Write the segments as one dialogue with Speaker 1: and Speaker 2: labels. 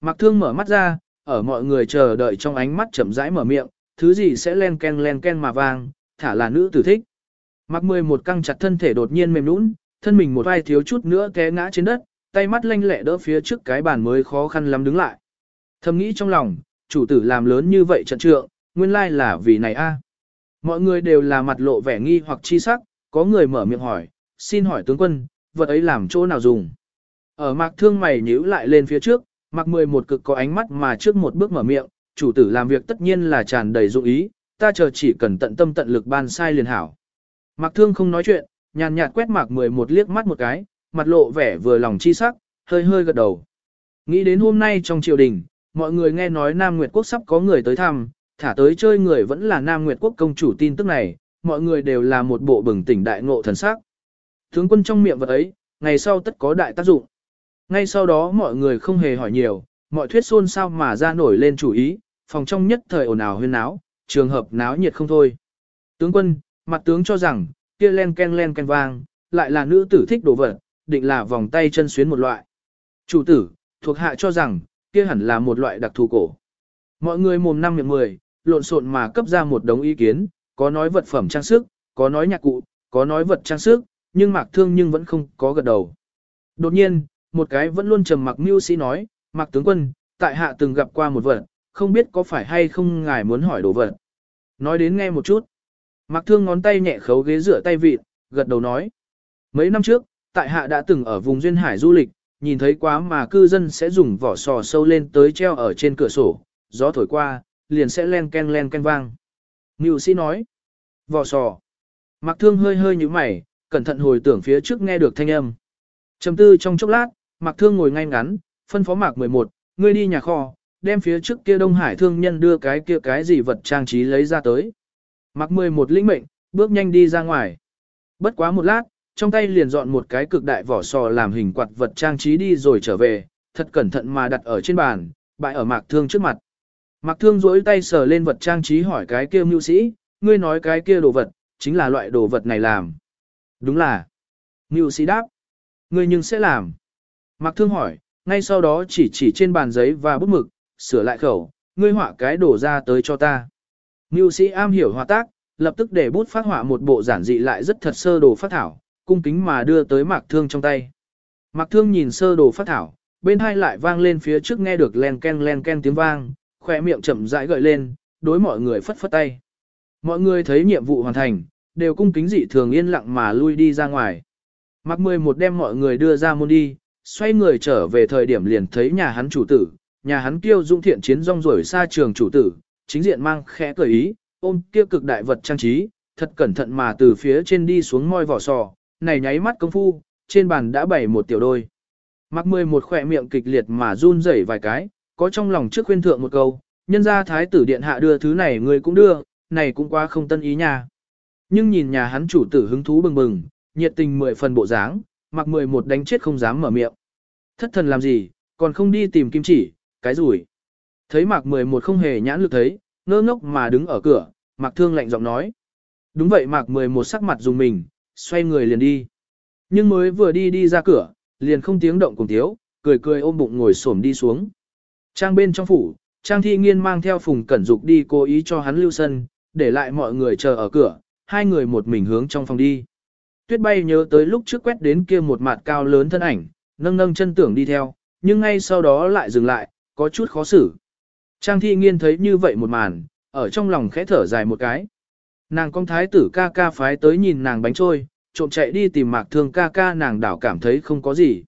Speaker 1: Mạc Thương mở mắt ra, ở mọi người chờ đợi trong ánh mắt chậm rãi mở miệng, thứ gì sẽ len ken len ken mà vang, thả là nữ tử thích. Mạc Mười một căng chặt thân thể đột nhiên mềm nũng, thân mình một vai thiếu chút nữa té ngã trên đất, tay mắt lanh lẹ đỡ phía trước cái bàn mới khó khăn lắm đứng lại. Thầm nghĩ trong lòng, chủ tử làm lớn như vậy trận trượng, nguyên lai là vì này a. Mọi người đều là mặt lộ vẻ nghi hoặc chi sắc, có người mở miệng hỏi, xin hỏi tướng quân, vật ấy làm chỗ nào dùng. Ở mạc thương mày nhíu lại lên phía trước, mạc mười một cực có ánh mắt mà trước một bước mở miệng, chủ tử làm việc tất nhiên là tràn đầy dụng ý, ta chờ chỉ cần tận tâm tận lực ban sai liền hảo. Mạc thương không nói chuyện, nhàn nhạt quét mạc mười một liếc mắt một cái, mặt lộ vẻ vừa lòng chi sắc, hơi hơi gật đầu. Nghĩ đến hôm nay trong triều đình, mọi người nghe nói Nam Nguyệt Quốc sắp có người tới thăm, thả tới chơi người vẫn là Nam Nguyệt Quốc công chủ tin tức này, mọi người đều là một bộ bừng tỉnh đại ngộ thần sắc. Tướng quân trong miệng vật ấy, ngày sau tất có đại tác dụng. Ngay sau đó mọi người không hề hỏi nhiều, mọi thuyết xôn sao mà ra nổi lên chủ ý, phòng trong nhất thời ồn ào huyên náo, trường hợp náo nhiệt không thôi. Tướng quân, mặt tướng cho rằng, kia len ken len ken vang, lại là nữ tử thích đồ vật, định là vòng tay chân xuyến một loại. Chủ tử, thuộc hạ cho rằng, kia hẳn là một loại đặc thù cổ. Mọi người mồm năm miệng mười, lộn xộn mà cấp ra một đống ý kiến, có nói vật phẩm trang sức, có nói nhạc cụ, có nói vật trang sức, nhưng mạc thương nhưng vẫn không có gật đầu. Đột nhiên, một cái vẫn luôn trầm mặc mưu sĩ nói, Mặc tướng quân, tại hạ từng gặp qua một vật, không biết có phải hay không ngài muốn hỏi đồ vật. Nói đến nghe một chút. Mặc thương ngón tay nhẹ khấu ghế rửa tay vịt, gật đầu nói. Mấy năm trước, tại hạ đã từng ở vùng duyên hải du lịch, nhìn thấy quá mà cư dân sẽ dùng vỏ sò sâu lên tới treo ở trên cửa sổ, gió thổi qua, liền sẽ len ken len ken vang. Ngưu sĩ nói, vỏ sò. Mặc thương hơi hơi như mày, cẩn thận hồi tưởng phía trước nghe được thanh âm. Trầm tư trong chốc lát, Mạc thương ngồi ngay ngắn, phân phó Mạc 11, ngươi đi nhà kho, đem phía trước kia Đông Hải thương nhân đưa cái kia cái gì vật trang trí lấy ra tới. Mạc 11 lĩnh mệnh, bước nhanh đi ra ngoài. Bất quá một lát, trong tay liền dọn một cái cực đại vỏ sò làm hình quạt vật trang trí đi rồi trở về, thật cẩn thận mà đặt ở trên bàn, bại ở Mạc Thương trước mặt. Mạc Thương duỗi tay sờ lên vật trang trí hỏi cái kia mưu sĩ, ngươi nói cái kia đồ vật, chính là loại đồ vật này làm. Đúng là. Mưu sĩ đáp. Ngươi nhưng sẽ làm. Mạc Thương hỏi, ngay sau đó chỉ chỉ trên bàn giấy và bút mực, sửa lại khẩu, ngươi họa cái đổ ra tới cho ta. Mưu sĩ am hiểu họa tác, lập tức để bút phát họa một bộ giản dị lại rất thật sơ đồ phát thảo, cung kính mà đưa tới Mạc Thương trong tay. Mạc Thương nhìn sơ đồ phát thảo, bên hai lại vang lên phía trước nghe được len ken len ken tiếng vang, khỏe miệng chậm rãi gợi lên, đối mọi người phất phất tay. Mọi người thấy nhiệm vụ hoàn thành, đều cung kính dị thường yên lặng mà lui đi ra ngoài. Mạc 11 đem mọi người đưa ra môn đi, xoay người trở về thời điểm liền thấy nhà hắn chủ tử, nhà hắn kiêu dung thiện chiến rong rổi xa trường chủ tử, chính diện mang khẽ cười ý, ôm kia cực đại vật trang trí, thật cẩn thận mà từ phía trên đi xuống ngôi vỏ sò, này nháy mắt công phu, trên bàn đã bày một tiểu đôi. Mặc mười một khỏe miệng kịch liệt mà run rẩy vài cái, có trong lòng trước khuyên thượng một câu, nhân ra thái tử điện hạ đưa thứ này người cũng đưa, này cũng quá không tân ý nha. Nhưng nhìn nhà hắn chủ tử hứng thú bừng bừng, nhiệt tình mười phần bộ dáng, mặc mười một đánh chết không dám mở miệng. Thất thần làm gì, còn không đi tìm kim chỉ, cái rủi. Thấy mạc mười một không hề nhãn lực thấy, ngơ ngốc mà đứng ở cửa, mạc thương lạnh giọng nói. Đúng vậy mạc mười một sắc mặt dùng mình, xoay người liền đi. Nhưng mới vừa đi đi ra cửa, liền không tiếng động cùng thiếu, cười cười ôm bụng ngồi xổm đi xuống. Trang bên trong phủ, Trang Thi Nghiên mang theo Phùng Cẩn Dục đi cố ý cho hắn lưu sân, để lại mọi người chờ ở cửa, hai người một mình hướng trong phòng đi. Tuyết bay nhớ tới lúc trước quét đến kia một mặt cao lớn thân ảnh, nâng nâng chân tưởng đi theo, nhưng ngay sau đó lại dừng lại, có chút khó xử. Trang Thi Nghiên thấy như vậy một màn, ở trong lòng khẽ thở dài một cái. Nàng con thái tử ca ca phái tới nhìn nàng bánh trôi, trộm chạy đi tìm mạc thương ca ca nàng đảo cảm thấy không có gì.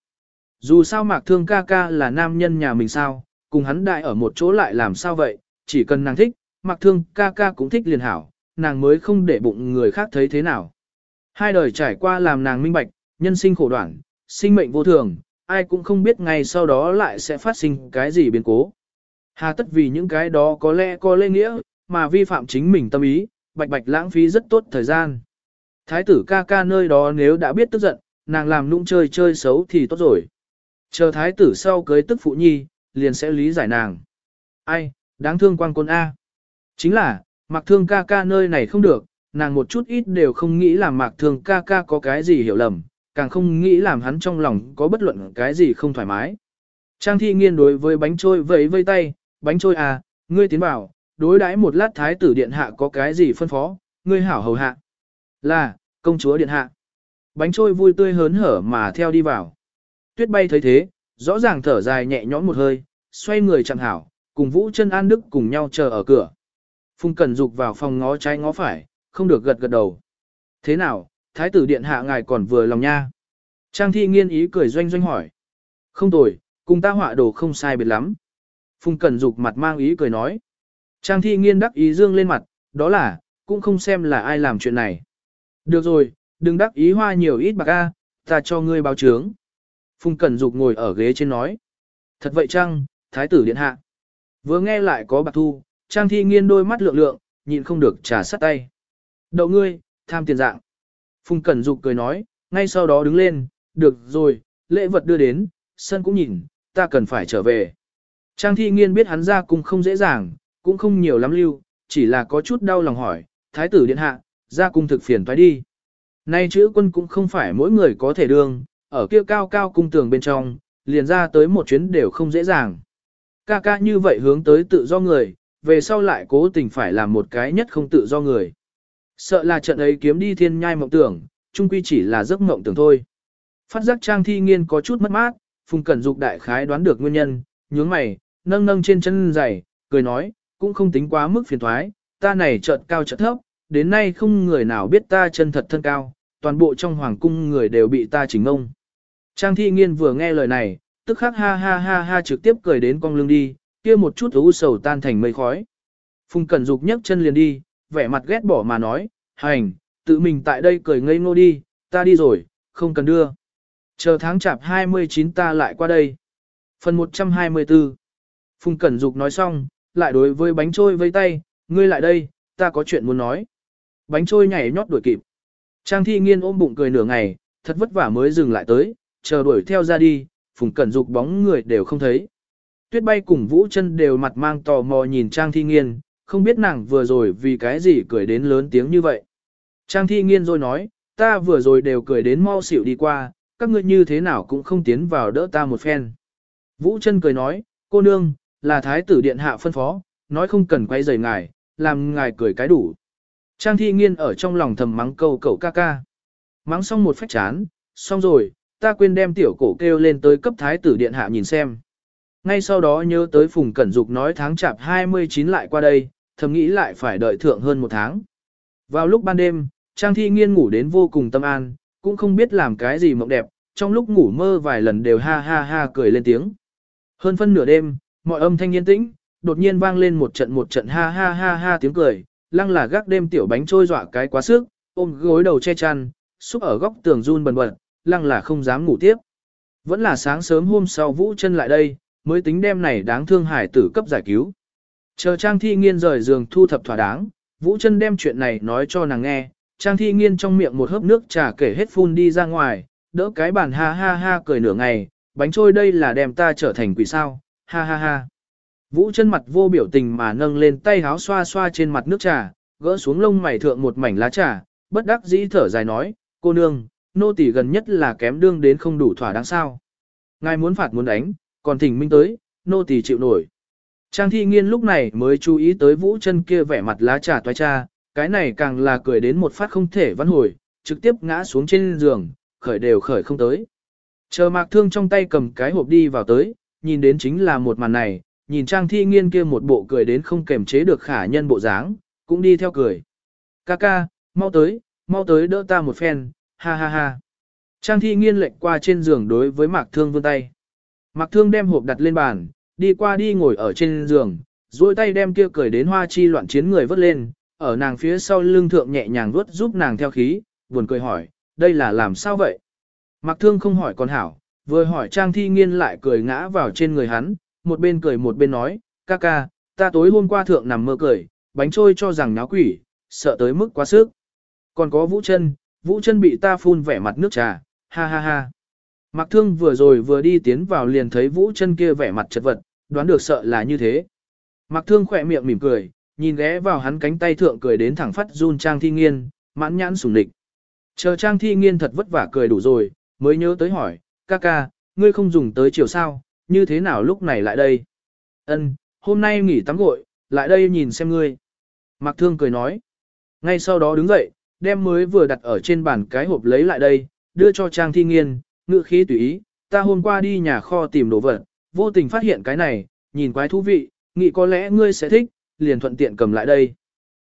Speaker 1: Dù sao mạc thương ca ca là nam nhân nhà mình sao, cùng hắn đại ở một chỗ lại làm sao vậy, chỉ cần nàng thích, mạc thương ca ca cũng thích liền hảo, nàng mới không để bụng người khác thấy thế nào. Hai đời trải qua làm nàng minh bạch, nhân sinh khổ đoạn, sinh mệnh vô thường, ai cũng không biết ngày sau đó lại sẽ phát sinh cái gì biến cố. Hà tất vì những cái đó có lẽ có lê nghĩa, mà vi phạm chính mình tâm ý, bạch bạch lãng phí rất tốt thời gian. Thái tử ca ca nơi đó nếu đã biết tức giận, nàng làm nũng chơi chơi xấu thì tốt rồi. Chờ thái tử sau cưới tức phụ nhi, liền sẽ lý giải nàng. Ai, đáng thương quan quân A. Chính là, mặc thương ca ca nơi này không được, nàng một chút ít đều không nghĩ là mạc thương ca ca có cái gì hiểu lầm, càng không nghĩ làm hắn trong lòng có bất luận cái gì không thoải mái. Trang thi nghiên đối với bánh trôi vẫy vây tay, bánh trôi à, ngươi tiến vào, đối đãi một lát thái tử điện hạ có cái gì phân phó, ngươi hảo hầu hạ. Là, công chúa điện hạ. Bánh trôi vui tươi hớn hở mà theo đi vào. Tuyết bay thấy thế, rõ ràng thở dài nhẹ nhõm một hơi, xoay người chẳng hảo, cùng Vũ chân An Đức cùng nhau chờ ở cửa. Phùng Cẩn Dục vào phòng ngó trái ngó phải, không được gật gật đầu. Thế nào, thái tử điện hạ ngài còn vừa lòng nha. Trang thi nghiên ý cười doanh doanh hỏi. Không tồi, cùng ta họa đồ không sai biệt lắm. Phùng Cẩn Dục mặt mang ý cười nói. Trang thi nghiên đắc ý dương lên mặt, đó là, cũng không xem là ai làm chuyện này. Được rồi, đừng đắc ý hoa nhiều ít bạc a, ta cho ngươi báo chướng. Phùng Cẩn Dục ngồi ở ghế trên nói. Thật vậy chăng, thái tử điện hạ. Vừa nghe lại có bạc thu, Trang thi nghiên đôi mắt lượng lượng, nhịn không được trả sắt tay. Đậu ngươi, tham tiền dạng. Phùng Cẩn Dục cười nói, ngay sau đó đứng lên, được rồi, lễ vật đưa đến, sân cũng nhìn, ta cần phải trở về. Trang thi nghiên biết hắn ra cung không dễ dàng, cũng không nhiều lắm lưu, chỉ là có chút đau lòng hỏi, thái tử điện hạ, ra cung thực phiền toái đi. Nay chữ quân cũng không phải mỗi người có thể đương, ở kia cao cao cung tường bên trong, liền ra tới một chuyến đều không dễ dàng. Ca ca như vậy hướng tới tự do người, về sau lại cố tình phải làm một cái nhất không tự do người. Sợ là trận ấy kiếm đi thiên nhai mộng tưởng, chung quy chỉ là giấc mộng tưởng thôi. Phát giác trang thi nghiên có chút mất mát, Phùng Cẩn Dục đại khái đoán được nguyên nhân, nhướng mày, nâng nâng trên chân giày, cười nói, cũng không tính quá mức phiền thoái, ta này chợt cao chợt thấp, đến nay không người nào biết ta chân thật thân cao, toàn bộ trong hoàng cung người đều bị ta chỉnh ngông. Trang thi nghiên vừa nghe lời này, tức khắc ha ha ha ha trực tiếp cười đến cong lưng đi, kia một chút u sầu tan thành mây khói. Phùng Cẩn Dục nhấc chân liền đi, vẻ mặt ghét bỏ mà nói, hành, tự mình tại đây cười ngây ngô đi, ta đi rồi, không cần đưa. Chờ tháng chạp 29 ta lại qua đây. Phần 124 Phùng Cẩn Dục nói xong, lại đối với bánh trôi vây tay, ngươi lại đây, ta có chuyện muốn nói. Bánh trôi nhảy nhót đuổi kịp. Trang thi nghiên ôm bụng cười nửa ngày, thật vất vả mới dừng lại tới, chờ đuổi theo ra đi, Phùng Cẩn Dục bóng người đều không thấy. Tuyết bay cùng Vũ chân đều mặt mang tò mò nhìn Trang thi nghiên, không biết nàng vừa rồi vì cái gì cười đến lớn tiếng như vậy. Trang thi nghiên rồi nói, ta vừa rồi đều cười đến mau xỉu đi qua, các ngươi như thế nào cũng không tiến vào đỡ ta một phen. Vũ chân cười nói, cô nương, là thái tử điện hạ phân phó, nói không cần quay rời ngài, làm ngài cười cái đủ. Trang thi nghiên ở trong lòng thầm mắng câu cậu ca ca. Mắng xong một phách chán, xong rồi, ta quên đem tiểu cổ kêu lên tới cấp thái tử điện hạ nhìn xem. Ngay sau đó nhớ tới Phùng Cẩn Dục nói tháng chạp 29 lại qua đây, thầm nghĩ lại phải đợi thượng hơn một tháng. Vào lúc ban đêm, Trang Thi Nghiên ngủ đến vô cùng tâm an, cũng không biết làm cái gì mộng đẹp, trong lúc ngủ mơ vài lần đều ha ha ha cười lên tiếng. Hơn phân nửa đêm, mọi âm thanh yên tĩnh, đột nhiên vang lên một trận một trận ha ha ha ha tiếng cười, lăng là gác đêm tiểu bánh trôi dọa cái quá sức, ôm gối đầu che chăn, xúc ở góc tường run bần bật, lăng là không dám ngủ tiếp. Vẫn là sáng sớm hôm sau Vũ chân lại đây, mới tính đêm này đáng thương hải tử cấp giải cứu. Chờ Trang Thi Nghiên rời giường thu thập thỏa đáng, Vũ chân đem chuyện này nói cho nàng nghe, Trang Thi Nghiên trong miệng một hớp nước trà kể hết phun đi ra ngoài, đỡ cái bàn ha ha ha cười nửa ngày, bánh trôi đây là đem ta trở thành quỷ sao, ha ha ha. Vũ chân mặt vô biểu tình mà nâng lên tay háo xoa xoa trên mặt nước trà, gỡ xuống lông mày thượng một mảnh lá trà, bất đắc dĩ thở dài nói, cô nương, nô tỳ gần nhất là kém đương đến không đủ thỏa đáng sao. Ngài muốn phạt muốn đánh, còn thỉnh minh tới, nô tỳ chịu nổi. Trang thi nghiên lúc này mới chú ý tới vũ chân kia vẻ mặt lá trà toái cha, cái này càng là cười đến một phát không thể văn hồi, trực tiếp ngã xuống trên giường, khởi đều khởi không tới. Chờ mạc thương trong tay cầm cái hộp đi vào tới, nhìn đến chính là một màn này, nhìn trang thi nghiên kia một bộ cười đến không kềm chế được khả nhân bộ dáng, cũng đi theo cười. Ca ca, mau tới, mau tới đỡ ta một phen, ha ha ha. Trang thi nghiên lệnh qua trên giường đối với mạc thương vươn tay. Mạc thương đem hộp đặt lên bàn, đi qua đi ngồi ở trên giường, duỗi tay đem kia cười đến hoa chi loạn chiến người vớt lên, ở nàng phía sau lưng thượng nhẹ nhàng vuốt giúp nàng theo khí, buồn cười hỏi, đây là làm sao vậy? Mặc thương không hỏi còn hảo, vừa hỏi trang thi nghiên lại cười ngã vào trên người hắn, một bên cười một bên nói, ca ca, ta tối hôm qua thượng nằm mơ cười, bánh trôi cho rằng náo quỷ, sợ tới mức quá sức. Còn có vũ chân, vũ chân bị ta phun vẻ mặt nước trà, ha ha ha. Mạc Thương vừa rồi vừa đi tiến vào liền thấy Vũ chân kia vẻ mặt chật vật, đoán được sợ là như thế. Mạc Thương khỏe miệng mỉm cười, nhìn ghé vào hắn cánh tay thượng cười đến thẳng phát run Trang Thi Nghiên, mãn nhãn sủng địch. Chờ Trang Thi Nghiên thật vất vả cười đủ rồi, mới nhớ tới hỏi, ca ca, ngươi không dùng tới chiều sao, như thế nào lúc này lại đây? Ân, hôm nay nghỉ tắm gội, lại đây nhìn xem ngươi. Mạc Thương cười nói. Ngay sau đó đứng dậy, đem mới vừa đặt ở trên bàn cái hộp lấy lại đây, đưa cho Trang Thi Nghiên, ngự khí tùy ý, ta hôm qua đi nhà kho tìm đồ vật, vô tình phát hiện cái này, nhìn quái thú vị, nghĩ có lẽ ngươi sẽ thích, liền thuận tiện cầm lại đây.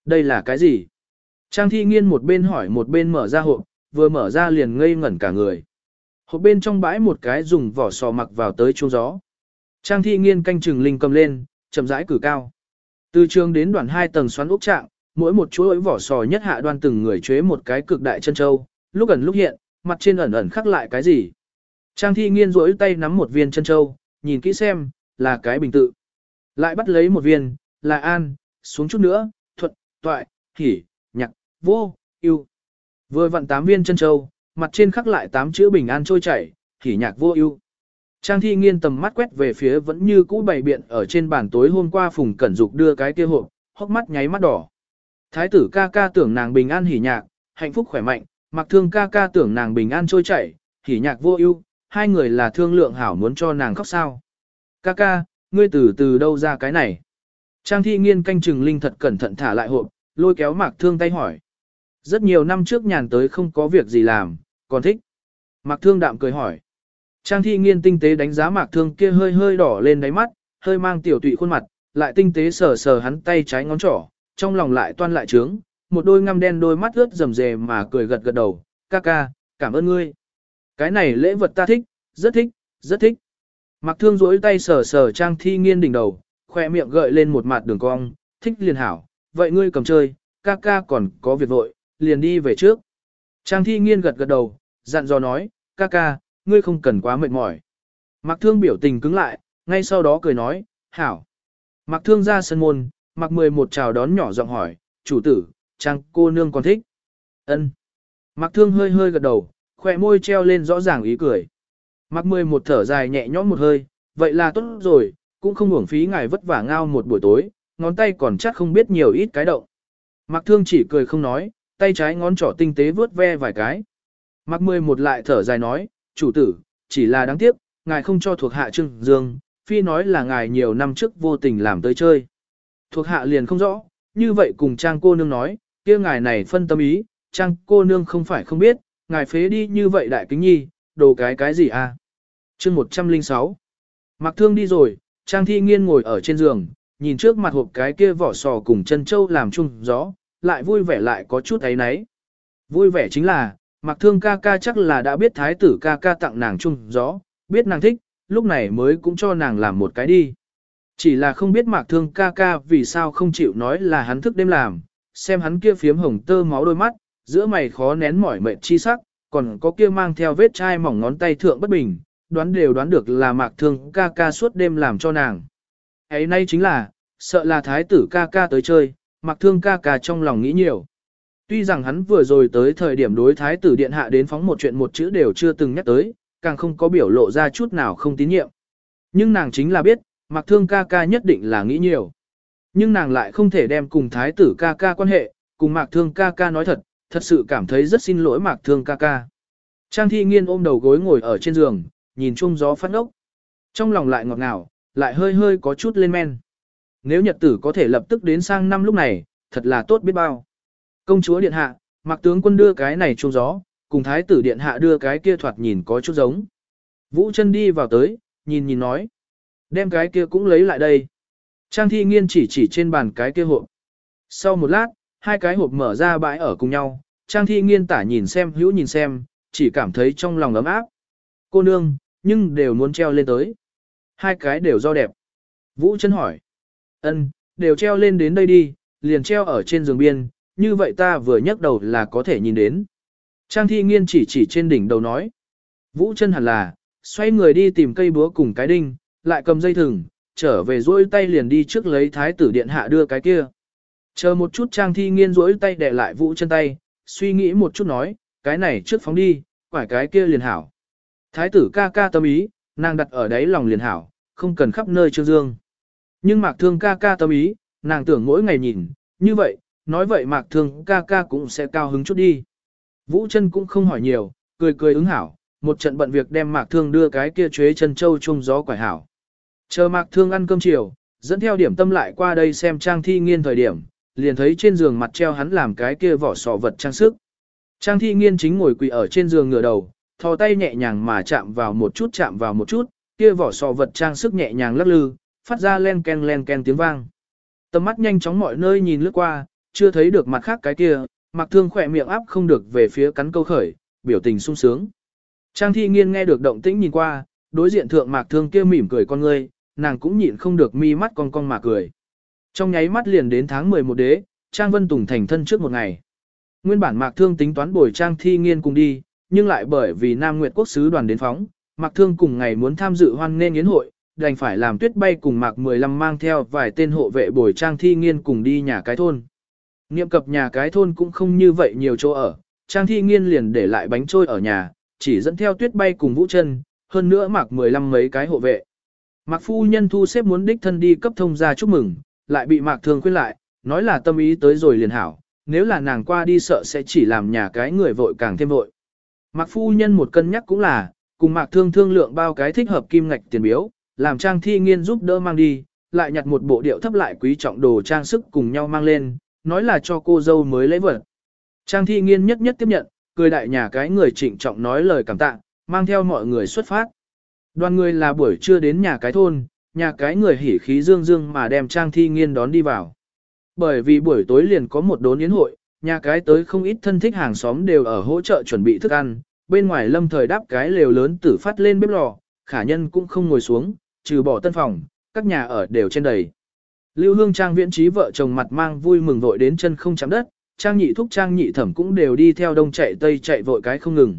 Speaker 1: Đây là cái gì? Trang Thi Nghiên một bên hỏi một bên mở ra hộp, vừa mở ra liền ngây ngẩn cả người. Hộp bên trong bãi một cái dùng vỏ sò mặc vào tới chuông gió. Trang Thi Nghiên canh chừng linh cầm lên, chậm rãi cử cao. Từ trường đến đoạn hai tầng xoắn ốc trạng, mỗi một chuỗi vỏ sò nhất hạ đoan từng người chế một cái cực đại chân châu, lúc gần lúc hiện, mặt trên ẩn ẩn khắc lại cái gì. Trang thi nghiên rỗi tay nắm một viên chân châu, nhìn kỹ xem, là cái bình tự. Lại bắt lấy một viên, là an, xuống chút nữa, thuận, toại, hỉ, nhạc, vô, yêu. Vừa vặn tám viên chân châu, mặt trên khắc lại tám chữ bình an trôi chảy, hỉ nhạc vô ưu. Trang thi nghiên tầm mắt quét về phía vẫn như cũ bày biện ở trên bàn tối hôm qua Phùng Cẩn Dục đưa cái kia hộp, hốc mắt nháy mắt đỏ. Thái tử ca ca tưởng nàng bình an hỉ nhạc, hạnh phúc khỏe mạnh, mặc thương ca ca tưởng nàng bình an trôi chảy, hỉ nhạc vô ưu, hai người là thương lượng hảo muốn cho nàng khóc sao. Ca ca, ngươi từ từ đâu ra cái này? Trang thi nghiên canh chừng linh thật cẩn thận thả lại hộp, lôi kéo mạc thương tay hỏi. Rất nhiều năm trước nhàn tới không có việc gì làm, còn thích. Mạc thương đạm cười hỏi. Trang thi nghiên tinh tế đánh giá mạc thương kia hơi hơi đỏ lên đáy mắt, hơi mang tiểu tụy khuôn mặt, lại tinh tế sờ sờ hắn tay trái ngón trỏ, trong lòng lại toan lại trướng, một đôi ngăm đen đôi mắt ướt rầm rề mà cười gật gật đầu, ca ca, cảm ơn ngươi. Cái này lễ vật ta thích, rất thích, rất thích. Mặc thương rỗi tay sờ sờ trang thi nghiên đỉnh đầu, khoe miệng gợi lên một mặt đường cong, thích liền hảo, vậy ngươi cầm chơi, ca ca còn có việc vội, liền đi về trước. Trang thi nghiên gật gật đầu, dặn dò nói, ca ca, ngươi không cần quá mệt mỏi. Mặc thương biểu tình cứng lại, ngay sau đó cười nói, hảo. Mặc thương ra sân môn, mặc mười một chào đón nhỏ giọng hỏi, chủ tử, trang cô nương còn thích. ân Mặc thương hơi hơi gật đầu, khỏe môi treo lên rõ ràng ý cười. Mặc mười một thở dài nhẹ nhõm một hơi, vậy là tốt rồi, cũng không uổng phí ngài vất vả ngao một buổi tối, ngón tay còn chắc không biết nhiều ít cái động. Mặc thương chỉ cười không nói, tay trái ngón trỏ tinh tế vướt ve vài cái. Mặc mười một lại thở dài nói, chủ tử, chỉ là đáng tiếc, ngài không cho thuộc hạ trưng dương, phi nói là ngài nhiều năm trước vô tình làm tới chơi. Thuộc hạ liền không rõ, như vậy cùng trang cô nương nói, kia ngài này phân tâm ý, trang cô nương không phải không biết, ngài phế đi như vậy đại kính nhi, đồ cái cái gì à? chương 106 Mặc thương đi rồi, trang thi nghiên ngồi ở trên giường, nhìn trước mặt hộp cái kia vỏ sò cùng chân châu làm chung gió, lại vui vẻ lại có chút ấy nấy. Vui vẻ chính là, mặc thương ca ca chắc là đã biết thái tử ca ca tặng nàng chung gió, biết nàng thích, lúc này mới cũng cho nàng làm một cái đi. Chỉ là không biết mạc thương ca ca vì sao không chịu nói là hắn thức đêm làm, xem hắn kia phiếm hồng tơ máu đôi mắt, giữa mày khó nén mỏi mệt chi sắc, còn có kia mang theo vết chai mỏng ngón tay thượng bất bình, đoán đều đoán được là mạc thương ca ca suốt đêm làm cho nàng. ấy nay chính là, sợ là thái tử ca ca tới chơi, mạc thương ca ca trong lòng nghĩ nhiều. Tuy rằng hắn vừa rồi tới thời điểm đối thái tử điện hạ đến phóng một chuyện một chữ đều chưa từng nhắc tới, càng không có biểu lộ ra chút nào không tín nhiệm. Nhưng nàng chính là biết, Mạc Thương ca ca nhất định là nghĩ nhiều. Nhưng nàng lại không thể đem cùng thái tử ca ca quan hệ, cùng Mạc Thương ca ca nói thật, thật sự cảm thấy rất xin lỗi Mạc Thương ca ca. Trang thi nghiên ôm đầu gối ngồi ở trên giường, nhìn chung gió phát ốc. Trong lòng lại ngọt ngào, lại hơi hơi có chút lên men. Nếu nhật tử có thể lập tức đến sang năm lúc này, thật là tốt biết bao. Công chúa điện hạ, Mạc tướng quân đưa cái này chung gió, cùng thái tử điện hạ đưa cái kia thoạt nhìn có chút giống. Vũ chân đi vào tới, nhìn nhìn nói. Đem cái kia cũng lấy lại đây. Trang thi nghiên chỉ chỉ trên bàn cái kia hộp. Sau một lát, hai cái hộp mở ra bãi ở cùng nhau, Trang thi nghiên tả nhìn xem hữu nhìn xem, chỉ cảm thấy trong lòng ấm áp. Cô nương, nhưng đều muốn treo lên tới. Hai cái đều do đẹp. Vũ chân hỏi. ân đều treo lên đến đây đi, liền treo ở trên giường biên, như vậy ta vừa nhấc đầu là có thể nhìn đến. Trang thi nghiên chỉ chỉ trên đỉnh đầu nói. Vũ chân hẳn là, xoay người đi tìm cây búa cùng cái đinh, lại cầm dây thừng, trở về duỗi tay liền đi trước lấy thái tử điện hạ đưa cái kia. Chờ một chút trang thi nghiên duỗi tay để lại vũ chân tay, suy nghĩ một chút nói, cái này trước phóng đi, quải cái kia liền hảo. Thái tử ca ca tâm ý, nàng đặt ở đấy lòng liền hảo, không cần khắp nơi trương dương. Nhưng mạc thương ca ca tâm ý, nàng tưởng mỗi ngày nhìn, như vậy, nói vậy mạc thương ca ca cũng sẽ cao hứng chút đi. Vũ chân cũng không hỏi nhiều, cười cười ứng hảo, một trận bận việc đem Mạc Thương đưa cái kia chuế chân châu chung gió quải hảo. Chờ Mạc Thương ăn cơm chiều, dẫn theo điểm tâm lại qua đây xem trang thi nghiên thời điểm, liền thấy trên giường mặt treo hắn làm cái kia vỏ sò vật trang sức. Trang thi nghiên chính ngồi quỳ ở trên giường ngửa đầu, thò tay nhẹ nhàng mà chạm vào một chút chạm vào một chút, kia vỏ sò vật trang sức nhẹ nhàng lắc lư, phát ra len ken len ken tiếng vang. Tầm mắt nhanh chóng mọi nơi nhìn lướt qua, chưa thấy được mặt khác cái kia, mặc thương khỏe miệng áp không được về phía cắn câu khởi, biểu tình sung sướng. Trang thi nghiên nghe được động tĩnh nhìn qua, đối diện thượng mạc thương kia mỉm cười con ngươi, nàng cũng nhịn không được mi mắt cong cong mà cười. Trong nháy mắt liền đến tháng 11 đế, Trang Vân Tùng thành thân trước một ngày. Nguyên bản mạc thương tính toán bồi Trang thi nghiên cùng đi, nhưng lại bởi vì Nam Nguyệt Quốc sứ đoàn đến phóng, mạc thương cùng ngày muốn tham dự hoan nên yến hội, đành phải làm tuyết bay cùng mạc 15 mang theo vài tên hộ vệ bồi Trang thi nghiên cùng đi nhà cái thôn. Niệm cập nhà cái thôn cũng không như vậy nhiều chỗ ở, Trang thi nghiên liền để lại bánh trôi ở nhà, chỉ dẫn theo tuyết bay cùng vũ chân, hơn nữa mặc 15 mấy cái hộ vệ. Mạc phu nhân thu xếp muốn đích thân đi cấp thông gia chúc mừng, lại bị mạc thường khuyên lại, nói là tâm ý tới rồi liền hảo, nếu là nàng qua đi sợ sẽ chỉ làm nhà cái người vội càng thêm vội. Mạc phu nhân một cân nhắc cũng là, cùng mạc thương thương lượng bao cái thích hợp kim ngạch tiền biếu, làm trang thi nghiên giúp đỡ mang đi, lại nhặt một bộ điệu thấp lại quý trọng đồ trang sức cùng nhau mang lên, nói là cho cô dâu mới lấy vật. Trang thi nghiên nhất nhất tiếp nhận, cười đại nhà cái người trịnh trọng nói lời cảm tạ, mang theo mọi người xuất phát. Đoàn người là buổi trưa đến nhà cái thôn, nhà cái người hỉ khí dương dương mà đem Trang Thi Nghiên đón đi vào. Bởi vì buổi tối liền có một đốn yến hội, nhà cái tới không ít thân thích hàng xóm đều ở hỗ trợ chuẩn bị thức ăn, bên ngoài lâm thời đáp cái lều lớn tử phát lên bếp lò, khả nhân cũng không ngồi xuống, trừ bỏ tân phòng, các nhà ở đều trên đầy. Lưu Hương Trang viễn trí vợ chồng mặt mang vui mừng vội đến chân không chạm đất, Trang nhị thúc Trang nhị thẩm cũng đều đi theo đông chạy tây chạy vội cái không ngừng.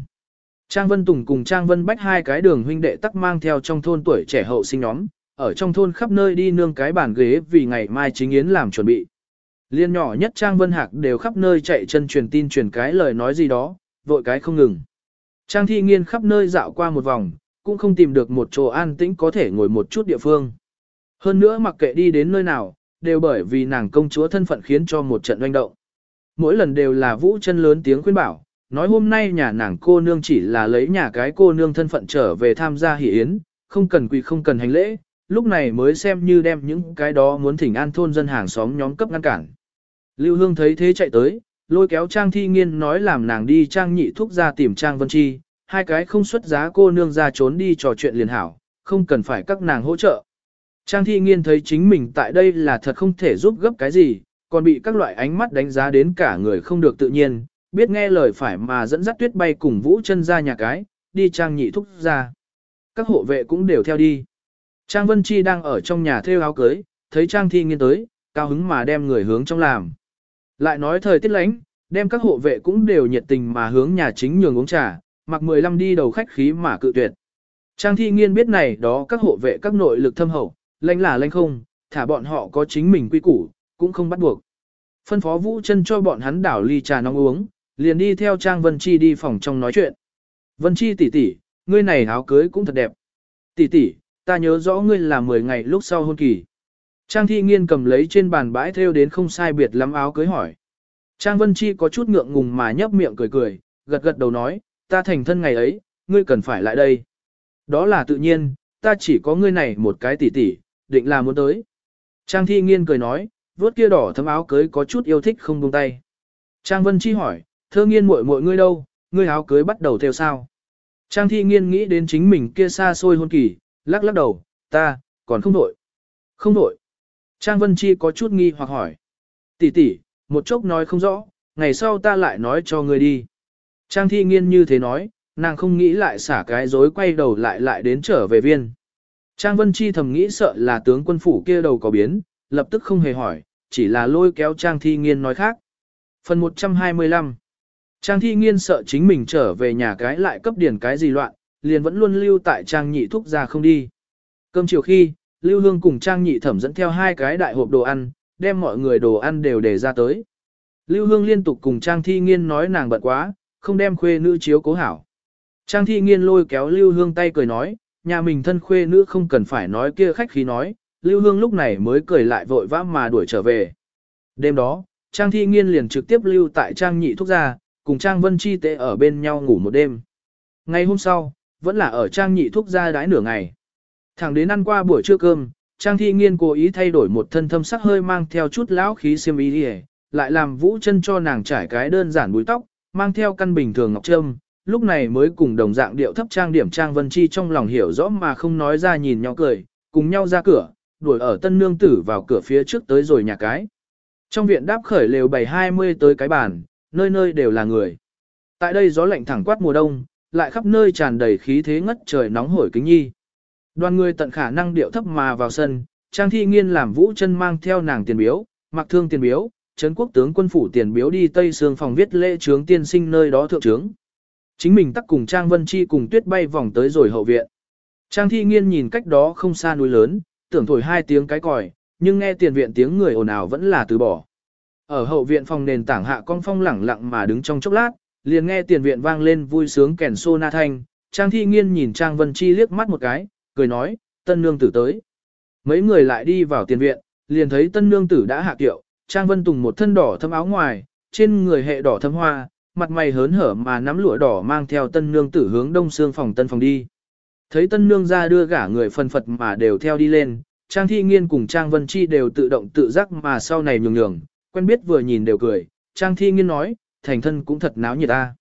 Speaker 1: Trang Vân Tùng cùng Trang Vân Bách hai cái đường huynh đệ tắc mang theo trong thôn tuổi trẻ hậu sinh nhóm, ở trong thôn khắp nơi đi nương cái bàn ghế vì ngày mai chính yến làm chuẩn bị. Liên nhỏ nhất Trang Vân Hạc đều khắp nơi chạy chân truyền tin truyền cái lời nói gì đó, vội cái không ngừng. Trang Thi Nghiên khắp nơi dạo qua một vòng, cũng không tìm được một chỗ an tĩnh có thể ngồi một chút địa phương. Hơn nữa mặc kệ đi đến nơi nào, đều bởi vì nàng công chúa thân phận khiến cho một trận doanh động. Mỗi lần đều là vũ chân lớn tiếng khuyên bảo, nói hôm nay nhà nàng cô nương chỉ là lấy nhà cái cô nương thân phận trở về tham gia hỷ yến, không cần quỳ không cần hành lễ, lúc này mới xem như đem những cái đó muốn thỉnh an thôn dân hàng xóm nhóm cấp ngăn cản. Lưu Hương thấy thế chạy tới, lôi kéo Trang Thi Nghiên nói làm nàng đi Trang nhị thuốc ra tìm Trang Vân Chi, hai cái không xuất giá cô nương ra trốn đi trò chuyện liền hảo, không cần phải các nàng hỗ trợ. Trang Thi Nghiên thấy chính mình tại đây là thật không thể giúp gấp cái gì, còn bị các loại ánh mắt đánh giá đến cả người không được tự nhiên, biết nghe lời phải mà dẫn dắt tuyết bay cùng vũ chân ra nhà cái, đi trang nhị thúc ra. Các hộ vệ cũng đều theo đi. Trang Vân Chi đang ở trong nhà thêu áo cưới, thấy Trang Thi Nghiên tới, cao hứng mà đem người hướng trong làm. Lại nói thời tiết lánh, đem các hộ vệ cũng đều nhiệt tình mà hướng nhà chính nhường uống trà, mặc 15 đi đầu khách khí mà cự tuyệt. Trang Thi Nghiên biết này đó các hộ vệ các nội lực thâm hậu, lãnh là lãnh không, thả bọn họ có chính mình quy củ, cũng không bắt buộc. Phân phó Vũ chân cho bọn hắn đảo ly trà nóng uống, liền đi theo Trang Vân Chi đi phòng trong nói chuyện. Vân Chi tỷ tỷ, ngươi này áo cưới cũng thật đẹp. Tỷ tỷ, ta nhớ rõ ngươi là 10 ngày lúc sau hôn kỳ. Trang Thi Nghiên cầm lấy trên bàn bãi theo đến không sai biệt lắm áo cưới hỏi. Trang Vân Chi có chút ngượng ngùng mà nhấp miệng cười cười, gật gật đầu nói, ta thành thân ngày ấy, ngươi cần phải lại đây. Đó là tự nhiên, ta chỉ có ngươi này một cái tỷ tỷ, định là muốn tới. Trang Thi Nghiên cười nói, vuốt kia đỏ thấm áo cưới có chút yêu thích không buông tay. Trang Vân Chi hỏi, thơ nghiên muội muội ngươi đâu, ngươi áo cưới bắt đầu theo sao? Trang Thi Nghiên nghĩ đến chính mình kia xa xôi hôn kỳ, lắc lắc đầu, ta, còn không đổi. Không đổi. Trang Vân Chi có chút nghi hoặc hỏi. Tỷ tỷ, một chốc nói không rõ, ngày sau ta lại nói cho ngươi đi. Trang Thi Nghiên như thế nói, nàng không nghĩ lại xả cái dối quay đầu lại lại đến trở về viên. Trang Vân Chi thầm nghĩ sợ là tướng quân phủ kia đầu có biến, lập tức không hề hỏi, chỉ là lôi kéo Trang Thi Nghiên nói khác. Phần 125 Trang Thi Nghiên sợ chính mình trở về nhà cái lại cấp điển cái gì loạn, liền vẫn luôn lưu tại Trang Nhị Thúc ra không đi. Cơm chiều khi, Lưu Hương cùng Trang Nhị Thẩm dẫn theo hai cái đại hộp đồ ăn, đem mọi người đồ ăn đều để ra tới. Lưu Hương liên tục cùng Trang Thi Nghiên nói nàng bận quá, không đem khuê nữ chiếu cố hảo. Trang Thi Nghiên lôi kéo Lưu Hương tay cười nói, nhà mình thân khuê nữ không cần phải nói kia khách khí nói, Lưu Hương lúc này mới cười lại vội vã mà đuổi trở về. Đêm đó, Trang Thi Nghiên liền trực tiếp lưu tại Trang Nhị Thúc gia, cùng Trang Vân Chi tệ ở bên nhau ngủ một đêm. Ngày hôm sau, vẫn là ở trang nhị thuốc ra đái nửa ngày. Thẳng đến ăn qua buổi trưa cơm, trang thi nghiên cố ý thay đổi một thân thâm sắc hơi mang theo chút lão khí xiêm y đi lại làm vũ chân cho nàng trải cái đơn giản búi tóc, mang theo căn bình thường ngọc trâm, lúc này mới cùng đồng dạng điệu thấp trang điểm trang vân chi trong lòng hiểu rõ mà không nói ra nhìn nhau cười, cùng nhau ra cửa, đuổi ở tân nương tử vào cửa phía trước tới rồi nhà cái. Trong viện đáp khởi lều bày 20 tới cái bàn, nơi nơi đều là người. Tại đây gió lạnh thẳng quát mùa đông, lại khắp nơi tràn đầy khí thế ngất trời nóng hổi kính nhi. Đoàn người tận khả năng điệu thấp mà vào sân, Trang Thi Nghiên làm vũ chân mang theo nàng tiền biếu, mặc thương tiền biếu, Trấn quốc tướng quân phủ tiền biếu đi Tây Sương phòng viết lễ trướng tiên sinh nơi đó thượng trướng. Chính mình tắc cùng Trang Vân Chi cùng tuyết bay vòng tới rồi hậu viện. Trang Thi Nghiên nhìn cách đó không xa núi lớn, tưởng thổi hai tiếng cái còi, nhưng nghe tiền viện tiếng người ồn ào vẫn là từ bỏ. Ở hậu viện phòng nền tảng hạ con phong lẳng lặng mà đứng trong chốc lát, liền nghe tiền viện vang lên vui sướng kèn sô na thanh, Trang Thi Nghiên nhìn Trang Vân Chi liếc mắt một cái, cười nói, tân nương tử tới. Mấy người lại đi vào tiền viện, liền thấy tân nương tử đã hạ kiệu, Trang Vân Tùng một thân đỏ thâm áo ngoài, trên người hệ đỏ thâm hoa, mặt mày hớn hở mà nắm lụa đỏ mang theo tân nương tử hướng đông xương phòng tân phòng đi. Thấy tân nương ra đưa gả người phân phật mà đều theo đi lên, Trang Thi Nghiên cùng Trang Vân Chi đều tự động tự giác mà sau này nhường nhường, quen biết vừa nhìn đều cười, Trang Thi Nghiên nói, thành thân cũng thật náo nhiệt ta.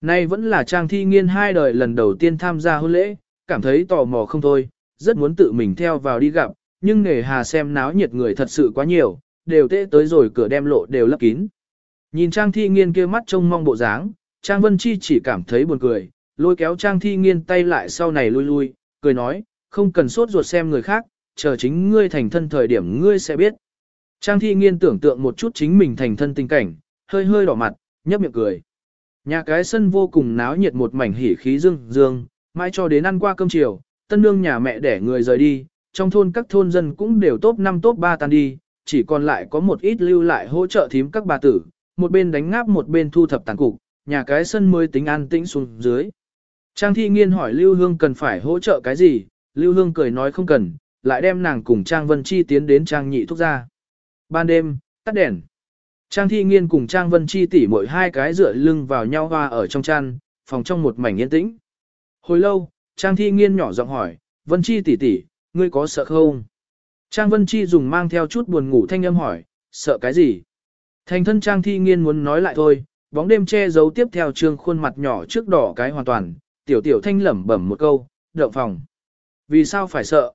Speaker 1: Nay vẫn là Trang Thi Nghiên hai đời lần đầu tiên tham gia hôn lễ, cảm thấy tò mò không thôi, rất muốn tự mình theo vào đi gặp, nhưng nghề hà xem náo nhiệt người thật sự quá nhiều, đều tệ tới rồi cửa đem lộ đều lấp kín. Nhìn Trang Thi Nghiên kia mắt trông mong bộ dáng, Trang Vân Chi chỉ cảm thấy buồn cười, lôi kéo Trang Thi Nghiên tay lại sau này lui lui, cười nói, không cần sốt ruột xem người khác, chờ chính ngươi thành thân thời điểm ngươi sẽ biết. Trang Thi Nghiên tưởng tượng một chút chính mình thành thân tình cảnh, hơi hơi đỏ mặt, nhấp miệng cười. Nhà cái sân vô cùng náo nhiệt một mảnh hỉ khí dương dương, mãi cho đến ăn qua cơm chiều, tân nương nhà mẹ để người rời đi, trong thôn các thôn dân cũng đều top 5 top 3 tan đi, chỉ còn lại có một ít lưu lại hỗ trợ thím các bà tử, một bên đánh ngáp một bên thu thập tàn cục, nhà cái sân mới tính an tĩnh xuống dưới. Trang thi nghiên hỏi Lưu Hương cần phải hỗ trợ cái gì, Lưu Hương cười nói không cần, lại đem nàng cùng Trang Vân Chi tiến đến Trang nhị thúc ra. Ban đêm, tắt đèn. Trang thi nghiên cùng Trang Vân Chi tỉ mỗi hai cái dựa lưng vào nhau hoa ở trong chăn, phòng trong một mảnh yên tĩnh. Hồi lâu, Trang thi nghiên nhỏ giọng hỏi, Vân Chi tỷ tỷ, ngươi có sợ không? Trang Vân Chi dùng mang theo chút buồn ngủ thanh âm hỏi, sợ cái gì? Thành thân Trang thi nghiên muốn nói lại thôi, bóng đêm che giấu tiếp theo trương khuôn mặt nhỏ trước đỏ cái hoàn toàn, tiểu tiểu thanh lẩm bẩm một câu, động phòng. Vì sao phải sợ?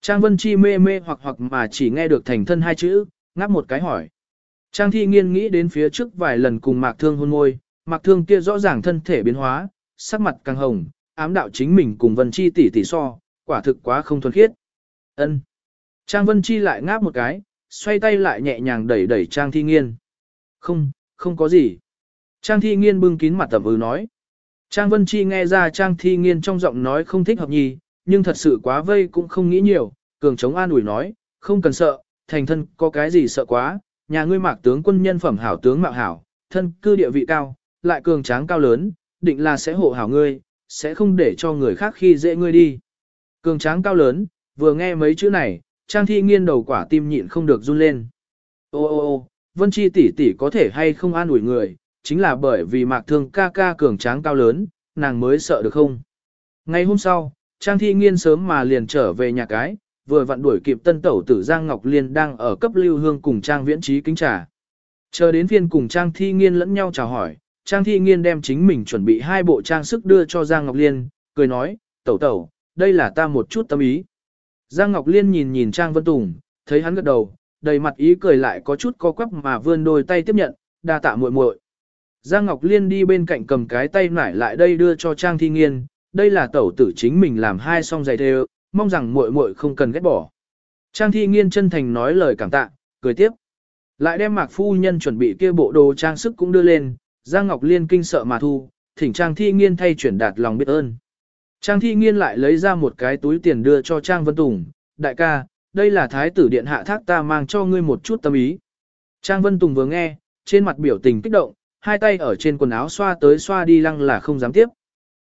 Speaker 1: Trang Vân Chi mê mê hoặc hoặc mà chỉ nghe được thành thân hai chữ, ngáp một cái hỏi. Trang thi nghiên nghĩ đến phía trước vài lần cùng mạc thương hôn môi, mạc thương kia rõ ràng thân thể biến hóa, sắc mặt càng hồng, ám đạo chính mình cùng Vân Chi tỷ tỷ so, quả thực quá không thuần khiết. Ân. Trang Vân Chi lại ngáp một cái, xoay tay lại nhẹ nhàng đẩy đẩy Trang Thi Nghiên. Không, không có gì. Trang Thi Nghiên bưng kín mặt tẩm ư nói. Trang Vân Chi nghe ra Trang Thi Nghiên trong giọng nói không thích hợp nhì, nhưng thật sự quá vây cũng không nghĩ nhiều, cường chống an ủi nói, không cần sợ, thành thân có cái gì sợ quá, nhà ngươi mạc tướng quân nhân phẩm hảo tướng mạo hảo, thân cư địa vị cao, lại cường tráng cao lớn, định là sẽ hộ hảo ngươi, sẽ không để cho người khác khi dễ ngươi đi. Cường tráng cao lớn, vừa nghe mấy chữ này, Trang Thi nghiên đầu quả tim nhịn không được run lên. Ô ô ô, Vân Chi tỷ tỷ có thể hay không an ủi người, chính là bởi vì mạc thương ca ca cường tráng cao lớn, nàng mới sợ được không. Ngày hôm sau, Trang Thi nghiên sớm mà liền trở về nhà cái, vừa vặn đuổi kịp tân tẩu tử Giang Ngọc Liên đang ở cấp lưu hương cùng Trang Viễn Trí kính trà. Chờ đến phiên cùng Trang Thi nghiên lẫn nhau chào hỏi, Trang Thi nghiên đem chính mình chuẩn bị hai bộ trang sức đưa cho Giang Ngọc Liên, cười nói, tẩu tẩu, đây là ta một chút tâm ý. Giang Ngọc Liên nhìn nhìn Trang Vân Tùng, thấy hắn gật đầu, đầy mặt ý cười lại có chút co quắp mà vươn đôi tay tiếp nhận, đa tạ muội muội. Giang Ngọc Liên đi bên cạnh cầm cái tay nải lại đây đưa cho Trang Thi Nghiên, đây là tẩu tử chính mình làm hai song giày thêu, mong rằng muội muội không cần ghét bỏ. Trang Thi Nghiên chân thành nói lời cảm tạ, cười tiếp. Lại đem Mạc phu nhân chuẩn bị kia bộ đồ trang sức cũng đưa lên, Giang Ngọc Liên kinh sợ mà thu, thỉnh Trang Thi Nghiên thay chuyển đạt lòng biết ơn. Trang Thi Nghiên lại lấy ra một cái túi tiền đưa cho Trang Vân Tùng, đại ca, đây là thái tử điện hạ thác ta mang cho ngươi một chút tâm ý. Trang Vân Tùng vừa nghe, trên mặt biểu tình kích động, hai tay ở trên quần áo xoa tới xoa đi lăng là không dám tiếp.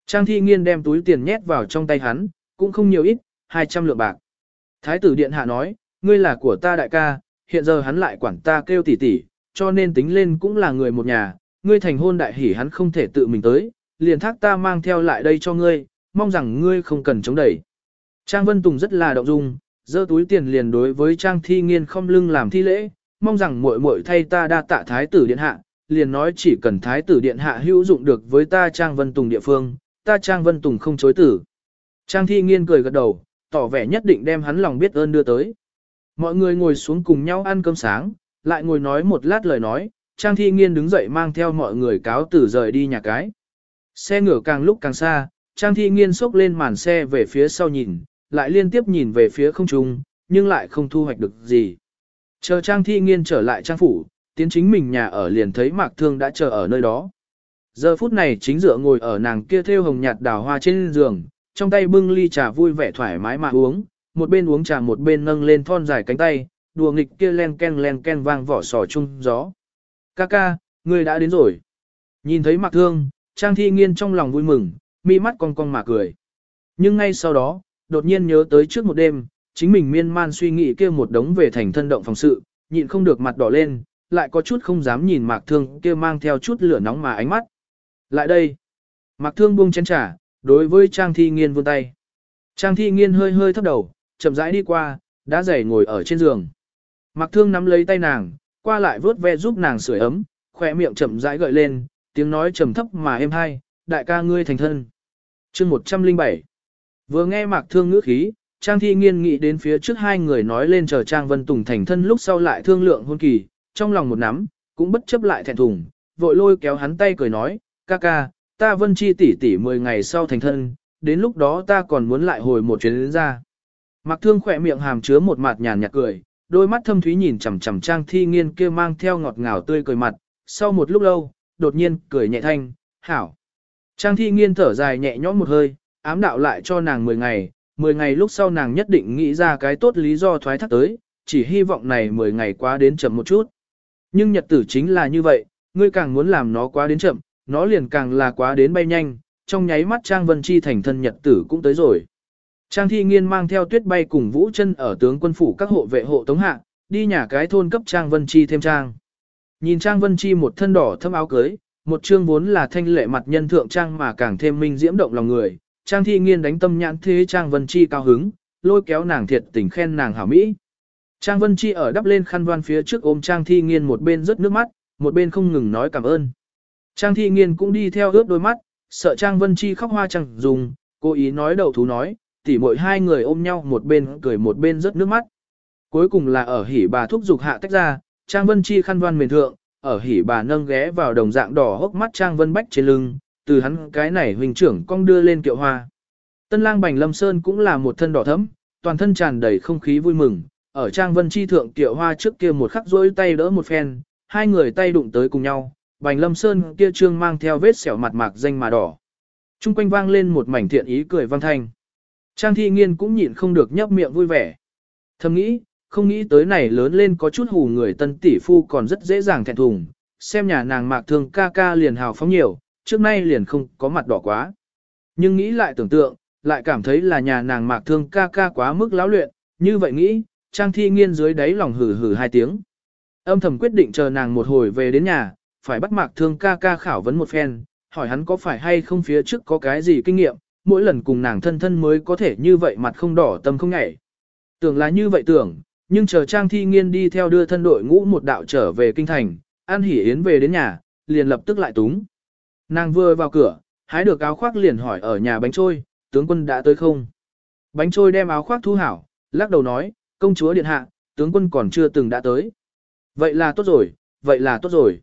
Speaker 1: Trang Thi Nghiên đem túi tiền nhét vào trong tay hắn, cũng không nhiều ít, 200 lượng bạc. Thái tử điện hạ nói, ngươi là của ta đại ca, hiện giờ hắn lại quản ta kêu tỷ tỷ, cho nên tính lên cũng là người một nhà, ngươi thành hôn đại hỉ hắn không thể tự mình tới, liền thác ta mang theo lại đây cho ngươi, mong rằng ngươi không cần chống đẩy. Trang Vân Tùng rất là động dung, giơ túi tiền liền đối với Trang Thi Nghiên không lưng làm thi lễ, mong rằng muội muội thay ta đa tạ thái tử điện hạ, liền nói chỉ cần thái tử điện hạ hữu dụng được với ta Trang Vân Tùng địa phương, ta Trang Vân Tùng không chối tử. Trang Thi Nghiên cười gật đầu, tỏ vẻ nhất định đem hắn lòng biết ơn đưa tới. Mọi người ngồi xuống cùng nhau ăn cơm sáng, lại ngồi nói một lát lời nói, Trang Thi Nghiên đứng dậy mang theo mọi người cáo tử rời đi nhà cái. Xe ngựa càng lúc càng xa, Trang Thi Nghiên xốc lên màn xe về phía sau nhìn, lại liên tiếp nhìn về phía không trung, nhưng lại không thu hoạch được gì. Chờ Trang Thi Nghiên trở lại trang phủ, tiến chính mình nhà ở liền thấy Mạc Thương đã chờ ở nơi đó. Giờ phút này chính dựa ngồi ở nàng kia theo hồng nhạt đào hoa trên giường, trong tay bưng ly trà vui vẻ thoải mái mà uống, một bên uống trà một bên nâng lên thon dài cánh tay, đùa nghịch kia len ken len ken vang vỏ sò chung gió. Ca ca, ngươi đã đến rồi. Nhìn thấy mặc Thương, Trang Thi Nghiên trong lòng vui mừng, mi mắt cong cong mà cười. Nhưng ngay sau đó, đột nhiên nhớ tới trước một đêm, chính mình miên man suy nghĩ kia một đống về thành thân động phòng sự, nhịn không được mặt đỏ lên, lại có chút không dám nhìn Mạc Thương kia mang theo chút lửa nóng mà ánh mắt. Lại đây. Mạc Thương buông chén trà, đối với Trang Thi Nghiên vươn tay. Trang Thi Nghiên hơi hơi thấp đầu, chậm rãi đi qua, đã dày ngồi ở trên giường. Mặc Thương nắm lấy tay nàng, qua lại vớt ve giúp nàng sưởi ấm, khỏe miệng chậm rãi gợi lên, tiếng nói trầm thấp mà êm hay, đại ca ngươi thành thân. chương 107 Vừa nghe Mạc Thương ngữ khí, Trang Thi Nghiên nghĩ đến phía trước hai người nói lên chờ Trang Vân Tùng thành thân lúc sau lại thương lượng hôn kỳ, trong lòng một nắm, cũng bất chấp lại thẹn thùng, vội lôi kéo hắn tay cười nói, ca ca, ta Vân Chi tỷ tỷ 10 ngày sau thành thân, đến lúc đó ta còn muốn lại hồi một chuyến đến ra. Mặc Thương khỏe miệng hàm chứa một mặt nhàn nhạt cười, đôi mắt thâm thúy nhìn chằm chằm Trang Thi Nghiên kia mang theo ngọt ngào tươi cười mặt, sau một lúc lâu, đột nhiên cười nhẹ thanh, "Hảo." Trang Thi Nghiên thở dài nhẹ nhõm một hơi, ám đạo lại cho nàng 10 ngày, 10 ngày lúc sau nàng nhất định nghĩ ra cái tốt lý do thoái thác tới, chỉ hy vọng này 10 ngày quá đến chậm một chút. Nhưng nhật tử chính là như vậy, ngươi càng muốn làm nó quá đến chậm, nó liền càng là quá đến bay nhanh, trong nháy mắt Trang Vân Chi thành thân nhật tử cũng tới rồi. Trang Thi Nghiên mang theo tuyết bay cùng Vũ chân ở tướng quân phủ các hộ vệ hộ tống hạ, đi nhà cái thôn cấp Trang Vân Chi thêm trang. Nhìn Trang Vân Chi một thân đỏ thâm áo cưới, một chương vốn là thanh lệ mặt nhân thượng trang mà càng thêm minh diễm động lòng người, Trang Thi Nghiên đánh tâm nhãn thế Trang Vân Chi cao hứng, lôi kéo nàng thiệt tình khen nàng hảo mỹ. Trang Vân Chi ở đắp lên khăn đoan phía trước ôm Trang Thi Nghiên một bên rớt nước mắt, một bên không ngừng nói cảm ơn. Trang Thi Nghiên cũng đi theo ướt đôi mắt, sợ Trang Vân Chi khóc hoa chẳng dùng, cố ý nói đầu thú nói, tỉ mỗi hai người ôm nhau một bên cười một bên rớt nước mắt. Cuối cùng là ở hỉ bà thúc giục hạ tách ra, Trang Vân Chi khăn voan mền thượng, ở hỉ bà nâng ghé vào đồng dạng đỏ hốc mắt Trang Vân Bách trên lưng, từ hắn cái này huynh trưởng cong đưa lên kiệu hoa. Tân lang bành lâm sơn cũng là một thân đỏ thẫm, toàn thân tràn đầy không khí vui mừng, ở Trang Vân Chi thượng kiệu hoa trước kia một khắc rỗi tay đỡ một phen, hai người tay đụng tới cùng nhau, bành lâm sơn kia trương mang theo vết sẹo mặt mạc danh mà đỏ. Trung quanh vang lên một mảnh thiện ý cười vang thanh. Trang thi nghiên cũng nhịn không được nhấp miệng vui vẻ. Thầm nghĩ, không nghĩ tới này lớn lên có chút hù người tân tỷ phu còn rất dễ dàng thẹn thùng, xem nhà nàng mạc thương ca ca liền hào phóng nhiều, trước nay liền không có mặt đỏ quá. Nhưng nghĩ lại tưởng tượng, lại cảm thấy là nhà nàng mạc thương ca ca quá mức lão luyện, như vậy nghĩ, trang thi nghiên dưới đáy lòng hử hử hai tiếng. Âm thầm quyết định chờ nàng một hồi về đến nhà, phải bắt mạc thương ca ca khảo vấn một phen, hỏi hắn có phải hay không phía trước có cái gì kinh nghiệm, mỗi lần cùng nàng thân thân mới có thể như vậy mặt không đỏ tâm không nhảy. Tưởng là như vậy tưởng, nhưng chờ Trang Thi Nghiên đi theo đưa thân đội ngũ một đạo trở về kinh thành, An Hỷ Yến về đến nhà, liền lập tức lại túng. Nàng vừa vào cửa, hái được áo khoác liền hỏi ở nhà bánh trôi, tướng quân đã tới không? Bánh trôi đem áo khoác thu hảo, lắc đầu nói, công chúa điện hạ, tướng quân còn chưa từng đã tới. Vậy là tốt rồi, vậy là tốt rồi.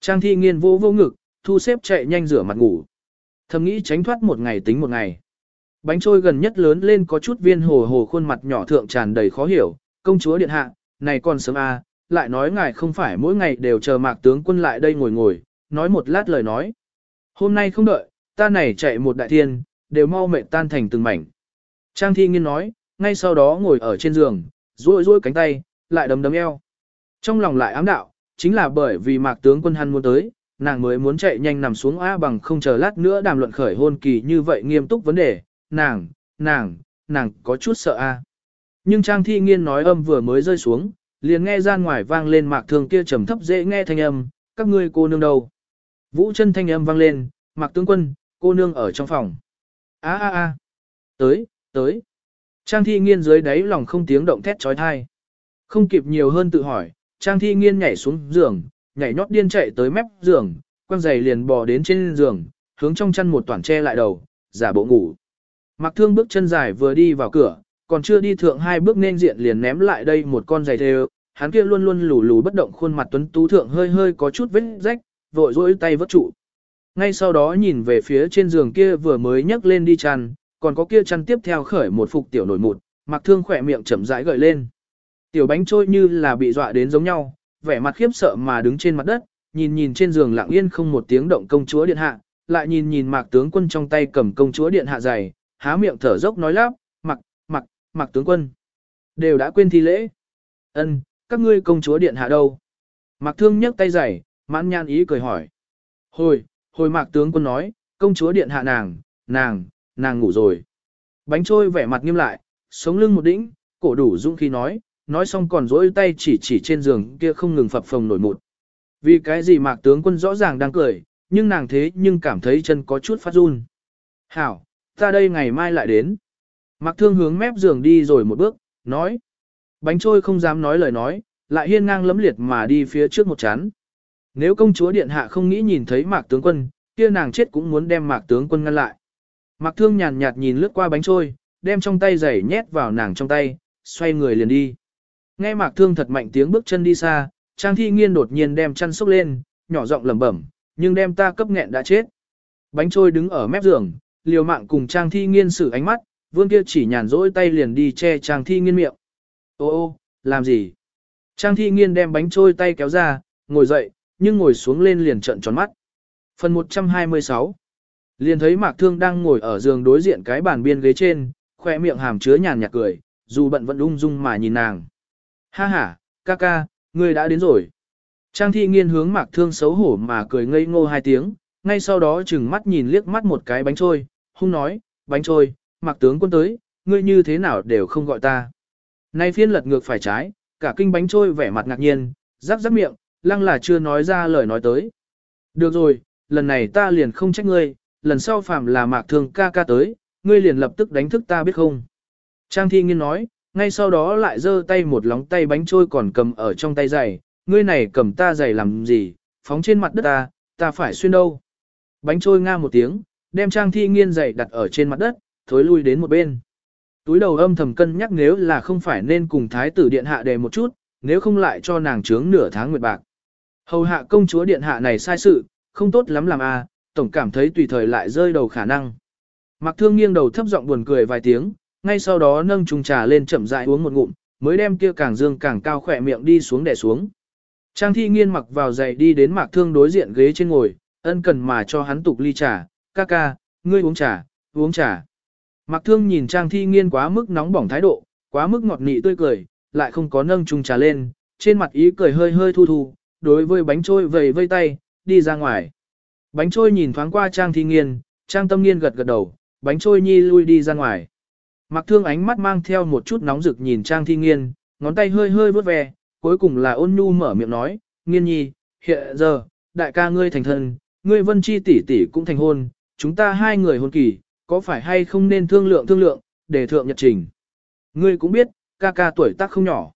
Speaker 1: Trang thi nghiên vô vô ngực, thu xếp chạy nhanh rửa mặt ngủ. Thầm nghĩ tránh thoát một ngày tính một ngày. Bánh trôi gần nhất lớn lên có chút viên hồ hồ khuôn mặt nhỏ thượng tràn đầy khó hiểu, công chúa điện hạ, này còn sớm à, lại nói ngài không phải mỗi ngày đều chờ mạc tướng quân lại đây ngồi ngồi, nói một lát lời nói. Hôm nay không đợi, ta này chạy một đại thiên, đều mau mệt tan thành từng mảnh. Trang thi nghiên nói, ngay sau đó ngồi ở trên giường, duỗi duỗi cánh tay, lại đấm đấm eo. Trong lòng lại ám đạo, chính là bởi vì mạc tướng quân hắn muốn tới, nàng mới muốn chạy nhanh nằm xuống A bằng không chờ lát nữa đàm luận khởi hôn kỳ như vậy nghiêm túc vấn đề, nàng, nàng, nàng có chút sợ A. Nhưng Trang Thi Nghiên nói âm vừa mới rơi xuống, liền nghe gian ngoài vang lên mạc thương kia trầm thấp dễ nghe thanh âm, các ngươi cô nương đâu. Vũ chân thanh âm vang lên, mạc tướng quân, cô nương ở trong phòng. a a a tới, tới. Trang thi nghiên dưới đáy lòng không tiếng động thét trói thai. Không kịp nhiều hơn tự hỏi, Trang thi nghiên nhảy xuống giường, nhảy nhót điên chạy tới mép giường, quăng giày liền bò đến trên giường, hướng trong chăn một toàn che lại đầu, giả bộ ngủ. Mặc thương bước chân dài vừa đi vào cửa, còn chưa đi thượng hai bước nên diện liền ném lại đây một con giày thêu, hắn kia luôn luôn lù lù bất động khuôn mặt tuấn tú thượng hơi hơi có chút vết rách, vội rỗi tay vớt trụ. Ngay sau đó nhìn về phía trên giường kia vừa mới nhấc lên đi chăn, còn có kia chăn tiếp theo khởi một phục tiểu nổi mụt, mặc thương khỏe miệng chậm rãi gợi lên. Tiểu bánh trôi như là bị dọa đến giống nhau, vẻ mặt khiếp sợ mà đứng trên mặt đất, nhìn nhìn trên giường lặng yên không một tiếng động công chúa điện hạ, lại nhìn nhìn mạc tướng quân trong tay cầm công chúa điện hạ dày, há miệng thở dốc nói lắp, mặc, mặc, mặc tướng quân. Đều đã quên thi lễ. ân các ngươi công chúa điện hạ đâu? Mạc thương nhấc tay dày, mãn nhan ý cười hỏi. Hồi, hồi mạc tướng quân nói, công chúa điện hạ nàng, nàng, nàng ngủ rồi. Bánh trôi vẻ mặt nghiêm lại, sống lưng một đĩnh, cổ đủ dũng khi nói, nói xong còn dỗi tay chỉ chỉ trên giường kia không ngừng phập phồng nổi một. Vì cái gì mạc tướng quân rõ ràng đang cười, nhưng nàng thế nhưng cảm thấy chân có chút phát run. Hảo, ta đây ngày mai lại đến. Mạc thương hướng mép giường đi rồi một bước, nói. Bánh trôi không dám nói lời nói, lại hiên ngang lấm liệt mà đi phía trước một chán. Nếu công chúa điện hạ không nghĩ nhìn thấy mạc tướng quân, kia nàng chết cũng muốn đem mạc tướng quân ngăn lại. Mạc thương nhàn nhạt nhìn lướt qua bánh trôi, đem trong tay giày nhét vào nàng trong tay, xoay người liền đi. Nghe mạc thương thật mạnh tiếng bước chân đi xa, trang thi nghiên đột nhiên đem chăn xúc lên, nhỏ giọng lẩm bẩm, nhưng đem ta cấp nghẹn đã chết. Bánh trôi đứng ở mép giường, liều mạng cùng trang thi nghiên sử ánh mắt, vương kia chỉ nhàn rỗi tay liền đi che trang thi nghiên miệng. Ô ô, làm gì? Trang thi nghiên đem bánh trôi tay kéo ra, ngồi dậy, nhưng ngồi xuống lên liền trợn tròn mắt. Phần 126 Liền thấy Mạc Thương đang ngồi ở giường đối diện cái bàn biên ghế trên, khoe miệng hàm chứa nhàn nhạt cười, dù bận vẫn ung dung mà nhìn nàng. Ha ha, ca ca, ngươi đã đến rồi. Trang thi nghiên hướng Mạc Thương xấu hổ mà cười ngây ngô hai tiếng, ngay sau đó chừng mắt nhìn liếc mắt một cái bánh trôi, hung nói, bánh trôi, Mạc tướng quân tới, ngươi như thế nào đều không gọi ta. Nay phiên lật ngược phải trái, cả kinh bánh trôi vẻ mặt ngạc nhiên, rắc rắc miệng, lăng là chưa nói ra lời nói tới. Được rồi, lần này ta liền không trách ngươi, lần sau phạm là mạc thương ca ca tới, ngươi liền lập tức đánh thức ta biết không. Trang thi nghiên nói, ngay sau đó lại giơ tay một lóng tay bánh trôi còn cầm ở trong tay giày, ngươi này cầm ta giày làm gì, phóng trên mặt đất ta, ta phải xuyên đâu. Bánh trôi nga một tiếng, đem trang thi nghiên giày đặt ở trên mặt đất, thối lui đến một bên. Túi đầu âm thầm cân nhắc nếu là không phải nên cùng thái tử điện hạ đề một chút, nếu không lại cho nàng trướng nửa tháng nguyệt bạc. Hầu hạ công chúa điện hạ này sai sự, không tốt lắm làm a, à, tổng cảm thấy tùy thời lại rơi đầu khả năng. Mặc thương nghiêng đầu thấp giọng buồn cười vài tiếng, ngay sau đó nâng chung trà lên chậm rãi uống một ngụm, mới đem kia càng dương càng cao khỏe miệng đi xuống đè xuống. Trang thi nghiên mặc vào giày đi đến mạc thương đối diện ghế trên ngồi, ân cần mà cho hắn tục ly trà, ca ca, ngươi uống trà, uống trà. Mạc thương nhìn trang thi nghiên quá mức nóng bỏng thái độ, quá mức ngọt nị tươi cười, lại không có nâng chung trà lên, trên mặt ý cười hơi hơi thu thu, đối với bánh trôi vầy vây tay, đi ra ngoài. Bánh trôi nhìn thoáng qua trang thi nghiên, trang tâm nghiên gật gật đầu, bánh trôi nhi lui đi ra ngoài. Mặc thương ánh mắt mang theo một chút nóng rực nhìn trang thi nghiên, ngón tay hơi hơi vớt ve, cuối cùng là ôn nhu mở miệng nói, nghiên nhi, hiện giờ, đại ca ngươi thành thân, ngươi vân chi tỷ tỷ cũng thành hôn, chúng ta hai người hôn kỳ, có phải hay không nên thương lượng thương lượng, để thượng nhật trình. Ngươi cũng biết, ca ca tuổi tác không nhỏ.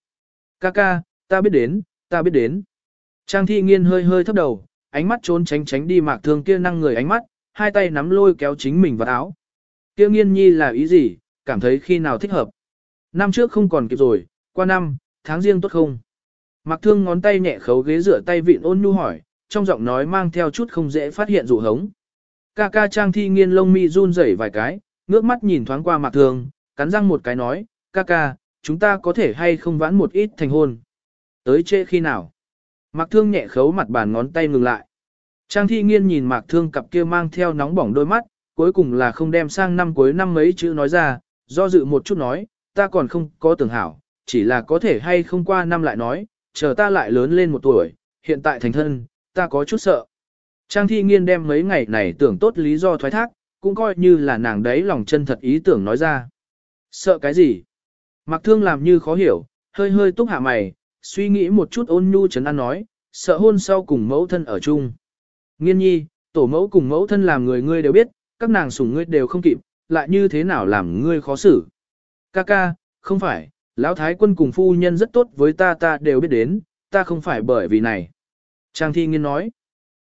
Speaker 1: Ca ca, ta biết đến, ta biết đến. Trang thi nghiên hơi hơi thấp đầu, ánh mắt trốn tránh tránh đi mạc thương kia năng người ánh mắt, hai tay nắm lôi kéo chính mình vào áo. Kia nghiên nhi là ý gì, cảm thấy khi nào thích hợp. Năm trước không còn kịp rồi, qua năm, tháng riêng tốt không? Mạc thương ngón tay nhẹ khấu ghế rửa tay vịn ôn nhu hỏi, trong giọng nói mang theo chút không dễ phát hiện dụ hống. Ca ca trang thi nghiên lông mi run rẩy vài cái, ngước mắt nhìn thoáng qua mạc thương, cắn răng một cái nói, ca ca, chúng ta có thể hay không vãn một ít thành hôn. Tới trễ khi nào? Mạc thương nhẹ khấu mặt bàn ngón tay ngừng lại. Trang thi nghiên nhìn mạc thương cặp kia mang theo nóng bỏng đôi mắt, cuối cùng là không đem sang năm cuối năm mấy chữ nói ra, do dự một chút nói, ta còn không có tưởng hảo, chỉ là có thể hay không qua năm lại nói, chờ ta lại lớn lên một tuổi, hiện tại thành thân, ta có chút sợ. Trang thi nghiên đem mấy ngày này tưởng tốt lý do thoái thác, cũng coi như là nàng đấy lòng chân thật ý tưởng nói ra. Sợ cái gì? Mặc thương làm như khó hiểu, hơi hơi túc hạ mày, suy nghĩ một chút ôn nhu chấn an nói, sợ hôn sau cùng mẫu thân ở chung. Nghiên nhi, tổ mẫu cùng mẫu thân làm người ngươi đều biết, các nàng sủng ngươi đều không kịp, lại như thế nào làm ngươi khó xử. Ca ca, không phải, lão thái quân cùng phu nhân rất tốt với ta ta đều biết đến, ta không phải bởi vì này. Trang thi nghiên nói,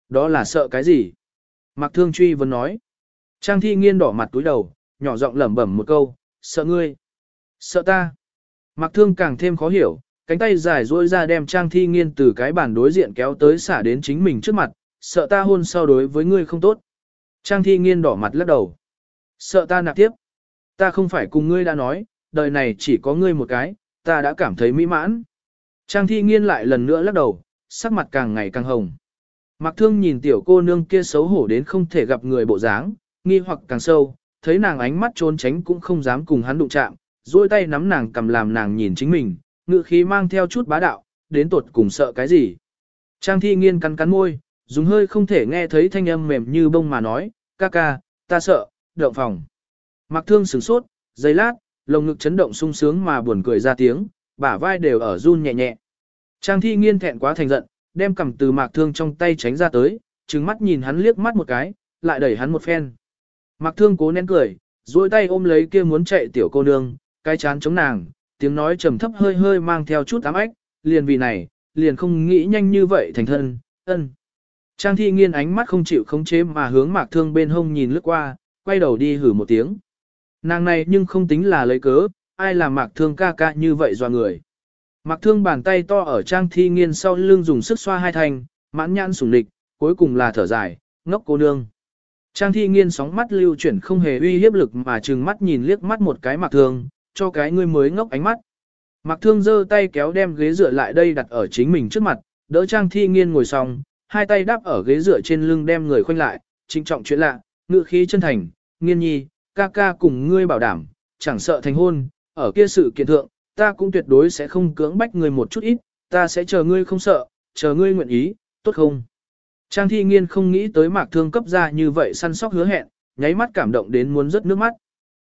Speaker 1: đó là sợ cái gì? Mạc thương truy vẫn nói. Trang thi nghiên đỏ mặt túi đầu, nhỏ giọng lẩm bẩm một câu, sợ ngươi. Sợ ta. Mạc thương càng thêm khó hiểu, cánh tay dài duỗi ra đem Trang thi nghiên từ cái bàn đối diện kéo tới xả đến chính mình trước mặt, sợ ta hôn sau đối với ngươi không tốt. Trang thi nghiên đỏ mặt lắc đầu. Sợ ta nạp tiếp. Ta không phải cùng ngươi đã nói, đời này chỉ có ngươi một cái, ta đã cảm thấy mỹ mãn. Trang thi nghiên lại lần nữa lắc đầu, sắc mặt càng ngày càng hồng. Mặc thương nhìn tiểu cô nương kia xấu hổ đến không thể gặp người bộ dáng, nghi hoặc càng sâu, thấy nàng ánh mắt trốn tránh cũng không dám cùng hắn đụng chạm, duỗi tay nắm nàng cầm làm nàng nhìn chính mình, ngự khí mang theo chút bá đạo, đến tuột cùng sợ cái gì. Trang thi nghiên cắn cắn môi, dùng hơi không thể nghe thấy thanh âm mềm như bông mà nói, ca ca, ta sợ, động phòng. Mặc thương sửng sốt, giây lát, lồng ngực chấn động sung sướng mà buồn cười ra tiếng, bả vai đều ở run nhẹ nhẹ. Trang thi nghiên thẹn quá thành giận, đem cầm từ mạc thương trong tay tránh ra tới, trừng mắt nhìn hắn liếc mắt một cái, lại đẩy hắn một phen. Mạc thương cố nén cười, duỗi tay ôm lấy kia muốn chạy tiểu cô nương, cái chán chống nàng, tiếng nói trầm thấp hơi hơi mang theo chút ám ách, liền vì này, liền không nghĩ nhanh như vậy thành thân, ân. Trang thi nghiên ánh mắt không chịu khống chế mà hướng mạc thương bên hông nhìn lướt qua, quay đầu đi hử một tiếng. Nàng này nhưng không tính là lấy cớ, ai làm mạc thương ca ca như vậy do người. Mạc thương bàn tay to ở trang thi nghiên sau lưng dùng sức xoa hai thành, mãn nhãn sủng địch, cuối cùng là thở dài, ngốc cô nương. Trang thi nghiên sóng mắt lưu chuyển không hề uy hiếp lực mà trừng mắt nhìn liếc mắt một cái mạc thương, cho cái ngươi mới ngốc ánh mắt. Mạc thương giơ tay kéo đem ghế dựa lại đây đặt ở chính mình trước mặt, đỡ trang thi nghiên ngồi xong, hai tay đáp ở ghế dựa trên lưng đem người khoanh lại, trinh trọng chuyện lạ, ngự khí chân thành, nghiên nhi, ca ca cùng ngươi bảo đảm, chẳng sợ thành hôn, ở kia sự kiện thượng, ta cũng tuyệt đối sẽ không cưỡng bách ngươi một chút ít, ta sẽ chờ ngươi không sợ, chờ ngươi nguyện ý, tốt không? Trang thi nghiên không nghĩ tới mạc thương cấp ra như vậy săn sóc hứa hẹn, nháy mắt cảm động đến muốn rớt nước mắt.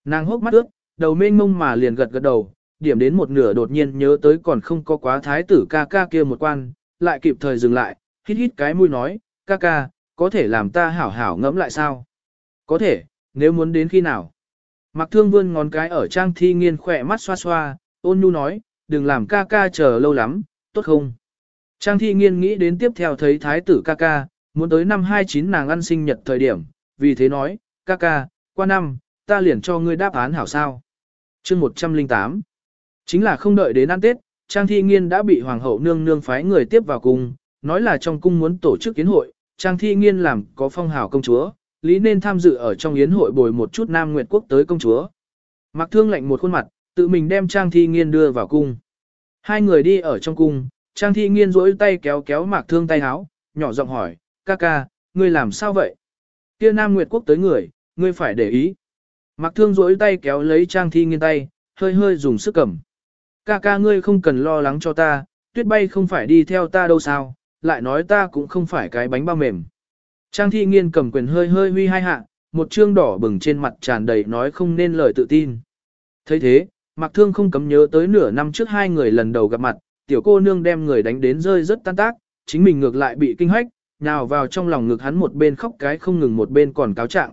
Speaker 1: Nàng hốc mắt ướt, đầu mênh mông mà liền gật gật đầu, điểm đến một nửa đột nhiên nhớ tới còn không có quá thái tử ca ca kia một quan, lại kịp thời dừng lại, hít hít cái mũi nói, ca ca, có thể làm ta hảo hảo ngẫm lại sao? Có thể, nếu muốn đến khi nào? Mạc thương vươn ngón cái ở trang thi nghiên khỏe mắt xoa xoa, ôn nhu nói, đừng làm ca ca chờ lâu lắm, tốt không? Trang thi nghiên nghĩ đến tiếp theo thấy thái tử ca ca, muốn tới năm 29 nàng ăn sinh nhật thời điểm, vì thế nói, ca ca, qua năm, ta liền cho ngươi đáp án hảo sao. chương 108 Chính là không đợi đến ăn Tết, Trang thi nghiên đã bị hoàng hậu nương nương phái người tiếp vào cung, nói là trong cung muốn tổ chức kiến hội, Trang thi nghiên làm có phong hào công chúa, lý nên tham dự ở trong yến hội bồi một chút Nam Nguyệt Quốc tới công chúa. Mặc thương lạnh một khuôn mặt, tự mình đem Trang Thi Nghiên đưa vào cung. Hai người đi ở trong cung, Trang Thi Nghiên rỗi tay kéo kéo Mạc Thương tay háo, nhỏ giọng hỏi, ca ca, ngươi làm sao vậy? Kia Nam Nguyệt Quốc tới người, ngươi phải để ý. Mạc Thương rỗi tay kéo lấy Trang Thi Nghiên tay, hơi hơi dùng sức cầm. Ca ca ngươi không cần lo lắng cho ta, tuyết bay không phải đi theo ta đâu sao, lại nói ta cũng không phải cái bánh bao mềm. Trang thi nghiên cầm quyền hơi hơi huy hai hạ, một trương đỏ bừng trên mặt tràn đầy nói không nên lời tự tin. thấy thế, Mạc Thương không cấm nhớ tới nửa năm trước hai người lần đầu gặp mặt, tiểu cô nương đem người đánh đến rơi rất tan tác, chính mình ngược lại bị kinh hách, nhào vào trong lòng ngực hắn một bên khóc cái không ngừng một bên còn cáo trạng.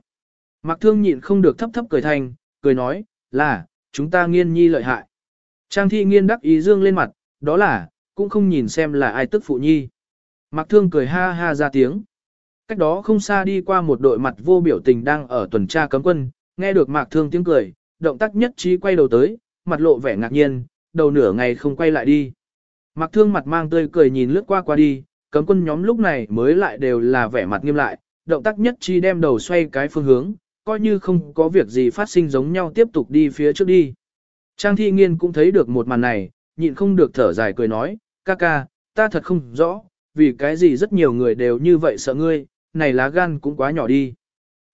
Speaker 1: Mạc Thương nhịn không được thấp thấp cười thành, cười nói, là, chúng ta nghiên nhi lợi hại. Trang thi nghiên đắc ý dương lên mặt, đó là, cũng không nhìn xem là ai tức phụ nhi. Mạc Thương cười ha ha ra tiếng. Cách đó không xa đi qua một đội mặt vô biểu tình đang ở tuần tra cấm quân, nghe được Mạc Thương tiếng cười, động tác nhất trí quay đầu tới, mặt lộ vẻ ngạc nhiên, đầu nửa ngày không quay lại đi. Mạc Thương mặt mang tươi cười nhìn lướt qua qua đi, cấm quân nhóm lúc này mới lại đều là vẻ mặt nghiêm lại, động tác nhất trí đem đầu xoay cái phương hướng, coi như không có việc gì phát sinh giống nhau tiếp tục đi phía trước đi. Trang thi nghiên cũng thấy được một màn này, nhịn không được thở dài cười nói, ca ca, ta thật không rõ, vì cái gì rất nhiều người đều như vậy sợ ngươi, này lá gan cũng quá nhỏ đi.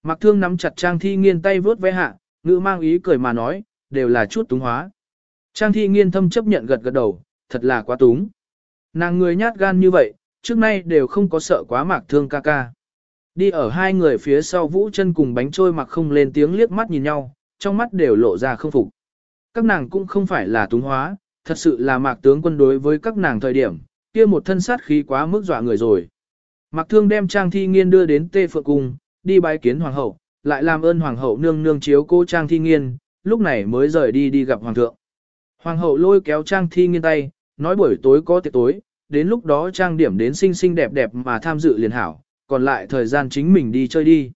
Speaker 1: Mặc thương nắm chặt Trang Thi Nghiên tay vướt vẽ hạ, ngữ mang ý cười mà nói, đều là chút túng hóa. Trang Thi Nghiên thâm chấp nhận gật gật đầu, thật là quá túng. Nàng người nhát gan như vậy, trước nay đều không có sợ quá mạc thương ca ca. Đi ở hai người phía sau vũ chân cùng bánh trôi mặc không lên tiếng liếc mắt nhìn nhau, trong mắt đều lộ ra không phục. Các nàng cũng không phải là túng hóa, thật sự là mạc tướng quân đối với các nàng thời điểm, kia một thân sát khí quá mức dọa người rồi. Mạc Thương đem Trang Thi Nghiên đưa đến Tê Phượng Cung, đi bái kiến Hoàng hậu, lại làm ơn hoàng hậu nương nương chiếu cô Trang Thi Nghiên, lúc này mới rời đi đi gặp hoàng thượng. Hoàng hậu lôi kéo Trang Thi Nghiên tay, nói buổi tối có tiệc tối, đến lúc đó trang điểm đến xinh xinh đẹp đẹp mà tham dự liền hảo, còn lại thời gian chính mình đi chơi đi.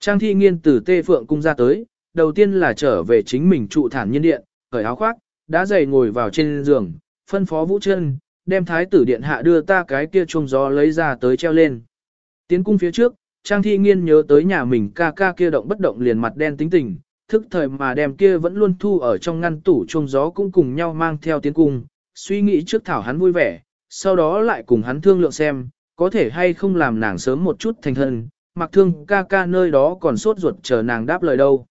Speaker 1: Trang Thi Nghiên từ Tê Phượng cung ra tới, đầu tiên là trở về chính mình trụ thản nhiên điện, cởi áo khoác, đã dày ngồi vào trên giường, phân phó Vũ Chân, đem thái tử điện hạ đưa ta cái kia chuông gió lấy ra tới treo lên. Tiến cung phía trước, Trang Thi Nghiên nhớ tới nhà mình ca ca kia động bất động liền mặt đen tính tình, thức thời mà đem kia vẫn luôn thu ở trong ngăn tủ chuông gió cũng cùng nhau mang theo tiến cung, suy nghĩ trước thảo hắn vui vẻ, sau đó lại cùng hắn thương lượng xem, có thể hay không làm nàng sớm một chút thành thân, mặc thương ca ca nơi đó còn sốt ruột chờ nàng đáp lời đâu.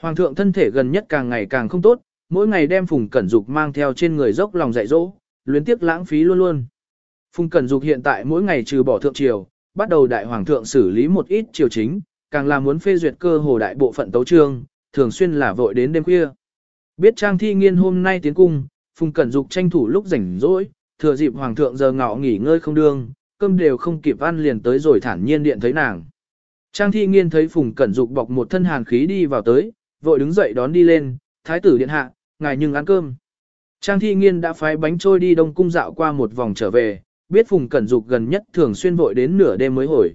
Speaker 1: Hoàng thượng thân thể gần nhất càng ngày càng không tốt, mỗi ngày đem Phùng Cẩn Dục mang theo trên người dốc lòng dạy dỗ, luyến tiếc lãng phí luôn luôn. Phùng Cẩn Dục hiện tại mỗi ngày trừ bỏ thượng triều, bắt đầu đại hoàng thượng xử lý một ít triều chính, càng là muốn phê duyệt cơ hồ đại bộ phận tấu chương thường xuyên là vội đến đêm khuya. Biết Trang Thi Nghiên hôm nay tiến cung, Phùng Cẩn Dục tranh thủ lúc rảnh rỗi, thừa dịp hoàng thượng giờ ngọ nghỉ ngơi không đương, cơm đều không kịp ăn liền tới rồi thản nhiên điện thấy nàng. Trang Thi Nghiên thấy Phùng Cẩn Dục bọc một thân hàn khí đi vào tới, vội đứng dậy đón đi lên, thái tử điện hạ, ngài nhưng ăn cơm. Trang Thi Nghiên đã phái bánh trôi đi Đông Cung dạo qua một vòng trở về, biết Phùng Cẩn Dục gần nhất thường xuyên vội đến nửa đêm mới hồi.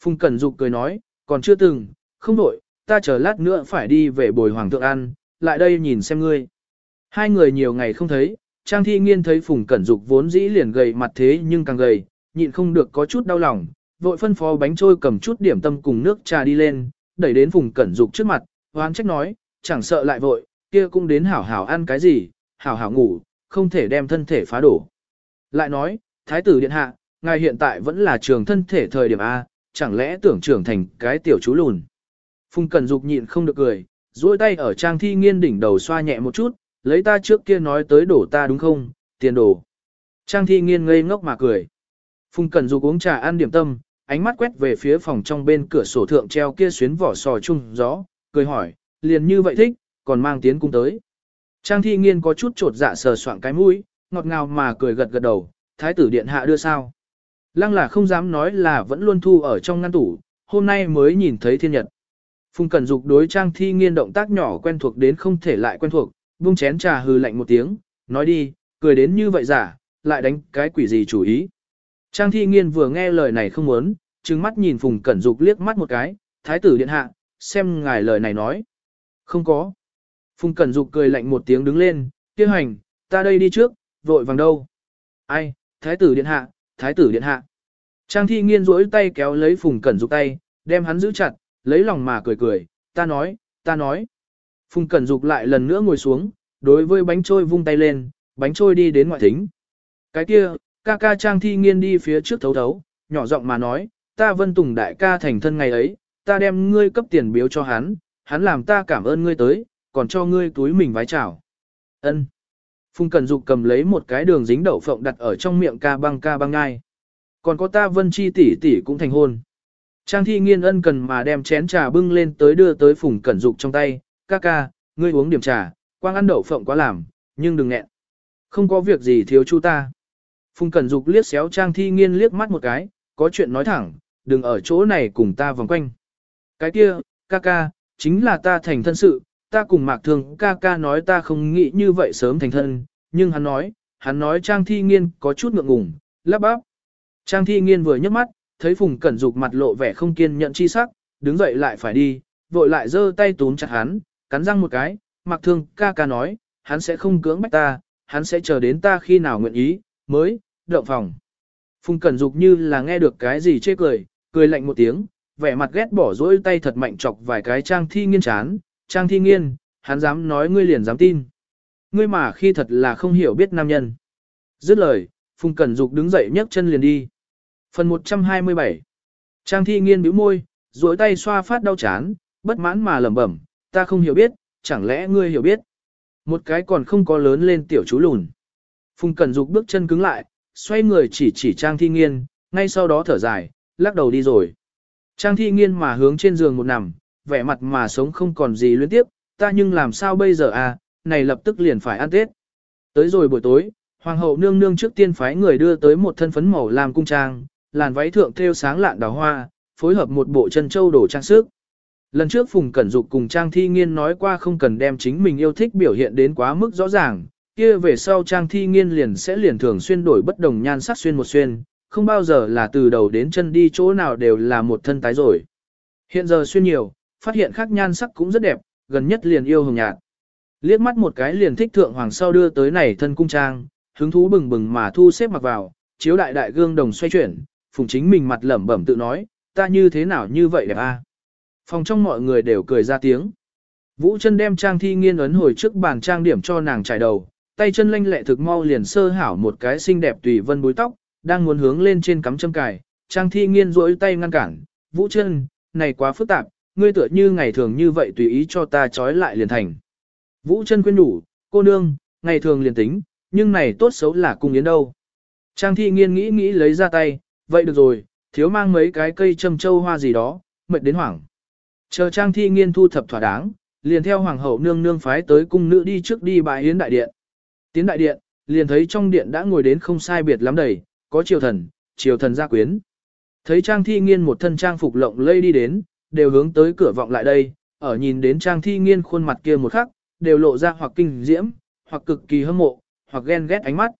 Speaker 1: Phùng Cẩn Dục cười nói, còn chưa từng, không vội, ta chờ lát nữa phải đi về bồi hoàng thượng ăn, lại đây nhìn xem ngươi. Hai người nhiều ngày không thấy, Trang Thi Nghiên thấy Phùng Cẩn Dục vốn dĩ liền gầy mặt thế nhưng càng gầy, nhịn không được có chút đau lòng, vội phân phó bánh trôi cầm chút điểm tâm cùng nước trà đi lên, đẩy đến Phùng Cẩn Dục trước mặt, hoán trách nói, chẳng sợ lại vội, kia cũng đến hảo hảo ăn cái gì, hảo hảo ngủ, không thể đem thân thể phá đổ. Lại nói, Thái tử Điện Hạ, ngài hiện tại vẫn là trường thân thể thời điểm A, chẳng lẽ tưởng trưởng thành cái tiểu chú lùn. Phùng Cẩn Dục nhịn không được cười, duỗi tay ở trang thi nghiên đỉnh đầu xoa nhẹ một chút, lấy ta trước kia nói tới đổ ta đúng không, tiền đổ. Trang thi nghiên ngây ngốc mà cười. Phùng Cẩn Dục uống trà ăn điểm tâm, ánh mắt quét về phía phòng trong bên cửa sổ thượng treo kia xuyến vỏ sò chung gió, cười hỏi, liền như vậy thích, còn mang tiến cung tới. Trang thi nghiên có chút trột dạ sờ soạng cái mũi, ngọt ngào mà cười gật gật đầu, thái tử điện hạ đưa sao. Lăng là không dám nói là vẫn luôn thu ở trong ngăn tủ, hôm nay mới nhìn thấy thiên nhật. Phùng Cẩn Dục đối Trang Thi Nghiên động tác nhỏ quen thuộc đến không thể lại quen thuộc, buông chén trà hừ lạnh một tiếng, nói đi, cười đến như vậy giả, lại đánh cái quỷ gì chủ ý. Trang Thi Nghiên vừa nghe lời này không muốn, trừng mắt nhìn Phùng Cẩn Dục liếc mắt một cái, thái tử điện hạ, xem ngài lời này nói. Không có. Phùng Cẩn Dục cười lạnh một tiếng đứng lên, kia hành, ta đây đi trước, vội vàng đâu. Ai, thái tử điện hạ, thái tử điện hạ. Trang thi nghiên rỗi tay kéo lấy Phùng Cẩn Dục tay, đem hắn giữ chặt, lấy lòng mà cười cười, ta nói, ta nói. Phùng Cẩn Dục lại lần nữa ngồi xuống, đối với bánh trôi vung tay lên, bánh trôi đi đến ngoại thính. Cái kia, ca ca Trang thi nghiên đi phía trước thấu thấu, nhỏ giọng mà nói, ta vân tùng đại ca thành thân ngày ấy, ta đem ngươi cấp tiền biếu cho hắn, hắn làm ta cảm ơn ngươi tới, còn cho ngươi túi mình vái chào. Ân. Phùng Cẩn Dục cầm lấy một cái đường dính đậu phộng đặt ở trong miệng ca băng ca băng ngai. Còn có ta Vân Chi tỷ tỷ cũng thành hôn. Trang thi nghiên ân cần mà đem chén trà bưng lên tới đưa tới Phùng Cẩn Dục trong tay. Ca ca, ngươi uống điểm trà, quang ăn đậu phộng quá làm, nhưng đừng nghẹn. Không có việc gì thiếu chu ta. Phùng Cẩn Dục liếc xéo Trang thi nghiên liếc mắt một cái, có chuyện nói thẳng, đừng ở chỗ này cùng ta vòng quanh. Cái kia, ca ca, chính là ta thành thân sự, ta cùng mạc Thương ca ca nói ta không nghĩ như vậy sớm thành thân, nhưng hắn nói, hắn nói Trang Thi Nghiên có chút ngượng ngùng, lắp bắp. Trang Thi Nghiên vừa nhấc mắt, thấy Phùng Cẩn Dục mặt lộ vẻ không kiên nhẫn chi sắc, đứng dậy lại phải đi, vội lại giơ tay túm chặt hắn, cắn răng một cái, Mạc Thương ca ca nói, hắn sẽ không cưỡng bách ta, hắn sẽ chờ đến ta khi nào nguyện ý, mới, động phòng. Phùng Cẩn Dục như là nghe được cái gì chê cười, cười lạnh một tiếng, vẻ mặt ghét bỏ dỗi tay thật mạnh chọc vài cái Trang Thi Nghiên chán, Trang Thi Nghiên, hắn dám nói ngươi liền dám tin. Ngươi mà khi thật là không hiểu biết nam nhân. Dứt lời, Phùng Cẩn Dục đứng dậy nhấc chân liền đi. Phần 127 Trang Thi Nghiên bĩu môi, duỗi tay xoa phát đau chán, bất mãn mà lẩm bẩm, ta không hiểu biết, chẳng lẽ ngươi hiểu biết. Một cái còn không có lớn lên tiểu chú lùn. Phùng Cẩn Dục bước chân cứng lại, xoay người chỉ chỉ Trang Thi Nghiên, ngay sau đó thở dài, lắc đầu đi rồi. Trang Thi Nghiên mà hướng trên giường một nằm, vẻ mặt mà sống không còn gì liên tiếp, ta nhưng làm sao bây giờ à, này lập tức liền phải ăn Tết. Tới rồi buổi tối, Hoàng hậu nương nương trước tiên phái người đưa tới một thân phấn màu làm cung trang, làn váy thượng thêu sáng lạn đào hoa, phối hợp một bộ chân châu đồ trang sức. Lần trước Phùng Cẩn Dục cùng Trang Thi Nghiên nói qua không cần đem chính mình yêu thích biểu hiện đến quá mức rõ ràng, kia về sau Trang Thi Nghiên liền sẽ liền thường xuyên đổi bất đồng nhan sắc xuyên một xuyên, không bao giờ là từ đầu đến chân đi chỗ nào đều là một thân tái rồi. Hiện giờ xuyên nhiều, phát hiện khác nhan sắc cũng rất đẹp, gần nhất liền yêu hồng nhạt. Liếc mắt một cái liền thích thượng hoàng sau đưa tới này thân cung trang, hứng thú bừng bừng mà thu xếp mặc vào, chiếu đại đại gương đồng xoay chuyển, phùng chính mình mặt lẩm bẩm tự nói, ta như thế nào như vậy đẹp a? Phòng trong mọi người đều cười ra tiếng. Vũ chân đem trang thi nghiên ấn hồi trước bàn trang điểm cho nàng trải đầu, tay chân lanh lẹ thực mau liền sơ hảo một cái xinh đẹp tùy vân búi tóc, đang muốn hướng lên trên cắm châm cài, trang thi nghiên rỗi tay ngăn cản, vũ chân, này quá phức tạp, ngươi tựa như ngày thường như vậy tùy ý cho ta trói lại liền thành. Vũ chân khuyên đủ, cô nương, ngày thường liền tính, nhưng này tốt xấu là cung yến đâu. Trang thi nghiên nghĩ nghĩ lấy ra tay, vậy được rồi, thiếu mang mấy cái cây châm châu hoa gì đó, mệt đến hoảng. Chờ trang thi nghiên thu thập thỏa đáng, liền theo hoàng hậu nương nương phái tới cung nữ đi trước đi bài yến đại điện. Tiến đại điện, liền thấy trong điện đã ngồi đến không sai biệt lắm đầy, có triều thần, triều thần gia quyến. Thấy trang thi nghiên một thân trang phục lộng lây đi đến, đều hướng tới cửa vọng lại đây, ở nhìn đến trang thi nghiên khuôn mặt kia một khắc, đều lộ ra hoặc kinh diễm, hoặc cực kỳ hâm mộ, hoặc ghen ghét ánh mắt.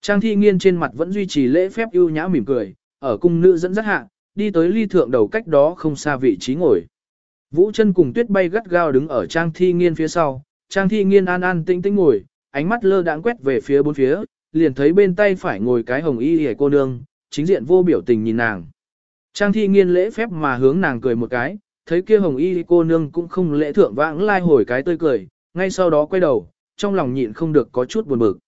Speaker 1: Trang thi nghiên trên mặt vẫn duy trì lễ phép ưu nhã mỉm cười, ở cung nữ dẫn dắt hạ, đi tới ly thượng đầu cách đó không xa vị trí ngồi. Vũ chân cùng tuyết bay gắt gao đứng ở trang thi nghiên phía sau, trang thi nghiên an an tĩnh tĩnh ngồi, ánh mắt lơ đãng quét về phía bốn phía, liền thấy bên tay phải ngồi cái hồng y hề cô nương, chính diện vô biểu tình nhìn nàng. Trang thi nghiên lễ phép mà hướng nàng cười một cái, thấy kia hồng y cô nương cũng không lễ thượng vãng lai hồi cái tươi cười, ngay sau đó quay đầu, trong lòng nhịn không được có chút buồn bực.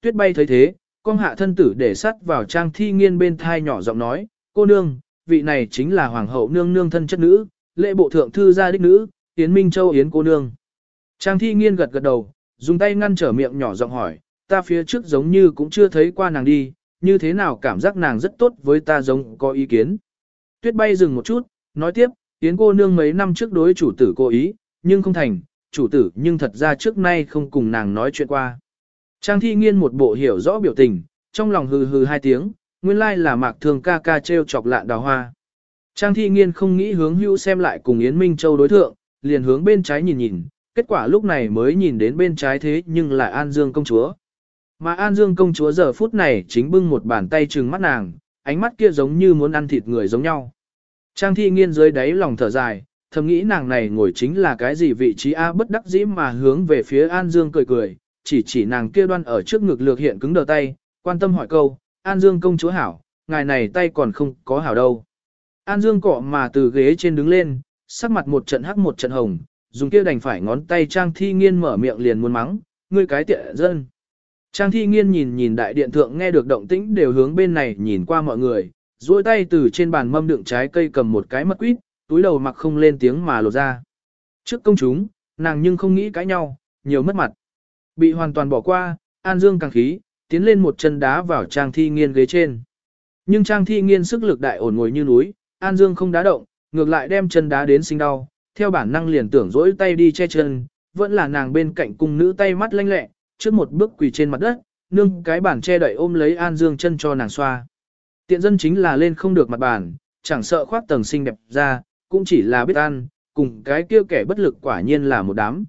Speaker 1: Tuyết bay thấy thế, con hạ thân tử để sắt vào trang thi nghiên bên thai nhỏ giọng nói, cô nương, vị này chính là hoàng hậu nương nương thân chất nữ, lễ bộ thượng thư gia đích nữ, Yến Minh Châu Yến cô nương. Trang thi nghiên gật gật đầu, dùng tay ngăn trở miệng nhỏ giọng hỏi, ta phía trước giống như cũng chưa thấy qua nàng đi, như thế nào cảm giác nàng rất tốt với ta giống có ý kiến. Tuyết bay dừng một chút, nói tiếp, Yến cô nương mấy năm trước đối chủ tử cố ý, nhưng không thành, chủ tử nhưng thật ra trước nay không cùng nàng nói chuyện qua. Trang thi nghiên một bộ hiểu rõ biểu tình, trong lòng hừ hừ hai tiếng, nguyên lai là mạc thường ca ca treo chọc lạn đào hoa. Trang thi nghiên không nghĩ hướng hữu xem lại cùng Yến Minh Châu đối thượng, liền hướng bên trái nhìn nhìn, kết quả lúc này mới nhìn đến bên trái thế nhưng là An Dương công chúa. Mà An Dương công chúa giờ phút này chính bưng một bàn tay trừng mắt nàng, ánh mắt kia giống như muốn ăn thịt người giống nhau. Trang thi nghiên dưới đáy lòng thở dài, thầm nghĩ nàng này ngồi chính là cái gì vị trí A bất đắc dĩ mà hướng về phía An Dương cười cười, chỉ chỉ nàng kia đoan ở trước ngực lược hiện cứng đờ tay, quan tâm hỏi câu, An Dương công chúa hảo, ngài này tay còn không có hảo đâu. An Dương cọ mà từ ghế trên đứng lên, sắc mặt một trận hắc một trận hồng, dùng kia đành phải ngón tay Trang Thi Nghiên mở miệng liền muốn mắng, ngươi cái tiện dân. Trang Thi Nghiên nhìn nhìn đại điện thượng nghe được động tĩnh đều hướng bên này nhìn qua mọi người, duỗi tay từ trên bàn mâm đựng trái cây cầm một cái mật quýt, túi đầu mặc không lên tiếng mà lột ra. Trước công chúng, nàng nhưng không nghĩ cãi nhau, nhiều mất mặt. Bị hoàn toàn bỏ qua, An Dương càng khí, tiến lên một chân đá vào Trang Thi Nghiên ghế trên. Nhưng Trang Thi Nghiên sức lực đại ổn ngồi như núi, An Dương không đá động, ngược lại đem chân đá đến sinh đau, theo bản năng liền tưởng dỗi tay đi che chân, vẫn là nàng bên cạnh cung nữ tay mắt lanh lẹ, trước một bước quỳ trên mặt đất, nương cái bản che đậy ôm lấy An Dương chân cho nàng xoa. Tiện dân chính là lên không được mặt bàn, chẳng sợ khoác tầng xinh đẹp ra, cũng chỉ là biết ăn, cùng cái kia kẻ bất lực quả nhiên là một đám.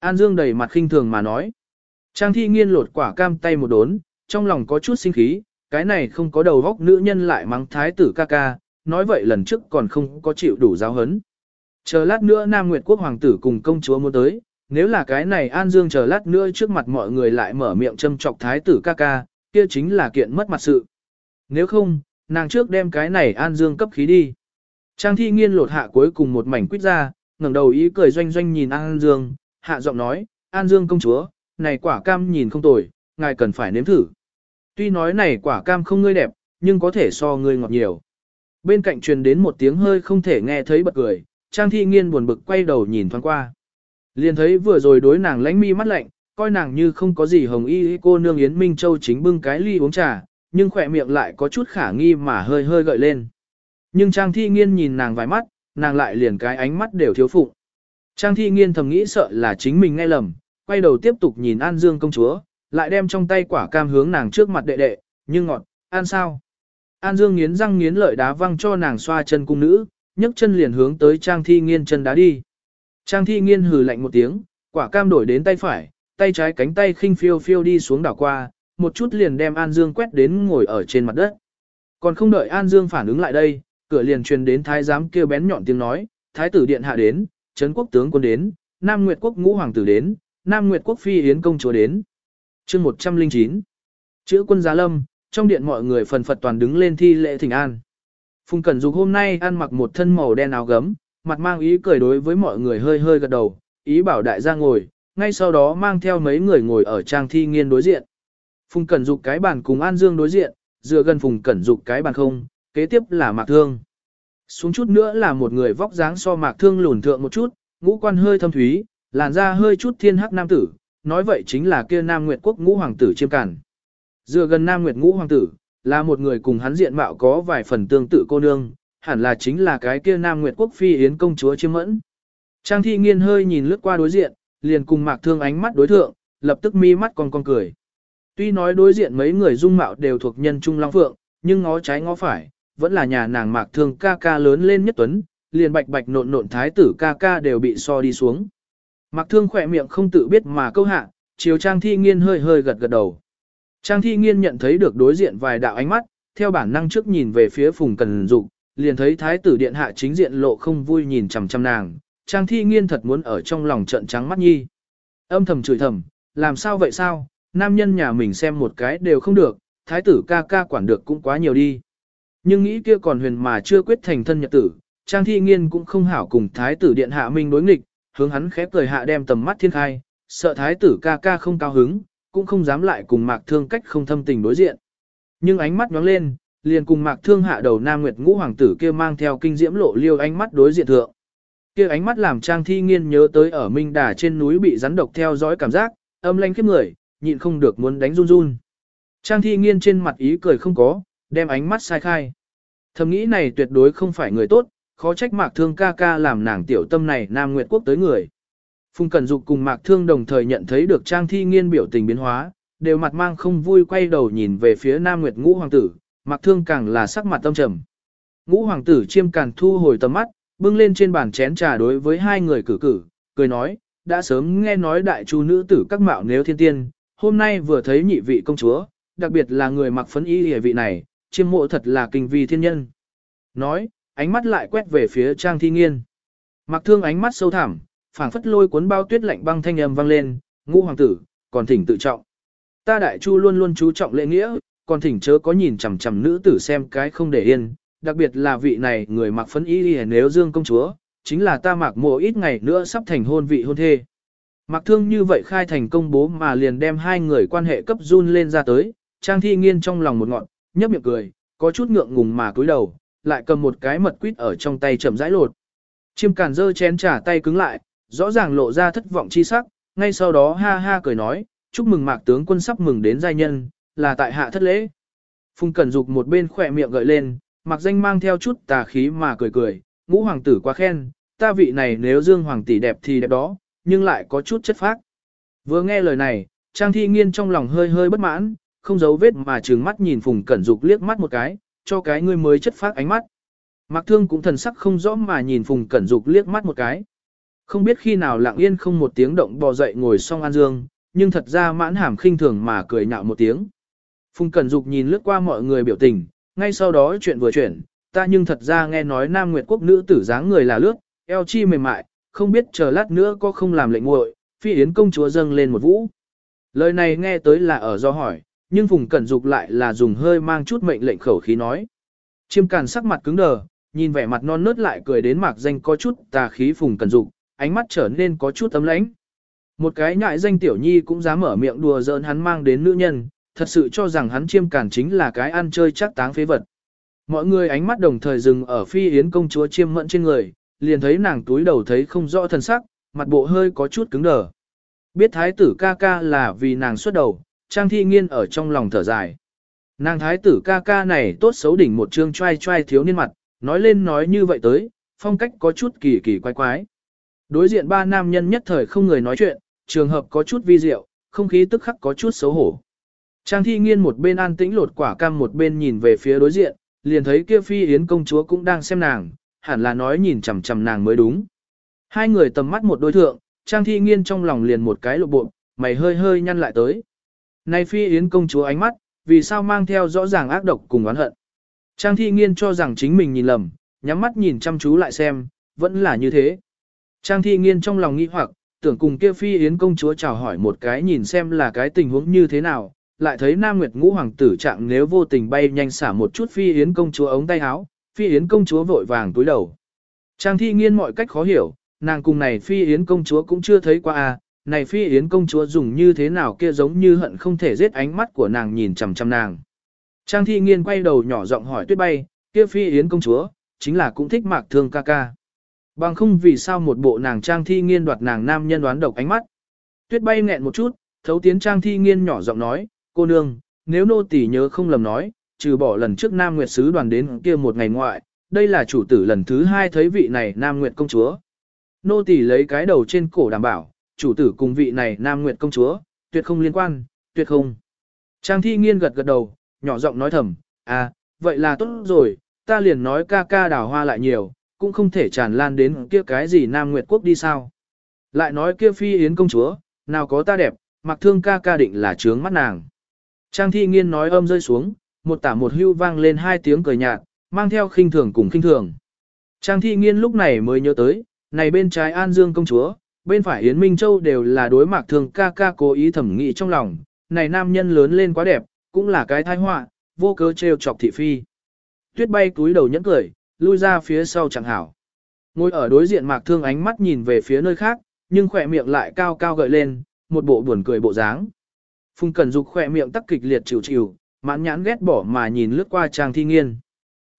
Speaker 1: An Dương đầy mặt khinh thường mà nói. Trang thi nghiên lột quả cam tay một đốn, trong lòng có chút sinh khí, cái này không có đầu góc nữ nhân lại mắng thái tử ca ca, nói vậy lần trước còn không có chịu đủ giáo hấn. Chờ lát nữa Nam Nguyệt Quốc Hoàng tử cùng công chúa muốn tới, nếu là cái này An Dương chờ lát nữa trước mặt mọi người lại mở miệng châm chọc thái tử ca ca, kia chính là kiện mất mặt sự. Nếu không, nàng trước đem cái này An Dương cấp khí đi. Trang thi nghiên lột hạ cuối cùng một mảnh quýt ra, ngẩng đầu ý cười doanh doanh nhìn An Dương, hạ giọng nói, An Dương công chúa, này quả cam nhìn không tồi, ngài cần phải nếm thử. Tuy nói này quả cam không ngươi đẹp, nhưng có thể so ngươi ngọt nhiều. Bên cạnh truyền đến một tiếng hơi không thể nghe thấy bật cười, Trang Thi Nghiên buồn bực quay đầu nhìn thoáng qua. Liền thấy vừa rồi đối nàng lánh mi mắt lạnh, coi nàng như không có gì hồng y cô nương Yến Minh Châu chính bưng cái ly uống trà, nhưng khỏe miệng lại có chút khả nghi mà hơi hơi gợi lên. Nhưng Trang Thi Nghiên nhìn nàng vài mắt, nàng lại liền cái ánh mắt đều thiếu phụ. Trang Thi Nghiên thầm nghĩ sợ là chính mình nghe lầm, quay đầu tiếp tục nhìn An Dương công chúa, lại đem trong tay quả cam hướng nàng trước mặt đệ đệ, nhưng ngọt, an sao? An Dương nghiến răng nghiến lợi đá văng cho nàng xoa chân cung nữ, nhấc chân liền hướng tới Trang Thi Nghiên chân đá đi. Trang Thi Nghiên hừ lạnh một tiếng, quả cam đổi đến tay phải, tay trái cánh tay khinh phiêu phiêu đi xuống đảo qua, một chút liền đem An Dương quét đến ngồi ở trên mặt đất. Còn không đợi An Dương phản ứng lại đây, cửa liền truyền đến thái giám kêu bén nhọn tiếng nói, thái tử điện hạ đến, trấn quốc tướng quân đến, Nam Nguyệt quốc ngũ hoàng tử đến, Nam Nguyệt quốc phi yến công chúa đến. Chương 109. Chữ quân giá lâm, trong điện mọi người phần phật toàn đứng lên thi lễ thỉnh an. Phùng Cẩn Dục hôm nay ăn mặc một thân màu đen áo gấm, mặt mang ý cười đối với mọi người hơi hơi gật đầu, ý bảo đại gia ngồi, ngay sau đó mang theo mấy người ngồi ở trang thi nghiên đối diện. Phùng Cẩn Dục cái bàn cùng An Dương đối diện, dựa gần Phùng Cẩn Dục cái bàn không, kế tiếp là Mạc Thương. Xuống chút nữa là một người vóc dáng so Mạc Thương lùn thượng một chút, ngũ quan hơi thâm thúy, làn da hơi chút thiên hắc nam tử, nói vậy chính là kia Nam Nguyệt quốc ngũ hoàng tử chiêm cản. Dựa gần Nam Nguyệt ngũ hoàng tử, là một người cùng hắn diện mạo có vài phần tương tự cô nương, hẳn là chính là cái kia Nam Nguyệt quốc phi yến công chúa chiêm mẫn. Trang thi nghiên hơi nhìn lướt qua đối diện, liền cùng mạc thương ánh mắt đối thượng, lập tức mi mắt còn con cười. Tuy nói đối diện mấy người dung mạo đều thuộc nhân trung long phượng, nhưng ngó trái ngó phải, vẫn là nhà nàng mạc thương ca ca lớn lên nhất tuấn, liền bạch bạch nộn nộn thái tử ca ca đều bị so đi xuống. Mạc thương khỏe miệng không tự biết mà câu hạ, chiều trang thi nghiên hơi hơi gật gật đầu. Trang thi nghiên nhận thấy được đối diện vài đạo ánh mắt, theo bản năng trước nhìn về phía phùng cần dục liền thấy thái tử điện hạ chính diện lộ không vui nhìn chằm chằm nàng, trang thi nghiên thật muốn ở trong lòng trận trắng mắt nhi. Âm thầm chửi thầm, làm sao vậy sao, nam nhân nhà mình xem một cái đều không được, thái tử ca ca quản được cũng quá nhiều đi. Nhưng nghĩ kia còn huyền mà chưa quyết thành thân nhật tử, trang thi nghiên cũng không hảo cùng thái tử điện hạ minh đối nghịch, hướng hắn khép cười hạ đem tầm mắt thiên khai, sợ thái tử ca ca không cao hứng, cũng không dám lại cùng mạc thương cách không thâm tình đối diện. Nhưng ánh mắt nhóng lên, liền cùng mạc thương hạ đầu nam nguyệt ngũ hoàng tử kia mang theo kinh diễm lộ liêu ánh mắt đối diện thượng. Kia ánh mắt làm Trang Thi Nghiên nhớ tới ở Minh Đà trên núi bị rắn độc theo dõi cảm giác, âm lanh khiếp người, nhịn không được muốn đánh run run. Trang Thi Nghiên trên mặt ý cười không có, đem ánh mắt sai khai. Thầm nghĩ này tuyệt đối không phải người tốt, khó trách Mạc Thương ca ca làm nàng tiểu tâm này Nam Nguyệt Quốc tới người. Phùng Cẩn Dục cùng Mạc Thương đồng thời nhận thấy được Trang Thi Nghiên biểu tình biến hóa, đều mặt mang không vui quay đầu nhìn về phía Nam Nguyệt Ngũ Hoàng tử, Mạc Thương càng là sắc mặt tâm trầm. Ngũ Hoàng tử chiêm càn thu hồi tầm mắt, bưng lên trên bàn chén trà đối với hai người cử cử, cười nói, đã sớm nghe nói đại chu nữ tử các mạo nếu thiên tiên, hôm nay vừa thấy nhị vị công chúa, đặc biệt là người mặc phấn y hề vị này, chiêm mộ thật là kinh vi thiên nhân. Nói, ánh mắt lại quét về phía trang thi nghiên. Mặc thương ánh mắt sâu thẳm, phảng phất lôi cuốn bao tuyết lạnh băng thanh âm vang lên, ngũ hoàng tử, còn thỉnh tự trọng. Ta đại chu luôn luôn chú trọng lễ nghĩa, còn thỉnh chớ có nhìn chằm chằm nữ tử xem cái không để yên, đặc biệt là vị này người mặc phấn y hề nếu dương công chúa, chính là ta mặc mộ ít ngày nữa sắp thành hôn vị hôn thê. Mặc thương như vậy khai thành công bố mà liền đem hai người quan hệ cấp run lên ra tới, trang thi nghiên trong lòng một ngọn, nhấp miệng cười, có chút ngượng ngùng mà cúi đầu, lại cầm một cái mật quýt ở trong tay chậm rãi lột. Chiêm càn dơ chén trà tay cứng lại, rõ ràng lộ ra thất vọng chi sắc, ngay sau đó ha ha cười nói, chúc mừng mạc tướng quân sắp mừng đến giai nhân, là tại hạ thất lễ. Phùng Cẩn Dục một bên khỏe miệng gợi lên, Mạc danh mang theo chút tà khí mà cười cười, ngũ hoàng tử quá khen, ta vị này nếu dương hoàng tỷ đẹp thì đẹp đó, nhưng lại có chút chất phác. Vừa nghe lời này, Trang Thi Nghiên trong lòng hơi hơi bất mãn, không giấu vết mà trừng mắt nhìn Phùng Cẩn Dục liếc mắt một cái, cho cái ngươi mới chất phác ánh mắt. Mạc Thương cũng thần sắc không rõ mà nhìn Phùng Cẩn Dục liếc mắt một cái. Không biết khi nào lặng yên không một tiếng động bò dậy ngồi song An Dương, nhưng thật ra mãn hàm khinh thường mà cười nhạo một tiếng. Phùng Cẩn Dục nhìn lướt qua mọi người biểu tình, ngay sau đó chuyện vừa chuyển, ta nhưng thật ra nghe nói Nam Nguyệt Quốc nữ tử dáng người là lướt, eo chi mềm mại, không biết chờ lát nữa có không làm lệnh nguội, phi yến công chúa dâng lên một vũ. Lời này nghe tới là ở do hỏi, nhưng Phùng Cẩn Dục lại là dùng hơi mang chút mệnh lệnh khẩu khí nói. Chiêm càn sắc mặt cứng đờ, nhìn vẻ mặt non nớt lại cười đến mạc danh có chút tà khí Phùng Cẩn Dục, ánh mắt trở nên có chút ấm lãnh. Một cái nhại danh tiểu nhi cũng dám mở miệng đùa giỡn hắn mang đến nữ nhân, thật sự cho rằng hắn chiêm càn chính là cái ăn chơi chắc táng phế vật. Mọi người ánh mắt đồng thời dừng ở phi yến công chúa chiêm mẫn trên người, liền thấy nàng túi đầu thấy không rõ thân sắc, mặt bộ hơi có chút cứng đờ. Biết thái tử ca ca là vì nàng xuất đầu, trang thi nghiên ở trong lòng thở dài. Nàng thái tử ca ca này tốt xấu đỉnh một trương trai trai thiếu niên mặt, nói lên nói như vậy tới, phong cách có chút kỳ kỳ quái quái. Đối diện ba nam nhân nhất thời không người nói chuyện, trường hợp có chút vi diệu, không khí tức khắc có chút xấu hổ. Trang thi nghiên một bên an tĩnh lột quả cam một bên nhìn về phía đối diện, liền thấy kia phi yến công chúa cũng đang xem nàng, hẳn là nói nhìn chằm chằm nàng mới đúng. Hai người tầm mắt một đối thượng, Trang Thi Nghiên trong lòng liền một cái lộ bộ, mày hơi hơi nhăn lại tới. Này phi yến công chúa ánh mắt, vì sao mang theo rõ ràng ác độc cùng oán hận. Trang Thi Nghiên cho rằng chính mình nhìn lầm, nhắm mắt nhìn chăm chú lại xem, vẫn là như thế. Trang Thi Nghiên trong lòng nghi hoặc, tưởng cùng kia phi yến công chúa chào hỏi một cái nhìn xem là cái tình huống như thế nào, lại thấy Nam Nguyệt Ngũ hoàng tử trạng nếu vô tình bay nhanh xả một chút phi yến công chúa ống tay áo, phi yến công chúa vội vàng túi đầu. Trang Thi Nghiên mọi cách khó hiểu, nàng cùng này phi yến công chúa cũng chưa thấy qua à, này phi yến công chúa dùng như thế nào kia giống như hận không thể giết ánh mắt của nàng nhìn chằm chằm nàng. Trang thi nghiên quay đầu nhỏ giọng hỏi tuyết bay, kia phi yến công chúa, chính là cũng thích mạc thương ca ca. Bằng không vì sao một bộ nàng trang thi nghiên đoạt nàng nam nhân đoán độc ánh mắt. Tuyết bay nghẹn một chút, thấu tiến trang thi nghiên nhỏ giọng nói, cô nương, nếu nô tỳ nhớ không lầm nói, trừ bỏ lần trước Nam Nguyệt Sứ đoàn đến kia một ngày ngoại, đây là chủ tử lần thứ hai thấy vị này Nam Nguyệt công chúa. Nô tỳ lấy cái đầu trên cổ đảm bảo, chủ tử cùng vị này Nam Nguyệt công chúa, tuyệt không liên quan, tuyệt không. Trang thi nghiên gật gật đầu, nhỏ giọng nói thầm, à, vậy là tốt rồi, ta liền nói ca ca đào hoa lại nhiều, cũng không thể tràn lan đến kia cái gì Nam Nguyệt quốc đi sao. Lại nói kia phi yến công chúa, nào có ta đẹp, mặc thương ca ca định là trướng mắt nàng. Trang thi nghiên nói âm rơi xuống, một tả một hưu vang lên hai tiếng cười nhạt, mang theo khinh thường cùng khinh thường. Trang thi nghiên lúc này mới nhớ tới, này bên trái An Dương công chúa, bên phải Yến Minh Châu đều là đối mạc thường ca ca cố ý thẩm nghị trong lòng, này nam nhân lớn lên quá đẹp, cũng là cái tai họa, vô cớ trêu chọc thị phi. Tuyết bay túi đầu nhẫn cười, lui ra phía sau chẳng hảo. Ngồi ở đối diện mạc thương ánh mắt nhìn về phía nơi khác, nhưng khỏe miệng lại cao cao gợi lên, một bộ buồn cười bộ dáng. Phùng Cẩn Dục khỏe miệng tắc kịch liệt chịu chịu, mãn nhãn ghét bỏ mà nhìn lướt qua Trang Thi Nghiên.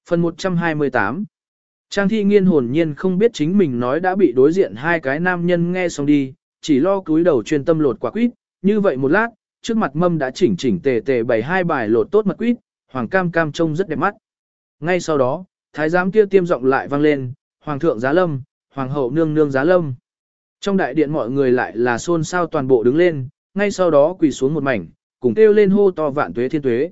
Speaker 1: Phần 128 Trang thi nghiên hồn nhiên không biết chính mình nói đã bị đối diện hai cái nam nhân nghe xong đi, chỉ lo cúi đầu chuyên tâm lột quả quýt, như vậy một lát, trước mặt mâm đã chỉnh chỉnh tề tề bày hai bài lột tốt mật quýt, hoàng cam cam trông rất đẹp mắt. Ngay sau đó, thái giám kia tiêm giọng lại vang lên, hoàng thượng giá lâm, hoàng hậu nương nương giá lâm. Trong đại điện mọi người lại là xôn xao toàn bộ đứng lên, ngay sau đó quỳ xuống một mảnh, cùng kêu lên hô to vạn tuế thiên tuế.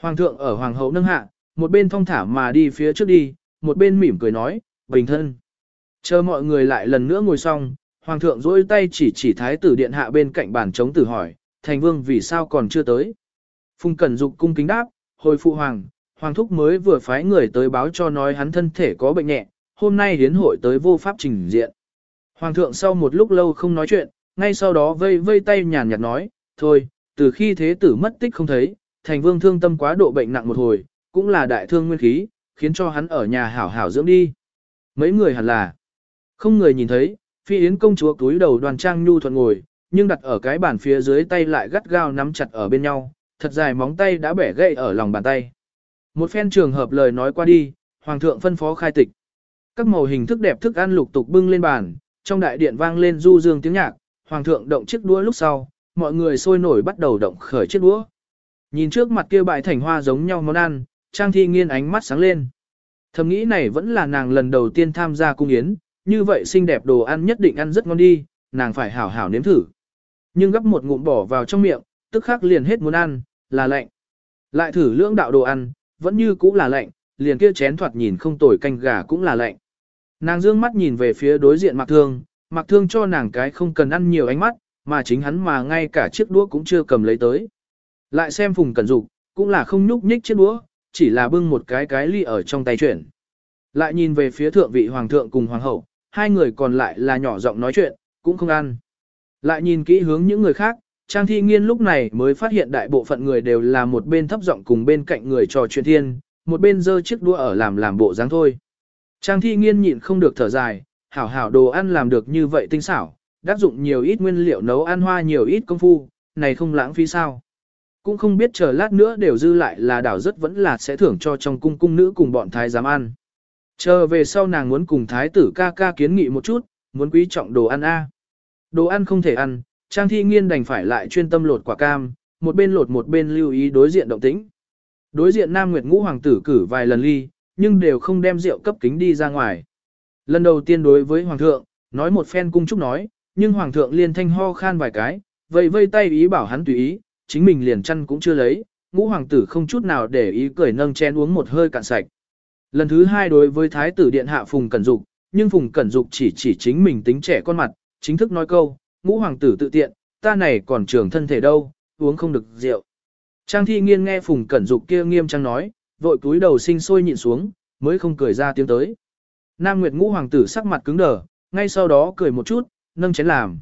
Speaker 1: Hoàng thượng ở hoàng hậu nâng hạ, một bên thong thả mà đi phía trước đi, một bên mỉm cười nói, bình thân. Chờ mọi người lại lần nữa ngồi xong, hoàng thượng dỗi tay chỉ chỉ thái tử điện hạ bên cạnh bàn chống tử hỏi, thành vương vì sao còn chưa tới. Phùng Cẩn Dục cung kính đáp, hồi phụ hoàng, hoàng thúc mới vừa phái người tới báo cho nói hắn thân thể có bệnh nhẹ, hôm nay hiến hội tới vô pháp trình diện. Hoàng thượng sau một lúc lâu không nói chuyện, ngay sau đó vây vây tay nhàn nhạt nói, thôi, từ khi thế tử mất tích không thấy, thành vương thương tâm quá độ bệnh nặng một hồi, cũng là đại thương nguyên khí, khiến cho hắn ở nhà hảo hảo dưỡng đi. Mấy người hẳn là không người nhìn thấy, phi yến công chúa túi đầu đoàn trang nhu thuận ngồi, nhưng đặt ở cái bàn phía dưới tay lại gắt gao nắm chặt ở bên nhau, thật dài móng tay đã bẻ gãy ở lòng bàn tay. Một phen trường hợp lời nói qua đi, hoàng thượng phân phó khai tịch. Các màu hình thức đẹp thức ăn lục tục bưng lên bàn, trong đại điện vang lên du dương tiếng nhạc, hoàng thượng động chiếc đũa lúc sau, mọi người sôi nổi bắt đầu động khởi chiếc đũa. Nhìn trước mặt kia bại thành hoa giống nhau món ăn, Trang Thi Nghiên ánh mắt sáng lên. Thầm nghĩ này vẫn là nàng lần đầu tiên tham gia cung yến, như vậy xinh đẹp đồ ăn nhất định ăn rất ngon đi, nàng phải hảo hảo nếm thử. Nhưng gấp một ngụm bỏ vào trong miệng, tức khắc liền hết muốn ăn, là lạnh. Lại thử lưỡng đạo đồ ăn, vẫn như cũ là lạnh, liền kia chén thoạt nhìn không tồi canh gà cũng là lạnh. Nàng dương mắt nhìn về phía đối diện Mạc Thương, Mạc Thương cho nàng cái không cần ăn nhiều ánh mắt, mà chính hắn mà ngay cả chiếc đũa cũng chưa cầm lấy tới. Lại xem Phùng Cẩn Dục, cũng là không nhúc nhích chiếc đũa, chỉ là bưng một cái cái ly ở trong tay chuyển. Lại nhìn về phía thượng vị hoàng thượng cùng hoàng hậu, hai người còn lại là nhỏ giọng nói chuyện, cũng không ăn. Lại nhìn kỹ hướng những người khác, Trang Thi Nghiên lúc này mới phát hiện đại bộ phận người đều là một bên thấp giọng cùng bên cạnh người trò chuyện thiên, một bên giơ chiếc đũa ở làm làm bộ dáng thôi. Trang Thi Nghiên nhịn không được thở dài, hảo hảo đồ ăn làm được như vậy tinh xảo, đáp dụng nhiều ít nguyên liệu nấu ăn hoa nhiều ít công phu, này không lãng phí sao. Cũng không biết chờ lát nữa đều dư lại là đảo rất vẫn là sẽ thưởng cho trong cung cung nữ cùng bọn thái giám ăn. Chờ về sau nàng muốn cùng thái tử ca ca kiến nghị một chút, muốn quý trọng đồ ăn a. Đồ ăn không thể ăn, Trang Thi Nghiên đành phải lại chuyên tâm lột quả cam, một bên lột một bên lưu ý đối diện động tĩnh. Đối diện Nam Nguyệt Ngũ hoàng tử cử vài lần ly, nhưng đều không đem rượu cấp kính đi ra ngoài. Lần đầu tiên đối với hoàng thượng, nói một phen cung chúc nói, nhưng hoàng thượng liên thanh ho khan vài cái, vậy vây tay ý bảo hắn tùy ý, chính mình liền chăn cũng chưa lấy, ngũ hoàng tử không chút nào để ý cười nâng chén uống một hơi cạn sạch. Lần thứ hai đối với Thái tử Điện Hạ Phùng Cẩn Dục, nhưng Phùng Cẩn Dục chỉ chỉ chính mình tính trẻ con mặt, chính thức nói câu, ngũ hoàng tử tự tiện, ta này còn trưởng thân thể đâu, uống không được rượu. Trang thi nghiên nghe Phùng Cẩn Dục kia nghiêm trang nói, vội cúi đầu sinh sôi nhịn xuống, mới không cười ra tiếng tới. Nam Nguyệt ngũ hoàng tử sắc mặt cứng đờ, ngay sau đó cười một chút, nâng chén làm.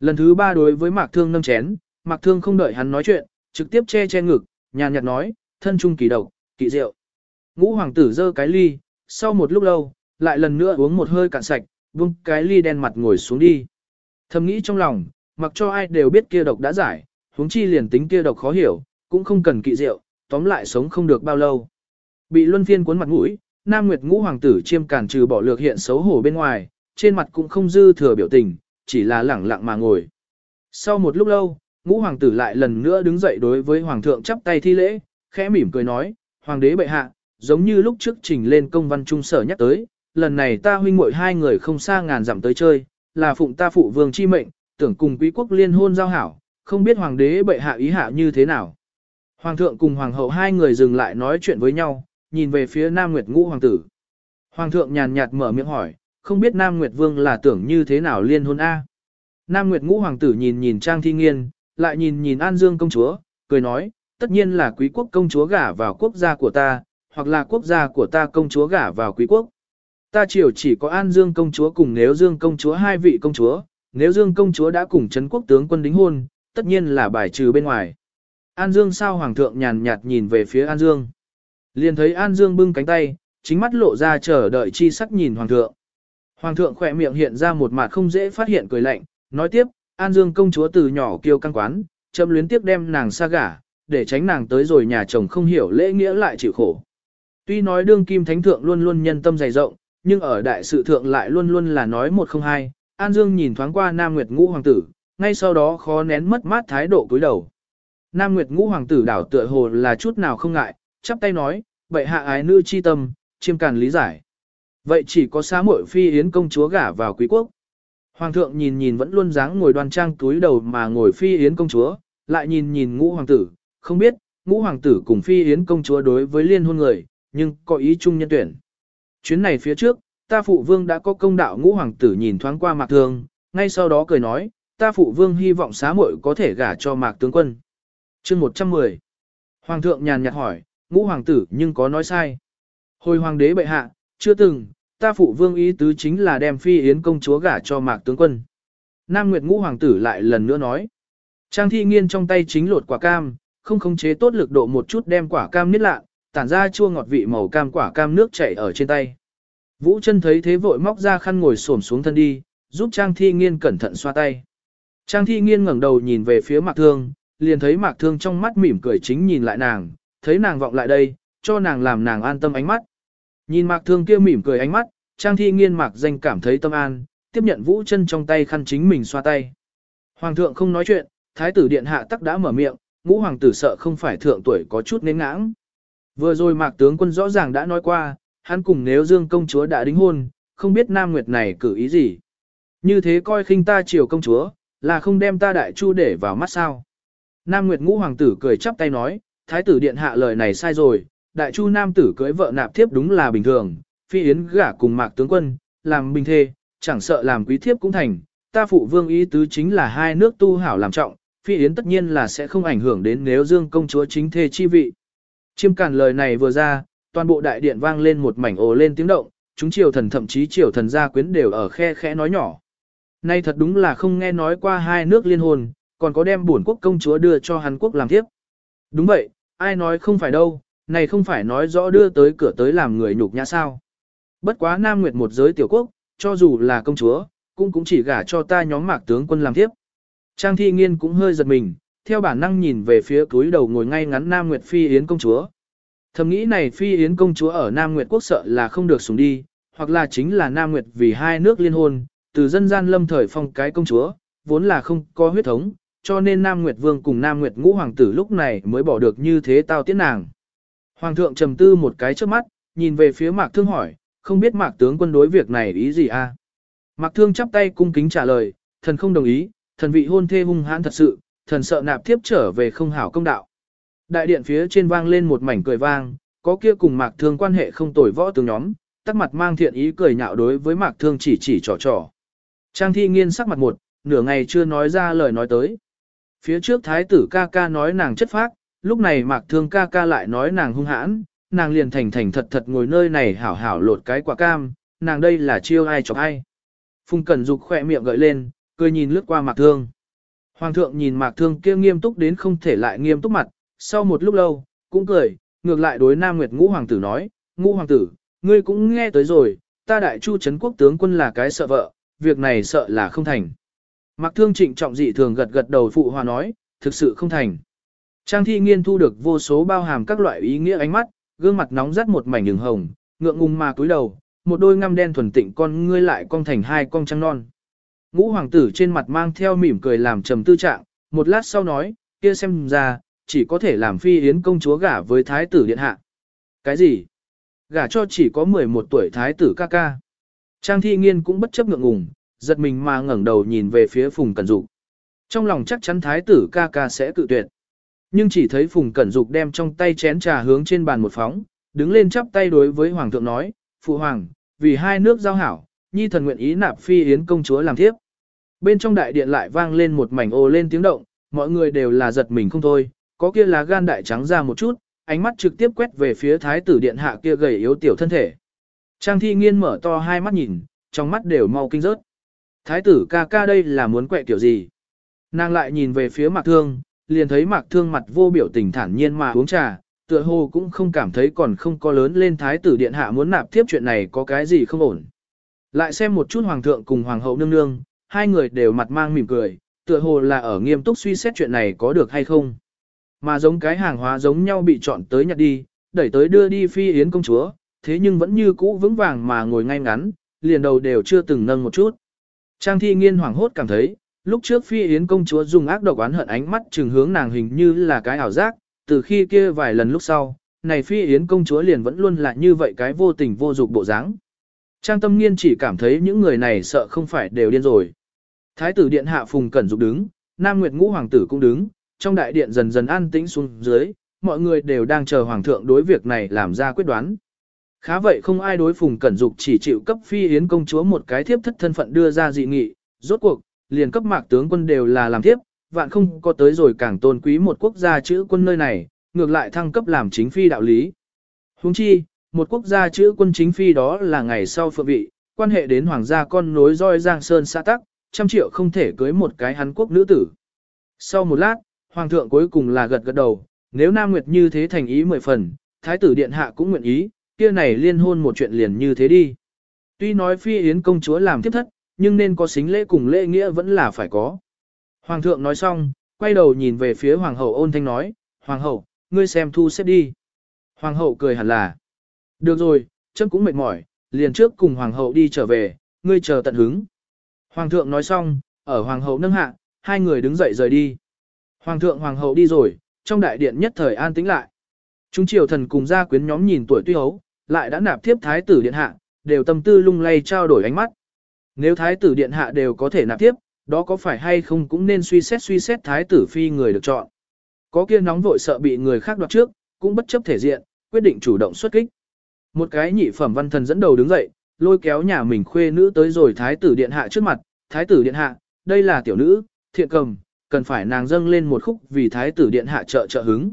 Speaker 1: Lần thứ ba đối với Mạc Thương nâng chén, Mạc Thương không đợi hắn nói chuyện, trực tiếp che che ngực, nhàn nhạt nói, thân trung kỳ độc, kỳ rượu. Ngũ hoàng tử giơ cái ly, sau một lúc lâu, lại lần nữa uống một hơi cạn sạch, vung cái ly đen mặt ngồi xuống đi. Thầm nghĩ trong lòng, mặc cho ai đều biết kia độc đã giải, huống chi liền tính kia độc khó hiểu, cũng không cần kỵ rượu, tóm lại sống không được bao lâu. Bị luân phiên cuốn mặt mũi, Nam Nguyệt Ngũ hoàng tử chiêm cản trừ bỏ lược hiện xấu hổ bên ngoài, trên mặt cũng không dư thừa biểu tình, chỉ là lẳng lặng mà ngồi. Sau một lúc lâu, Ngũ hoàng tử lại lần nữa đứng dậy đối với hoàng thượng chắp tay thi lễ, khẽ mỉm cười nói, hoàng đế bệ hạ, giống như lúc trước trình lên công văn trung sở nhắc tới, lần này ta huynh muội hai người không xa ngàn dặm tới chơi, là phụng ta phụ vương chi mệnh, tưởng cùng quý quốc liên hôn giao hảo, không biết hoàng đế bệ hạ ý hạ như thế nào. Hoàng thượng cùng hoàng hậu hai người dừng lại nói chuyện với nhau, nhìn về phía Nam Nguyệt Ngũ hoàng tử. Hoàng thượng nhàn nhạt mở miệng hỏi, không biết Nam Nguyệt Vương là tưởng như thế nào liên hôn A. Nam Nguyệt Ngũ hoàng tử nhìn nhìn Trang Thi Nghiên, lại nhìn nhìn An Dương công chúa, cười nói, tất nhiên là quý quốc công chúa gả vào quốc gia của ta, hoặc là quốc gia của ta công chúa gả vào quý quốc. Ta triều chỉ có An Dương công chúa cùng Nếu Dương công chúa hai vị công chúa, nếu Dương công chúa đã cùng Trấn quốc tướng quân đính hôn, tất nhiên là bài trừ bên ngoài. An Dương sao hoàng thượng nhàn nhạt nhìn về phía An Dương. Liền thấy An Dương bưng cánh tay, chính mắt lộ ra chờ đợi chi sắc nhìn hoàng thượng. Hoàng thượng khỏe miệng hiện ra một mặt không dễ phát hiện cười lạnh, nói tiếp, An Dương công chúa từ nhỏ kiêu căng quán, châm luyến tiếp đem nàng xa gả, để tránh nàng tới rồi nhà chồng không hiểu lễ nghĩa lại chịu khổ. Tuy nói đương kim thánh thượng luôn luôn nhân tâm dày rộng, nhưng ở đại sự thượng lại luôn luôn là nói một không hai. An Dương nhìn thoáng qua Nam Nguyệt Ngũ Hoàng tử, ngay sau đó khó nén mất mát thái độ cúi đầu. Nam Nguyệt Ngũ Hoàng tử đảo tựa hồ là chút nào không ngại, chắp tay nói, vậy hạ ái nữ chi tâm, chiêm càn lý giải. Vậy chỉ có xá muội phi yến công chúa gả vào quý quốc. Hoàng thượng nhìn nhìn vẫn luôn dáng ngồi đoan trang túi đầu mà ngồi phi yến công chúa, lại nhìn nhìn ngũ hoàng tử, không biết, ngũ hoàng tử cùng phi yến công chúa đối với liên hôn người, nhưng có ý chung nhân tuyển. Chuyến này phía trước, ta phụ vương đã có công đạo ngũ hoàng tử nhìn thoáng qua mạc thương, ngay sau đó cười nói, ta phụ vương hy vọng xá muội có thể gả cho mạc tướng quân. chương 110 Hoàng thượng nhàn nhạt hỏi, ngũ hoàng tử nhưng có nói sai. Hồi hoàng đế bệ hạ, chưa từng, ta phụ vương ý tứ chính là đem phi yến công chúa gả cho mạc tướng quân. Nam Nguyệt ngũ hoàng tử lại lần nữa nói. Trang thi nghiên trong tay chính lột quả cam, không khống chế tốt lực độ một chút đem quả cam niết lạ, tản ra chua ngọt vị màu cam quả cam nước chảy ở trên tay. Vũ chân thấy thế vội móc ra khăn ngồi xổm xuống thân đi, giúp Trang Thi Nghiên cẩn thận xoa tay. Trang Thi Nghiên ngẩng đầu nhìn về phía Mạc Thương, liền thấy Mạc Thương trong mắt mỉm cười chính nhìn lại nàng, thấy nàng vọng lại đây, cho nàng làm nàng an tâm ánh mắt. Nhìn Mạc Thương kia mỉm cười ánh mắt, Trang Thi Nghiên Mạc danh cảm thấy tâm an, tiếp nhận Vũ chân trong tay khăn chính mình xoa tay. Hoàng thượng không nói chuyện, Thái tử điện hạ tắc đã mở miệng, ngũ hoàng tử sợ không phải thượng tuổi có chút nên ngãng. Vừa rồi Mạc tướng quân rõ ràng đã nói qua, hắn cùng nếu Dương công chúa đã đính hôn, không biết Nam Nguyệt này cử ý gì. Như thế coi khinh ta triều công chúa, là không đem ta đại chu để vào mắt sao. Nam Nguyệt ngũ hoàng tử cười chắp tay nói, thái tử điện hạ lời này sai rồi, đại chu nam tử cưới vợ nạp thiếp đúng là bình thường, phi yến gả cùng mạc tướng quân, làm bình thê, chẳng sợ làm quý thiếp cũng thành, ta phụ vương ý tứ chính là hai nước tu hảo làm trọng, phi yến tất nhiên là sẽ không ảnh hưởng đến nếu dương công chúa chính thê chi vị. Chiêm cản lời này vừa ra, toàn bộ đại điện vang lên một mảnh ồ lên tiếng động, chúng triều thần thậm chí triều thần gia quyến đều ở khe khẽ nói nhỏ. Nay thật đúng là không nghe nói qua hai nước liên hôn, còn có đem bổn quốc công chúa đưa cho Hàn Quốc làm tiếp. Đúng vậy, ai nói không phải đâu, này không phải nói rõ đưa tới cửa tới làm người nhục nhã sao. Bất quá Nam Nguyệt một giới tiểu quốc, cho dù là công chúa, cũng cũng chỉ gả cho ta nhóm mạc tướng quân làm tiếp. Trang thi nghiên cũng hơi giật mình, theo bản năng nhìn về phía túi đầu ngồi ngay ngắn Nam Nguyệt Phi Yến công chúa. Thầm nghĩ này Phi Yến công chúa ở Nam Nguyệt quốc sợ là không được xuống đi, hoặc là chính là Nam Nguyệt vì hai nước liên hôn, từ dân gian lâm thời phong cái công chúa, vốn là không có huyết thống, cho nên Nam Nguyệt Vương cùng Nam Nguyệt Ngũ Hoàng tử lúc này mới bỏ được như thế tao tiết nàng. Hoàng thượng trầm tư một cái trước mắt, nhìn về phía Mạc Thương hỏi, không biết Mạc tướng quân đối việc này ý gì a? Mạc Thương chắp tay cung kính trả lời, thần không đồng ý, thần vị hôn thê hung hãn thật sự, thần sợ nạp tiếp trở về không hảo công đạo. Đại điện phía trên vang lên một mảnh cười vang, Có kia cùng mạc thương quan hệ không tồi võ tướng nhóm, tắc mặt mang thiện ý cười nhạo đối với mạc thương chỉ chỉ trò trò. Trang thi nghiên sắc mặt một, nửa ngày chưa nói ra lời nói tới. Phía trước thái tử ca ca nói nàng chất phác, lúc này mạc thương ca ca lại nói nàng hung hãn, nàng liền thành thành thật thật ngồi nơi này hảo hảo lột cái quả cam, nàng đây là chiêu ai chọc ai. Phùng Cẩn Dục khỏe miệng gợi lên, cười nhìn lướt qua mạc thương. Hoàng thượng nhìn mạc thương kia nghiêm túc đến không thể lại nghiêm túc mặt, sau một lúc lâu, cũng cười, ngược lại đối Nam Nguyệt Ngũ Hoàng tử nói, Ngũ Hoàng tử, ngươi cũng nghe tới rồi, ta đại chu chấn quốc tướng quân là cái sợ vợ, việc này sợ là không thành. Mạc thương trịnh trọng dị thường gật gật đầu phụ hòa nói, thực sự không thành. Trang thi nghiên thu được vô số bao hàm các loại ý nghĩa ánh mắt, gương mặt nóng rắt một mảnh đường hồng, ngượng ngùng mà cúi đầu, một đôi ngăm đen thuần tịnh con ngươi lại cong thành hai con trăng non. Ngũ hoàng tử trên mặt mang theo mỉm cười làm trầm tư trạng, một lát sau nói, kia xem ra, chỉ có thể làm phi yến công chúa gả với thái tử điện hạ. Cái gì? Gả cho chỉ có 11 tuổi thái tử ca ca. Trang thi nghiên cũng bất chấp ngượng ngùng, giật mình mà ngẩng đầu nhìn về phía Phùng Cẩn Dục. Trong lòng chắc chắn thái tử ca ca sẽ cự tuyệt. Nhưng chỉ thấy Phùng Cẩn Dục đem trong tay chén trà hướng trên bàn một phóng, đứng lên chắp tay đối với Hoàng thượng nói, Phụ Hoàng, vì hai nước giao hảo, nhi thần nguyện ý nạp phi yến công chúa làm thiếp. Bên trong đại điện lại vang lên một mảnh ồ lên tiếng động, mọi người đều là giật mình không thôi, có kia là gan đại trắng ra một chút, ánh mắt trực tiếp quét về phía thái tử điện hạ kia gầy yếu tiểu thân thể. Trang thi nghiên mở to hai mắt nhìn, trong mắt đều mau kinh rớt. Thái tử ca ca đây là muốn quẹ kiểu gì? Nàng lại nhìn về phía mạc thương, liền thấy mạc thương mặt vô biểu tình thản nhiên mà uống trà, tựa hồ cũng không cảm thấy còn không có lớn lên thái tử điện hạ muốn nạp tiếp chuyện này có cái gì không ổn. Lại xem một chút hoàng thượng cùng hoàng hậu nương nương, hai người đều mặt mang mỉm cười, tựa hồ là ở nghiêm túc suy xét chuyện này có được hay không. Mà giống cái hàng hóa giống nhau bị chọn tới nhặt đi, đẩy tới đưa đi phi yến công chúa, thế nhưng vẫn như cũ vững vàng mà ngồi ngay ngắn, liền đầu đều chưa từng nâng một chút. Trang thi nghiên hoàng hốt cảm thấy, lúc trước phi yến công chúa dùng ác độc oán hận ánh mắt trừng hướng nàng hình như là cái ảo giác, từ khi kia vài lần lúc sau, này phi yến công chúa liền vẫn luôn là như vậy cái vô tình vô dục bộ dáng. Trang tâm nghiên chỉ cảm thấy những người này sợ không phải đều điên rồi. Thái tử điện hạ phùng cẩn dục đứng, Nam Nguyệt ngũ hoàng tử cũng đứng, trong đại điện dần dần an tĩnh xuống dưới, mọi người đều đang chờ hoàng thượng đối việc này làm ra quyết đoán. Khá vậy không ai đối phùng cẩn dục chỉ chịu cấp phi yến công chúa một cái thiếp thất thân phận đưa ra dị nghị, rốt cuộc, liền cấp mạc tướng quân đều là làm thiếp, vạn không có tới rồi càng tôn quý một quốc gia chữ quân nơi này, ngược lại thăng cấp làm chính phi đạo lý. Huống chi, một quốc gia chữ quân chính phi đó là ngày sau phượng vị, quan hệ đến hoàng gia con nối roi Giang Sơn xã tắc, trăm triệu không thể cưới một cái hắn quốc nữ tử. Sau một lát, hoàng thượng cuối cùng là gật gật đầu, nếu Nam Nguyệt như thế thành ý mười phần, thái tử điện hạ cũng nguyện ý, kia này liên hôn một chuyện liền như thế đi. Tuy nói phi yến công chúa làm tiếp thất, nhưng nên có xính lễ cùng lễ nghĩa vẫn là phải có. Hoàng thượng nói xong, quay đầu nhìn về phía hoàng hậu ôn thanh nói, hoàng hậu, ngươi xem thu xếp đi. Hoàng hậu cười hẳn là, được rồi, chấm cũng mệt mỏi, liền trước cùng hoàng hậu đi trở về, ngươi chờ tận hứng. Hoàng thượng nói xong, ở hoàng hậu nâng hạ, hai người đứng dậy rời đi. Hoàng thượng hoàng hậu đi rồi, trong đại điện nhất thời an tĩnh lại. Chúng triều thần cùng gia quyến nhóm nhìn tuổi tuy hấu, lại đã nạp tiếp thái tử điện hạ, đều tâm tư lung lay trao đổi ánh mắt. Nếu thái tử điện hạ đều có thể nạp tiếp, đó có phải hay không cũng nên suy xét suy xét thái tử phi người được chọn. Có kia nóng vội sợ bị người khác đoạt trước, cũng bất chấp thể diện, quyết định chủ động xuất kích. Một cái nhị phẩm văn thần dẫn đầu đứng dậy, lôi kéo nhà mình khuê nữ tới rồi thái tử điện hạ trước mặt, thái tử điện hạ, đây là tiểu nữ, thiện cầm, cần phải nàng dâng lên một khúc vì thái tử điện hạ trợ trợ hứng.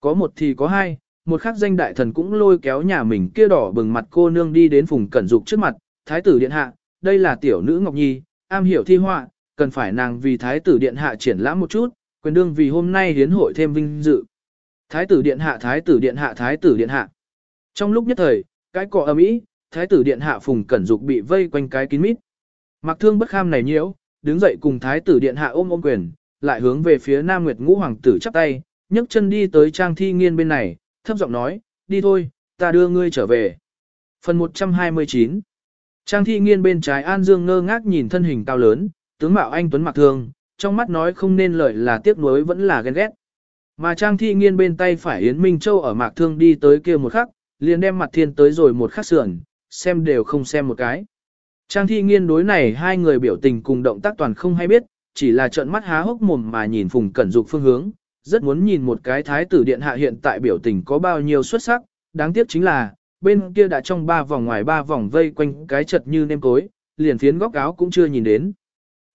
Speaker 1: Có một thì có hai, một khắc danh đại thần cũng lôi kéo nhà mình kia đỏ bừng mặt cô nương đi đến phùng cẩn dục trước mặt, thái tử điện hạ, đây là tiểu nữ Ngọc Nhi, am hiểu thi họa, cần phải nàng vì thái tử điện hạ triển lãm một chút, quyền đương vì hôm nay hiến hội thêm vinh dự. Thái tử điện hạ, thái tử điện hạ, thái tử điện hạ. Trong lúc nhất thời, cái cọ ầm ĩ, thái tử điện hạ Phùng Cẩn Dục bị vây quanh cái kín mít. Mặc Thương bất kham này nhiễu, đứng dậy cùng thái tử điện hạ ôm ôm quyền, lại hướng về phía Nam Nguyệt Ngũ hoàng tử chắp tay, nhấc chân đi tới Trang Thi Nghiên bên này, thấp giọng nói, "Đi thôi, ta đưa ngươi trở về." Phần 129. Trang Thi Nghiên bên trái An Dương ngơ ngác nhìn thân hình cao lớn, tướng mạo anh tuấn mặc thương, trong mắt nói không nên lời là tiếc nuối vẫn là ghen ghét. Mà Trang Thi Nghiên bên tay phải Yến Minh Châu ở Mạc Thương đi tới kia một khắc, liền đem mặt thiên tới rồi một khắc sườn, xem đều không xem một cái. Trang Thi Nghiên đối này hai người biểu tình cùng động tác toàn không hay biết, chỉ là trợn mắt há hốc mồm mà nhìn Phùng Cẩn Dục phương hướng, rất muốn nhìn một cái thái tử điện hạ hiện tại biểu tình có bao nhiêu xuất sắc, đáng tiếc chính là, bên kia đã trong ba vòng ngoài ba vòng vây quanh cái chật như nêm cối, liền phiến góc áo cũng chưa nhìn đến.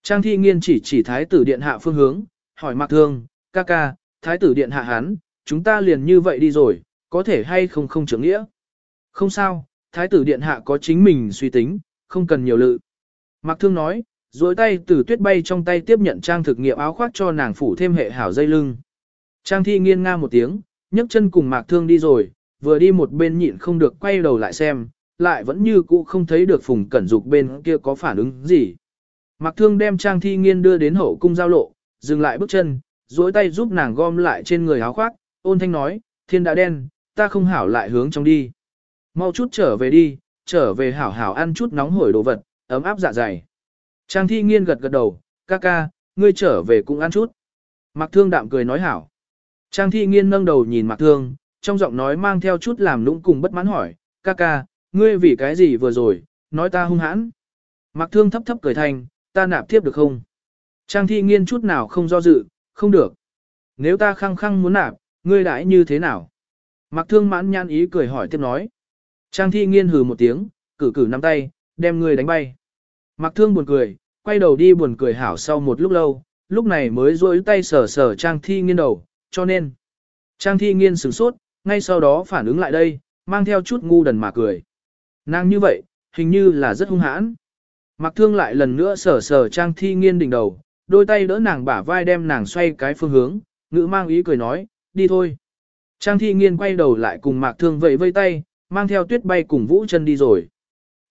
Speaker 1: Trang thi nghiên chỉ chỉ thái tử điện hạ phương hướng, hỏi Mạc Thương, ca ca, thái tử điện hạ hắn, chúng ta liền như vậy đi rồi, có thể hay không không trưởng nghĩa. Không sao, thái tử điện hạ có chính mình suy tính, không cần nhiều lự. Mạc Thương nói, duỗi tay từ tuyết bay trong tay tiếp nhận trang thực nghiệm áo khoác cho nàng phủ thêm hệ hảo dây lưng. Trang thi nghiên nga một tiếng, nhấc chân cùng Mạc Thương đi rồi, vừa đi một bên nhịn không được quay đầu lại xem, lại vẫn như cũ không thấy được Phùng Cẩn Dục bên kia có phản ứng gì. Mạc Thương đem Trang Thi Nghiên đưa đến hậu cung giao lộ, dừng lại bước chân, duỗi tay giúp nàng gom lại trên người áo khoác, ôn thanh nói, thiên đã đen, ta không hảo lại hướng trong đi. Mau chút trở về đi, trở về hảo hảo ăn chút nóng hổi đồ vật, ấm áp dạ dày. Trang Thi Nghiên gật gật đầu, ca ca, ngươi trở về cũng ăn chút. Mạc Thương đạm cười nói hảo. Trang Thi Nghiên nâng đầu nhìn Mạc Thương, trong giọng nói mang theo chút làm lũng cùng bất mãn hỏi, ca ca, ngươi vì cái gì vừa rồi, nói ta hung hãn. mặc Thương thấp thấp cười thành, ta nạp tiếp được không? Trang thi nghiên chút nào không do dự, không được. Nếu ta khăng khăng muốn nạp, ngươi đãi như thế nào? mặc Thương mãn nhãn ý cười hỏi tiếp nói. Trang thi nghiên hừ một tiếng, cử cử nắm tay, đem ngươi đánh bay. mặc Thương buồn cười, quay đầu đi buồn cười hảo sau một lúc lâu, lúc này mới duỗi tay sờ sờ Trang thi nghiên đầu, cho nên. Trang thi nghiên sửng sốt, ngay sau đó phản ứng lại đây, mang theo chút ngu đần mà cười. Nàng như vậy, hình như là rất hung hãn. Mặc thương lại lần nữa sờ sờ trang thi nghiên đỉnh đầu, đôi tay đỡ nàng bả vai đem nàng xoay cái phương hướng, ngữ mang ý cười nói, đi thôi. Trang thi nghiên quay đầu lại cùng mạc thương vẫy vây tay, mang theo tuyết bay cùng vũ chân đi rồi.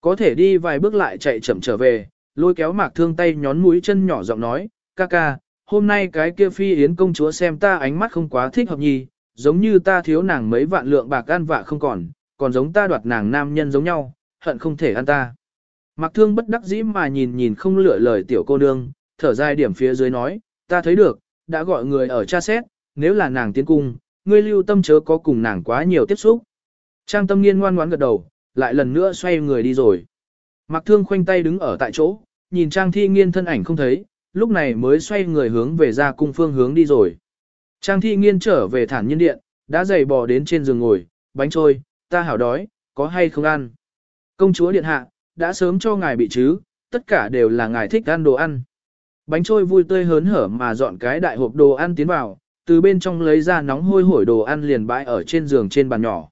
Speaker 1: Có thể đi vài bước lại chạy chậm trở về, lôi kéo mạc thương tay nhón mũi chân nhỏ giọng nói, ca ca, hôm nay cái kia phi yến công chúa xem ta ánh mắt không quá thích hợp nhì, giống như ta thiếu nàng mấy vạn lượng bạc ăn vạ không còn, còn giống ta đoạt nàng nam nhân giống nhau, hận không thể ăn ta. Mặc thương bất đắc dĩ mà nhìn nhìn không lựa lời tiểu cô nương, thở dài điểm phía dưới nói, ta thấy được, đã gọi người ở cha xét, nếu là nàng tiến cung, ngươi lưu tâm chớ có cùng nàng quá nhiều tiếp xúc. Trang tâm nghiên ngoan ngoãn gật đầu, lại lần nữa xoay người đi rồi. Mặc thương khoanh tay đứng ở tại chỗ, nhìn Trang thi nghiên thân ảnh không thấy, lúc này mới xoay người hướng về ra cung phương hướng đi rồi. Trang thi nghiên trở về thản nhân điện, đã dày bò đến trên giường ngồi, bánh trôi, ta hảo đói, có hay không ăn. Công chúa điện hạ, đã sớm cho ngài bị chứ, tất cả đều là ngài thích ăn đồ ăn. Bánh trôi vui tươi hớn hở mà dọn cái đại hộp đồ ăn tiến vào, từ bên trong lấy ra nóng hôi hổi đồ ăn liền bãi ở trên giường trên bàn nhỏ.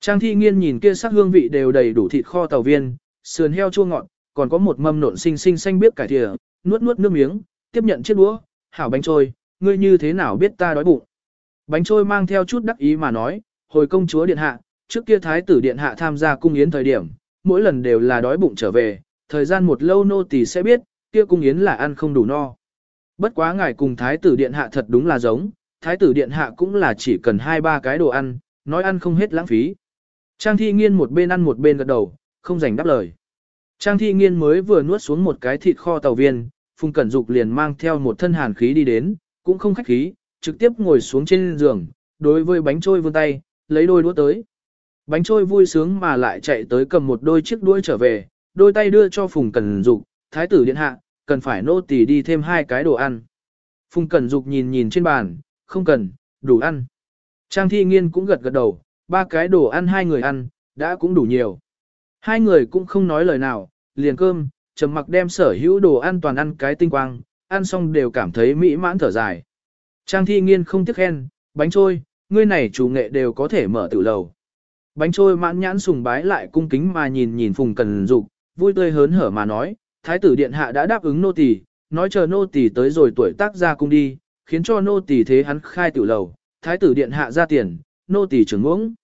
Speaker 1: Trang thi nghiên nhìn kia sắc hương vị đều đầy đủ thịt kho tàu viên, sườn heo chua ngọt, còn có một mâm nộn xinh xinh xanh biếc cải thìa, nuốt nuốt nước miếng, tiếp nhận chiếc đũa, hảo bánh trôi, ngươi như thế nào biết ta đói bụng. Bánh trôi mang theo chút đắc ý mà nói, hồi công chúa điện hạ, trước kia thái tử điện hạ tham gia cung yến thời điểm, mỗi lần đều là đói bụng trở về, thời gian một lâu nô tỳ sẽ biết, kia cung yến là ăn không đủ no. Bất quá ngài cùng thái tử điện hạ thật đúng là giống, thái tử điện hạ cũng là chỉ cần hai ba cái đồ ăn, nói ăn không hết lãng phí. Trang thi nghiên một bên ăn một bên gật đầu, không rảnh đáp lời. Trang thi nghiên mới vừa nuốt xuống một cái thịt kho tàu viên, Phùng Cẩn Dục liền mang theo một thân hàn khí đi đến, cũng không khách khí, trực tiếp ngồi xuống trên giường, đối với bánh trôi vươn tay, lấy đôi đũa tới. Bánh trôi vui sướng mà lại chạy tới cầm một đôi chiếc đuôi trở về, đôi tay đưa cho Phùng Cẩn Dục, thái tử điện hạ, cần phải nô tỳ đi thêm hai cái đồ ăn. Phùng Cẩn Dục nhìn nhìn trên bàn, không cần, đủ ăn. Trang Thi Nghiên cũng gật gật đầu, ba cái đồ ăn hai người ăn, đã cũng đủ nhiều. Hai người cũng không nói lời nào, liền cơm, trầm mặc đem sở hữu đồ ăn toàn ăn cái tinh quang, ăn xong đều cảm thấy mỹ mãn thở dài. Trang Thi Nghiên không tiếc khen, bánh trôi, ngươi này chủ nghệ đều có thể mở tử lầu. Bánh trôi mãn nhãn sùng bái lại cung kính mà nhìn nhìn Phùng Cần Dục, vui tươi hớn hở mà nói, Thái tử điện hạ đã đáp ứng nô tỳ, nói chờ nô tỳ tới rồi tuổi tác ra cung đi, khiến cho nô tỳ thế hắn khai tự lầu, Thái tử điện hạ ra tiền, nô tỳ trưởng ngưỡng.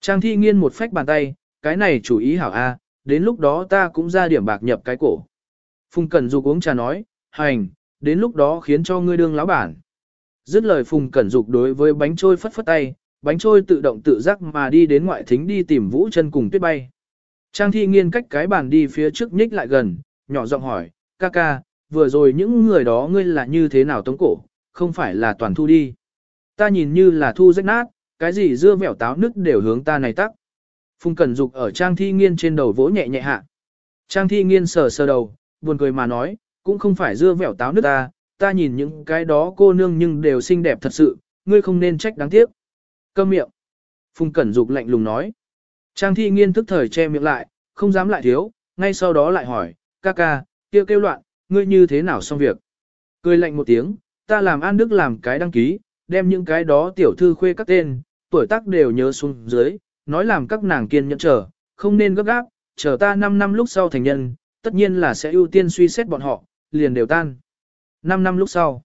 Speaker 1: Trang thi nghiên một phách bàn tay, cái này chủ ý hảo a, đến lúc đó ta cũng ra điểm bạc nhập cái cổ. Phùng Cần Dục uống trà nói, hành, đến lúc đó khiến cho ngươi đương lão bản. Dứt lời Phùng Cẩn Dục đối với bánh trôi phất phất tay, bánh trôi tự động tự giác mà đi đến ngoại thính đi tìm Vũ chân cùng tuyết bay. Trang thi nghiên cách cái bàn đi phía trước nhích lại gần, nhỏ giọng hỏi, ca ca, vừa rồi những người đó ngươi là như thế nào tống cổ, không phải là toàn thu đi. Ta nhìn như là thu rách nát, cái gì dưa vẻo táo nứt đều hướng ta này tắc. Phùng Cẩn Dục ở Trang Thi Nghiên trên đầu vỗ nhẹ nhẹ hạ. Trang Thi Nghiên sờ sờ đầu, buồn cười mà nói, cũng không phải dưa vẻo táo nước ta, ta nhìn những cái đó cô nương nhưng đều xinh đẹp thật sự, ngươi không nên trách đáng tiếc. Câm miệng. Phùng Cẩn Dục lạnh lùng nói. Trang thi nghiên thức thời che miệng lại, không dám lại thiếu, ngay sau đó lại hỏi, ca ca, kêu kêu loạn, ngươi như thế nào xong việc. Cười lạnh một tiếng, ta làm An Đức làm cái đăng ký, đem những cái đó tiểu thư khuê các tên, tuổi tác đều nhớ xuống dưới, nói làm các nàng kiên nhẫn chờ, không nên gấp gáp, chờ ta 5 năm lúc sau thành nhân, tất nhiên là sẽ ưu tiên suy xét bọn họ, liền đều tan. 5 năm lúc sau,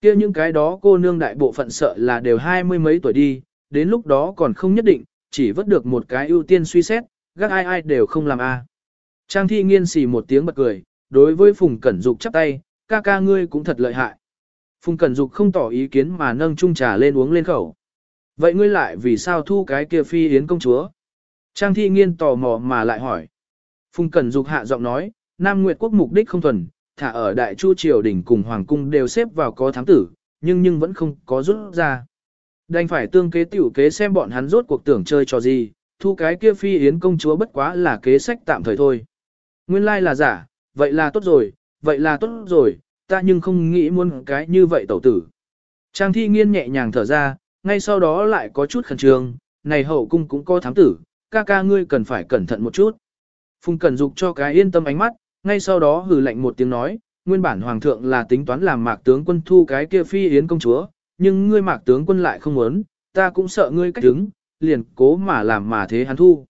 Speaker 1: kia những cái đó cô nương đại bộ phận sợ là đều hai mươi mấy tuổi đi, đến lúc đó còn không nhất định, chỉ vớt được một cái ưu tiên suy xét, gác ai ai đều không làm a. Trang thi nghiên xì một tiếng bật cười, đối với Phùng Cẩn Dục chắp tay, ca ca ngươi cũng thật lợi hại. Phùng Cẩn Dục không tỏ ý kiến mà nâng chung trà lên uống lên khẩu. Vậy ngươi lại vì sao thu cái kia phi yến công chúa? Trang thi nghiên tò mò mà lại hỏi. Phùng Cẩn Dục hạ giọng nói, Nam Nguyệt quốc mục đích không thuần, thả ở Đại Chu Triều Đình cùng Hoàng Cung đều xếp vào có thám tử, nhưng nhưng vẫn không có rút ra. Đành phải tương kế tiểu kế xem bọn hắn rốt cuộc tưởng chơi trò gì, thu cái kia phi yến công chúa bất quá là kế sách tạm thời thôi. Nguyên lai là giả, vậy là tốt rồi, vậy là tốt rồi, ta nhưng không nghĩ muốn cái như vậy tẩu tử. Trang thi nghiên nhẹ nhàng thở ra, ngay sau đó lại có chút khẩn trương, này hậu cung cũng có thám tử, ca ca ngươi cần phải cẩn thận một chút. Phùng Cẩn Dục cho cái yên tâm ánh mắt, ngay sau đó hừ lạnh một tiếng nói, nguyên bản hoàng thượng là tính toán làm mạc tướng quân thu cái kia phi yến công chúa, nhưng ngươi mạc tướng quân lại không muốn, ta cũng sợ ngươi cách đứng, liền cố mà làm mà thế hắn thu.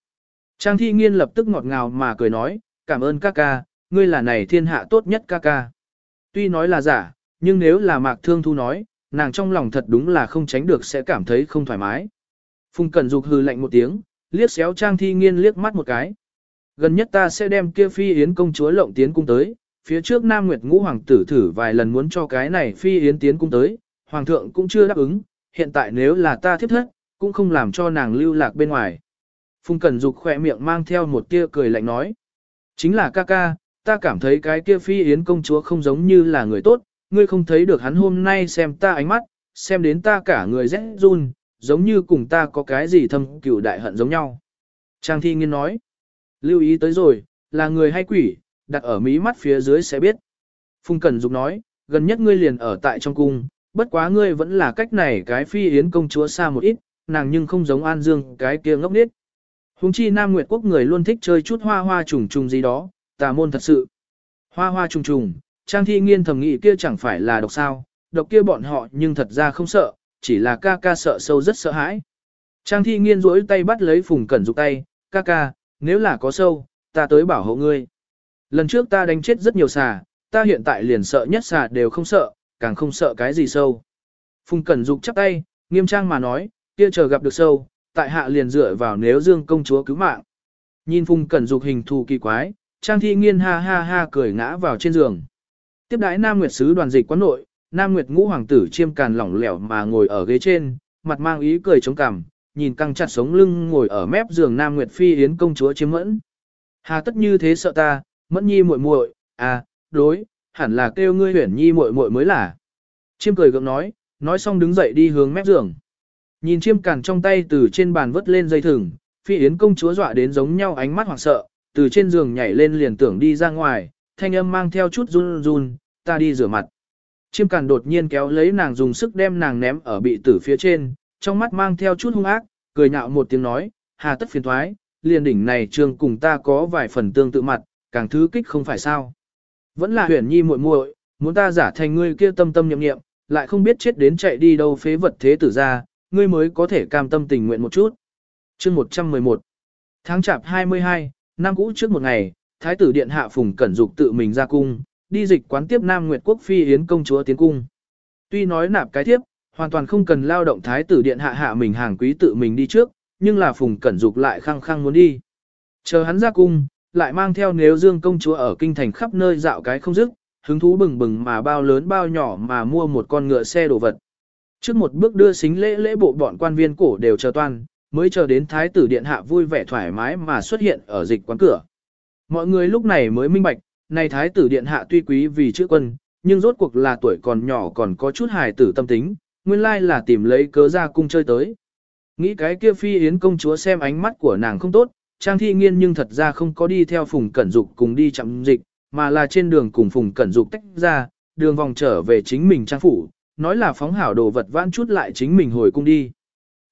Speaker 1: Trang thi nghiên lập tức ngọt ngào mà cười nói, cảm ơn ca ca, ngươi là này thiên hạ tốt nhất ca ca. Tuy nói là giả, nhưng nếu là mạc thương thu nói, nàng trong lòng thật đúng là không tránh được sẽ cảm thấy không thoải mái. Phùng Cẩn Dục hừ lạnh một tiếng, liếc xéo Trang Thi Nghiên liếc mắt một cái. Gần nhất ta sẽ đem kia phi yến công chúa lộng tiến cung tới, phía trước Nam Nguyệt Ngũ hoàng tử thử vài lần muốn cho cái này phi yến tiến cung tới, hoàng thượng cũng chưa đáp ứng, hiện tại nếu là ta thiếp thất, cũng không làm cho nàng lưu lạc bên ngoài. Phùng Cẩn Dục khỏe miệng mang theo một tia cười lạnh nói. Chính là ca ca, ta cảm thấy cái kia phi yến công chúa không giống như là người tốt, ngươi không thấy được hắn hôm nay xem ta ánh mắt, xem đến ta cả người rẽ run, giống như cùng ta có cái gì thâm cửu đại hận giống nhau. Trang thi nghiên nói, lưu ý tới rồi, là người hay quỷ, đặt ở mí mắt phía dưới sẽ biết. Phùng Cẩn Dục nói, gần nhất ngươi liền ở tại trong cung, bất quá ngươi vẫn là cách này cái phi yến công chúa xa một ít, nàng nhưng không giống An Dương cái kia ngốc nít. Hùng chi Nam Nguyệt Quốc người luôn thích chơi chút hoa hoa trùng trùng gì đó, tà môn thật sự. Hoa hoa trùng trùng, Trang Thi Nghiên thầm nghĩ kia chẳng phải là độc sao, độc kia bọn họ nhưng thật ra không sợ, chỉ là ca ca sợ sâu rất sợ hãi. Trang Thi Nghiên rỗi tay bắt lấy Phùng Cẩn Dục tay, ca ca, nếu là có sâu, ta tới bảo hộ ngươi. Lần trước ta đánh chết rất nhiều xà, ta hiện tại liền sợ nhất xà đều không sợ, càng không sợ cái gì sâu. Phùng Cẩn Dục chắp tay, nghiêm trang mà nói, kia chờ gặp được sâu, tại hạ liền dựa vào nếu dương công chúa cứu mạng. Nhìn Phùng Cẩn Dục hình thù kỳ quái, Trang Thi Nghiên ha ha ha cười ngã vào trên giường. Tiếp đãi Nam Nguyệt sứ đoàn dịch quán nội, Nam Nguyệt ngũ hoàng tử chiêm càn lỏng lẻo mà ngồi ở ghế trên, mặt mang ý cười chống cằm, nhìn căng chặt sống lưng ngồi ở mép giường Nam Nguyệt phi yến công chúa chiêm mẫn. Hà tất như thế sợ ta, mẫn nhi muội muội, à, đối, hẳn là kêu ngươi huyển nhi muội muội mới là. Chiêm cười gượng nói, nói xong đứng dậy đi hướng mép giường. Nhìn chiêm càn trong tay từ trên bàn vứt lên dây thừng, phi yến công chúa dọa đến giống nhau ánh mắt hoảng sợ, từ trên giường nhảy lên liền tưởng đi ra ngoài, thanh âm mang theo chút run run, ta đi rửa mặt. Chiêm càn đột nhiên kéo lấy nàng dùng sức đem nàng ném ở bị tử phía trên, trong mắt mang theo chút hung ác, cười nhạo một tiếng nói, hà tất phiền thoái, liền đỉnh này trường cùng ta có vài phần tương tự mặt, càng thứ kích không phải sao. Vẫn là huyền nhi muội muội, muốn ta giả thành ngươi kia tâm tâm nhậm nghiệm, lại không biết chết đến chạy đi đâu phế vật thế tử ra, ngươi mới có thể cam tâm tình nguyện một chút. chương 111 Tháng chạp 22, năm cũ trước một ngày, Thái tử Điện Hạ Phùng Cẩn Dục tự mình ra cung, đi dịch quán tiếp Nam Nguyệt Quốc Phi Yến công chúa tiến cung. Tuy nói nạp cái thiếp, hoàn toàn không cần lao động Thái tử Điện Hạ hạ mình hàng quý tự mình đi trước, nhưng là Phùng Cẩn Dục lại khăng khăng muốn đi. Chờ hắn ra cung, lại mang theo nếu dương công chúa ở kinh thành khắp nơi dạo cái không dứt, hứng thú bừng bừng mà bao lớn bao nhỏ mà mua một con ngựa xe đồ vật. Trước một bước đưa xính lễ lễ bộ bọn quan viên cổ đều chờ toan, mới chờ đến thái tử điện hạ vui vẻ thoải mái mà xuất hiện ở dịch quán cửa. Mọi người lúc này mới minh bạch, này thái tử điện hạ tuy quý vì chữ quân, nhưng rốt cuộc là tuổi còn nhỏ còn có chút hài tử tâm tính, nguyên lai là tìm lấy cớ ra cung chơi tới. Nghĩ cái kia phi yến công chúa xem ánh mắt của nàng không tốt, trang thi nghiên nhưng thật ra không có đi theo phùng cẩn dục cùng đi chậm dịch, mà là trên đường cùng phùng cẩn dục tách ra, đường vòng trở về chính mình trang phủ, nói là phóng hảo đồ vật vãn chút lại chính mình hồi cung đi.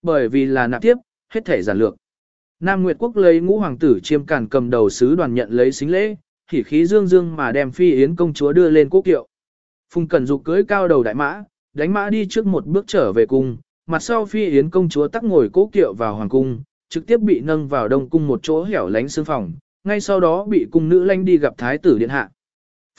Speaker 1: Bởi vì là nạp tiếp, hết thể giản lược. Nam Nguyệt Quốc lấy ngũ hoàng tử chiêm càn cầm đầu sứ đoàn nhận lấy xính lễ, khỉ khí dương dương mà đem phi yến công chúa đưa lên quốc kiệu. Phùng Cẩn Dục cưỡi cao đầu đại mã, đánh mã đi trước một bước trở về cung, mặt sau phi yến công chúa tắc ngồi cố kiệu vào hoàng cung, trực tiếp bị nâng vào đông cung một chỗ hẻo lánh xương phòng, ngay sau đó bị cung nữ lanh đi gặp thái tử điện hạ.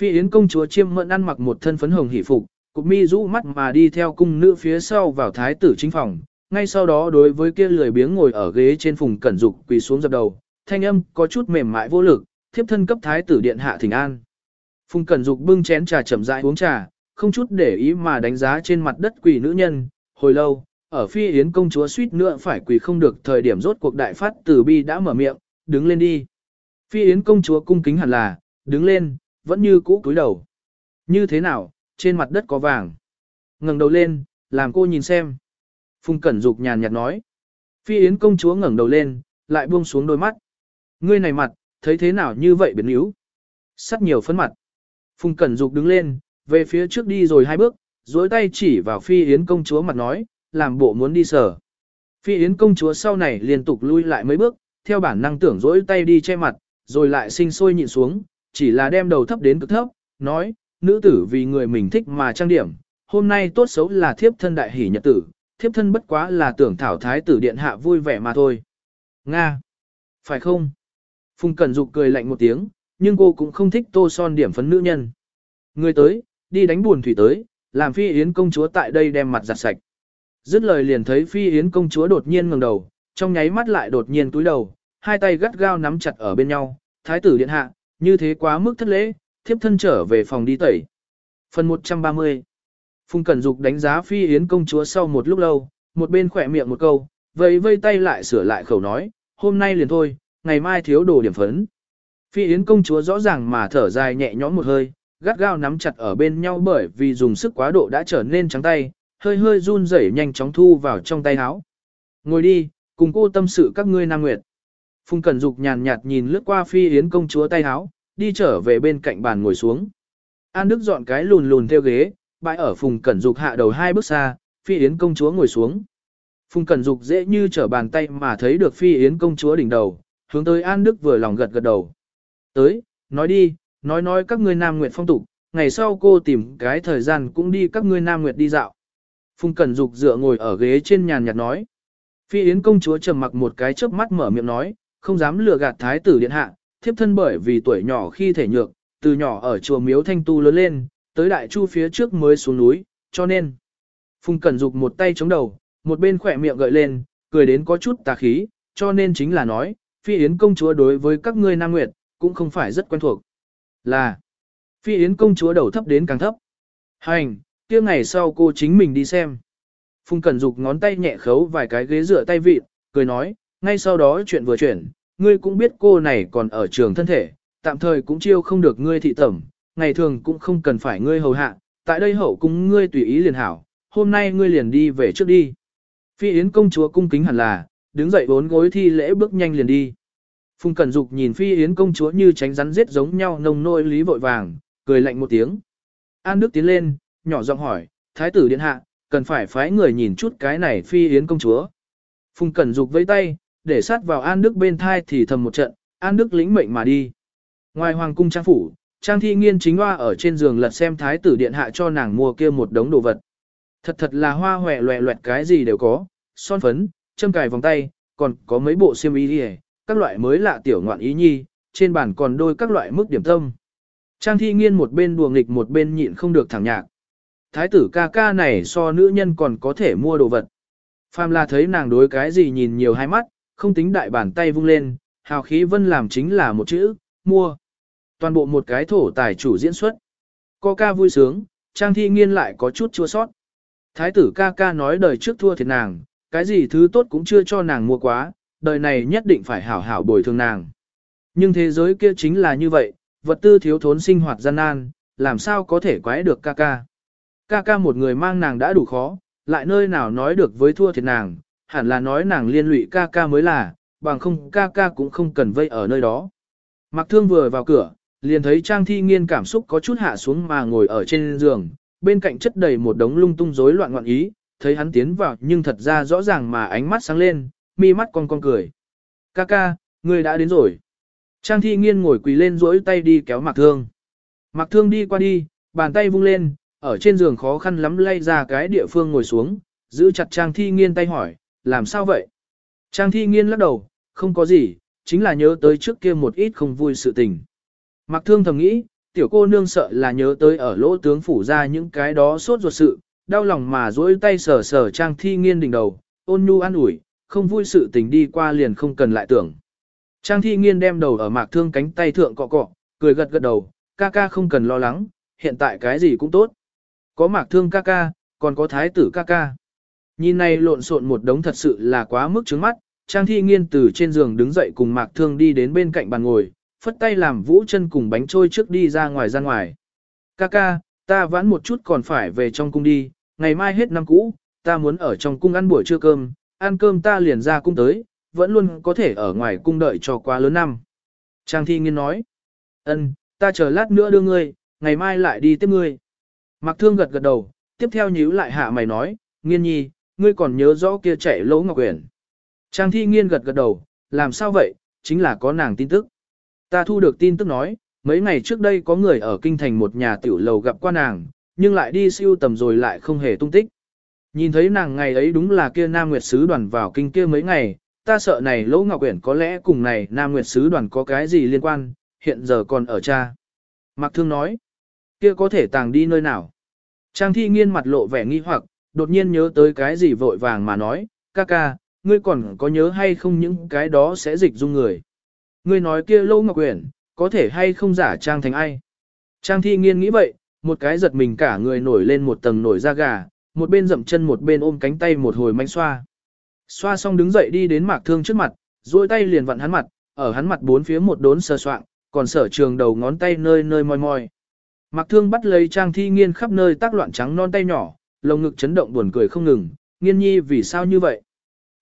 Speaker 1: Phi yến công chúa chiêm mẫn ăn mặc một thân phấn hồng hỷ phục, cục mi rũ mắt mà đi theo cung nữ phía sau vào thái tử chính phòng, ngay sau đó đối với kia lười biếng ngồi ở ghế trên phùng cẩn dục quỳ xuống dập đầu, thanh âm có chút mềm mại vô lực, thiếp thân cấp thái tử điện hạ thỉnh an. Phùng cẩn dục bưng chén trà chậm rãi uống trà, không chút để ý mà đánh giá trên mặt đất quỳ nữ nhân, hồi lâu, ở phi yến công chúa suýt nữa phải quỳ không được thời điểm rốt cuộc đại phát tử bi đã mở miệng, đứng lên đi. Phi yến công chúa cung kính hẳn là, đứng lên, vẫn như cũ cúi đầu. Như thế nào, trên mặt đất có vàng. ngẩng đầu lên, làm cô nhìn xem. Phùng Cẩn Dục nhàn nhạt nói. Phi Yến công chúa ngẩng đầu lên, lại buông xuống đôi mắt. Ngươi này mặt, thấy thế nào như vậy biến yếu? Sắt nhiều phấn mặt. Phùng Cẩn Dục đứng lên, về phía trước đi rồi hai bước, dối tay chỉ vào Phi Yến công chúa mặt nói, làm bộ muốn đi sở. Phi Yến công chúa sau này liên tục lui lại mấy bước, theo bản năng tưởng dối tay đi che mặt, rồi lại sinh sôi nhịn xuống, chỉ là đem đầu thấp đến cực thấp, nói, nữ tử vì người mình thích mà trang điểm, hôm nay tốt xấu là thiếp thân đại hỷ nhật tử, thiếp thân bất quá là tưởng thảo thái tử điện hạ vui vẻ mà thôi. Nga! Phải không? Phùng Cẩn Dục cười lạnh một tiếng, nhưng cô cũng không thích tô son điểm phấn nữ nhân. Người tới, đi đánh buồn thủy tới, làm phi yến công chúa tại đây đem mặt giặt sạch. Dứt lời liền thấy phi yến công chúa đột nhiên ngẩng đầu, trong nháy mắt lại đột nhiên túi đầu, hai tay gắt gao nắm chặt ở bên nhau, thái tử điện hạ, như thế quá mức thất lễ, thiếp thân trở về phòng đi tẩy. Phần 130 Phùng Cẩn Dục đánh giá phi yến công chúa sau một lúc lâu, một bên khỏe miệng một câu, vẫy vây tay lại sửa lại khẩu nói, hôm nay liền thôi, ngày mai thiếu đồ điểm phấn. Phi yến công chúa rõ ràng mà thở dài nhẹ nhõm một hơi, gắt gao nắm chặt ở bên nhau bởi vì dùng sức quá độ đã trở nên trắng tay, hơi hơi run rẩy nhanh chóng thu vào trong tay áo. Ngồi đi, cùng cô tâm sự các ngươi nam nguyệt. Phùng Cẩn Dục nhàn nhạt nhìn lướt qua phi yến công chúa tay áo, đi trở về bên cạnh bàn ngồi xuống. An Đức dọn cái lùn lùn theo ghế, bãi ở Phùng Cẩn Dục hạ đầu hai bước xa, Phi Yến công chúa ngồi xuống. Phùng Cẩn Dục dễ như trở bàn tay mà thấy được Phi Yến công chúa đỉnh đầu, hướng tới An Đức vừa lòng gật gật đầu. Tới, nói đi, nói nói các ngươi Nam Nguyệt phong tục, ngày sau cô tìm cái thời gian cũng đi các ngươi Nam Nguyệt đi dạo. Phùng Cẩn Dục dựa ngồi ở ghế trên nhàn nhạt nói. Phi Yến công chúa trầm mặc một cái chớp mắt mở miệng nói, không dám lừa gạt thái tử điện hạ, thiếp thân bởi vì tuổi nhỏ khi thể nhược, từ nhỏ ở chùa miếu thanh tu lớn lên, tới đại chu phía trước mới xuống núi, cho nên. Phùng Cẩn Dục một tay chống đầu, một bên khỏe miệng gợi lên, cười đến có chút tà khí, cho nên chính là nói, Phi Yến công chúa đối với các ngươi Nam Nguyệt, cũng không phải rất quen thuộc. Là, Phi Yến công chúa đầu thấp đến càng thấp. Hành, kia ngày sau cô chính mình đi xem. Phùng Cẩn Dục ngón tay nhẹ khấu vài cái ghế rửa tay vịt, cười nói, ngay sau đó chuyện vừa chuyển, ngươi cũng biết cô này còn ở trường thân thể, tạm thời cũng chiêu không được ngươi thị tẩm, ngày thường cũng không cần phải ngươi hầu hạ, tại đây hậu cung ngươi tùy ý liền hảo, hôm nay ngươi liền đi về trước đi. Phi Yến công chúa cung kính hẳn là, đứng dậy bốn gối thi lễ bước nhanh liền đi. Phùng Cẩn Dục nhìn Phi Yến công chúa như tránh rắn giết giống nhau nồng nôi lý vội vàng, cười lạnh một tiếng. An Đức tiến lên, nhỏ giọng hỏi, Thái tử điện hạ, cần phải phái người nhìn chút cái này Phi Yến công chúa. Phùng Cẩn Dục vẫy tay, để sát vào An Đức bên thai thì thầm một trận, An Đức lĩnh mệnh mà đi. Ngoài hoàng cung trang phủ, Trang Thi Nghiên chính hoa ở trên giường lật xem thái tử điện hạ cho nàng mua kia một đống đồ vật. Thật thật là hoa hòe loẹ loẹt cái gì đều có, son phấn, châm cài vòng tay, còn có mấy bộ xiêm y đi các loại mới lạ tiểu ngoạn ý nhi, trên bàn còn đôi các loại mức điểm tâm. Trang Thi Nghiên một bên đùa nghịch một bên nhịn không được thẳng nhạc. Thái tử ca ca này so nữ nhân còn có thể mua đồ vật. Phàm là thấy nàng đối cái gì nhìn nhiều hai mắt, không tính đại bàn tay vung lên, hào khí vân làm chính là một chữ, mua. Toàn bộ một cái thổ tài chủ diễn xuất. Co ca vui sướng, trang thi nghiên lại có chút chua sót. Thái tử ca ca nói đời trước thua thiệt nàng, cái gì thứ tốt cũng chưa cho nàng mua quá, đời này nhất định phải hảo hảo bồi thường nàng. Nhưng thế giới kia chính là như vậy, vật tư thiếu thốn sinh hoạt gian nan, làm sao có thể quái được ca ca. Ca ca một người mang nàng đã đủ khó, lại nơi nào nói được với thua thiệt nàng, hẳn là nói nàng liên lụy ca ca mới là, bằng không ca ca cũng không cần vây ở nơi đó. Mặc thương vừa vào cửa, liền thấy Trang Thi Nghiên cảm xúc có chút hạ xuống mà ngồi ở trên giường, bên cạnh chất đầy một đống lung tung rối loạn ngoạn ý, thấy hắn tiến vào nhưng thật ra rõ ràng mà ánh mắt sáng lên, mi mắt con con cười. Ca ca, ngươi đã đến rồi. Trang thi nghiên ngồi quỳ lên duỗi tay đi kéo mạc thương. Mạc thương đi qua đi, bàn tay vung lên, ở trên giường khó khăn lắm lay ra cái địa phương ngồi xuống, giữ chặt Trang thi nghiên tay hỏi, làm sao vậy? Trang thi nghiên lắc đầu, không có gì, chính là nhớ tới trước kia một ít không vui sự tình. Mạc thương thầm nghĩ, tiểu cô nương sợ là nhớ tới ở lỗ tướng phủ ra những cái đó sốt ruột sự, đau lòng mà duỗi tay sờ sờ Trang thi nghiên đỉnh đầu, ôn nhu an ủi, không vui sự tình đi qua liền không cần lại tưởng. Trang thi nghiên đem đầu ở mạc thương cánh tay thượng cọ cọ, cười gật gật đầu, ca ca không cần lo lắng, hiện tại cái gì cũng tốt. Có mạc thương ca ca, còn có thái tử ca ca. Nhìn này lộn xộn một đống thật sự là quá mức trứng mắt, Trang thi nghiên từ trên giường đứng dậy cùng mạc thương đi đến bên cạnh bàn ngồi, phất tay làm vũ chân cùng bánh trôi trước đi ra ngoài ra ngoài. Ca ca, ta vãn một chút còn phải về trong cung đi, ngày mai hết năm cũ, ta muốn ở trong cung ăn buổi trưa cơm, ăn cơm ta liền ra cung tới, vẫn luôn có thể ở ngoài cung đợi cho quá lớn năm. Trang thi nghiên nói, ân, ta chờ lát nữa đưa ngươi, ngày mai lại đi tiếp ngươi. Mặc thương gật gật đầu, tiếp theo nhíu lại hạ mày nói, nghiên nhi, ngươi còn nhớ rõ kia chạy lỗ ngọc quyển. Trang thi nghiên gật gật đầu, làm sao vậy, chính là có nàng tin tức. Ta thu được tin tức nói, mấy ngày trước đây có người ở kinh thành một nhà tiểu lầu gặp qua nàng, nhưng lại đi siêu tầm rồi lại không hề tung tích. Nhìn thấy nàng ngày ấy đúng là kia Nam Nguyệt Sứ đoàn vào kinh kia mấy ngày, ta sợ này Lỗ Ngọc Uyển có lẽ cùng này Nam Nguyệt Sứ đoàn có cái gì liên quan, hiện giờ còn ở cha. Mạc Thương nói, kia có thể tàng đi nơi nào. Trang thi nghiên mặt lộ vẻ nghi hoặc, đột nhiên nhớ tới cái gì vội vàng mà nói, ca ca, ngươi còn có nhớ hay không những cái đó sẽ dịch dung người. Ngươi nói kia Lỗ Ngọc Uyển, có thể hay không giả trang thành ai. Trang thi nghiên nghĩ vậy, một cái giật mình cả người nổi lên một tầng nổi da gà, một bên dậm chân một bên ôm cánh tay một hồi manh xoa. Xoa xong đứng dậy đi đến mạc thương trước mặt, duỗi tay liền vặn hắn mặt, ở hắn mặt bốn phía một đốn sờ soạng, còn sở trường đầu ngón tay nơi nơi moi moi. Mạc thương bắt lấy trang thi nghiên khắp nơi tác loạn trắng non tay nhỏ, lồng ngực chấn động buồn cười không ngừng, nghiên nhi vì sao như vậy?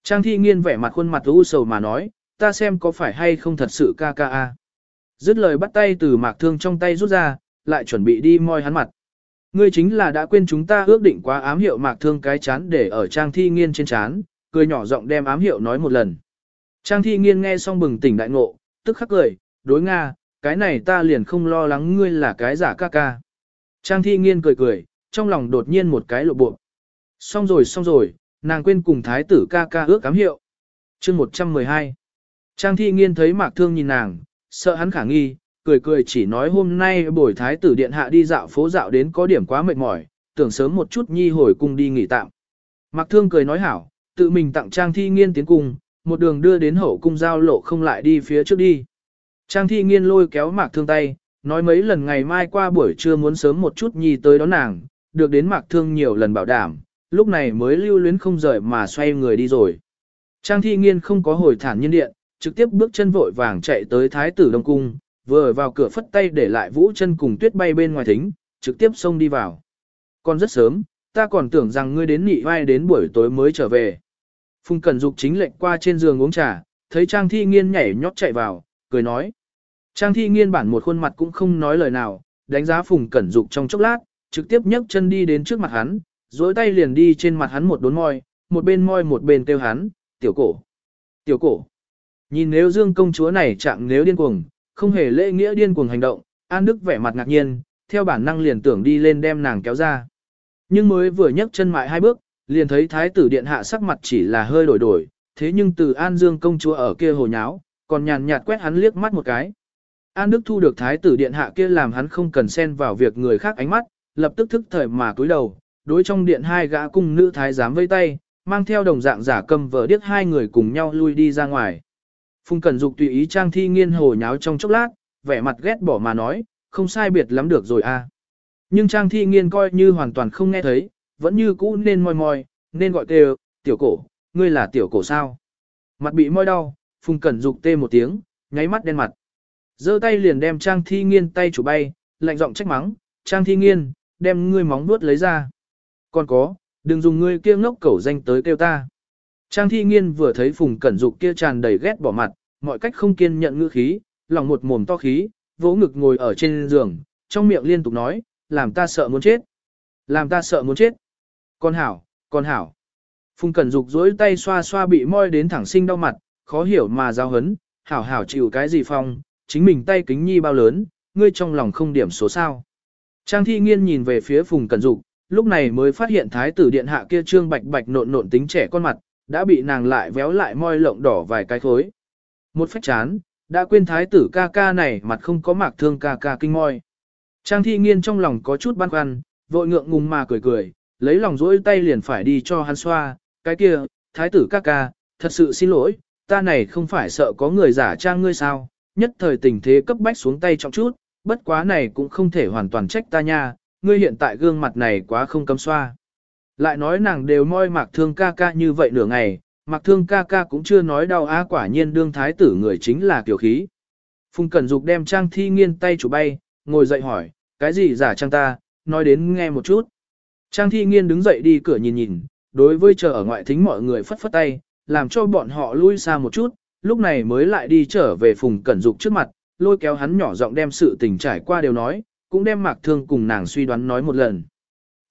Speaker 1: Trang thi nghiên vẻ mặt khuôn mặt u sầu mà nói, ta xem có phải hay không thật sự ca ca a. Dứt lời bắt tay từ mạc thương trong tay rút ra, lại chuẩn bị đi moi hắn mặt. Ngươi chính là đã quên chúng ta ước định quá ám hiệu mạc thương cái chán để ở trang thi nghiên trên chán, cười nhỏ giọng đem ám hiệu nói một lần. Trang thi nghiên nghe xong bừng tỉnh đại ngộ, tức khắc cười, đối Nga, cái này ta liền không lo lắng ngươi là cái giả ca ca. Trang thi nghiên cười cười, trong lòng đột nhiên một cái lộ bộ. Xong rồi xong rồi, nàng quên cùng thái tử ca ca ước ám hiệu. chương 112. Trang thi nghiên thấy mạc thương nhìn nàng, sợ hắn khả nghi, cười cười chỉ nói hôm nay buổi thái tử điện hạ đi dạo phố dạo đến có điểm quá mệt mỏi, tưởng sớm một chút nhi hồi cung đi nghỉ tạm. Mạc Thương cười nói hảo, tự mình tặng Trang Thi Nghiên tiến cung, một đường đưa đến hậu cung giao lộ không lại đi phía trước đi. Trang Thi Nghiên lôi kéo Mạc Thương tay, nói mấy lần ngày mai qua buổi trưa muốn sớm một chút nhi tới đón nàng, được đến Mạc Thương nhiều lần bảo đảm, lúc này mới lưu luyến không rời mà xoay người đi rồi. Trang Thi Nghiên không có hồi thản nhân điện, trực tiếp bước chân vội vàng chạy tới Thái tử Đông Cung, vừa vào cửa phất tay để lại vũ chân cùng tuyết bay bên ngoài thính, trực tiếp xông đi vào. Còn rất sớm, ta còn tưởng rằng ngươi đến nị vai đến buổi tối mới trở về. Phùng Cẩn Dục chính lệnh qua trên giường uống trà, thấy Trang Thi Nghiên nhảy nhót chạy vào, cười nói. Trang Thi Nghiên bản một khuôn mặt cũng không nói lời nào, đánh giá Phùng Cẩn Dục trong chốc lát, trực tiếp nhấc chân đi đến trước mặt hắn, duỗi tay liền đi trên mặt hắn một đốn môi, một bên môi một bên kêu hắn, tiểu cổ, tiểu cổ. Nhìn nếu dương công chúa này chạm nếu điên cuồng, không hề lễ nghĩa điên cuồng hành động, An Đức vẻ mặt ngạc nhiên, theo bản năng liền tưởng đi lên đem nàng kéo ra. Nhưng mới vừa nhấc chân mại hai bước, liền thấy thái tử điện hạ sắc mặt chỉ là hơi đổi đổi, thế nhưng từ An Dương công chúa ở kia hồ nháo, còn nhàn nhạt quét hắn liếc mắt một cái. An Đức thu được thái tử điện hạ kia làm hắn không cần xen vào việc người khác ánh mắt, lập tức thức thời mà cúi đầu, đối trong điện hai gã cung nữ thái giám vây tay, mang theo đồng dạng giả cầm vờ điếc hai người cùng nhau lui đi ra ngoài. Phùng Cẩn Dục tùy ý Trang Thi Nghiên hồ nháo trong chốc lát, vẻ mặt ghét bỏ mà nói, không sai biệt lắm được rồi a. À. Nhưng Trang Thi Nghiên coi như hoàn toàn không nghe thấy, vẫn như cũ nên moi moi, nên gọi kêu, tiểu cổ, ngươi là tiểu cổ sao. Mặt bị moi đau, Phùng Cẩn Dục tê một tiếng, nháy mắt đen mặt. giơ tay liền đem Trang Thi Nghiên tay chủ bay, lạnh giọng trách mắng, Trang Thi Nghiên, đem ngươi móng vuốt lấy ra. Còn có, đừng dùng ngươi kia ngốc cẩu danh tới kêu ta. Trang thi nghiên vừa thấy phùng cẩn dục kia tràn đầy ghét bỏ mặt, mọi cách không kiên nhận ngữ khí, lòng một mồm to khí, vỗ ngực ngồi ở trên giường, trong miệng liên tục nói, làm ta sợ muốn chết. Làm ta sợ muốn chết. Con hảo, con hảo. Phùng Cẩn Dục dối tay xoa xoa bị moi đến thẳng sinh đau mặt, khó hiểu mà giao hấn, hảo hảo chịu cái gì phong, chính mình tay kính nhi bao lớn, ngươi trong lòng không điểm số sao. Trang thi nghiên nhìn về phía Phùng Cẩn Dục, lúc này mới phát hiện thái tử điện hạ kia trương bạch bạch nộn nộn tính trẻ con mặt, đã bị nàng lại véo lại moi lộng đỏ vài cái khối. Một phách chán, đã quên thái tử ca ca này mặt không có mạc thương ca ca kinh moi. Trang thi nghiên trong lòng có chút băn khoăn, vội ngượng ngùng mà cười cười, lấy lòng dỗi tay liền phải đi cho hắn xoa, cái kia, thái tử ca ca, thật sự xin lỗi, ta này không phải sợ có người giả trang ngươi sao, nhất thời tình thế cấp bách xuống tay trọng chút, bất quá này cũng không thể hoàn toàn trách ta nha, ngươi hiện tại gương mặt này quá không cấm xoa. Lại nói nàng đều moi mạc thương ca ca như vậy nửa ngày, mạc thương ca ca cũng chưa nói đau á quả nhiên đương thái tử người chính là tiểu khí. Phùng Cẩn Dục đem Trang Thi Nghiên tay chủ bay, ngồi dậy hỏi, cái gì giả trang ta, nói đến nghe một chút. Trang Thi Nghiên đứng dậy đi cửa nhìn nhìn, đối với chờ ở ngoại thính mọi người phất phất tay, làm cho bọn họ lui xa một chút, lúc này mới lại đi trở về Phùng Cẩn Dục trước mặt, lôi kéo hắn nhỏ giọng đem sự tình trải qua đều nói, cũng đem Mạc Thương cùng nàng suy đoán nói một lần.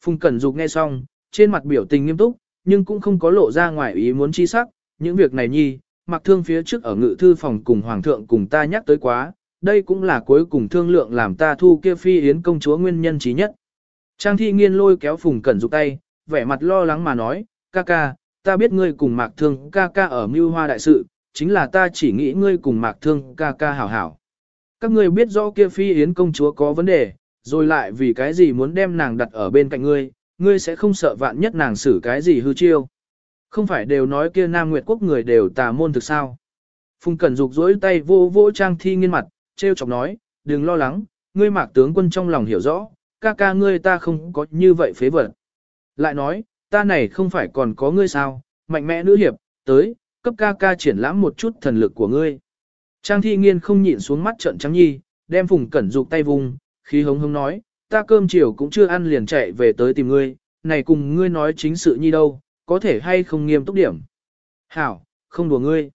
Speaker 1: Phùng Cẩn Dục nghe xong, trên mặt biểu tình nghiêm túc, nhưng cũng không có lộ ra ngoài ý muốn chi sắc, những việc này nhi, Mặc Thương phía trước ở ngự thư phòng cùng Hoàng thượng cùng ta nhắc tới quá, đây cũng là cuối cùng thương lượng làm ta thu kia phi yến công chúa nguyên nhân trí nhất. Trang thi nghiên lôi kéo Phùng Cẩn Dục tay, vẻ mặt lo lắng mà nói, ca ca, ta biết ngươi cùng Mạc Thương ca ca ở mưu hoa đại sự, chính là ta chỉ nghĩ ngươi cùng Mạc Thương ca ca hảo hảo. Các ngươi biết rõ kia phi yến công chúa có vấn đề, rồi lại vì cái gì muốn đem nàng đặt ở bên cạnh ngươi, ngươi sẽ không sợ vạn nhất nàng xử cái gì hư chiêu. Không phải đều nói kia Nam Nguyệt Quốc người đều tà môn thực sao. Phùng Cẩn Dục dối tay vô vô trang thi nghiên mặt, treo chọc nói, đừng lo lắng, ngươi mạc tướng quân trong lòng hiểu rõ, ca ca ngươi ta không có như vậy phế vật. Lại nói, ta này không phải còn có ngươi sao, mạnh mẽ nữ hiệp, tới, cấp ca ca triển lãm một chút thần lực của ngươi. Trang thi nghiên không nhịn xuống mắt trận trắng nhi, đem Phùng Cẩn Dục tay vùng, khí hống hống nói, ta cơm chiều cũng chưa ăn liền chạy về tới tìm ngươi, này cùng ngươi nói chính sự nhi đâu, có thể hay không nghiêm túc điểm. Hảo, không đùa ngươi.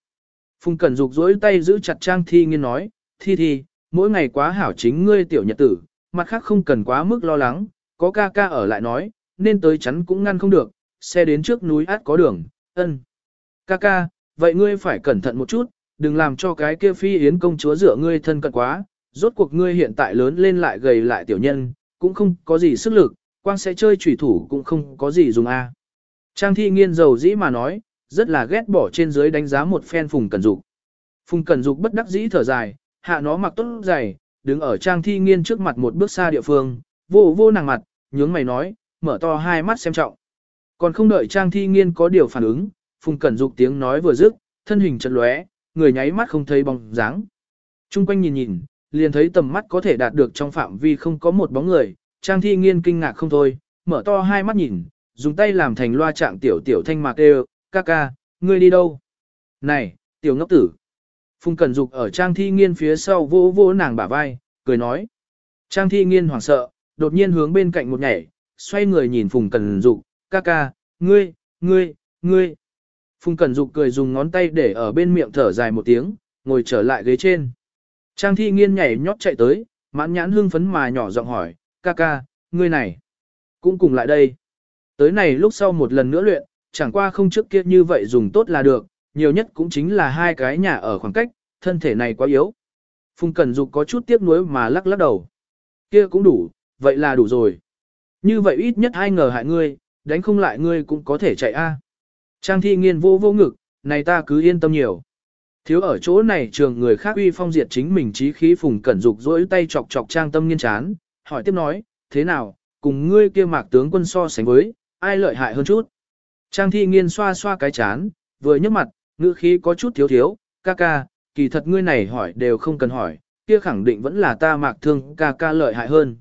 Speaker 1: Phùng Cẩn Dục dối tay giữ chặt Trang Thi Nghiên nói, Thi Thi, mỗi ngày quá hảo chính ngươi tiểu nhật tử, mặt khác không cần quá mức lo lắng, có ca ca ở lại nói, nên tới chắn cũng ngăn không được, xe đến trước núi át có đường, ân. Ca ca, vậy ngươi phải cẩn thận một chút, đừng làm cho cái kia phi yến công chúa dựa ngươi thân cận quá, rốt cuộc ngươi hiện tại lớn lên lại gầy lại tiểu nhân, cũng không có gì sức lực, quang sẽ chơi chủy thủ cũng không có gì dùng a. Trang thi nghiên dầu dĩ mà nói, rất là ghét bỏ trên dưới đánh giá một phen Phùng Cẩn Dục. Phùng Cẩn Dục bất đắc dĩ thở dài, hạ nó mặc tốt dày, đứng ở Trang thi nghiên trước mặt một bước xa địa phương, vô vô nàng mặt, nhướng mày nói, mở to hai mắt xem trọng. Còn không đợi Trang thi nghiên có điều phản ứng, Phùng Cẩn Dục tiếng nói vừa dứt, thân hình chật lóe, người nháy mắt không thấy bóng dáng. Trung quanh nhìn nhìn, liền thấy tầm mắt có thể đạt được trong phạm vi không có một bóng người, Trang Thi Nghiên kinh ngạc không thôi, mở to hai mắt nhìn, dùng tay làm thành loa trạng tiểu tiểu thanh mạc đều, ca ca, ngươi đi đâu? Này, tiểu ngốc tử. Phùng Cẩn Dục ở Trang Thi Nghiên phía sau vỗ vỗ nàng bả vai, cười nói. Trang Thi Nghiên hoảng sợ, đột nhiên hướng bên cạnh một nhảy, xoay người nhìn Phùng Cẩn Dục, ca ca, ngươi, ngươi, ngươi. Phùng Cẩn Dục cười dùng ngón tay để ở bên miệng thở dài một tiếng, ngồi trở lại ghế trên. Trang thi nghiên nhảy nhót chạy tới, mãn nhãn hương phấn mà nhỏ giọng hỏi, ca ca, ngươi này, cũng cùng lại đây. Tới này lúc sau một lần nữa luyện, chẳng qua không trước kia như vậy dùng tốt là được, nhiều nhất cũng chính là hai cái nhà ở khoảng cách, thân thể này quá yếu. Phùng Cẩn Dục có chút tiếc nuối mà lắc lắc đầu. Kia cũng đủ, vậy là đủ rồi. Như vậy ít nhất hai ngờ hại ngươi, đánh không lại ngươi cũng có thể chạy a. Trang thi nghiên vô vô ngực, này ta cứ yên tâm nhiều. Thiếu ở chỗ này trường người khác uy phong diệt chính mình trí khí phùng cẩn dục dỗi tay chọc chọc trang tâm nghiên chán, hỏi tiếp nói, thế nào, cùng ngươi kia mạc tướng quân so sánh với, ai lợi hại hơn chút. Trang thi nghiên xoa xoa cái chán, vừa nhấc mặt, ngữ khí có chút thiếu thiếu, ca ca, kỳ thật ngươi này hỏi đều không cần hỏi, kia khẳng định vẫn là ta mạc thương ca ca lợi hại hơn.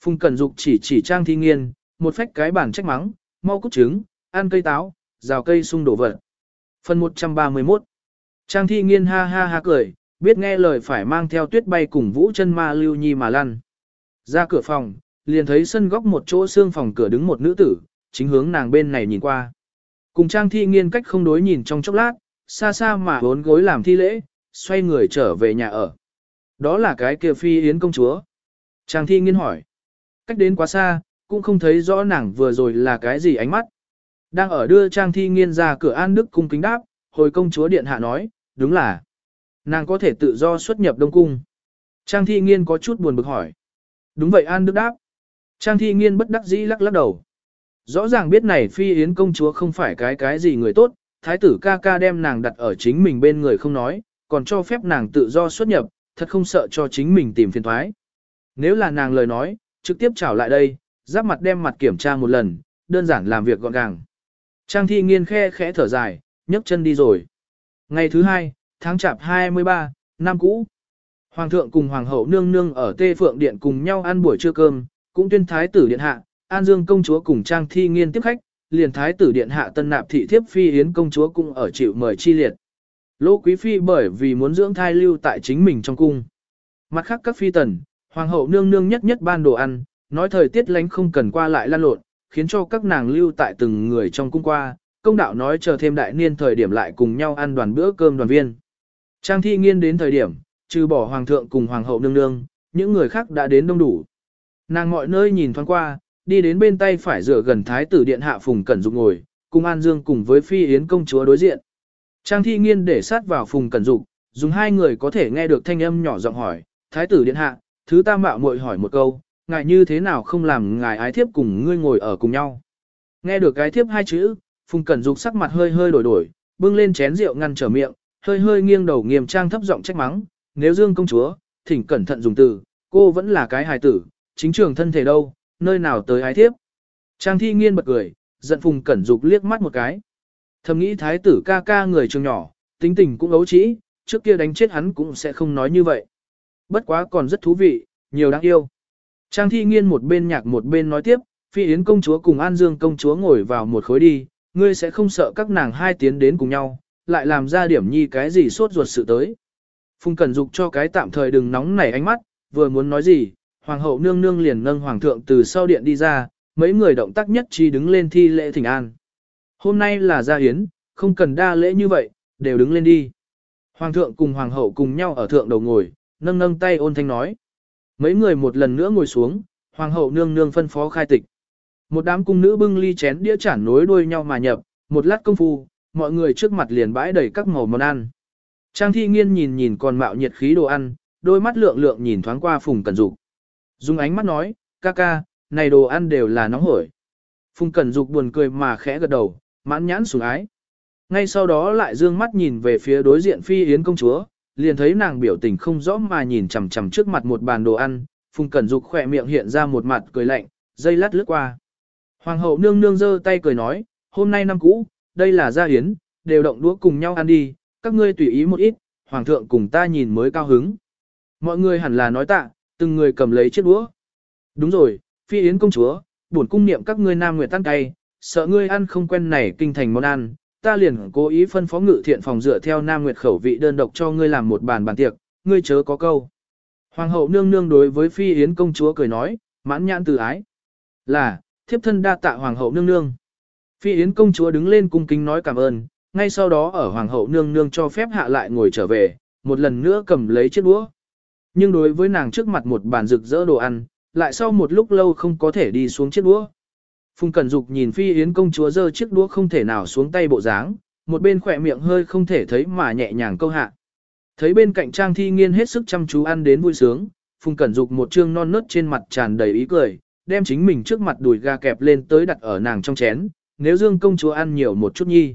Speaker 1: Phùng Cẩn Dục chỉ chỉ Trang Thi Nghiên, một phách cái bản trách mắng, mau cút trứng, ăn cây táo, rào cây sung đổ vật. Phần 131 Trang thi nghiên ha ha ha cười, biết nghe lời phải mang theo tuyết bay cùng vũ chân ma lưu nhi mà lăn. Ra cửa phòng, liền thấy sân góc một chỗ xương phòng cửa đứng một nữ tử, chính hướng nàng bên này nhìn qua. Cùng trang thi nghiên cách không đối nhìn trong chốc lát, xa xa mà bốn gối làm thi lễ, xoay người trở về nhà ở. Đó là cái kia phi yến công chúa. Trang thi nghiên hỏi. Cách đến quá xa, cũng không thấy rõ nàng vừa rồi là cái gì ánh mắt. Đang ở đưa Trang Thi Nghiên ra cửa An Đức cung kính đáp, hồi công chúa điện hạ nói, đúng là, nàng có thể tự do xuất nhập Đông Cung. Trang Thi Nghiên có chút buồn bực hỏi. Đúng vậy An Đức đáp. Trang Thi Nghiên bất đắc dĩ lắc lắc đầu. Rõ ràng biết này Phi Yến công chúa không phải cái cái gì người tốt, thái tử ca ca đem nàng đặt ở chính mình bên người không nói, còn cho phép nàng tự do xuất nhập, thật không sợ cho chính mình tìm phiền thoái. Nếu là nàng lời nói, trực tiếp trảo lại đây, giáp mặt đem mặt kiểm tra một lần, đơn giản làm việc gọn gàng. Trang thi nghiên khe khẽ thở dài, nhấc chân đi rồi. Ngày thứ hai, tháng chạp 23, năm cũ. Hoàng thượng cùng hoàng hậu nương nương ở Tê Phượng Điện cùng nhau ăn buổi trưa cơm, cũng tuyên thái tử điện hạ, An Dương công chúa cùng Trang Thi Nghiên tiếp khách, liền thái tử điện hạ tân nạp thị thiếp phi yến công chúa cũng ở chịu mời chi liệt. Lỗ quý phi bởi vì muốn dưỡng thai lưu tại chính mình trong cung. Mặt khác các phi tần, hoàng hậu nương nương nhất nhất ban đồ ăn, nói thời tiết lánh không cần qua lại lan lộn, khiến cho các nàng lưu tại từng người trong cung qua, công đạo nói chờ thêm đại niên thời điểm lại cùng nhau ăn đoàn bữa cơm đoàn viên. Trang thi nghiên đến thời điểm, trừ bỏ hoàng thượng cùng hoàng hậu nương nương, những người khác đã đến đông đủ. Nàng mọi nơi nhìn thoáng qua, đi đến bên tay phải rửa gần thái tử điện hạ Phùng Cẩn Dục ngồi, cùng An Dương cùng với Phi Yến công chúa đối diện. Trang thi nghiên để sát vào Phùng Cẩn Dục, dùng hai người có thể nghe được thanh âm nhỏ giọng hỏi, thái tử điện hạ, thứ ta mạo muội hỏi một câu, ngài như thế nào không làm ngài ái thiếp cùng ngươi ngồi ở cùng nhau. Nghe được cái thiếp hai chữ, Phùng Cẩn Dục sắc mặt hơi hơi đổi đổi, bưng lên chén rượu ngăn trở miệng, hơi hơi nghiêng đầu nghiêm trang thấp giọng trách mắng, nếu Dương công chúa, thỉnh cẩn thận dùng từ, cô vẫn là cái hài tử, chính trường thân thể đâu, nơi nào tới ái thiếp. Trang thi nghiên bật cười, giận Phùng Cẩn Dục liếc mắt một cái. Thầm nghĩ thái tử ca ca người trường nhỏ, tính tình cũng ấu trĩ, trước kia đánh chết hắn cũng sẽ không nói như vậy. Bất quá còn rất thú vị, nhiều đáng yêu. Trang thi nghiên một bên nhạc một bên nói tiếp, phi yến công chúa cùng An Dương công chúa ngồi vào một khối đi, ngươi sẽ không sợ các nàng hai tiến đến cùng nhau, lại làm ra điểm nhi cái gì sốt ruột sự tới. Phùng Cẩn Dục cho cái tạm thời đừng nóng nảy ánh mắt, vừa muốn nói gì, hoàng hậu nương nương liền nâng hoàng thượng từ sau điện đi ra, mấy người động tác nhất chi đứng lên thi lễ thỉnh an. Hôm nay là gia hiến, không cần đa lễ như vậy, đều đứng lên đi. Hoàng thượng cùng hoàng hậu cùng nhau ở thượng đầu ngồi, nâng nâng tay ôn thanh nói. Mấy người một lần nữa ngồi xuống, hoàng hậu nương nương phân phó khai tịch. Một đám cung nữ bưng ly chén đĩa chản nối đuôi nhau mà nhập, một lát công phu, mọi người trước mặt liền bãi đầy các màu món ăn. Trang thi nghiên nhìn nhìn còn mạo nhiệt khí đồ ăn, đôi mắt lượng lượng nhìn thoáng qua Phùng Cẩn Dục. Dùng ánh mắt nói, ca ca, này đồ ăn đều là nóng hổi. Phùng Cẩn Dục buồn cười mà khẽ gật đầu, mãn nhãn sủng ái. Ngay sau đó lại dương mắt nhìn về phía đối diện phi yến công chúa, liền thấy nàng biểu tình không rõ mà nhìn chằm chằm trước mặt một bàn đồ ăn, Phùng Cẩn Dục khỏe miệng hiện ra một mặt cười lạnh, dây lát lướt qua. Hoàng hậu nương nương giơ tay cười nói, hôm nay năm cũ, đây là gia hiến, đều động đũa cùng nhau ăn đi, các ngươi tùy ý một ít, hoàng thượng cùng ta nhìn mới cao hứng. Mọi người hẳn là nói tạ, từng người cầm lấy chiếc đũa. Đúng rồi, phi yến công chúa, bổn cung niệm các ngươi nam nguyệt tan cay, sợ ngươi ăn không quen này kinh thành món ăn, ta liền cố ý phân phó ngự thiện phòng dựa theo nam nguyệt khẩu vị đơn độc cho ngươi làm một bàn bàn tiệc, ngươi chớ có câu. Hoàng hậu nương nương đối với phi yến công chúa cười nói, mãn nhãn từ ái. Là, thiếp thân đa tạ hoàng hậu nương nương. Phi yến công chúa đứng lên cung kính nói cảm ơn, ngay sau đó ở hoàng hậu nương nương cho phép hạ lại ngồi trở về, một lần nữa cầm lấy chiếc đũa. Nhưng đối với nàng trước mặt một bàn rực rỡ đồ ăn, lại sau một lúc lâu không có thể đi xuống chiếc đũa. Phùng Cẩn Dục nhìn Phi Yến công chúa giơ chiếc đũa không thể nào xuống tay bộ dáng, một bên khỏe miệng hơi không thể thấy mà nhẹ nhàng câu hạ. Thấy bên cạnh Trang Thi Nghiên hết sức chăm chú ăn đến vui sướng, Phùng Cẩn Dục một trương non nớt trên mặt tràn đầy ý cười, đem chính mình trước mặt đùi gà kẹp lên tới đặt ở nàng trong chén, nếu Dương công chúa ăn nhiều một chút nhi.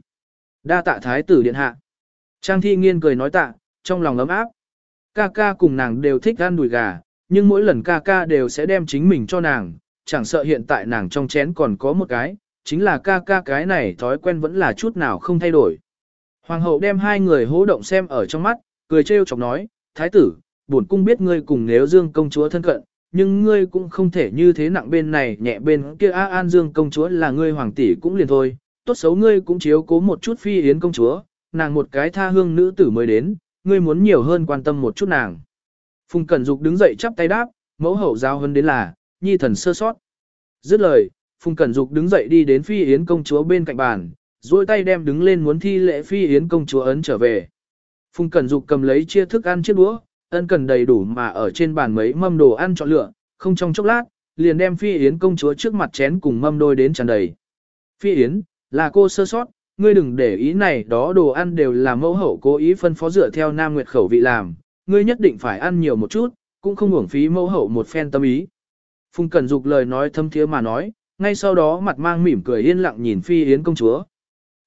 Speaker 1: Đa tạ thái tử điện hạ. Trang Thi Nghiên cười nói tạ, trong lòng ấm áp. Ca ca cùng nàng đều thích ăn đùi gà, nhưng mỗi lần ca ca đều sẽ đem chính mình cho nàng, chẳng sợ hiện tại nàng trong chén còn có một cái, chính là ca ca cái này thói quen vẫn là chút nào không thay đổi. Hoàng hậu đem hai người hố động xem ở trong mắt, cười trêu chọc nói, thái tử, bổn cung biết ngươi cùng nếu dương công chúa thân cận, nhưng ngươi cũng không thể như thế nặng bên này nhẹ bên kia A An Dương công chúa là ngươi hoàng tỷ cũng liền thôi, tốt xấu ngươi cũng chiếu cố một chút phi yến công chúa, nàng một cái tha hương nữ tử mới đến, ngươi muốn nhiều hơn quan tâm một chút nàng. Phùng Cẩn Dục đứng dậy chắp tay đáp, mẫu hậu giao hơn đến là, nhi thần sơ sót. Dứt lời, Phùng Cẩn Dục đứng dậy đi đến Phi Yến công chúa bên cạnh bàn, duỗi tay đem đứng lên muốn thi lễ Phi Yến công chúa ấn trở về. Phùng Cẩn Dục cầm lấy chia thức ăn chiếc đũa, ân cần đầy đủ mà ở trên bàn mấy mâm đồ ăn chọn lựa, không trong chốc lát, liền đem Phi Yến công chúa trước mặt chén cùng mâm đôi đến tràn đầy. Phi Yến, Là cô sơ sót, ngươi đừng để ý này đó đồ ăn đều là mẫu hậu cố ý phân phó dựa theo Nam Nguyệt khẩu vị làm, ngươi nhất định phải ăn nhiều một chút, cũng không uổng phí mẫu hậu một phen tâm ý. Phùng Cẩn Dục lời nói thâm thiế mà nói, ngay sau đó mặt mang mỉm cười yên lặng nhìn Phi Yến công chúa.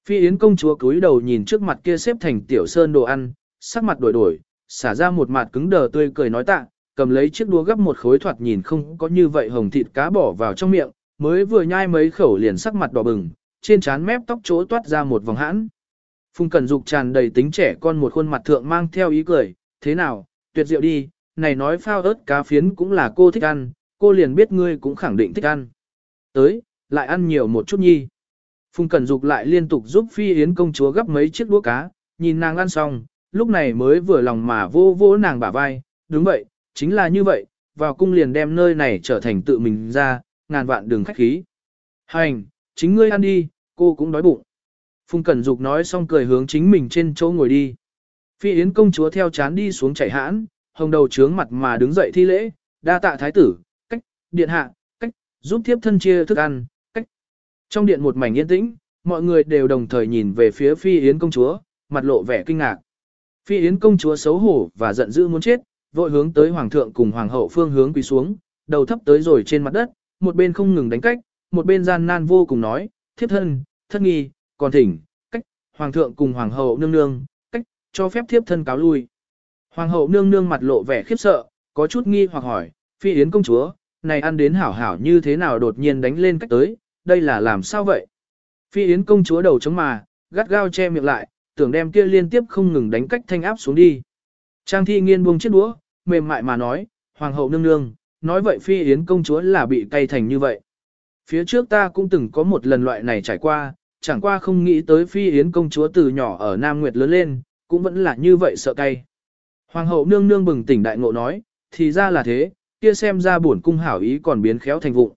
Speaker 1: Phi Yến công chúa cúi đầu nhìn trước mặt kia xếp thành tiểu sơn đồ ăn, sắc mặt đổi đổi, xả ra một mặt cứng đờ tươi cười nói tạ, cầm lấy chiếc đũa gấp một khối thoạt nhìn không có như vậy hồng thịt cá bỏ vào trong miệng, mới vừa nhai mấy khẩu liền sắc mặt đỏ bừng, trên trán mép tóc chỗ toát ra một vòng hãn. Phùng Cẩn Dục tràn đầy tính trẻ con một khuôn mặt thượng mang theo ý cười, thế nào, tuyệt diệu đi, này nói phao ớt cá phiến cũng là cô thích ăn, cô liền biết ngươi cũng khẳng định thích ăn. Tới, lại ăn nhiều một chút nhi. Phùng Cẩn Dục lại liên tục giúp Phi Yến công chúa gấp mấy chiếc đũa cá, nhìn nàng ăn xong, lúc này mới vừa lòng mà vô vô nàng bả vai, đúng vậy, chính là như vậy, vào cung liền đem nơi này trở thành tự mình ra, ngàn vạn đường khách khí. Hành, chính ngươi ăn đi, cô cũng đói bụng. Phùng Cẩn Dục nói xong cười hướng chính mình trên chỗ ngồi đi. Phi Yến công chúa theo chán đi xuống chảy hãn, hồng đầu trướng mặt mà đứng dậy thi lễ, đa tạ thái tử, cách, điện hạ, cách, giúp thiếp thân chia thức ăn, cách. Trong điện một mảnh yên tĩnh, mọi người đều đồng thời nhìn về phía Phi Yến công chúa, mặt lộ vẻ kinh ngạc. Phi Yến công chúa xấu hổ và giận dữ muốn chết, vội hướng tới hoàng thượng cùng hoàng hậu phương hướng quỳ xuống, đầu thấp tới rồi trên mặt đất, một bên không ngừng đánh cách, một bên gian nan vô cùng nói, thiếp thân, thân nghi, còn thỉnh, cách, hoàng thượng cùng hoàng hậu nương nương, cách, cho phép thiếp thân cáo lui. Hoàng hậu nương nương mặt lộ vẻ khiếp sợ, có chút nghi hoặc hỏi, phi yến công chúa, này ăn đến hảo hảo như thế nào đột nhiên đánh lên cách tới, đây là làm sao vậy? Phi yến công chúa đầu chống mà, gắt gao che miệng lại, tưởng đem kia liên tiếp không ngừng đánh cách thanh áp xuống đi. Trang thi nghiên buông chiếc đũa, mềm mại mà nói, hoàng hậu nương nương, nói vậy phi yến công chúa là bị cay thành như vậy. Phía trước ta cũng từng có một lần loại này trải qua, chẳng qua không nghĩ tới phi yến công chúa từ nhỏ ở Nam Nguyệt lớn lên, cũng vẫn là như vậy sợ cay. Hoàng hậu nương nương bừng tỉnh đại ngộ nói, thì ra là thế, kia xem ra bổn cung hảo ý còn biến khéo thành vụng.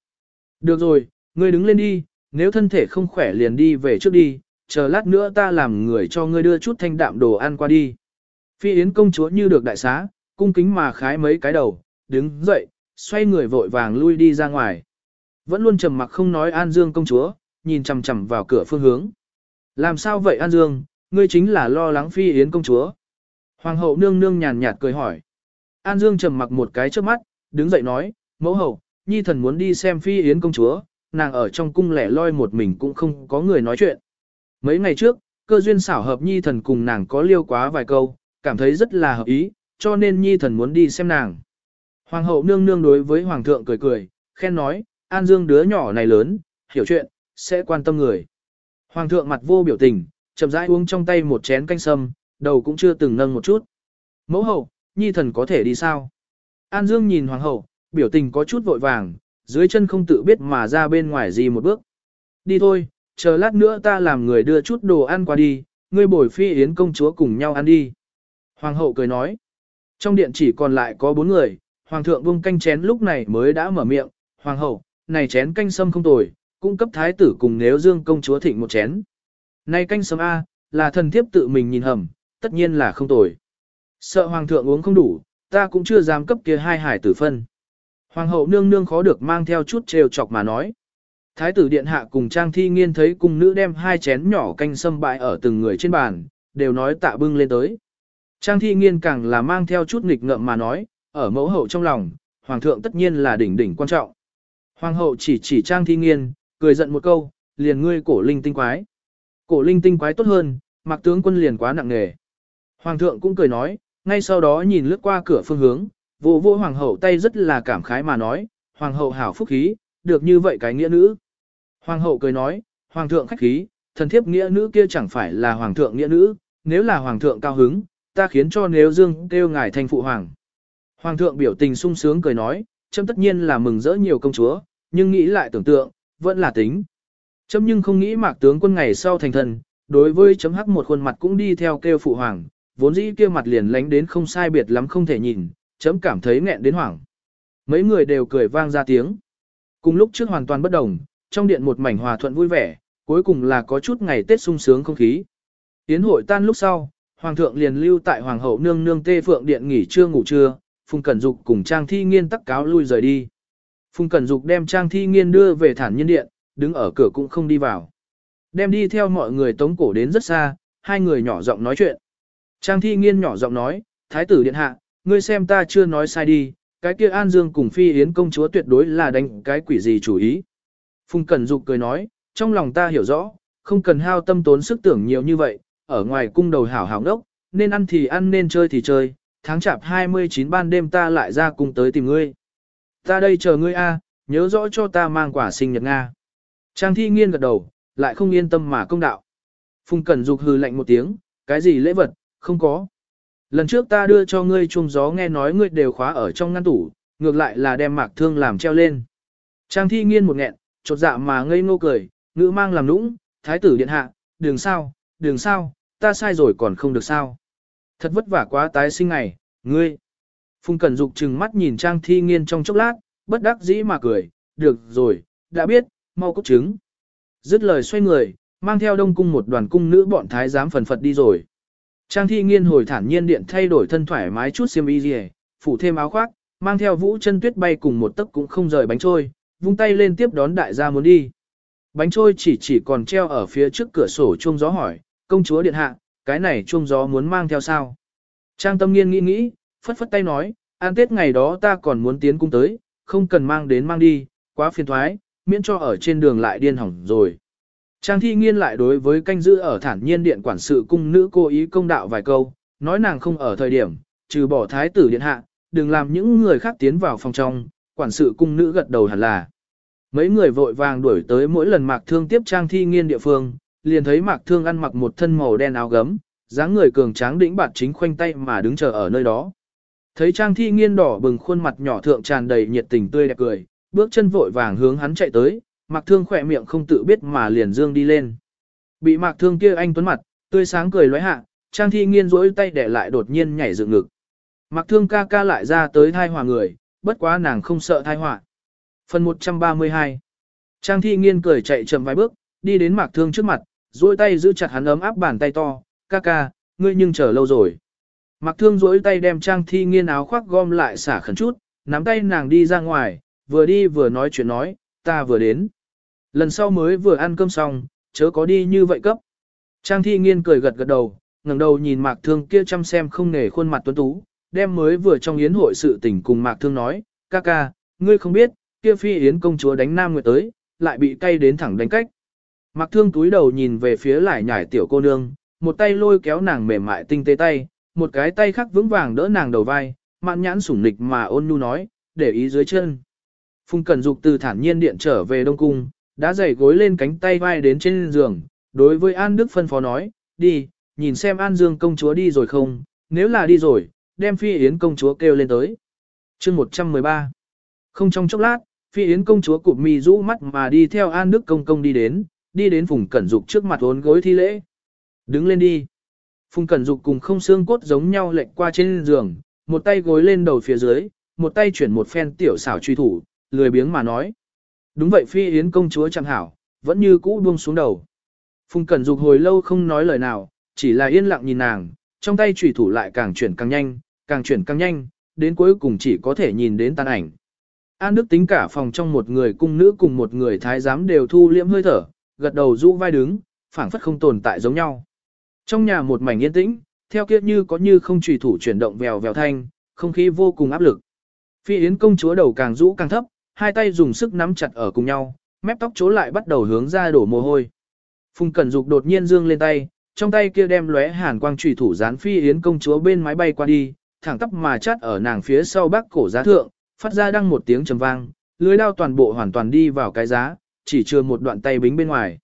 Speaker 1: Được rồi, ngươi đứng lên đi, nếu thân thể không khỏe liền đi về trước đi, chờ lát nữa ta làm người cho ngươi đưa chút thanh đạm đồ ăn qua đi. Phi yến công chúa như được đại xá, cung kính mà khái mấy cái đầu, đứng dậy, xoay người vội vàng lui đi ra ngoài. Vẫn luôn trầm mặc không nói An Dương công chúa, nhìn chằm chằm vào cửa phương hướng. Làm sao vậy An Dương, ngươi chính là lo lắng phi yến công chúa. Hoàng hậu nương nương nhàn nhạt cười hỏi. An Dương trầm mặc một cái trước mắt, đứng dậy nói, mẫu hậu, nhi thần muốn đi xem phi yến công chúa, nàng ở trong cung lẻ loi một mình cũng không có người nói chuyện. Mấy ngày trước, cơ duyên xảo hợp nhi thần cùng nàng có liêu quá vài câu, cảm thấy rất là hợp ý, cho nên nhi thần muốn đi xem nàng. Hoàng hậu nương nương đối với hoàng thượng cười cười, khen nói, An Dương đứa nhỏ này lớn, hiểu chuyện, sẽ quan tâm người. Hoàng thượng mặt vô biểu tình, chậm rãi uống trong tay một chén canh sâm, đầu cũng chưa từng nâng một chút. Mẫu hậu, nhi thần có thể đi sao? An Dương nhìn hoàng hậu, biểu tình có chút vội vàng, dưới chân không tự biết mà ra bên ngoài gì một bước. Đi thôi, chờ lát nữa ta làm người đưa chút đồ ăn qua đi, ngươi bồi phi yến công chúa cùng nhau ăn đi. Hoàng hậu cười nói. Trong điện chỉ còn lại có bốn người, hoàng thượng vung canh chén lúc này mới đã mở miệng, hoàng hậu, này chén canh sâm không tồi, cung cấp thái tử cùng nếu dương công chúa thịnh một chén. Này canh sâm A, là thần thiếp tự mình nhìn hầm, tất nhiên là không tồi. Sợ hoàng thượng uống không đủ, ta cũng chưa dám cấp kia hai hải tử phân. Hoàng hậu nương nương khó được mang theo chút trêu chọc mà nói. Thái tử điện hạ cùng trang thi nghiên thấy cung nữ đem hai chén nhỏ canh sâm bại ở từng người trên bàn, đều nói tạ bưng lên tới. Trang thi nghiên càng là mang theo chút nghịch ngợm mà nói, ở mẫu hậu trong lòng, hoàng thượng tất nhiên là đỉnh đỉnh quan trọng. Hoàng hậu chỉ chỉ trang thi nghiên, cười giận một câu, liền ngươi cổ linh tinh quái. Cổ linh tinh quái tốt hơn, mặc tướng quân liền quá nặng nề. Hoàng thượng cũng cười nói, ngay sau đó nhìn lướt qua cửa phương hướng, vô vô hoàng hậu tay rất là cảm khái mà nói, hoàng hậu hảo phúc khí, được như vậy cái nghĩa nữ. Hoàng hậu cười nói, hoàng thượng khách khí, thần thiếp nghĩa nữ kia chẳng phải là hoàng thượng nghĩa nữ, nếu là hoàng thượng cao hứng, ta khiến cho nếu dương kêu ngài thành phụ hoàng. Hoàng thượng biểu tình sung sướng cười nói, châm tất nhiên là mừng rỡ nhiều công chúa, nhưng nghĩ lại tưởng tượng, vẫn là tính. Châm nhưng không nghĩ mạc tướng quân ngày sau thành thần, đối với chấm hắc một khuôn mặt cũng đi theo kêu phụ hoàng, vốn dĩ kia mặt liền lánh đến không sai biệt lắm không thể nhìn, chấm cảm thấy nghẹn đến hoảng. Mấy người đều cười vang ra tiếng. Cùng lúc trước hoàn toàn bất đồng, trong điện một mảnh hòa thuận vui vẻ, cuối cùng là có chút ngày Tết sung sướng không khí. Tiến hội tan lúc sau, Hoàng thượng liền lưu tại Hoàng hậu nương nương tê phượng điện nghỉ trưa ngủ trưa, Phùng Cẩn Dục cùng Trang Thi Nghiên tắc cáo lui rời đi. Phùng Cẩn Dục đem Trang Thi Nghiên đưa về thản nhiên điện, đứng ở cửa cũng không đi vào. Đem đi theo mọi người tống cổ đến rất xa, hai người nhỏ giọng nói chuyện. Trang thi nghiên nhỏ giọng nói, Thái tử điện hạ, ngươi xem ta chưa nói sai đi, cái kia An Dương cùng Phi Yến công chúa tuyệt đối là đánh cái quỷ gì chủ ý. Phùng Cẩn Dục cười nói, trong lòng ta hiểu rõ, không cần hao tâm tốn sức tưởng nhiều như vậy, ở ngoài cung đầu hảo hảo đốc, nên ăn thì ăn nên chơi thì chơi, tháng chạp 29 ban đêm ta lại ra cung tới tìm ngươi. Ta đây chờ ngươi a, nhớ rõ cho ta mang quả sinh nhật Nga. Trang thi nghiên gật đầu, lại không yên tâm mà công đạo. Phùng Cẩn Dục hừ lạnh một tiếng, cái gì lễ vật, không có. Lần trước ta đưa cho ngươi chuông gió nghe nói ngươi đều khóa ở trong ngăn tủ, ngược lại là đem mạc thương làm treo lên. Trang thi nghiên một nghẹn, chột dạ mà ngây ngô cười, ngữ mang làm nũng, thái tử điện hạ, đường sao, đường sao, ta sai rồi còn không được sao. Thật vất vả quá tái sinh ngày, ngươi. Phùng Cẩn Dục trừng mắt nhìn Trang thi nghiên trong chốc lát, bất đắc dĩ mà cười, được rồi, đã biết, mau cốc trứng. Dứt lời xoay người, mang theo đông cung một đoàn cung nữ bọn thái giám phần phật đi rồi. Trang thi nghiên hồi thản nhiên điện thay đổi thân thoải mái chút xiêm y rìa, phủ thêm áo khoác, mang theo vũ chân tuyết bay cùng một tấc cũng không rời bánh trôi, vung tay lên tiếp đón đại gia muốn đi. Bánh trôi chỉ chỉ còn treo ở phía trước cửa sổ chuông gió hỏi, công chúa điện hạ, cái này chuông gió muốn mang theo sao? Trang tâm nghiên nghĩ nghĩ, phất phất tay nói, an tết ngày đó ta còn muốn tiến cung tới, không cần mang đến mang đi, quá phiền thoái, miễn cho ở trên đường lại điên hỏng rồi. Trang thi nghiên lại đối với canh giữ ở thản nhiên điện quản sự cung nữ cố ý công đạo vài câu, nói nàng không ở thời điểm, trừ bỏ thái tử điện hạ, đừng làm những người khác tiến vào phòng trong, quản sự cung nữ gật đầu hẳn là. Mấy người vội vàng đuổi tới mỗi lần mạc thương tiếp trang thi nghiên địa phương, liền thấy mạc thương ăn mặc một thân màu đen áo gấm, dáng người cường tráng đĩnh bạt chính khoanh tay mà đứng chờ ở nơi đó. Thấy trang thi nghiên đỏ bừng khuôn mặt nhỏ thượng tràn đầy nhiệt tình tươi đẹp cười, bước chân vội vàng hướng hắn chạy tới, Mạc Thương khỏe miệng không tự biết mà liền dương đi lên. Bị Mạc Thương kia anh tuấn mặt, tươi sáng cười lóe hạ, Trang Thi Nghiên rỗi tay để lại đột nhiên nhảy dựng ngực. Mạc Thương ca ca lại ra tới thai hòa người, bất quá nàng không sợ thai họa. Phần 132 Trang Thi Nghiên cười chạy chậm vài bước, đi đến Mạc Thương trước mặt, duỗi tay giữ chặt hắn ấm áp bàn tay to, ca ca, ngươi nhưng chờ lâu rồi. Mạc Thương duỗi tay đem Trang Thi Nghiên áo khoác gom lại xả khẩn chút, nắm tay nàng đi ra ngoài, vừa đi vừa nói chuyện nói, ta vừa đến. Lần sau mới vừa ăn cơm xong, chớ có đi như vậy cấp. Trang thi nghiên cười gật gật đầu, ngẩng đầu nhìn mạc thương kia chăm xem không nể khuôn mặt tuấn tú, đem mới vừa trong yến hội sự tình cùng mạc thương nói, ca ca, ngươi không biết, kia phi yến công chúa đánh nam nguyệt tới, lại bị cay đến thẳng đánh cách. Mạc thương túi đầu nhìn về phía lại nhảy tiểu cô nương, một tay lôi kéo nàng mềm mại tinh tế tay, một cái tay khác vững vàng đỡ nàng đầu vai, mạn nhãn sủng nịch mà ôn nhu nói, để ý dưới chân. Phùng Cẩn Dục từ thản nhiên điện trở về Đông Cung, đã dậy gối lên cánh tay vai đến trên giường, đối với An Đức phân phó nói, đi, nhìn xem An Dương công chúa đi rồi không, nếu là đi rồi, đem Phi Yến công chúa kêu lên tới. chương 113 Không trong chốc lát, Phi Yến công chúa cụp mi rũ mắt mà đi theo An Đức công công đi đến, đi đến Phùng Cẩn Dục trước mặt ốn gối thi lễ. Đứng lên đi. Phùng Cẩn Dục cùng không xương cốt giống nhau lệch qua trên giường, một tay gối lên đầu phía dưới, một tay chuyển một phen tiểu xảo truy thủ, lười biếng mà nói. Đúng vậy phi yến công chúa chẳng hảo, vẫn như cũ buông xuống đầu. Phùng Cẩn Dục hồi lâu không nói lời nào, chỉ là yên lặng nhìn nàng, trong tay trùy thủ lại càng chuyển càng nhanh, càng chuyển càng nhanh, đến cuối cùng chỉ có thể nhìn đến tàn ảnh. An Đức tính cả phòng trong một người cung nữ cùng một người thái giám đều thu liễm hơi thở, gật đầu rũ vai đứng, phảng phất không tồn tại giống nhau. Trong nhà một mảnh yên tĩnh, theo kiếp như có như không trùy thủ chuyển động vèo vèo thanh, không khí vô cùng áp lực. Phi Yến công chúa đầu càng rũ càng thấp, hai tay dùng sức nắm chặt ở cùng nhau, mép tóc chố lại bắt đầu hướng ra đổ mồ hôi. Phùng Cẩn Dục đột nhiên dương lên tay, trong tay kia đem lóe hàn quang trùy thủ dán phi yến công chúa bên máy bay qua đi, thẳng tắp mà chát ở nàng phía sau bắc cổ giá thượng, phát ra đăng một tiếng trầm vang, lưới đao toàn bộ hoàn toàn đi vào cái giá, chỉ chưa một đoạn tay bính bên ngoài.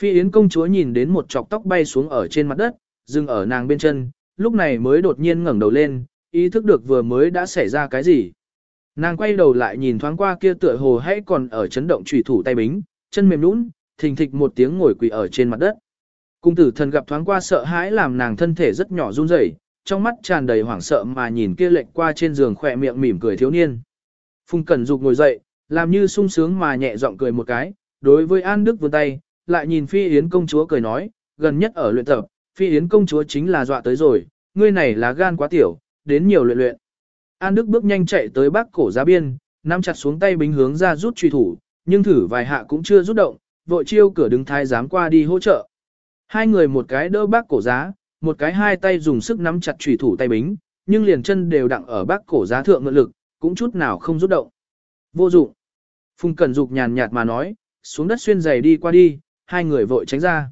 Speaker 1: Phi yến công chúa nhìn đến một chọc tóc bay xuống ở trên mặt đất, dừng ở nàng bên chân, lúc này mới đột nhiên ngẩng đầu lên, ý thức được vừa mới đã xảy ra cái gì. Nàng quay đầu lại nhìn thoáng qua kia tựa hồ hãy còn ở chấn động trùy thủ tay bính, chân mềm nũng, thình thịch một tiếng ngồi quỳ ở trên mặt đất. Cung tử thần gặp thoáng qua sợ hãi làm nàng thân thể rất nhỏ run rẩy, trong mắt tràn đầy hoảng sợ mà nhìn kia lệch qua trên giường khỏe miệng mỉm cười thiếu niên. Phùng Cẩn Dục ngồi dậy, làm như sung sướng mà nhẹ giọng cười một cái, đối với An Đức vươn tay, lại nhìn Phi Yến công chúa cười nói, gần nhất ở luyện tập, Phi Yến công chúa chính là dọa tới rồi, ngươi này là gan quá tiểu, đến nhiều luyện luyện. An Đức bước nhanh chạy tới bác cổ giá biên, nắm chặt xuống tay bính hướng ra rút truy thủ, nhưng thử vài hạ cũng chưa rút động, vội chiêu cửa đứng thái giám qua đi hỗ trợ. Hai người một cái đỡ bác cổ giá, một cái hai tay dùng sức nắm chặt chủy thủ tay bính, nhưng liền chân đều đặng ở bác cổ giá thượng ngựa lực, cũng chút nào không rút động. Vô dụng. Phùng Cẩn Dục nhàn nhạt mà nói, xuống đất xuyên giày đi qua đi, hai người vội tránh ra.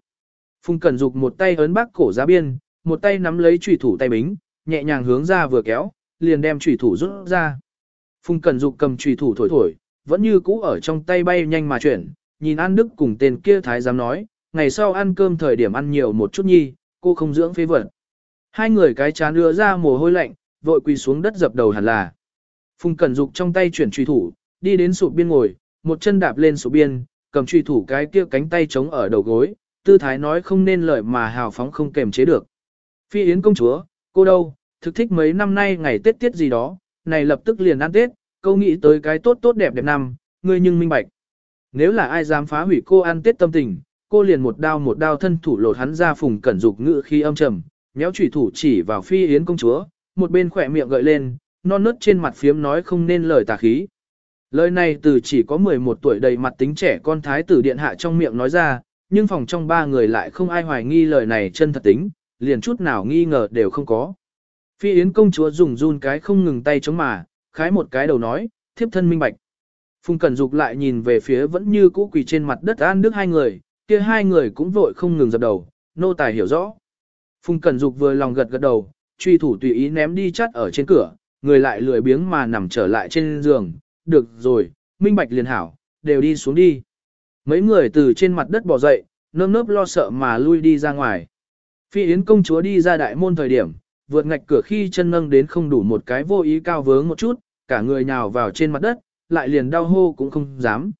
Speaker 1: Phùng Cẩn Dục một tay ấn bác cổ giá biên, một tay nắm lấy chủy thủ tay bính, nhẹ nhàng hướng ra vừa kéo, liền đem chủy thủ rút ra. Phùng Cẩn Dục cầm chủy thủ thổi thổi, vẫn như cũ ở trong tay bay nhanh mà chuyển, nhìn An Đức cùng tên kia thái giám nói, ngày sau ăn cơm thời điểm ăn nhiều một chút nhi, cô không dưỡng phế vật. Hai người cái chán đưa ra mồ hôi lạnh, vội quỳ xuống đất dập đầu hẳn là. Phùng Cẩn Dục trong tay chuyển truy thủ, đi đến sụp biên ngồi, một chân đạp lên sụp biên, cầm truy thủ cái kia cánh tay chống ở đầu gối, tư thái nói không nên lời mà hào phóng không kềm chế được. Phi Yến công chúa, cô đâu, thực thích mấy năm nay ngày Tết Tiết gì đó, này lập tức liền ăn Tết, câu nghĩ tới cái tốt tốt đẹp đẹp năm, ngươi nhưng minh bạch. Nếu là ai dám phá hủy cô ăn Tết tâm tình, cô liền một đao một đao thân thủ lột hắn ra phùng cẩn dục ngự khi âm trầm, méo chủy thủ chỉ vào Phi Yến công chúa, một bên khỏe miệng gợi lên, non nớt trên mặt phiếm nói không nên lời tà khí. Lời này từ chỉ có 11 tuổi đầy mặt tính trẻ con thái tử điện hạ trong miệng nói ra, nhưng phòng trong ba người lại không ai hoài nghi lời này chân thật tính, liền chút nào nghi ngờ đều không có. Phi Yến công chúa dùng run cái không ngừng tay chống mà, khái một cái đầu nói, thiếp thân minh bạch. Phùng Cẩn Dục lại nhìn về phía vẫn như cũ quỳ trên mặt đất An Đức hai người, kia hai người cũng vội không ngừng dập đầu, nô tài hiểu rõ. Phùng Cẩn Dục vừa lòng gật gật đầu, truy thủ tùy ý ném đi chắt ở trên cửa, người lại lười biếng mà nằm trở lại trên giường, được rồi, minh bạch liền hảo, đều đi xuống đi. Mấy người từ trên mặt đất bò dậy, nơm nớp lo sợ mà lui đi ra ngoài. Phi Yến công chúa đi ra đại môn thời điểm, vượt ngạch cửa khi chân nâng đến không đủ một cái vô ý cao vướng một chút, cả người nhào vào trên mặt đất, lại liền đau hô cũng không dám.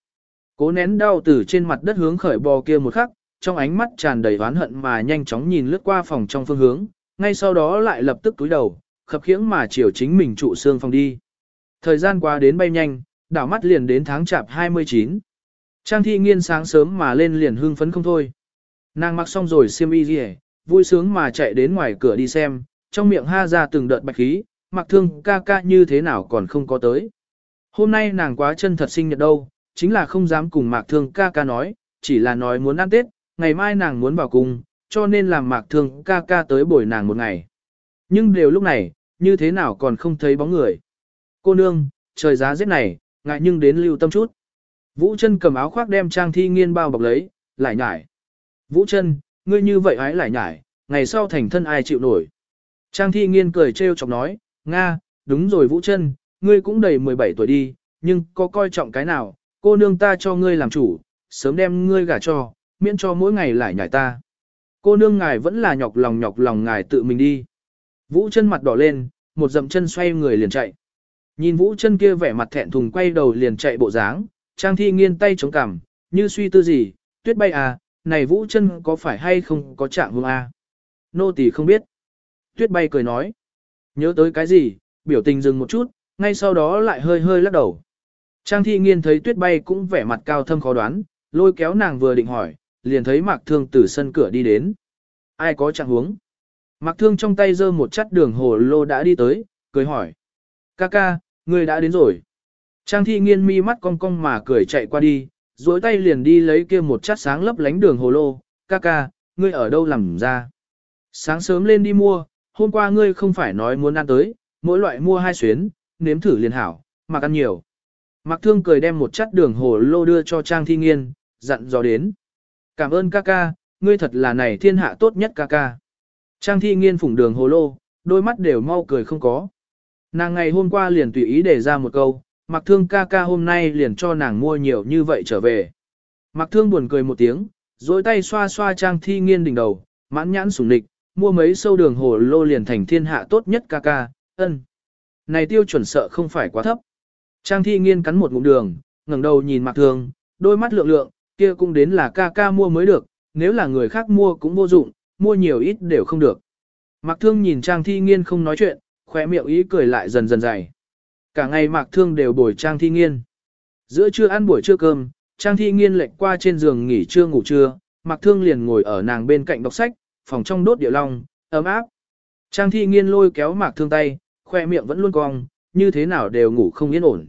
Speaker 1: Cố nén đau từ trên mặt đất hướng khởi bò kia một khắc, trong ánh mắt tràn đầy oán hận mà nhanh chóng nhìn lướt qua phòng trong phương hướng, ngay sau đó lại lập tức túi đầu, khập khiễng mà chiều chính mình trụ xương phòng đi. Thời gian qua đến bay nhanh, đảo mắt liền đến tháng chạp 29. Trang thi nghiên sáng sớm mà lên liền hưng phấn không thôi. Nàng mặc xong rồi xiêm y gì vui sướng mà chạy đến ngoài cửa đi xem, trong miệng ha ra từng đợt bạch khí, mặc thương ca ca như thế nào còn không có tới. Hôm nay nàng quá chân thật sinh nhật đâu, chính là không dám cùng mạc thương ca ca nói, chỉ là nói muốn ăn Tết, ngày mai nàng muốn vào cùng, cho nên làm mạc thương ca ca tới bồi nàng một ngày. Nhưng đều lúc này, như thế nào còn không thấy bóng người. Cô nương, trời giá rét này, ngại nhưng đến lưu tâm chút. Vũ chân cầm áo khoác đem trang thi nghiên bao bọc lấy, lại nhải. Vũ chân, ngươi như vậy ái lại nhải, ngày sau thành thân ai chịu nổi. Trang thi nghiên cười trêu chọc nói, Nga, đúng rồi Vũ chân, ngươi cũng đầy 17 tuổi đi, nhưng có coi trọng cái nào, cô nương ta cho ngươi làm chủ, sớm đem ngươi gả cho, miễn cho mỗi ngày lại nhảy ta. Cô nương ngài vẫn là nhọc lòng nhọc lòng ngài tự mình đi. Vũ chân mặt đỏ lên, một dậm chân xoay người liền chạy. Nhìn Vũ chân kia vẻ mặt thẹn thùng quay đầu liền chạy bộ dáng, Trang Thi nghiên tay chống cằm, như suy tư gì, tuyết bay à, này Vũ chân có phải hay không có trạng hương à? Nô tỳ không biết. Tuyết bay cười nói. Nhớ tới cái gì, biểu tình dừng một chút, ngay sau đó lại hơi hơi lắc đầu. Trang thi nghiên thấy tuyết bay cũng vẻ mặt cao thâm khó đoán, lôi kéo nàng vừa định hỏi, liền thấy mạc thương từ sân cửa đi đến. Ai có trạng huống? Mạc thương trong tay giơ một chắt đường hồ lô đã đi tới, cười hỏi. Ca ca, ngươi đã đến rồi. Trang thi nghiên mi mắt cong cong mà cười chạy qua đi, duỗi tay liền đi lấy kia một chát sáng lấp lánh đường hồ lô. Ca ca, ngươi ở đâu làm ra? Sáng sớm lên đi mua, hôm qua ngươi không phải nói muốn ăn tới, mỗi loại mua hai xuyến, nếm thử liền hảo, mà ăn nhiều. Mạc Thương cười đem một chắt đường hồ lô đưa cho Trang Thi Nghiên, dặn dò đến. Cảm ơn ca ca, ngươi thật là này thiên hạ tốt nhất ca ca. Trang Thi Nghiên phủng đường hồ lô, đôi mắt đều mau cười không có. Nàng ngày hôm qua liền tùy ý để ra một câu, Mạc Thương ca ca hôm nay liền cho nàng mua nhiều như vậy trở về. Mạc Thương buồn cười một tiếng, dối tay xoa xoa Trang Thi Nghiên đỉnh đầu, mãn nhãn sủng địch, mua mấy sâu đường hồ lô liền thành thiên hạ tốt nhất ca ca, ân. Này tiêu chuẩn sợ không phải quá thấp. Trang thi nghiên cắn một ngụm đường, ngẩng đầu nhìn mạc thương, đôi mắt lượng lượng, kia cũng đến là ca ca mua mới được, nếu là người khác mua cũng vô dụng, mua nhiều ít đều không được. Mạc thương nhìn trang thi nghiên không nói chuyện, khỏe miệng ý cười lại dần dần dày. Cả ngày mạc thương đều bồi trang thi nghiên. Giữa trưa ăn buổi trưa cơm, trang thi nghiên lệch qua trên giường nghỉ trưa ngủ trưa, mạc thương liền ngồi ở nàng bên cạnh đọc sách, phòng trong đốt địa long, ấm áp. Trang thi nghiên lôi kéo mạc thương tay, khoe miệng vẫn luôn cong, như thế nào đều ngủ không yên ổn.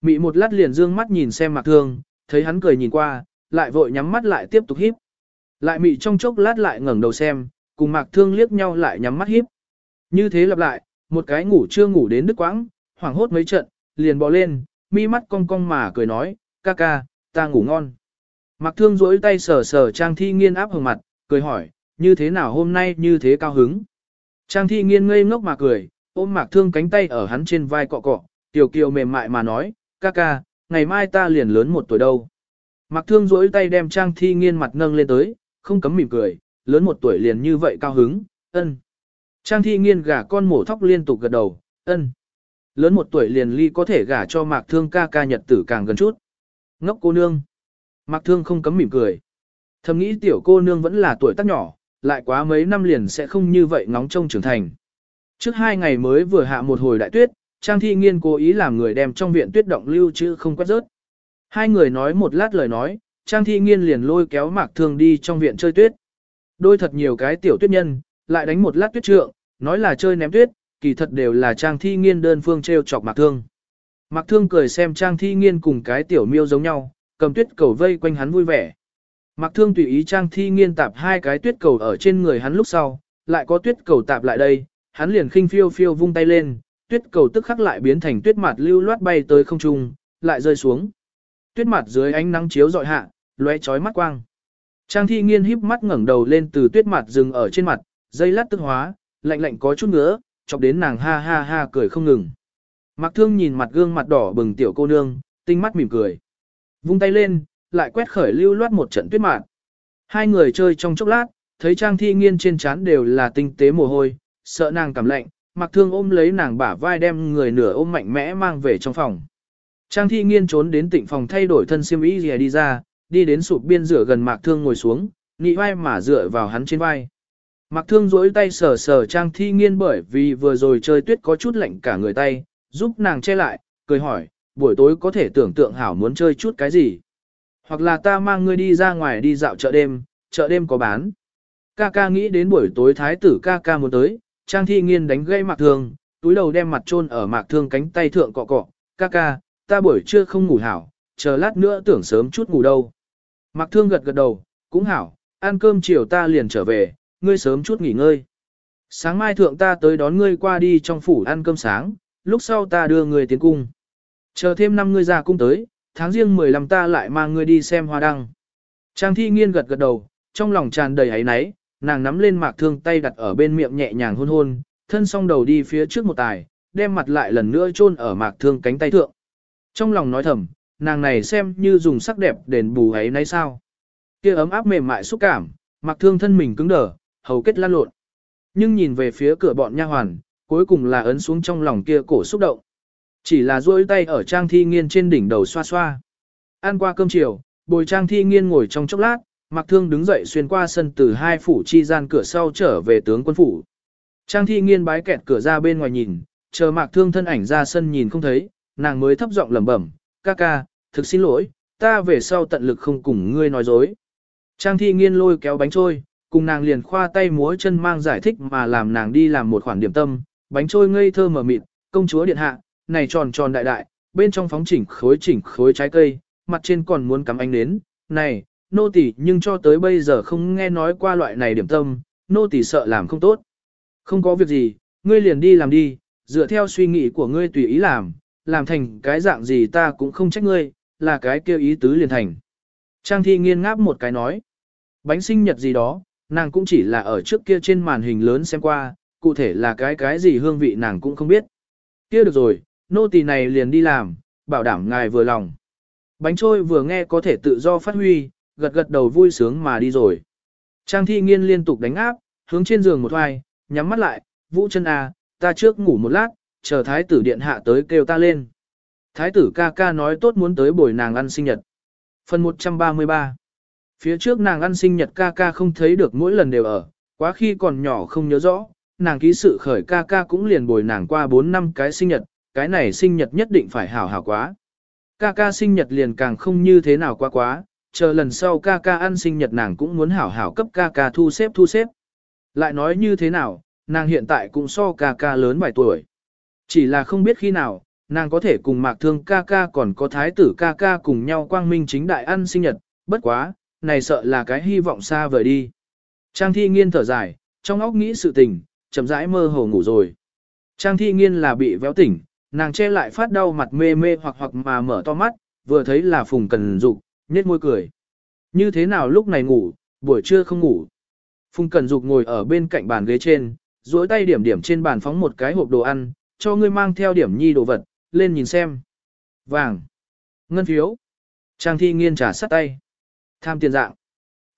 Speaker 1: Mị một lát liền dương mắt nhìn xem mạc thương, thấy hắn cười nhìn qua, lại vội nhắm mắt lại tiếp tục híp. Lại mị trong chốc lát lại ngẩng đầu xem, cùng mạc thương liếc nhau lại nhắm mắt híp. Như thế lặp lại, một cái ngủ chưa ngủ đến đứt quãng, hoảng hốt mấy trận, liền bò lên, mi mắt cong cong mà cười nói, ca ca, ta ngủ ngon. Mạc thương duỗi tay sờ sờ trang thi nghiên áp hồng mặt, cười hỏi, như thế nào hôm nay như thế cao hứng. Trang thi nghiên ngây ngốc mà cười, ôm mạc thương cánh tay ở hắn trên vai cọ cọ, tiểu kiều mềm mại mà nói, ca ca, ngày mai ta liền lớn một tuổi đâu. Mạc thương rỗi tay đem trang thi nghiên mặt nâng lên tới, không cấm mỉm cười, lớn một tuổi liền như vậy cao hứng, ân. Trang thi nghiên gả con mổ thóc liên tục gật đầu, ân. Lớn một tuổi liền ly có thể gả cho mạc thương ca ca nhật tử càng gần chút. Ngốc cô nương. Mạc thương không cấm mỉm cười. Thầm nghĩ tiểu cô nương vẫn là tuổi tác nhỏ, lại quá mấy năm liền sẽ không như vậy ngóng trông trưởng thành. Trước hai ngày mới vừa hạ một hồi đại tuyết, Trang Thi Nghiên cố ý làm người đem trong viện tuyết động lưu chứ không quét rớt. Hai người nói một lát lời nói, Trang Thi Nghiên liền lôi kéo Mạc Thương đi trong viện chơi tuyết. Đôi thật nhiều cái tiểu tuyết nhân, lại đánh một lát tuyết trượng, nói là chơi ném tuyết, kỳ thật đều là Trang Thi Nghiên đơn phương treo chọc Mạc Thương. Mạc Thương cười xem Trang Thi Nghiên cùng cái tiểu miêu giống nhau, cầm tuyết cầu vây quanh hắn vui vẻ. Mạc Thương tùy ý Trang Thi Nghiên tạp hai cái tuyết cầu ở trên người hắn lúc sau, lại có tuyết cầu tạp lại đây, hắn liền khinh phiêu phiêu vung tay lên, tuyết cầu tức khắc lại biến thành tuyết mặt lưu loát bay tới không trung, lại rơi xuống. Tuyết mặt dưới ánh nắng chiếu dọi hạ, lóe chói mắt quang. Trang Thi Nghiên híp mắt ngẩng đầu lên từ tuyết mặt dừng ở trên mặt, dây lát tức hóa, lạnh lạnh có chút ngứa, chọc đến nàng ha ha ha cười không ngừng. Mạc Thương nhìn mặt gương mặt đỏ bừng tiểu cô nương, tinh mắt mỉm cười. Vung tay lên, lại quét khởi lưu loát một trận tuyết mạn. Hai người chơi trong chốc lát, thấy Trang Thi Nghiên trên trán đều là tinh tế mồ hôi, sợ nàng cảm lạnh, Mặc Thương ôm lấy nàng bả vai đem người nửa ôm mạnh mẽ mang về trong phòng. Trang Thi Nghiên trốn đến tịnh phòng thay đổi thân xiêm y đi ra, đi đến sụp biên rửa gần Mạc Thương ngồi xuống, nị vai mà dựa vào hắn trên vai. Mạc Thương duỗi tay sờ sờ Trang Thi Nghiên bởi vì vừa rồi chơi tuyết có chút lạnh cả người tay, giúp nàng che lại, cười hỏi, buổi tối có thể tưởng tượng hảo muốn chơi chút cái gì. Hoặc là ta mang ngươi đi ra ngoài đi dạo chợ đêm, chợ đêm có bán. Ca ca nghĩ đến buổi tối thái tử ca ca muốn tới, Trang Thi Nghiên đánh gây Mạc Thương, túi đầu đem mặt chôn ở Mạc Thương cánh tay thượng cọ cọ, ca ca, ta buổi trưa không ngủ hảo, chờ lát nữa tưởng sớm chút ngủ đâu. Mạc Thương gật gật đầu, cũng hảo, ăn cơm chiều ta liền trở về, ngươi sớm chút nghỉ ngơi. Sáng mai thượng ta tới đón ngươi qua đi trong phủ ăn cơm sáng, lúc sau ta đưa ngươi tiến cung. Chờ thêm năm ngươi ra cung tới, tháng riêng 15 ta lại mang ngươi đi xem hoa đăng. Trang thi nghiên gật gật đầu, trong lòng tràn đầy ấy náy, nàng nắm lên mạc thương tay đặt ở bên miệng nhẹ nhàng hôn hôn, thân song đầu đi phía trước một tài, đem mặt lại lần nữa chôn ở mạc thương cánh tay thượng. Trong lòng nói thầm, nàng này xem như dùng sắc đẹp đền bù ấy nấy sao. kia ấm áp mềm mại xúc cảm, mạc thương thân mình cứng đờ, hầu kết lan lộn. Nhưng nhìn về phía cửa bọn nha hoàn, cuối cùng là ấn xuống trong lòng kia cổ xúc động. Chỉ là duỗi tay ở trang thi nghiên trên đỉnh đầu xoa xoa. Ăn qua cơm chiều, bồi trang thi nghiên ngồi trong chốc lát, Mạc Thương đứng dậy xuyên qua sân từ hai phủ chi gian cửa sau trở về tướng quân phủ. Trang thi nghiên bái kẹt cửa ra bên ngoài nhìn, chờ Mạc Thương thân ảnh ra sân nhìn không thấy, nàng mới thấp giọng lẩm bẩm, ca ca, thực xin lỗi, ta về sau tận lực không cùng ngươi nói dối. Trang thi nghiên lôi kéo bánh trôi, cùng nàng liền khoa tay múa chân mang giải thích mà làm nàng đi làm một khoản điểm tâm, bánh trôi ngây thơ mở mịt, công chúa điện hạ, này tròn tròn đại đại, bên trong phóng chỉnh khối chỉnh khối trái cây, mặt trên còn muốn cắm ánh nến, này, nô tỳ nhưng cho tới bây giờ không nghe nói qua loại này điểm tâm, nô tỳ sợ làm không tốt. Không có việc gì, ngươi liền đi làm đi, dựa theo suy nghĩ của ngươi tùy ý làm, làm thành cái dạng gì ta cũng không trách ngươi, là cái kêu ý tứ liền thành. Trang thi nghiên ngáp một cái nói, bánh sinh nhật gì đó, nàng cũng chỉ là ở trước kia trên màn hình lớn xem qua, cụ thể là cái cái gì hương vị nàng cũng không biết. Kia được rồi, nô tỳ này liền đi làm, bảo đảm ngài vừa lòng. Bánh trôi vừa nghe có thể tự do phát huy, gật gật đầu vui sướng mà đi rồi. Trang thi nghiên liên tục đánh áp, hướng trên giường một hoài, nhắm mắt lại, vũ chân à, ta trước ngủ một lát, chờ thái tử điện hạ tới kêu ta lên. Thái tử ca ca nói tốt muốn tới bồi nàng ăn sinh nhật. Phần 133 Phía trước nàng ăn sinh nhật ca ca không thấy được mỗi lần đều ở, quá khi còn nhỏ không nhớ rõ, nàng ký sự khởi ca ca cũng liền bồi nàng qua 4 năm cái sinh nhật, cái này sinh nhật nhất định phải hảo hảo quá. Ca ca sinh nhật liền càng không như thế nào quá quá, chờ lần sau ca ca ăn sinh nhật nàng cũng muốn hảo hảo cấp ca ca thu xếp thu xếp. Lại nói như thế nào, nàng hiện tại cũng so ca ca lớn vài tuổi. Chỉ là không biết khi nào, nàng có thể cùng mạc thương ca ca còn có thái tử ca ca cùng nhau quang minh chính đại ăn sinh nhật, Bất quá, này sợ là cái hy vọng xa vời đi. Trang thi nghiên thở dài, trong óc nghĩ sự tình, chậm rãi mơ hồ ngủ rồi. Trang thi nghiên là bị véo tỉnh, nàng che lại phát đau mặt mê mê hoặc hoặc mà mở to mắt, vừa thấy là phùng cần dục, nhếch môi cười. Như thế nào lúc này ngủ, buổi trưa không ngủ. Phùng cần dục ngồi ở bên cạnh bàn ghế trên, duỗi tay điểm điểm trên bàn phóng một cái hộp đồ ăn, cho ngươi mang theo điểm nhi đồ vật, lên nhìn xem. Vàng. Ngân phiếu. Trang thi nghiên trả sắt tay. Tham tiền dạng.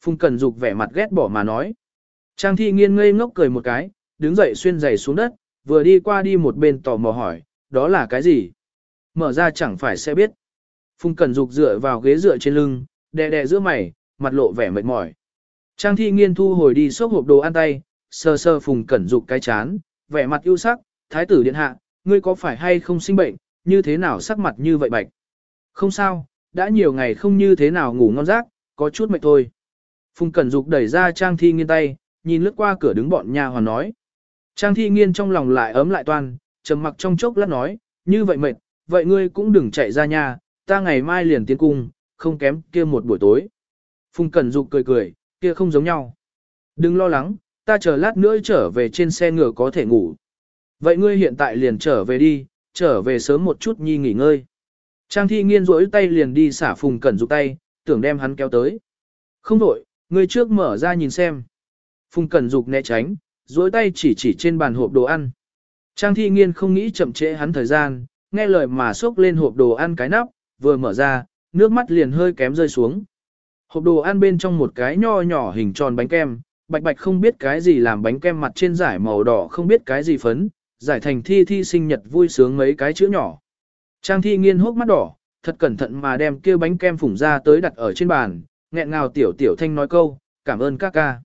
Speaker 1: Phùng Cẩn Dục vẻ mặt ghét bỏ mà nói. Trang thi nghiên ngây ngốc cười một cái, đứng dậy xuyên giày xuống đất, vừa đi qua đi một bên tò mò hỏi, đó là cái gì? Mở ra chẳng phải sẽ biết. Phùng Cẩn Dục dựa vào ghế dựa trên lưng, đè đè giữa mày, mặt lộ vẻ mệt mỏi. Trang thi nghiên thu hồi đi xốc hộp đồ ăn tay, sờ sờ Phùng Cẩn Dục cái chán, vẻ mặt ưu sắc, thái tử điện hạ, ngươi có phải hay không sinh bệnh, như thế nào sắc mặt như vậy bạch? Không sao, đã nhiều ngày không như thế nào ngủ ngon giấc, có chút mệt thôi. Phùng Cẩn Dục đẩy ra Trang Thi Nghiên tay, nhìn lướt qua cửa đứng bọn nhà hoàn nói. Trang Thi Nghiên trong lòng lại ấm lại toan, trầm mặc trong chốc lát nói, như vậy mệt, vậy ngươi cũng đừng chạy ra nhà, ta ngày mai liền tiến cung, không kém kia một buổi tối. Phùng Cẩn Dục cười cười, kia không giống nhau. Đừng lo lắng, ta chờ lát nữa trở về trên xe ngựa có thể ngủ. Vậy ngươi hiện tại liền trở về đi, trở về sớm một chút nhi nghỉ ngơi. Trang thi nghiên rỗi tay liền đi xả Phùng Cẩn Dục tay, tưởng đem hắn kéo tới. Không đổi, ngươi trước mở ra nhìn xem. Phùng Cẩn Dục né tránh, duỗi tay chỉ chỉ trên bàn hộp đồ ăn. Trang thi nghiên không nghĩ chậm trễ hắn thời gian, nghe lời mà xốc lên hộp đồ ăn cái nắp, vừa mở ra, nước mắt liền hơi kém rơi xuống. Hộp đồ ăn bên trong một cái nho nhỏ hình tròn bánh kem, bạch bạch không biết cái gì làm bánh kem mặt trên giải màu đỏ không biết cái gì phấn, giải thành thi thi sinh nhật vui sướng mấy cái chữ nhỏ. Trang thi nghiên hốc mắt đỏ, thật cẩn thận mà đem kia bánh kem phủng ra tới đặt ở trên bàn, nghẹn ngào tiểu tiểu thanh nói câu, cảm ơn các ca.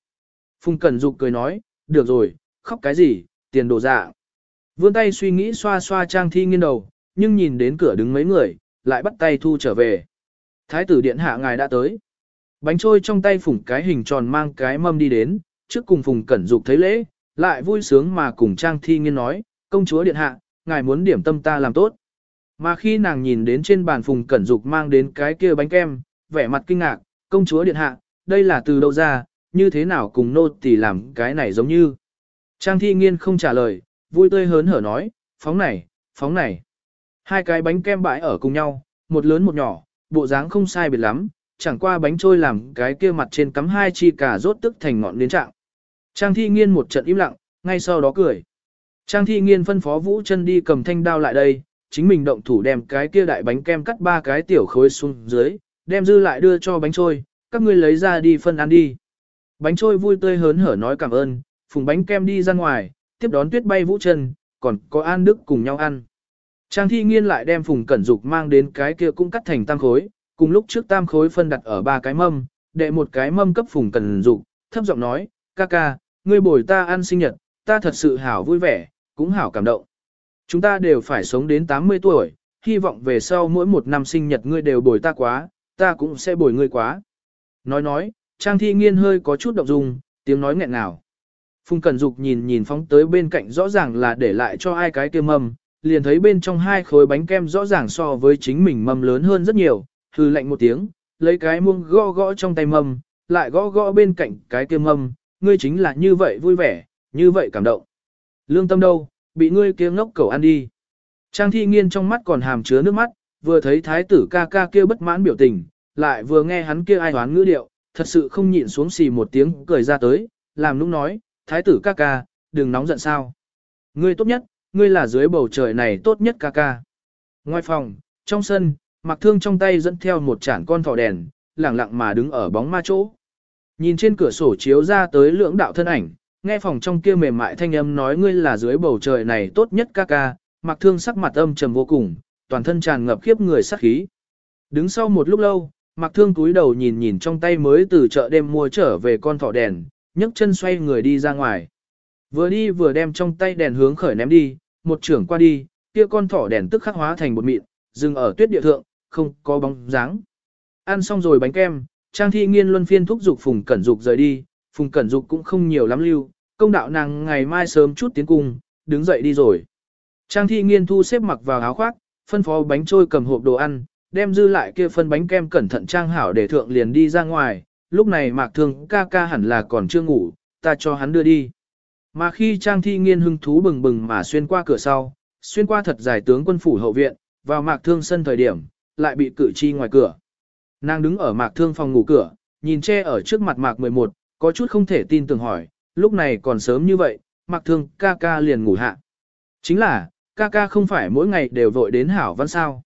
Speaker 1: Phùng Cẩn Dục cười nói, được rồi, khóc cái gì, tiền đồ dạ. Vươn tay suy nghĩ xoa xoa trang thi nghiên đầu, nhưng nhìn đến cửa đứng mấy người, lại bắt tay thu trở về. Thái tử điện hạ ngài đã tới. Bánh trôi trong tay phủng cái hình tròn mang cái mâm đi đến, trước cùng Phùng Cẩn Dục thấy lễ, lại vui sướng mà cùng trang thi nghiên nói, công chúa điện hạ, ngài muốn điểm tâm ta làm tốt. Mà khi nàng nhìn đến trên bàn Phùng Cẩn Dục mang đến cái kia bánh kem, vẻ mặt kinh ngạc, công chúa điện hạ, đây là từ đâu ra, như thế nào cùng nô tỳ làm cái này giống như. Trang thi nghiên không trả lời, vui tươi hớn hở nói, phóng này, phóng này. Hai cái bánh kem bãi ở cùng nhau, một lớn một nhỏ, bộ dáng không sai biệt lắm, chẳng qua bánh trôi làm cái kia mặt trên cắm hai chi cà rốt tức thành ngọn đến trạng. Trang thi nghiên một trận im lặng, ngay sau đó cười. Trang thi nghiên phân phó vũ chân đi cầm thanh đao lại đây, chính mình động thủ đem cái kia đại bánh kem cắt ba cái tiểu khối xuống dưới, đem dư lại đưa cho bánh trôi, các ngươi lấy ra đi phân ăn đi. Bánh trôi vui tươi hớn hở nói cảm ơn, phùng bánh kem đi ra ngoài, tiếp đón tuyết bay vũ chân, còn có An Đức cùng nhau ăn. Trang thi nghiên lại đem phùng cẩn dục mang đến cái kia cũng cắt thành tam khối, cùng lúc trước tam khối phân đặt ở ba cái mâm, đệ một cái mâm cấp phùng cẩn dục, thấp giọng nói, ca ca, ngươi bồi ta ăn sinh nhật, ta thật sự hảo vui vẻ, cũng hảo cảm động. Chúng ta đều phải sống đến 80 tuổi, hy vọng về sau mỗi một năm sinh nhật ngươi đều bồi ta quá, ta cũng sẽ bồi ngươi quá. Nói nói, Trang Thi Nghiên hơi có chút động dung, tiếng nói nghẹn nào. Phùng Cẩn Dục nhìn nhìn phóng tới bên cạnh rõ ràng là để lại cho ai cái kia mâm, liền thấy bên trong hai khối bánh kem rõ ràng so với chính mình mâm lớn hơn rất nhiều, hư lạnh một tiếng, lấy cái muông gõ gõ trong tay mâm, lại gõ gõ bên cạnh cái kia mâm, ngươi chính là như vậy vui vẻ, như vậy cảm động. Lương tâm đâu, bị ngươi kia ngốc cầu ăn đi. Trang thi nghiên trong mắt còn hàm chứa nước mắt, vừa thấy thái tử ca ca kia bất mãn biểu tình, lại vừa nghe hắn kia ai hoán ngữ điệu, thật sự không nhịn xuống xì một tiếng cười ra tới, làm nũng nói, thái tử ca ca, đừng nóng giận sao. Ngươi tốt nhất, ngươi là dưới bầu trời này tốt nhất ca ca. Ngoài phòng, trong sân, mặc thương trong tay dẫn theo một chản con thỏ đèn, lẳng lặng mà đứng ở bóng ma chỗ. Nhìn trên cửa sổ chiếu ra tới lưỡng đạo thân ảnh, nghe phòng trong kia mềm mại thanh âm nói ngươi là dưới bầu trời này tốt nhất ca ca, mặc thương sắc mặt âm trầm vô cùng, toàn thân tràn ngập khiếp người sắc khí. Đứng sau một lúc lâu, mặc thương cúi đầu nhìn nhìn trong tay mới từ chợ đêm mua trở về con thỏ đèn, nhấc chân xoay người đi ra ngoài. Vừa đi vừa đem trong tay đèn hướng khởi ném đi, một trưởng qua đi, kia con thỏ đèn tức khắc hóa thành một mịn, dừng ở tuyết địa thượng, không có bóng dáng. Ăn xong rồi bánh kem, Trang Thi Nghiên luân phiên thúc giục Phùng Cẩn Dục rời đi, Phùng Cẩn Dục cũng không nhiều lắm lưu, công đạo nàng ngày mai sớm chút tiến cung, đứng dậy đi rồi. Trang Thi Nghiên thu xếp mặc vào áo khoác, phân phó bánh trôi cầm hộp đồ ăn, đem dư lại kia phân bánh kem cẩn thận trang hảo để thượng liền đi ra ngoài, lúc này mạc thương ca ca hẳn là còn chưa ngủ, ta cho hắn đưa đi. Mà khi trang thi nghiên hưng thú bừng bừng mà xuyên qua cửa sau, xuyên qua thật dài tướng quân phủ hậu viện, vào mạc thương sân thời điểm, lại bị cử chi ngoài cửa. Nàng đứng ở mạc thương phòng ngủ cửa, nhìn che ở trước mặt mạc 11, có chút không thể tin tưởng hỏi, lúc này còn sớm như vậy, mạc thương ca ca liền ngủ hạ. Chính là, ca ca không phải mỗi ngày đều vội đến hảo văn sao.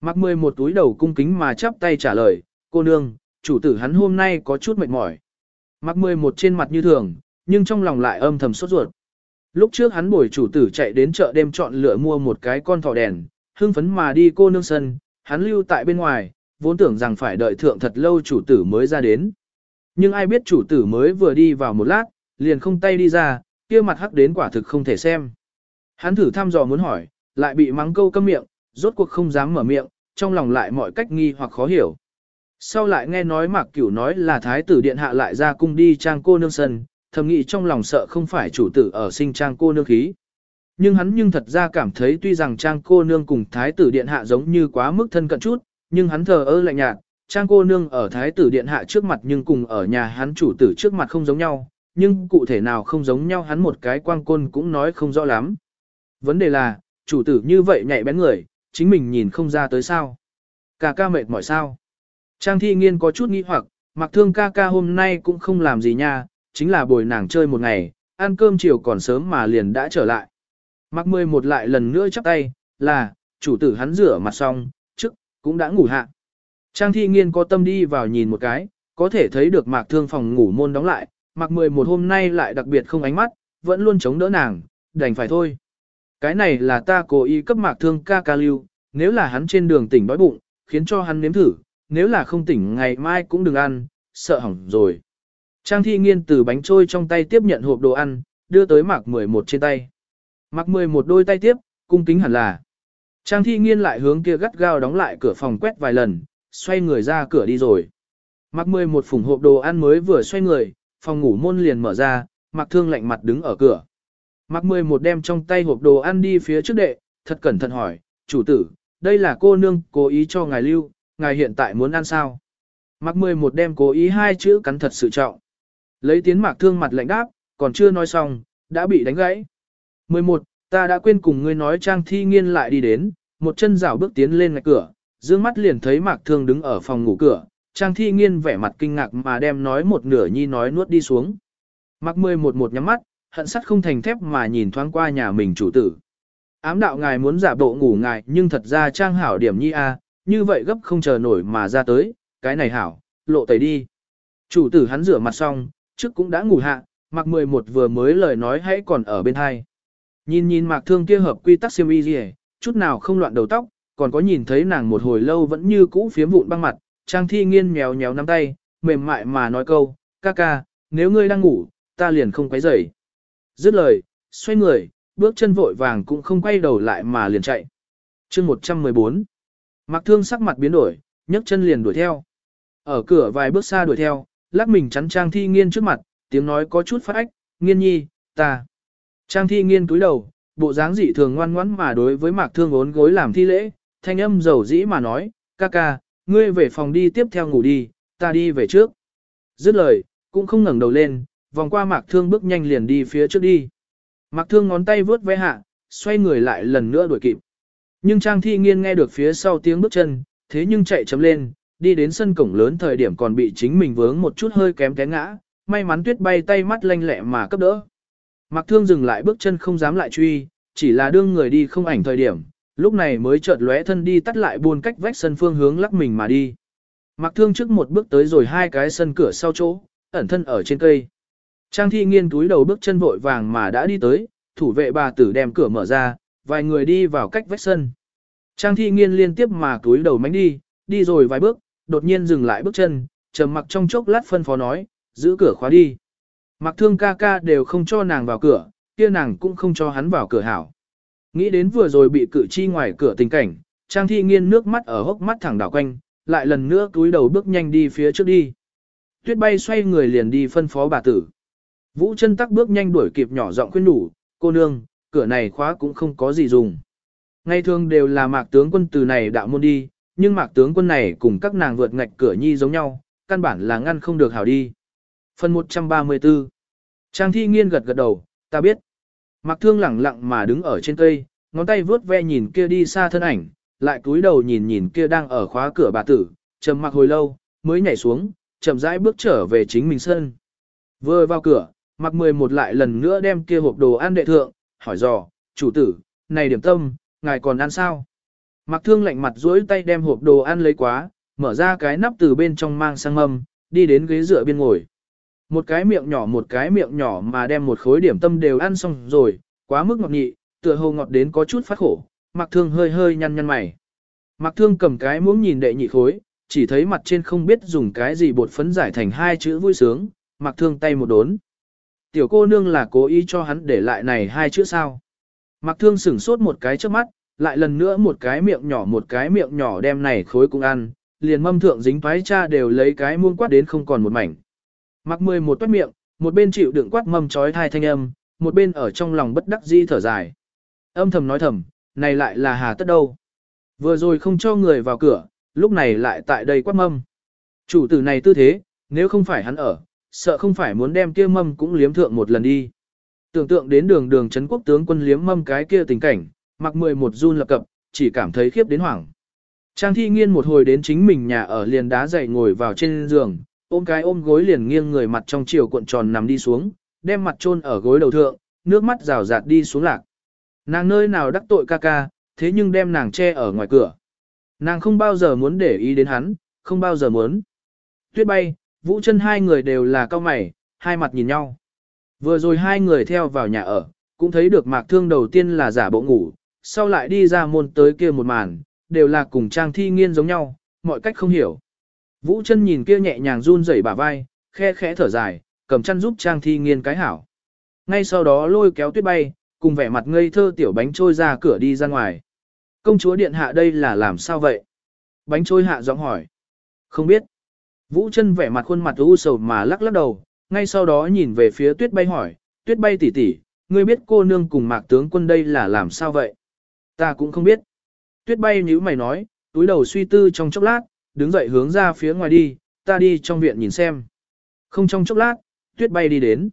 Speaker 1: Mạc 11 túi đầu cung kính mà chắp tay trả lời, cô nương, chủ tử hắn hôm nay có chút mệt mỏi. Mạc 11 trên mặt như thường, nhưng trong lòng lại âm thầm sốt ruột. Lúc trước hắn bồi chủ tử chạy đến chợ đêm chọn lựa mua một cái con thỏ đèn, hưng phấn mà đi cô nương sân, hắn lưu tại bên ngoài, vốn tưởng rằng phải đợi thượng thật lâu chủ tử mới ra đến. Nhưng ai biết chủ tử mới vừa đi vào một lát, liền không tay đi ra, kia mặt hắc đến quả thực không thể xem. Hắn thử thăm dò muốn hỏi, lại bị mắng câu câm miệng, rốt cuộc không dám mở miệng, trong lòng lại mọi cách nghi hoặc khó hiểu. Sau lại nghe nói Mạc Cửu nói là thái tử điện hạ lại ra cung đi trang cô nương sân, thầm nghĩ trong lòng sợ không phải chủ tử ở sinh trang cô nương khí. Nhưng hắn nhưng thật ra cảm thấy tuy rằng trang cô nương cùng thái tử điện hạ giống như quá mức thân cận chút, nhưng hắn thờ ơ lạnh nhạt, trang cô nương ở thái tử điện hạ trước mặt nhưng cùng ở nhà hắn chủ tử trước mặt không giống nhau, nhưng cụ thể nào không giống nhau hắn một cái quang côn cũng nói không rõ lắm. Vấn đề là, chủ tử như vậy nhạy bén người, chính mình nhìn không ra tới sao. cà ca mệt mỏi sao. Trang thi nghiên có chút nghi hoặc, mặc thương ca ca hôm nay cũng không làm gì nha, chính là bồi nàng chơi một ngày, ăn cơm chiều còn sớm mà liền đã trở lại. Mặc mười một lại lần nữa chắp tay, là, chủ tử hắn rửa mặt xong, trước, cũng đã ngủ hạ. Trang thi nghiên có tâm đi vào nhìn một cái, có thể thấy được mạc thương phòng ngủ môn đóng lại, mặc mười một hôm nay lại đặc biệt không ánh mắt, vẫn luôn chống đỡ nàng, đành phải thôi. Cái này là ta cố ý cấp mạc thương ca ca lưu, nếu là hắn trên đường tỉnh đói bụng, khiến cho hắn nếm thử, nếu là không tỉnh ngày mai cũng đừng ăn, sợ hỏng rồi. Trang thi nghiên từ bánh trôi trong tay tiếp nhận hộp đồ ăn, đưa tới mạc 11 trên tay. Mạc 11 đôi tay tiếp, cung kính hẳn là. Trang thi nghiên lại hướng kia gắt gao đóng lại cửa phòng quét vài lần, xoay người ra cửa đi rồi. Mạc 11 phủng hộp đồ ăn mới vừa xoay người, phòng ngủ môn liền mở ra, Mạc Thương lạnh mặt đứng ở cửa. Mạc 11 đem trong tay hộp đồ ăn đi phía trước đệ, thật cẩn thận hỏi, chủ tử, đây là cô nương cố ý cho ngài lưu, ngài hiện tại muốn ăn sao? Mạc 11 đem cố ý hai chữ cắn thật sự trọng. Lấy tiến Mạc Thương mặt lạnh đáp, còn chưa nói xong, đã bị đánh gãy. 11. Ta đã quên cùng ngươi nói Trang Thi Nghiên lại đi đến, một chân rảo bước tiến lên ngạch cửa, dương mắt liền thấy Mạc Thương đứng ở phòng ngủ cửa, Trang Thi Nghiên vẻ mặt kinh ngạc mà đem nói một nửa nhi nói nuốt đi xuống. Mạc 11 một nhắm mắt, hận sắt không thành thép mà nhìn thoáng qua nhà mình chủ tử. Ám đạo ngài muốn giả bộ ngủ ngài nhưng thật ra trang hảo điểm nhi a, như vậy gấp không chờ nổi mà ra tới, cái này hảo, lộ tẩy đi. Chủ tử hắn rửa mặt xong, trước cũng đã ngủ hạ, mặc 11 vừa mới lời nói hãy còn ở bên hai. Nhìn nhìn mạc thương kia hợp quy tắc siêm y gì chút nào không loạn đầu tóc, còn có nhìn thấy nàng một hồi lâu vẫn như cũ phiếm vụn băng mặt, trang thi nghiên mèo nhéo nắm tay, mềm mại mà nói câu, ca ca, nếu ngươi đang ngủ, ta liền không quấy rầy. Dứt lời, xoay người, bước chân vội vàng cũng không quay đầu lại mà liền chạy. chương 114. Mạc thương sắc mặt biến đổi, nhấc chân liền đuổi theo. Ở cửa vài bước xa đuổi theo, lắc mình chắn Trang Thi Nghiên trước mặt, tiếng nói có chút phát ách, nghiên nhi, ta. Trang Thi Nghiên túi đầu, bộ dáng dị thường ngoan ngoãn mà đối với Mạc Thương ốn gối làm thi lễ, thanh âm dầu dĩ mà nói, ca ca, ngươi về phòng đi tiếp theo ngủ đi, ta đi về trước. Dứt lời, cũng không ngẩng đầu lên, vòng qua Mạc Thương bước nhanh liền đi phía trước đi. Mạc Thương ngón tay vướt vẽ hạ, xoay người lại lần nữa đuổi kịp. Nhưng Trang Thi Nghiên nghe được phía sau tiếng bước chân, thế nhưng chạy chấm lên, đi đến sân cổng lớn thời điểm còn bị chính mình vướng một chút hơi kém té ngã, may mắn tuyết bay tay mắt lanh lẹ mà cấp đỡ. Mạc Thương dừng lại bước chân không dám lại truy, chỉ là đương người đi không ảnh thời điểm, lúc này mới chợt lóe thân đi tắt lại buôn cách vách sân phương hướng lắc mình mà đi. Mạc Thương trước một bước tới rồi hai cái sân cửa sau chỗ, ẩn thân ở trên cây. Trang thi nghiên túi đầu bước chân vội vàng mà đã đi tới, thủ vệ bà tử đem cửa mở ra, vài người đi vào cách vách sân. Trang thi nghiên liên tiếp mà túi đầu mánh đi, đi rồi vài bước, đột nhiên dừng lại bước chân, trầm mặc trong chốc lát phân phó nói, giữ cửa khóa đi. Mặc thương ca ca đều không cho nàng vào cửa, kia nàng cũng không cho hắn vào cửa hảo. Nghĩ đến vừa rồi bị cử chi ngoài cửa tình cảnh, Trang thi nghiên nước mắt ở hốc mắt thẳng đảo quanh, lại lần nữa túi đầu bước nhanh đi phía trước đi. Tuyết bay xoay người liền đi phân phó bà tử. Vũ chân tắc bước nhanh đuổi kịp nhỏ giọng khuyên đủ, cô nương, cửa này khóa cũng không có gì dùng. Ngày thường đều là mạc tướng quân từ này đạo môn đi, nhưng mạc tướng quân này cùng các nàng vượt ngạch cửa nhi giống nhau, căn bản là ngăn không được hảo đi. Phần 134 Trang thi nghiên gật gật đầu, ta biết. Mạc thương lẳng lặng mà đứng ở trên cây, ngón tay vướt ve nhìn kia đi xa thân ảnh, lại cúi đầu nhìn nhìn kia đang ở khóa cửa bà tử, trầm mặc hồi lâu, mới nhảy xuống, chậm rãi bước trở về chính mình sân. Vừa vào cửa, mặc mười một lại lần nữa đem kia hộp đồ ăn đệ thượng, hỏi dò, chủ tử, này điểm tâm, ngài còn ăn sao? Mặc thương lạnh mặt duỗi tay đem hộp đồ ăn lấy quá, mở ra cái nắp từ bên trong mang sang mâm, đi đến ghế dựa bên ngồi. Một cái miệng nhỏ một cái miệng nhỏ mà đem một khối điểm tâm đều ăn xong rồi, quá mức ngọt nhị, tựa hồ ngọt đến có chút phát khổ, mặc thương hơi hơi nhăn nhăn mày. Mặc thương cầm cái muỗng nhìn đệ nhị khối, chỉ thấy mặt trên không biết dùng cái gì bột phấn giải thành hai chữ vui sướng, mặc thương tay một đốn. Tiểu cô nương là cố ý cho hắn để lại này hai chữ sao. Mặc thương sửng sốt một cái trước mắt, lại lần nữa một cái miệng nhỏ một cái miệng nhỏ đem này khối cũng ăn, liền mâm thượng dính thoái cha đều lấy cái muông quát đến không còn một mảnh. Mặc mười một toát miệng, một bên chịu đựng quát mâm trói thai thanh âm, một bên ở trong lòng bất đắc di thở dài. Âm thầm nói thầm, này lại là hà tất đâu. Vừa rồi không cho người vào cửa, lúc này lại tại đây quát mâm. Chủ tử này tư thế, nếu không phải hắn ở, sợ không phải muốn đem kia mâm cũng liếm thượng một lần đi. Tưởng tượng đến đường đường chấn quốc tướng quân liếm mâm cái kia tình cảnh, mặc mười một run lập cập, chỉ cảm thấy khiếp đến hoảng. Trang thi nghiên một hồi đến chính mình nhà ở liền đá dậy ngồi vào trên giường, ôm cái ôm gối liền nghiêng người mặt trong chiều cuộn tròn nằm đi xuống, đem mặt chôn ở gối đầu thượng, nước mắt rào rạt đi xuống lạc. Nàng nơi nào đắc tội ca ca, thế nhưng đem nàng che ở ngoài cửa. Nàng không bao giờ muốn để ý đến hắn, không bao giờ muốn. Tuyết bay, vũ chân hai người đều là cao mày, hai mặt nhìn nhau. Vừa rồi hai người theo vào nhà ở, cũng thấy được mạc thương đầu tiên là giả bộ ngủ, sau lại đi ra môn tới kia một màn, đều là cùng trang thi nghiên giống nhau, mọi cách không hiểu. Vũ chân nhìn kia nhẹ nhàng run rẩy bả vai, khe khẽ thở dài, cầm chăn giúp trang thi nghiên cái hảo. Ngay sau đó lôi kéo tuyết bay, cùng vẻ mặt ngây thơ tiểu bánh trôi ra cửa đi ra ngoài. Công chúa điện hạ đây là làm sao vậy? Bánh trôi hạ giọng hỏi. Không biết. Vũ chân vẻ mặt khuôn mặt u sầu mà lắc lắc đầu, ngay sau đó nhìn về phía tuyết bay hỏi, tuyết bay tỷ tỷ, ngươi biết cô nương cùng mạc tướng quân đây là làm sao vậy? Ta cũng không biết. Tuyết bay nhíu mày nói, túi đầu suy tư trong chốc lát, đứng dậy hướng ra phía ngoài đi, ta đi trong viện nhìn xem. Không trong chốc lát, tuyết bay đi đến.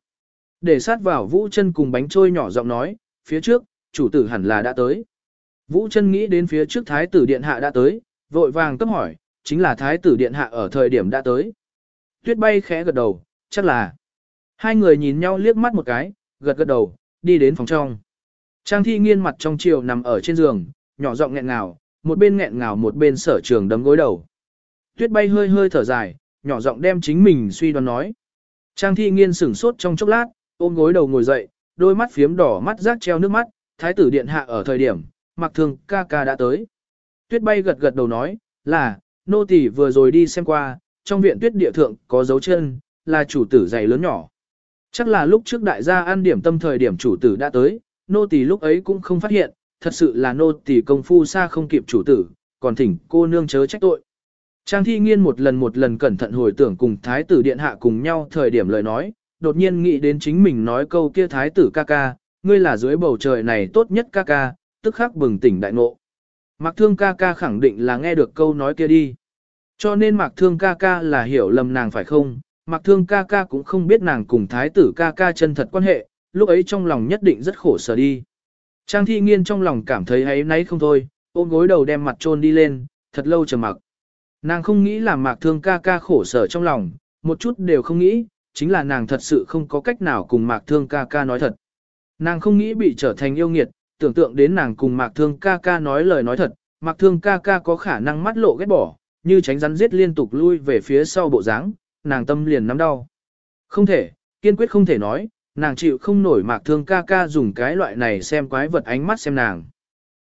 Speaker 1: Để sát vào Vũ chân cùng bánh trôi nhỏ giọng nói, phía trước, chủ tử hẳn là đã tới. Vũ chân nghĩ đến phía trước thái tử điện hạ đã tới, vội vàng cấp hỏi, chính là thái tử điện hạ ở thời điểm đã tới. Tuyết bay khẽ gật đầu, chắc là. Hai người nhìn nhau liếc mắt một cái, gật gật đầu, đi đến phòng trong. Trang thi nghiên mặt trong chiều nằm ở trên giường, nhỏ giọng nghẹn ngào, một bên nghẹn ngào một bên sở trường đấm gối đầu. Tuyết bay hơi hơi thở dài, nhỏ giọng đem chính mình suy đoán nói. Trang thi nghiên sửng sốt trong chốc lát, ôm gối đầu ngồi dậy, đôi mắt phiếm đỏ mắt rác treo nước mắt, thái tử điện hạ ở thời điểm, mặc thường ca ca đã tới. Tuyết bay gật gật đầu nói, là, nô tỳ vừa rồi đi xem qua, trong viện tuyết địa thượng có dấu chân, là chủ tử giày lớn nhỏ. Chắc là lúc trước đại gia ăn điểm tâm thời điểm chủ tử đã tới, nô tỳ lúc ấy cũng không phát hiện, thật sự là nô tỳ công phu xa không kịp chủ tử, còn thỉnh cô nương chớ trách tội. Trang thi nghiên một lần một lần cẩn thận hồi tưởng cùng thái tử điện hạ cùng nhau thời điểm lời nói, đột nhiên nghĩ đến chính mình nói câu kia thái tử ca ca, ngươi là dưới bầu trời này tốt nhất ca ca, tức khắc bừng tỉnh đại ngộ. Mạc thương ca ca khẳng định là nghe được câu nói kia đi. Cho nên mạc thương ca ca là hiểu lầm nàng phải không, mạc thương ca ca cũng không biết nàng cùng thái tử ca ca chân thật quan hệ, lúc ấy trong lòng nhất định rất khổ sở đi. Trang thi nghiên trong lòng cảm thấy ấy nấy không thôi, ôm gối đầu đem mặt trôn đi lên, thật lâu chờ mặc. Nàng không nghĩ làm mạc thương ca ca khổ sở trong lòng, một chút đều không nghĩ, chính là nàng thật sự không có cách nào cùng mạc thương ca ca nói thật. Nàng không nghĩ bị trở thành yêu nghiệt, tưởng tượng đến nàng cùng mạc thương ca ca nói lời nói thật, mạc thương ca ca có khả năng mắt lộ ghét bỏ, như tránh rắn giết liên tục lui về phía sau bộ dáng, nàng tâm liền nắm đau. Không thể, kiên quyết không thể nói, nàng chịu không nổi mạc thương ca ca dùng cái loại này xem quái vật ánh mắt xem nàng.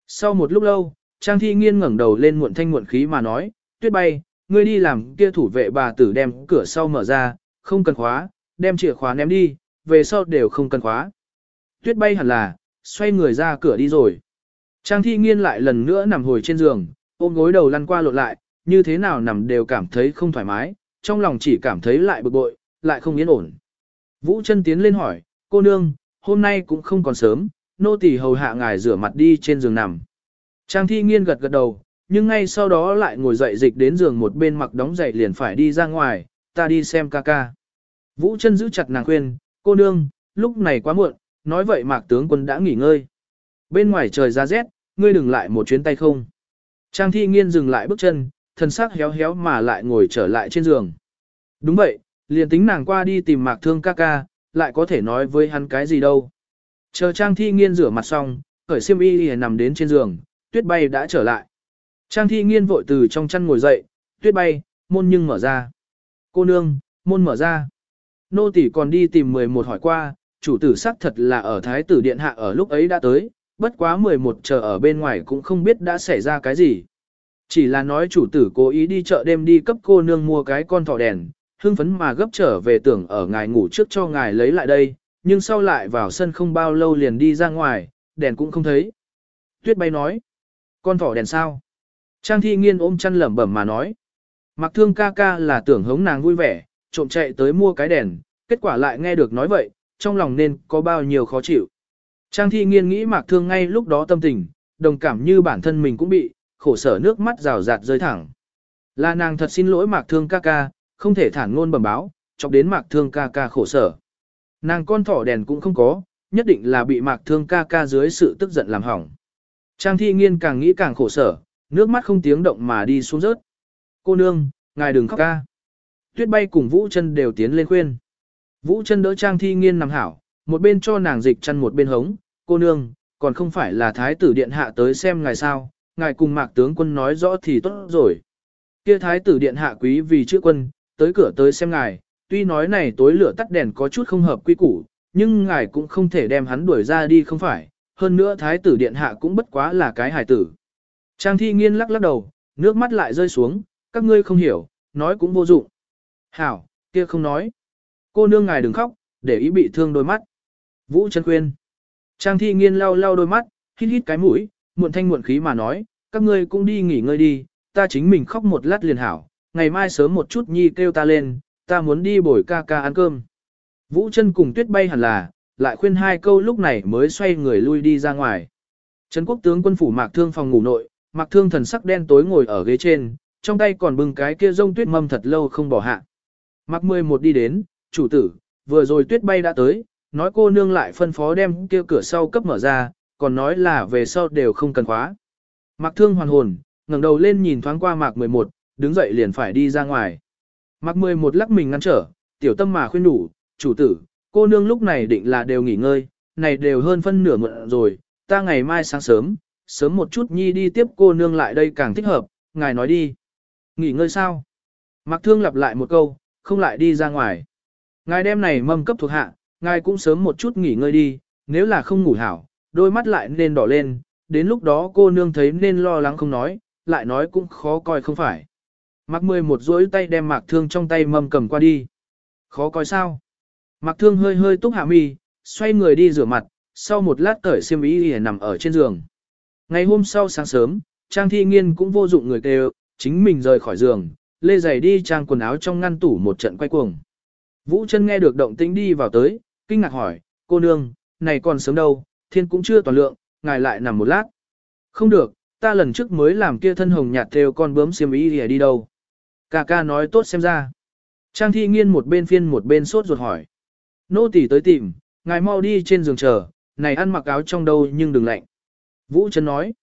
Speaker 1: Sau một lúc lâu, Trang Thi Nghiên ngẩng đầu lên muộn thanh muộn khí mà nói, tuyết bay, ngươi đi làm kia thủ vệ bà tử đem cửa sau mở ra, không cần khóa, đem chìa khóa ném đi, về sau đều không cần khóa. Tuyết bay hẳn là, xoay người ra cửa đi rồi. Trang thi nghiên lại lần nữa nằm hồi trên giường, ôm gối đầu lăn qua lộn lại, như thế nào nằm đều cảm thấy không thoải mái, trong lòng chỉ cảm thấy lại bực bội, lại không yên ổn. Vũ chân tiến lên hỏi, cô nương, hôm nay cũng không còn sớm, nô tỳ hầu hạ ngài rửa mặt đi trên giường nằm. Trang thi nghiên gật gật đầu, nhưng ngay sau đó lại ngồi dậy dịch đến giường một bên mặc đóng dậy liền phải đi ra ngoài, ta đi xem ca ca. Vũ chân giữ chặt nàng khuyên, cô nương, lúc này quá muộn, nói vậy mạc tướng quân đã nghỉ ngơi. Bên ngoài trời ra rét, ngươi đừng lại một chuyến tay không. Trang thi nghiên dừng lại bước chân, thân xác héo héo mà lại ngồi trở lại trên giường. Đúng vậy, liền tính nàng qua đi tìm mạc thương ca ca, lại có thể nói với hắn cái gì đâu. Chờ Trang thi nghiên rửa mặt xong, khởi xiêm y liền nằm đến trên giường, tuyết bay đã trở lại. Trang thi nghiên vội từ trong chăn ngồi dậy, tuyết bay, môn nhưng mở ra. Cô nương, môn mở ra. Nô tỷ còn đi tìm 11 hỏi qua, chủ tử xác thật là ở thái tử điện hạ ở lúc ấy đã tới, bất quá 11 chờ ở bên ngoài cũng không biết đã xảy ra cái gì. Chỉ là nói chủ tử cố ý đi chợ đêm đi cấp cô nương mua cái con thỏ đèn, hưng phấn mà gấp trở về tưởng ở ngài ngủ trước cho ngài lấy lại đây, nhưng sau lại vào sân không bao lâu liền đi ra ngoài, đèn cũng không thấy. Tuyết bay nói, con thỏ đèn sao? Trang thi nghiên ôm chăn lẩm bẩm mà nói. Mặc thương ca ca là tưởng hống nàng vui vẻ, trộm chạy tới mua cái đèn, kết quả lại nghe được nói vậy, trong lòng nên có bao nhiêu khó chịu. Trang thi nghiên nghĩ mạc thương ngay lúc đó tâm tình, đồng cảm như bản thân mình cũng bị, khổ sở nước mắt rào rạt rơi thẳng. Là nàng thật xin lỗi mạc thương ca ca, không thể thản ngôn bẩm báo, chọc đến mạc thương ca ca khổ sở. Nàng con thỏ đèn cũng không có, nhất định là bị mạc thương ca ca dưới sự tức giận làm hỏng. Trang thi nghiên càng nghĩ càng khổ sở, nước mắt không tiếng động mà đi xuống rớt. Cô nương, ngài đừng khóc ca. Tuyết bay cùng Vũ chân đều tiến lên khuyên. Vũ chân đỡ Trang thi nghiên nằm hảo, một bên cho nàng dịch chăn một bên hống, cô nương, còn không phải là thái tử điện hạ tới xem ngài sao, ngài cùng mạc tướng quân nói rõ thì tốt rồi. Kia thái tử điện hạ quý vì chữ quân, tới cửa tới xem ngài, tuy nói này tối lửa tắt đèn có chút không hợp quy củ, nhưng ngài cũng không thể đem hắn đuổi ra đi không phải, hơn nữa thái tử điện hạ cũng bất quá là cái hài tử. Trang thi nghiên lắc lắc đầu, nước mắt lại rơi xuống, các ngươi không hiểu, nói cũng vô dụng. Hảo, kia không nói. Cô nương ngài đừng khóc, để ý bị thương đôi mắt. Vũ Trấn khuyên. Trang thi nghiên lau lau đôi mắt, hít hít cái mũi, muộn thanh muộn khí mà nói, các ngươi cũng đi nghỉ ngơi đi, ta chính mình khóc một lát liền hảo, ngày mai sớm một chút nhi kêu ta lên, ta muốn đi bồi ca ca ăn cơm. Vũ chân cùng tuyết bay hẳn là, lại khuyên hai câu lúc này mới xoay người lui đi ra ngoài. Trấn quốc tướng quân phủ mạc thương phòng ngủ nội, mạc thương thần sắc đen tối ngồi ở ghế trên, trong tay còn bưng cái kia rông tuyết mâm thật lâu không bỏ hạ. Mạc mười một đi đến, chủ tử, vừa rồi tuyết bay đã tới, nói cô nương lại phân phó đem kia cửa sau cấp mở ra, còn nói là về sau đều không cần khóa. Mạc thương hoàn hồn, ngẩng đầu lên nhìn thoáng qua mạc 11, đứng dậy liền phải đi ra ngoài. mặc mười một lắc mình ngăn trở, tiểu tâm mà khuyên đủ, chủ tử, cô nương lúc này định là đều nghỉ ngơi, này đều hơn phân nửa muộn rồi, ta ngày mai sáng sớm, sớm một chút nhi đi tiếp cô nương lại đây càng thích hợp, ngài nói đi. Nghỉ ngơi sao? Mặc thương lặp lại một câu, không lại đi ra ngoài. Ngài đem này mâm cấp thuộc hạ, ngài cũng sớm một chút nghỉ ngơi đi, nếu là không ngủ hảo, đôi mắt lại nên đỏ lên, đến lúc đó cô nương thấy nên lo lắng không nói, lại nói cũng khó coi không phải. Mạc mười một duỗi tay đem mạc thương trong tay mâm cầm qua đi. Khó coi sao? Mạc thương hơi hơi túc hạ mi, xoay người đi rửa mặt, sau một lát cởi xiêm y để nằm ở trên giường. Ngày hôm sau sáng sớm, Trang Thi Nghiên cũng vô dụng người kêu, chính mình rời khỏi giường, lê giày đi trang quần áo trong ngăn tủ một trận quay cuồng. Vũ chân nghe được động tĩnh đi vào tới, kinh ngạc hỏi, cô nương, này còn sớm đâu, thiên cũng chưa toàn lượng, ngài lại nằm một lát. Không được, ta lần trước mới làm kia thân hồng nhạt theo con bướm xiêm y đi, đi đâu. Ca ca nói tốt xem ra. Trang thi nghiên một bên phiên một bên sốt ruột hỏi. Nô tỳ tới tìm, ngài mau đi trên giường chờ, này ăn mặc áo trong đâu nhưng đừng lạnh. Vũ Trân nói.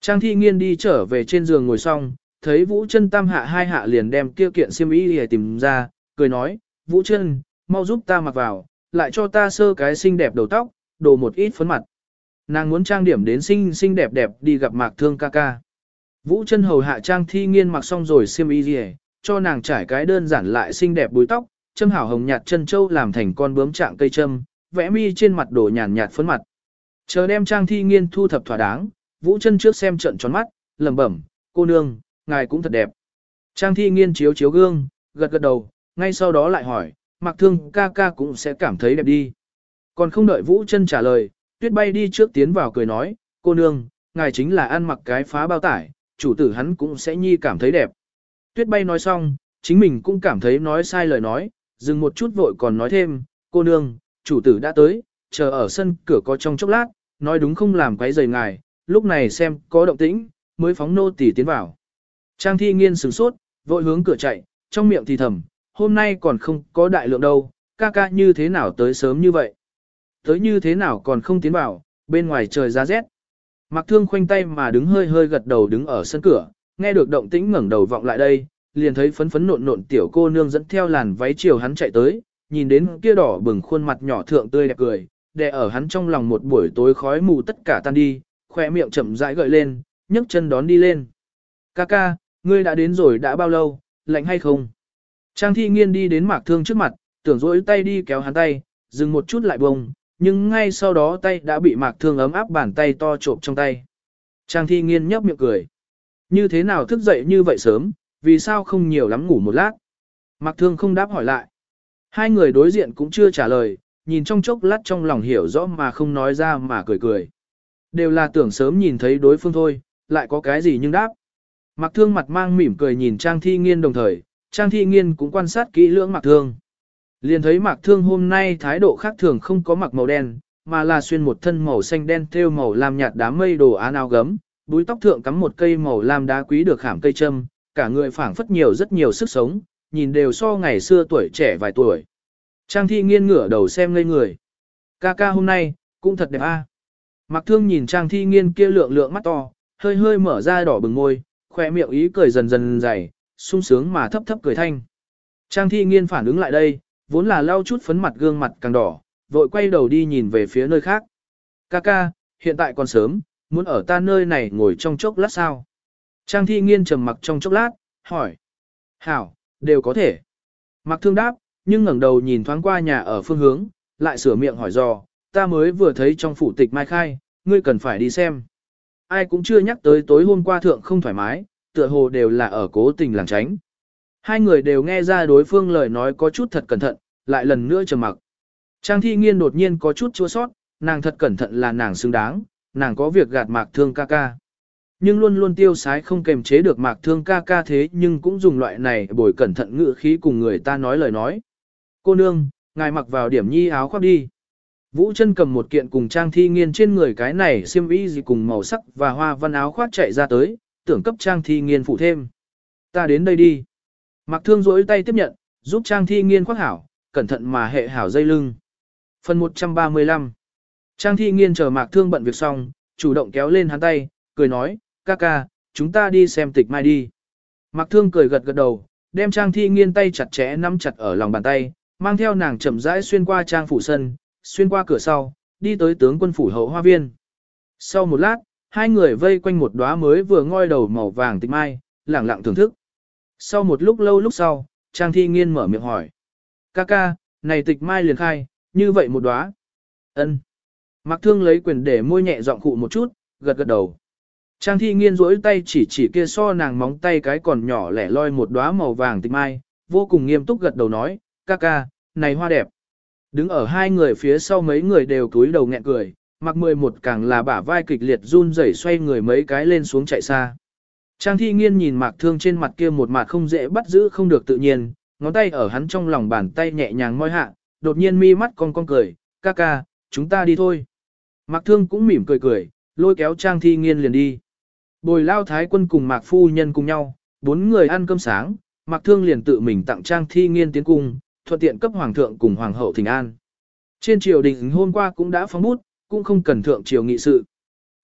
Speaker 1: Trang thi nghiên đi trở về trên giường ngồi xong, thấy Vũ Trân tam hạ hai hạ liền đem kia kiện xiêm y để tìm ra, cười nói, Vũ Trân, mau giúp ta mặc vào, lại cho ta sơ cái xinh đẹp đầu tóc, đồ một ít phấn mặt. Nàng muốn trang điểm đến xinh xinh đẹp đẹp đi gặp mạc thương ca ca. Vũ Trân hầu hạ trang thi nghiên mặc xong rồi xiêm y gì cho nàng trải cái đơn giản lại xinh đẹp búi tóc, châm hảo hồng nhạt chân châu làm thành con bướm trạng cây châm, vẽ mi trên mặt đổ nhàn nhạt phấn mặt. Chờ đem trang thi nghiên thu thập thỏa đáng, Vũ chân trước xem trận tròn mắt, lẩm bẩm, cô nương, ngài cũng thật đẹp. Trang thi nghiên chiếu chiếu gương, gật gật đầu, ngay sau đó lại hỏi, mặc thương ca ca cũng sẽ cảm thấy đẹp đi. Còn không đợi Vũ chân trả lời, tuyết bay đi trước tiến vào cười nói, cô nương, ngài chính là ăn mặc cái phá bao tải, chủ tử hắn cũng sẽ nhi cảm thấy đẹp. Tuyết bay nói xong, chính mình cũng cảm thấy nói sai lời nói, dừng một chút vội còn nói thêm, cô nương, chủ tử đã tới, chờ ở sân cửa có trong chốc lát, nói đúng không làm quấy rầy ngài, lúc này xem có động tĩnh, mới phóng nô tỳ tiến vào. Trang thi nghiên sửng sốt, vội hướng cửa chạy, trong miệng thì thầm, hôm nay còn không có đại lượng đâu, ca ca như thế nào tới sớm như vậy. Tới như thế nào còn không tiến vào, bên ngoài trời giá rét. Mặc thương khoanh tay mà đứng hơi hơi gật đầu đứng ở sân cửa, nghe được động tĩnh ngẩng đầu vọng lại đây, liền thấy phấn phấn nộn nộn tiểu cô nương dẫn theo làn váy chiều hắn chạy tới, nhìn đến kia đỏ bừng khuôn mặt nhỏ thượng tươi đẹp cười, đè ở hắn trong lòng một buổi tối khói mù tất cả tan đi, khỏe miệng chậm rãi gợi lên, nhấc chân đón đi lên. Ca ca, ngươi đã đến rồi đã bao lâu, lạnh hay không? Trang thi nghiên đi đến mạc thương trước mặt, tưởng dỗi tay đi kéo hắn tay, dừng một chút lại bông, nhưng ngay sau đó tay đã bị mạc thương ấm áp bàn tay to trộm trong tay. Trang thi nghiên nhấp miệng cười. Như thế nào thức dậy như vậy sớm, vì sao không nhiều lắm ngủ một lát? Mạc thương không đáp hỏi lại. Hai người đối diện cũng chưa trả lời, nhìn trong chốc lát trong lòng hiểu rõ mà không nói ra mà cười cười. Đều là tưởng sớm nhìn thấy đối phương thôi, lại có cái gì nhưng đáp. Mạc thương mặt mang mỉm cười nhìn Trang thi nghiên đồng thời, Trang thi nghiên cũng quan sát kỹ lưỡng Mạc thương. Liền thấy Mạc thương hôm nay thái độ khác thường không có mặc màu đen, mà là xuyên một thân màu xanh đen thêu màu làm nhạt đám mây đồ án áo gấm, búi tóc thượng cắm một cây màu lam đá quý được khảm cây châm, cả người phảng phất nhiều rất nhiều sức sống, nhìn đều so ngày xưa tuổi trẻ vài tuổi. Trang thi nghiên ngửa đầu xem ngây người. Ca ca hôm nay, cũng thật đẹp a. À. Mặc thương nhìn trang thi nghiên kia lượng lượng mắt to, hơi hơi mở ra đỏ bừng môi, khoe miệng ý cười dần dần dày, sung sướng mà thấp thấp cười thanh. Trang thi nghiên phản ứng lại đây, vốn là lau chút phấn mặt gương mặt càng đỏ, vội quay đầu đi nhìn về phía nơi khác. Ca ca, hiện tại còn sớm, muốn ở ta nơi này ngồi trong chốc lát sao? Trang thi nghiên trầm mặc trong chốc lát, hỏi. Hảo, đều có thể. Mặc thương đáp, nhưng ngẩng đầu nhìn thoáng qua nhà ở phương hướng, lại sửa miệng hỏi dò, ta mới vừa thấy trong phủ tịch mai khai, ngươi cần phải đi xem. Ai cũng chưa nhắc tới tối hôm qua thượng không thoải mái, tựa hồ đều là ở cố tình làng tránh. Hai người đều nghe ra đối phương lời nói có chút thật cẩn thận, lại lần nữa trầm mặc. Trang thi nghiên đột nhiên có chút chua sót, nàng thật cẩn thận là nàng xứng đáng, nàng có việc gạt mạc thương ca ca. Nhưng luôn luôn tiêu sái không kềm chế được mạc thương ca ca thế nhưng cũng dùng loại này bồi cẩn thận ngữ khí cùng người ta nói lời nói. Cô nương, ngài mặc vào điểm nhi áo khoác đi. Vũ chân cầm một kiện cùng trang thi nghiên trên người cái này xiêm y gì cùng màu sắc và hoa văn áo khoác chạy ra tới, tưởng cấp trang thi nghiên phụ thêm. Ta đến đây đi. Mặc thương rỗi tay tiếp nhận, giúp trang thi nghiên khoác hảo, cẩn thận mà hệ hảo dây lưng. Phần 135 Trang thi nghiên chờ mạc thương bận việc xong, chủ động kéo lên hắn tay, cười nói, ca ca, chúng ta đi xem tịch mai đi. Mạc thương cười gật gật đầu, đem trang thi nghiên tay chặt chẽ nắm chặt ở lòng bàn tay, mang theo nàng chậm rãi xuyên qua trang phủ sân, xuyên qua cửa sau, đi tới tướng quân phủ hậu hoa viên. Sau một lát, hai người vây quanh một đóa mới vừa ngoi đầu màu vàng tịch mai, lẳng lặng thưởng thức. Sau một lúc lâu lúc sau, Trang Thi Nghiên mở miệng hỏi. Ca ca, này tịch mai liền khai, như vậy một đóa. ân Mạc Thương lấy quyền để môi nhẹ giọng cụ một chút, gật gật đầu. Trang Thi Nghiên duỗi tay chỉ chỉ kia so nàng móng tay cái còn nhỏ lẻ loi một đóa màu vàng tịch mai, vô cùng nghiêm túc gật đầu nói, ca ca, này hoa đẹp. Đứng ở hai người phía sau mấy người đều cúi đầu nghẹn cười, mặc mười một càng là bả vai kịch liệt run rẩy xoay người mấy cái lên xuống chạy xa. Trang thi nghiên nhìn mạc thương trên mặt kia một mặt không dễ bắt giữ không được tự nhiên, ngón tay ở hắn trong lòng bàn tay nhẹ nhàng moi hạ, đột nhiên mi mắt con con cười, ca ca, chúng ta đi thôi. Mạc thương cũng mỉm cười cười, lôi kéo trang thi nghiên liền đi. Bồi lao thái quân cùng mạc phu nhân cùng nhau, bốn người ăn cơm sáng, mạc thương liền tự mình tặng trang thi nghiên tiến cung, thuận tiện cấp hoàng thượng cùng hoàng hậu thỉnh an. Trên triều đình hôm qua cũng đã phóng bút, cũng không cần thượng triều nghị sự.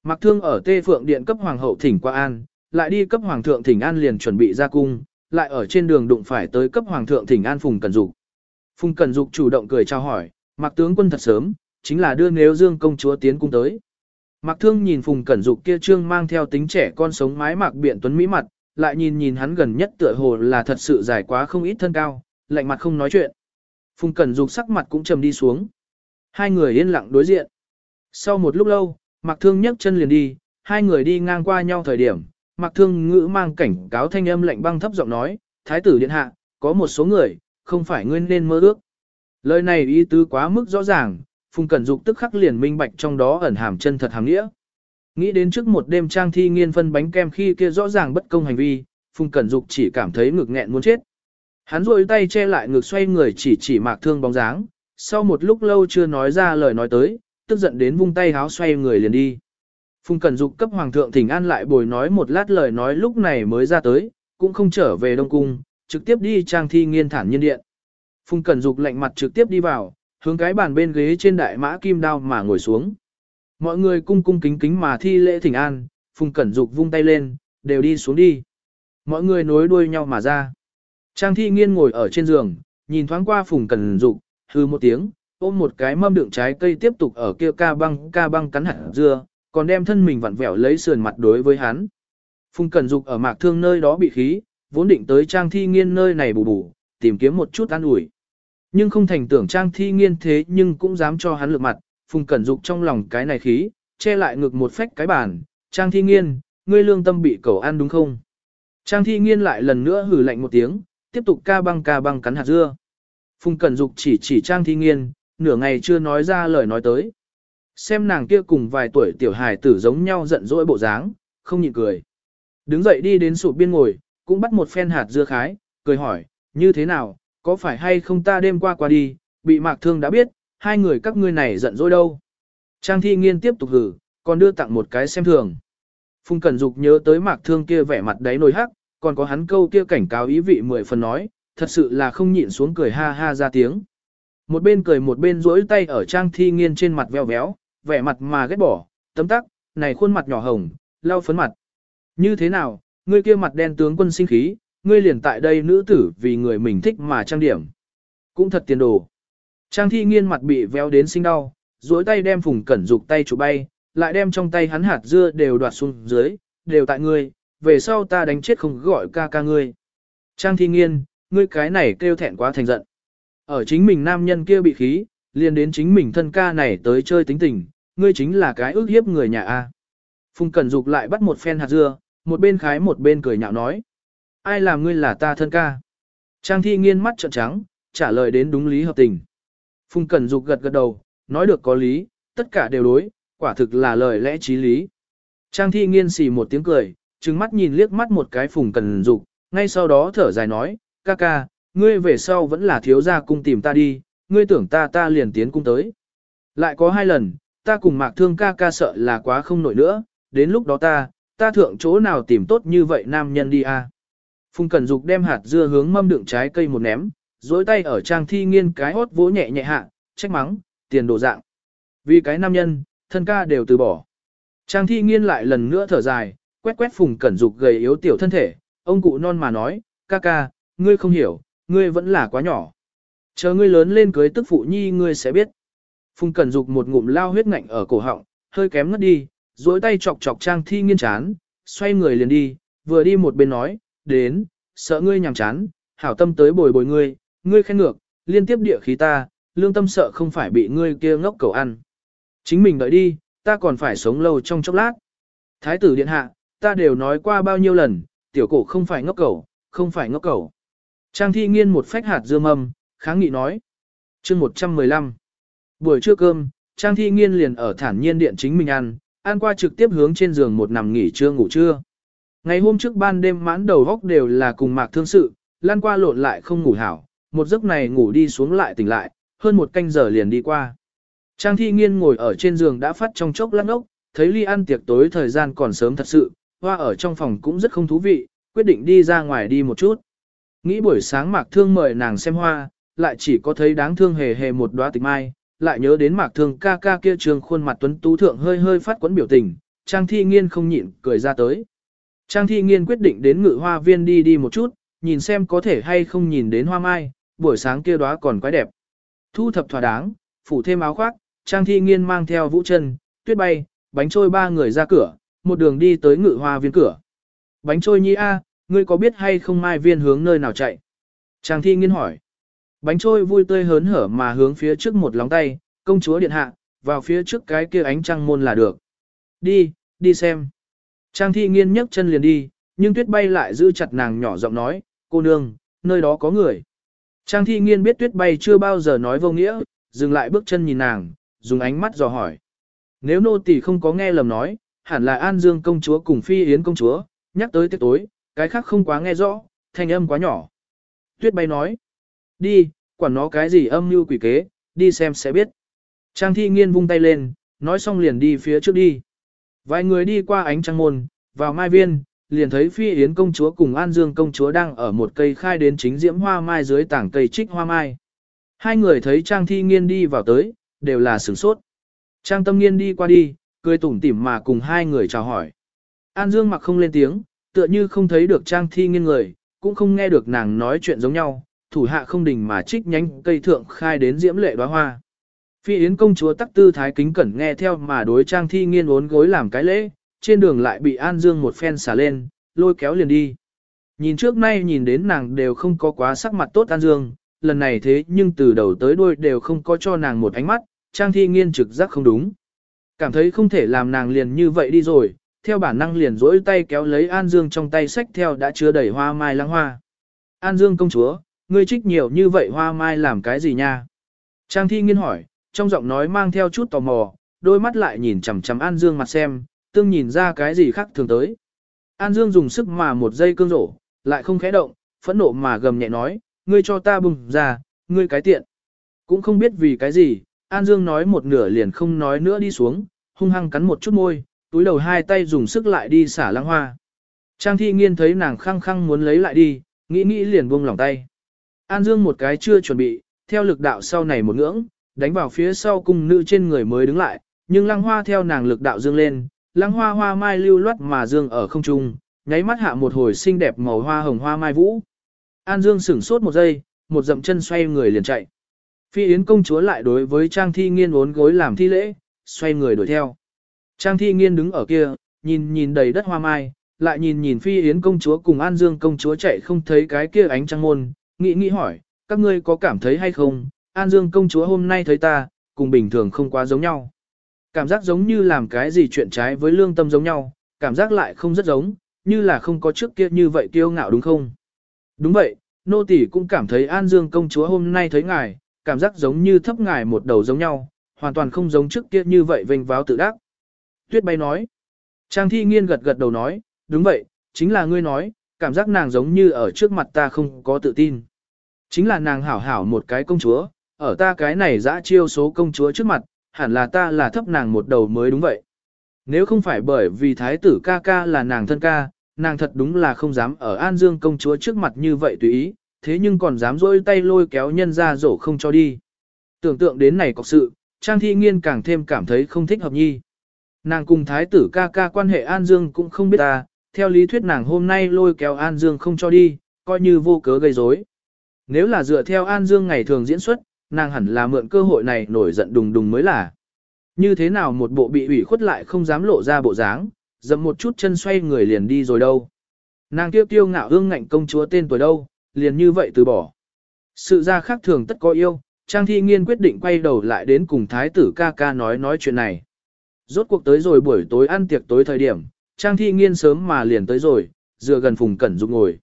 Speaker 1: Mạc Thương ở Tê Phượng Điện cấp hoàng hậu thỉnh qua an, lại đi cấp hoàng thượng thỉnh an liền chuẩn bị ra cung, lại ở trên đường đụng phải tới cấp hoàng thượng thỉnh an Phùng Cẩn Dục. Phùng Cẩn Dục chủ động cười chào hỏi, Mạc tướng quân thật sớm, chính là đưa nếu Dương công chúa tiến cung tới. Mạc Thương nhìn Phùng Cẩn Dục kia trương mang theo tính trẻ con sống mái mạc biện tuấn mỹ mặt, lại nhìn nhìn hắn gần nhất tựa hồ là thật sự dài quá không ít thân cao, lạnh mặt không nói chuyện. Phùng Cẩn Dục sắc mặt cũng trầm đi xuống. Hai người yên lặng đối diện. Sau một lúc lâu, Mạc Thương nhấc chân liền đi, hai người đi ngang qua nhau thời điểm, Mạc Thương ngữ mang cảnh cáo thanh âm lạnh băng thấp giọng nói, Thái tử điện hạ, có một số người, không phải ngươi nên mơ ước. Lời này ý tứ quá mức rõ ràng, Phùng Cẩn Dục tức khắc liền minh bạch trong đó ẩn hàm chân thật hàm nghĩa. Nghĩ đến trước một đêm trang thi nghiên phân bánh kem khi kia rõ ràng bất công hành vi, Phùng Cẩn Dục chỉ cảm thấy ngực nghẹn muốn chết. Hắn rôi tay che lại ngực xoay người chỉ chỉ Mạc Thương bóng dáng, sau một lúc lâu chưa nói ra lời nói tới, tức giận đến vung tay háo xoay người liền đi. Phùng Cẩn Dục cấp Hoàng thượng Thỉnh An lại bồi nói một lát lời nói lúc này mới ra tới, cũng không trở về Đông Cung, trực tiếp đi trang thi nghiên thản nhân điện. Phùng Cẩn Dục lạnh mặt trực tiếp đi vào, hướng cái bàn bên ghế trên đại mã kim đao mà ngồi xuống. Mọi người cung cung kính kính mà thi lễ Thỉnh An, Phùng Cẩn Dục vung tay lên, đều đi xuống đi. Mọi người nối đuôi nhau mà ra. Trang thi nghiên ngồi ở trên giường, nhìn thoáng qua Phùng Cẩn Dục, hư một tiếng, ôm một cái mâm đựng trái cây tiếp tục ở kia ca băng ca băng cắn hạt dưa, còn đem thân mình vặn vẹo lấy sườn mặt đối với hắn. Phùng Cẩn Dục ở mạc thương nơi đó bị khí, vốn định tới trang thi nghiên nơi này bù bù, tìm kiếm một chút an ủi. Nhưng không thành tưởng trang thi nghiên thế nhưng cũng dám cho hắn lược mặt, Phùng Cẩn Dục trong lòng cái này khí, che lại ngực một phách cái bàn, trang thi nghiên, ngươi lương tâm bị cầu ăn đúng không? Trang thi nghiên lại lần nữa hử lạnh một tiếng, tiếp tục ca băng ca băng cắn hạt dưa. Phùng Cẩn Dục chỉ chỉ trang thi nghiên, nửa ngày chưa nói ra lời nói tới. Xem nàng kia cùng vài tuổi tiểu hài tử giống nhau giận dỗi bộ dáng, không nhịn cười. Đứng dậy đi đến sụp biên ngồi, cũng bắt một phen hạt dưa khái, cười hỏi, như thế nào, có phải hay không ta đêm qua qua đi, bị mạc thương đã biết, hai người các ngươi này giận dỗi đâu. Trang thi nghiên tiếp tục hử, còn đưa tặng một cái xem thường. Phùng Cẩn Dục nhớ tới mạc thương kia vẻ mặt đáy nồi hắc, còn có hắn câu kia cảnh cáo ý vị mười phần nói, thật sự là không nhịn xuống cười ha ha ra tiếng. Một bên cười một bên duỗi tay ở trang thi nghiên trên mặt veo véo, vẻ mặt mà ghét bỏ, tấm tắc, này khuôn mặt nhỏ hồng, lau phấn mặt. Như thế nào, ngươi kia mặt đen tướng quân sinh khí, ngươi liền tại đây nữ tử vì người mình thích mà trang điểm. Cũng thật tiền đồ. Trang thi nghiên mặt bị véo đến sinh đau, duỗi tay đem phùng cẩn dục tay chụp bay, lại đem trong tay hắn hạt dưa đều đoạt xuống dưới, đều tại ngươi, về sau ta đánh chết không gọi ca ca ngươi. Trang thi nghiên, ngươi cái này kêu thẹn quá thành giận. Ở chính mình nam nhân kia bị khí, liền đến chính mình thân ca này tới chơi tính tình, ngươi chính là cái ước hiếp người nhà A. Phùng Cẩn Dục lại bắt một phen hạt dưa, một bên khái một bên cười nhạo nói. Ai làm ngươi là ta thân ca? Trang thi nghiên mắt trợn trắng, trả lời đến đúng lý hợp tình. Phùng Cẩn Dục gật gật đầu, nói được có lý, tất cả đều đối, quả thực là lời lẽ trí lý. Trang thi nghiên xì một tiếng cười, trừng mắt nhìn liếc mắt một cái Phùng Cẩn Dục, ngay sau đó thở dài nói, ca ca, ngươi về sau vẫn là thiếu gia cung tìm ta đi, ngươi tưởng ta ta liền tiến cung tới. Lại có hai lần, ta cùng mạc thương ca ca sợ là quá không nổi nữa, đến lúc đó ta, ta thượng chỗ nào tìm tốt như vậy nam nhân đi a. Phùng Cẩn Dục đem hạt dưa hướng mâm đựng trái cây một ném, dối tay ở trang thi nghiên cái hốt vỗ nhẹ nhẹ hạ, trách mắng, tiền đồ dạng. Vì cái nam nhân, thân ca đều từ bỏ. Trang thi nghiên lại lần nữa thở dài, quét quét Phùng Cẩn Dục gầy yếu tiểu thân thể, ông cụ non mà nói, ca ca, ngươi không hiểu, ngươi vẫn là quá nhỏ. Chờ ngươi lớn lên cưới tức phụ nhi ngươi sẽ biết. Phùng Cẩn Dục một ngụm lao huyết ngạnh ở cổ họng, hơi kém ngất đi, duỗi tay chọc chọc Trang Thi Nghiên chán, xoay người liền đi, vừa đi một bên nói, đến, sợ ngươi nhàm chán, hảo tâm tới bồi bồi ngươi, ngươi khen ngược, liên tiếp địa khí ta, lương tâm sợ không phải bị ngươi kia ngốc cầu ăn. Chính mình đợi đi, ta còn phải sống lâu trong chốc lát. Thái tử điện hạ, ta đều nói qua bao nhiêu lần, tiểu cổ không phải ngốc cầu, không phải ngốc cầu. Trang thi nghiên một phách hạt dưa mâm, kháng nghị nói. chương 115. Buổi trưa cơm, Trang thi nghiên liền ở thản nhiên điện chính mình ăn, ăn qua trực tiếp hướng trên giường một nằm nghỉ trưa ngủ trưa. Ngày hôm trước ban đêm mãn đầu góc đều là cùng mạc thương sự, lan qua lộn lại không ngủ hảo, một giấc này ngủ đi xuống lại tỉnh lại, hơn một canh giờ liền đi qua. Trang thi nghiên ngồi ở trên giường đã phát trong chốc lát ốc, thấy ly ăn tiệc tối thời gian còn sớm thật sự, hoa ở trong phòng cũng rất không thú vị, quyết định đi ra ngoài đi một chút. Nghĩ buổi sáng mạc thương mời nàng xem hoa, lại chỉ có thấy đáng thương hề hề một đóa tịch mai, lại nhớ đến mạc thương ca ca kia trường khuôn mặt tuấn tú thượng hơi hơi phát quấn biểu tình, Trang thi nghiên không nhịn cười ra tới. Trang thi nghiên quyết định đến ngự hoa viên đi đi một chút, nhìn xem có thể hay không nhìn đến hoa mai, buổi sáng kia đóa còn quái đẹp. Thu thập thỏa đáng, phủ thêm áo khoác, Trang thi nghiên mang theo vũ chân, tuyết bay, bánh trôi ba người ra cửa, một đường đi tới ngự hoa viên cửa. Bánh trôi nhi a, ngươi có biết hay không mai viên hướng nơi nào chạy? Trang thi nghiên hỏi. Bánh trôi vui tươi hớn hở mà hướng phía trước một lóng tay, công chúa điện hạ, vào phía trước cái kia ánh trăng môn là được. Đi, đi xem. Trang thi nghiên nhấc chân liền đi, nhưng tuyết bay lại giữ chặt nàng nhỏ giọng nói, cô nương, nơi đó có người. Trang thi nghiên biết tuyết bay chưa bao giờ nói vô nghĩa, dừng lại bước chân nhìn nàng, dùng ánh mắt dò hỏi. Nếu nô tỳ không có nghe lầm nói, hẳn là An Dương công chúa cùng Phi Yến công chúa, nhắc tới tiết tối, cái khác không quá nghe rõ, thanh âm quá nhỏ. Tuyết bay nói, đi, quản nó cái gì âm mưu quỷ kế, đi xem sẽ biết. Trang thi nghiên vung tay lên, nói xong liền đi phía trước đi. Vài người đi qua ánh trăng môn, vào mai viên, liền thấy Phi Yến công chúa cùng An Dương công chúa đang ở một cây khai đến chính diễm hoa mai dưới tảng cây trích hoa mai. Hai người thấy Trang Thi Nghiên đi vào tới, đều là sửng sốt. Trang Tâm Nghiên đi qua đi, cười tủm tỉm mà cùng hai người chào hỏi. An Dương mặc không lên tiếng, tựa như không thấy được Trang Thi Nghiên người, cũng không nghe được nàng nói chuyện giống nhau, thủ hạ không đình mà trích nhánh cây thượng khai đến diễm lệ đóa hoa. Phi Yến công chúa tắc tư thái kính cẩn nghe theo mà đối Trang Thi Nghiên uốn gối làm cái lễ, trên đường lại bị An Dương một phen xả lên, lôi kéo liền đi. Nhìn trước nay nhìn đến nàng đều không có quá sắc mặt tốt An Dương, lần này thế nhưng từ đầu tới đuôi đều không có cho nàng một ánh mắt, Trang Thi Nghiên trực giác không đúng. Cảm thấy không thể làm nàng liền như vậy đi rồi, theo bản năng liền rỗi tay kéo lấy An Dương trong tay sách theo đã chứa đầy hoa mai lăng hoa. An Dương công chúa, ngươi trích nhiều như vậy hoa mai làm cái gì nha? Trang Thi Nghiên hỏi, trong giọng nói mang theo chút tò mò, đôi mắt lại nhìn chằm chằm An Dương mặt xem, tương nhìn ra cái gì khác thường tới. An Dương dùng sức mà một giây cương rổ, lại không khẽ động, phẫn nộ mà gầm nhẹ nói, ngươi cho ta bùng ra, ngươi cái tiện. Cũng không biết vì cái gì, An Dương nói một nửa liền không nói nữa đi xuống, hung hăng cắn một chút môi, túi đầu hai tay dùng sức lại đi xả lăng hoa. Trang thi nghiên thấy nàng khăng khăng muốn lấy lại đi, nghĩ nghĩ liền buông lỏng tay. An Dương một cái chưa chuẩn bị, theo lực đạo sau này một ngưỡng, đánh vào phía sau cung nữ trên người mới đứng lại, nhưng lăng hoa theo nàng lực đạo dương lên, lăng hoa hoa mai lưu loát mà dương ở không trung, nháy mắt hạ một hồi xinh đẹp màu hoa hồng hoa mai vũ. An Dương sửng sốt một giây, một dậm chân xoay người liền chạy. Phi Yến công chúa lại đối với Trang Thi Nghiên uốn gối làm thi lễ, xoay người đuổi theo. Trang Thi Nghiên đứng ở kia, nhìn nhìn đầy đất hoa mai, lại nhìn nhìn Phi Yến công chúa cùng An Dương công chúa chạy không thấy cái kia ánh trăng môn, nghĩ nghĩ hỏi, các ngươi có cảm thấy hay không, An Dương công chúa hôm nay thấy ta, cùng bình thường không quá giống nhau. Cảm giác giống như làm cái gì chuyện trái với lương tâm giống nhau, cảm giác lại không rất giống, như là không có trước kia như vậy kiêu ngạo đúng không? Đúng vậy, nô tỳ cũng cảm thấy An Dương công chúa hôm nay thấy ngài, cảm giác giống như thấp ngài một đầu giống nhau, hoàn toàn không giống trước kia như vậy vênh váo tự đắc. Tuyết bay nói. Trang thi nghiên gật gật đầu nói, đúng vậy, chính là ngươi nói, cảm giác nàng giống như ở trước mặt ta không có tự tin. Chính là nàng hảo hảo một cái công chúa, ở ta cái này dã chiêu số công chúa trước mặt, hẳn là ta là thấp nàng một đầu mới đúng vậy. Nếu không phải bởi vì thái tử ca ca là nàng thân ca, nàng thật đúng là không dám ở An Dương công chúa trước mặt như vậy tùy ý, thế nhưng còn dám dỗi tay lôi kéo nhân ra rổ không cho đi. Tưởng tượng đến này có sự, Trang Thi Nghiên càng thêm cảm thấy không thích hợp nhi. Nàng cùng thái tử ca ca quan hệ An Dương cũng không biết ta, theo lý thuyết nàng hôm nay lôi kéo An Dương không cho đi, coi như vô cớ gây rối. Nếu là dựa theo An Dương ngày thường diễn xuất, nàng hẳn là mượn cơ hội này nổi giận đùng đùng mới là. Như thế nào một bộ bị ủy khuất lại không dám lộ ra bộ dáng, dậm một chút chân xoay người liền đi rồi đâu. Nàng tiêu tiêu ngạo hương ngạnh công chúa tên tuổi đâu, liền như vậy từ bỏ. Sự ra khác thường tất có yêu, Trang Thi Nghiên quyết định quay đầu lại đến cùng Thái tử ca ca nói nói chuyện này. Rốt cuộc tới rồi buổi tối ăn tiệc tối thời điểm, Trang Thi Nghiên sớm mà liền tới rồi, dựa gần Phùng Cẩn Dục ngồi.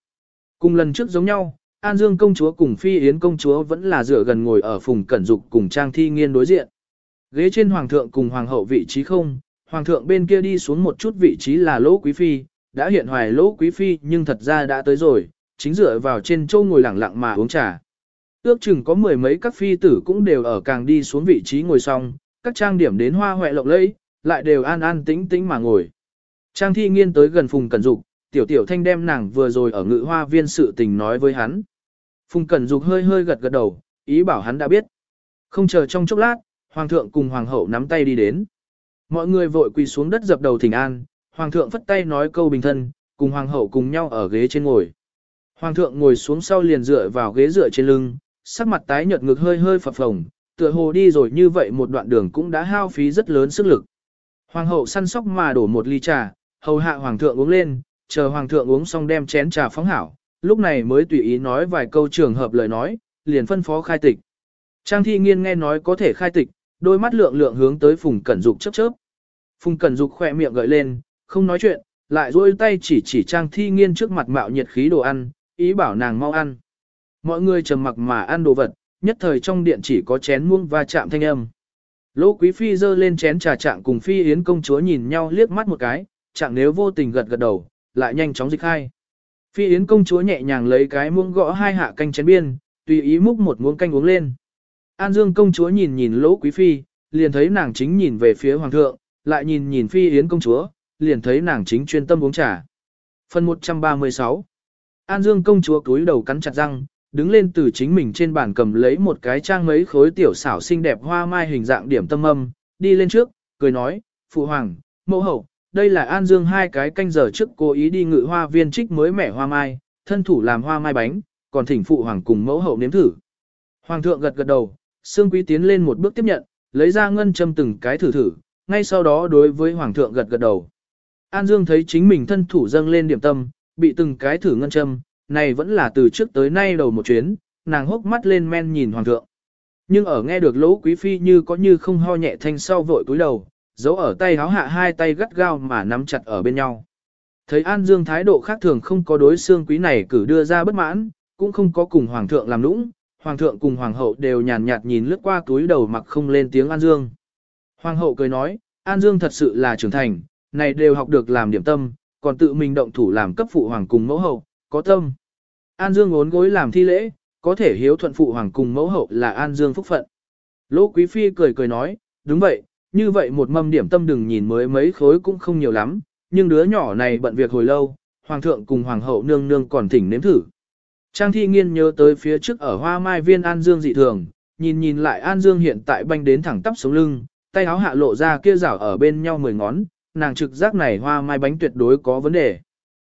Speaker 1: Cùng lần trước giống nhau, An Dương công chúa cùng Phi Yến công chúa vẫn là dựa gần ngồi ở Phùng Cẩn Dục cùng Trang Thi Nghiên đối diện. Ghế trên hoàng thượng cùng hoàng hậu vị trí không, hoàng thượng bên kia đi xuống một chút vị trí là Lỗ Quý phi, đã hiện hoài Lỗ Quý phi nhưng thật ra đã tới rồi, chính dựa vào trên châu ngồi lẳng lặng mà uống trà. Ước chừng có mười mấy các phi tử cũng đều ở càng đi xuống vị trí ngồi xong, các trang điểm đến hoa hoẹ lộng lẫy, lại đều an an tĩnh tĩnh mà ngồi. Trang thi nghiên tới gần Phùng Cẩn Dục, tiểu tiểu thanh đem nàng vừa rồi ở ngự hoa viên sự tình nói với hắn. Phùng Cẩn Dục hơi hơi gật gật đầu, ý bảo hắn đã biết. Không chờ trong chốc lát, Hoàng thượng cùng Hoàng hậu nắm tay đi đến. Mọi người vội quỳ xuống đất dập đầu thỉnh an, Hoàng thượng phất tay nói câu bình thân, cùng Hoàng hậu cùng nhau ở ghế trên ngồi. Hoàng thượng ngồi xuống sau liền dựa vào ghế dựa trên lưng, sắc mặt tái nhợt ngực hơi hơi phập phồng, tựa hồ đi rồi như vậy một đoạn đường cũng đã hao phí rất lớn sức lực. Hoàng hậu săn sóc mà đổ một ly trà, hầu hạ hoàng thượng uống lên, chờ hoàng thượng uống xong đem chén trà phóng hảo, lúc này mới tùy ý nói vài câu trường hợp lời nói, liền phân phó khai tịch. Trang thi nghiên nghe nói có thể khai tịch, đôi mắt lượng lượng hướng tới Phùng Cẩn Dục chớp chớp. Phùng Cẩn Dục khỏe miệng gợi lên, không nói chuyện, lại duỗi tay chỉ chỉ Trang thi nghiên trước mặt mạo nhiệt khí đồ ăn, ý bảo nàng mau ăn. Mọi người trầm mặc mà ăn đồ vật, nhất thời trong điện chỉ có chén muông và chạm thanh âm. Lỗ quý phi dơ lên chén trà trạng cùng phi yến công chúa nhìn nhau liếc mắt một cái, chẳng nếu vô tình gật gật đầu, lại nhanh chóng dịch hai. Phi yến công chúa nhẹ nhàng lấy cái muỗng gõ hai hạ canh chén biên, tùy ý múc một muỗng canh uống lên. An Dương công chúa nhìn nhìn lỗ quý phi, liền thấy nàng chính nhìn về phía hoàng thượng, lại nhìn nhìn phi yến công chúa, liền thấy nàng chính chuyên tâm uống trà. Phần 136 An Dương công chúa cúi đầu cắn chặt răng, đứng lên từ chính mình trên bàn cầm lấy một cái trang mấy khối tiểu xảo xinh đẹp hoa mai hình dạng điểm tâm âm, đi lên trước, cười nói, Phụ Hoàng, Mẫu Hậu, đây là An Dương hai cái canh giờ trước cố ý đi ngự hoa viên trích mới mẻ hoa mai, thân thủ làm hoa mai bánh, còn thỉnh Phụ Hoàng cùng Mẫu Hậu nếm thử. Hoàng thượng gật gật đầu, Sương Quý tiến lên một bước tiếp nhận, lấy ra ngân châm từng cái thử thử, ngay sau đó đối với Hoàng thượng gật gật đầu. An Dương thấy chính mình thân thủ dâng lên điểm tâm, bị từng cái thử ngân châm, này vẫn là từ trước tới nay đầu một chuyến, nàng hốc mắt lên men nhìn Hoàng thượng. Nhưng ở nghe được lỗ quý phi như có như không ho nhẹ thanh sau vội cúi đầu, giấu ở tay háo hạ hai tay gắt gao mà nắm chặt ở bên nhau. Thấy An Dương thái độ khác thường không có đối xương quý này cử đưa ra bất mãn, cũng không có cùng Hoàng thượng làm nũng, Hoàng thượng cùng Hoàng hậu đều nhàn nhạt nhìn lướt qua túi đầu mặc không lên tiếng An Dương. Hoàng hậu cười nói, An Dương thật sự là trưởng thành, này đều học được làm điểm tâm, còn tự mình động thủ làm cấp phụ hoàng cùng mẫu hậu, có tâm. An Dương ốn gối làm thi lễ, có thể hiếu thuận phụ hoàng cùng mẫu hậu là An Dương phúc phận. Lỗ Quý Phi cười cười nói, đúng vậy, như vậy một mâm điểm tâm đừng nhìn mới mấy khối cũng không nhiều lắm, nhưng đứa nhỏ này bận việc hồi lâu, hoàng thượng cùng hoàng hậu nương nương còn thỉnh nếm thử. Trang thi nghiên nhớ tới phía trước ở hoa mai viên An Dương dị thường, nhìn nhìn lại An Dương hiện tại banh đến thẳng tắp sống lưng, tay áo hạ lộ ra kia rảo ở bên nhau mười ngón, nàng trực giác này hoa mai bánh tuyệt đối có vấn đề.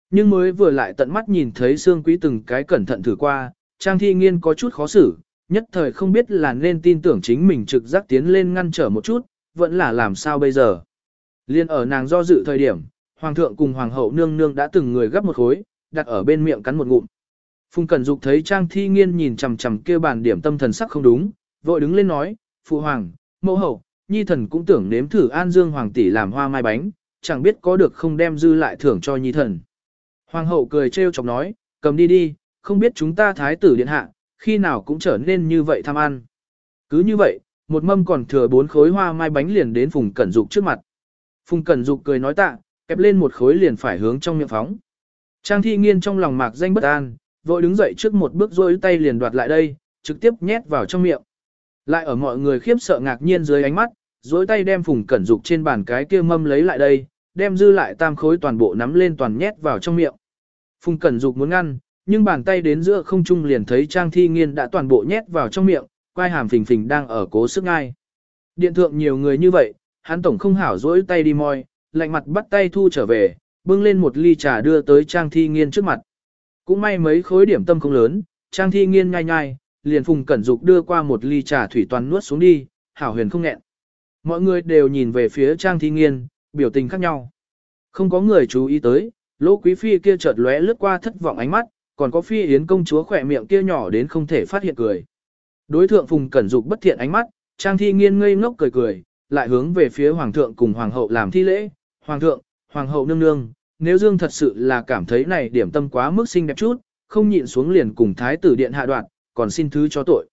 Speaker 1: Nhưng mới vừa lại tận mắt nhìn thấy xương quý từng cái cẩn thận thử qua, Trang Thi Nghiên có chút khó xử, nhất thời không biết là nên tin tưởng chính mình trực giác tiến lên ngăn trở một chút, vẫn là làm sao bây giờ. Liên ở nàng do dự thời điểm, Hoàng thượng cùng Hoàng hậu nương nương đã từng người gấp một khối, đặt ở bên miệng cắn một ngụm. Phùng Cẩn Dục thấy Trang Thi Nghiên nhìn chằm chằm kia bàn điểm tâm thần sắc không đúng, vội đứng lên nói, Phụ Hoàng, Mẫu Hậu, Nhi Thần cũng tưởng nếm thử An Dương Hoàng tỷ làm hoa mai bánh, chẳng biết có được không đem dư lại thưởng cho Nhi Thần. Hoàng hậu cười trêu chọc nói, cầm đi đi, không biết chúng ta thái tử điện hạ, khi nào cũng trở nên như vậy tham ăn. Cứ như vậy, một mâm còn thừa bốn khối hoa mai bánh liền đến Phùng Cẩn Dục trước mặt. Phùng Cẩn Dục cười nói tạ, kẹp lên một khối liền phải hướng trong miệng phóng. Trang thi nghiên trong lòng mạc danh bất an, vội đứng dậy trước một bước rôi tay liền đoạt lại đây, trực tiếp nhét vào trong miệng. Lại ở mọi người khiếp sợ ngạc nhiên dưới ánh mắt, dối tay đem Phùng Cẩn Dục trên bàn cái kia mâm lấy lại đây, đem dư lại tam khối toàn bộ nắm lên toàn nhét vào trong miệng. Phùng Cẩn Dục muốn ngăn, nhưng bàn tay đến giữa không trung liền thấy Trang Thi Nghiên đã toàn bộ nhét vào trong miệng, quai hàm phình phình đang ở cố sức ngai. Điện thượng nhiều người như vậy, hắn tổng không hảo dỗi tay đi moi, lạnh mặt bắt tay thu trở về, bưng lên một ly trà đưa tới Trang Thi Nghiên trước mặt. Cũng may mấy khối điểm tâm không lớn, Trang Thi Nghiên nhai nhai, liền Phùng Cẩn Dục đưa qua một ly trà thủy toàn nuốt xuống đi, hảo huyền không nghẹn. Mọi người đều nhìn về phía Trang Thi Nghiên, biểu tình khác nhau. Không có người chú ý tới, lỗ quý phi kia chợt lóe lướt qua thất vọng ánh mắt, còn có phi yến công chúa khỏe miệng kia nhỏ đến không thể phát hiện cười. Đối thượng phùng cẩn dục bất thiện ánh mắt, trang thi nghiên ngây ngốc cười cười, lại hướng về phía hoàng thượng cùng hoàng hậu làm thi lễ. Hoàng thượng, hoàng hậu nương nương, nếu dương thật sự là cảm thấy này điểm tâm quá mức xinh đẹp chút, không nhịn xuống liền cùng thái tử điện hạ đoạn, còn xin thứ cho tội.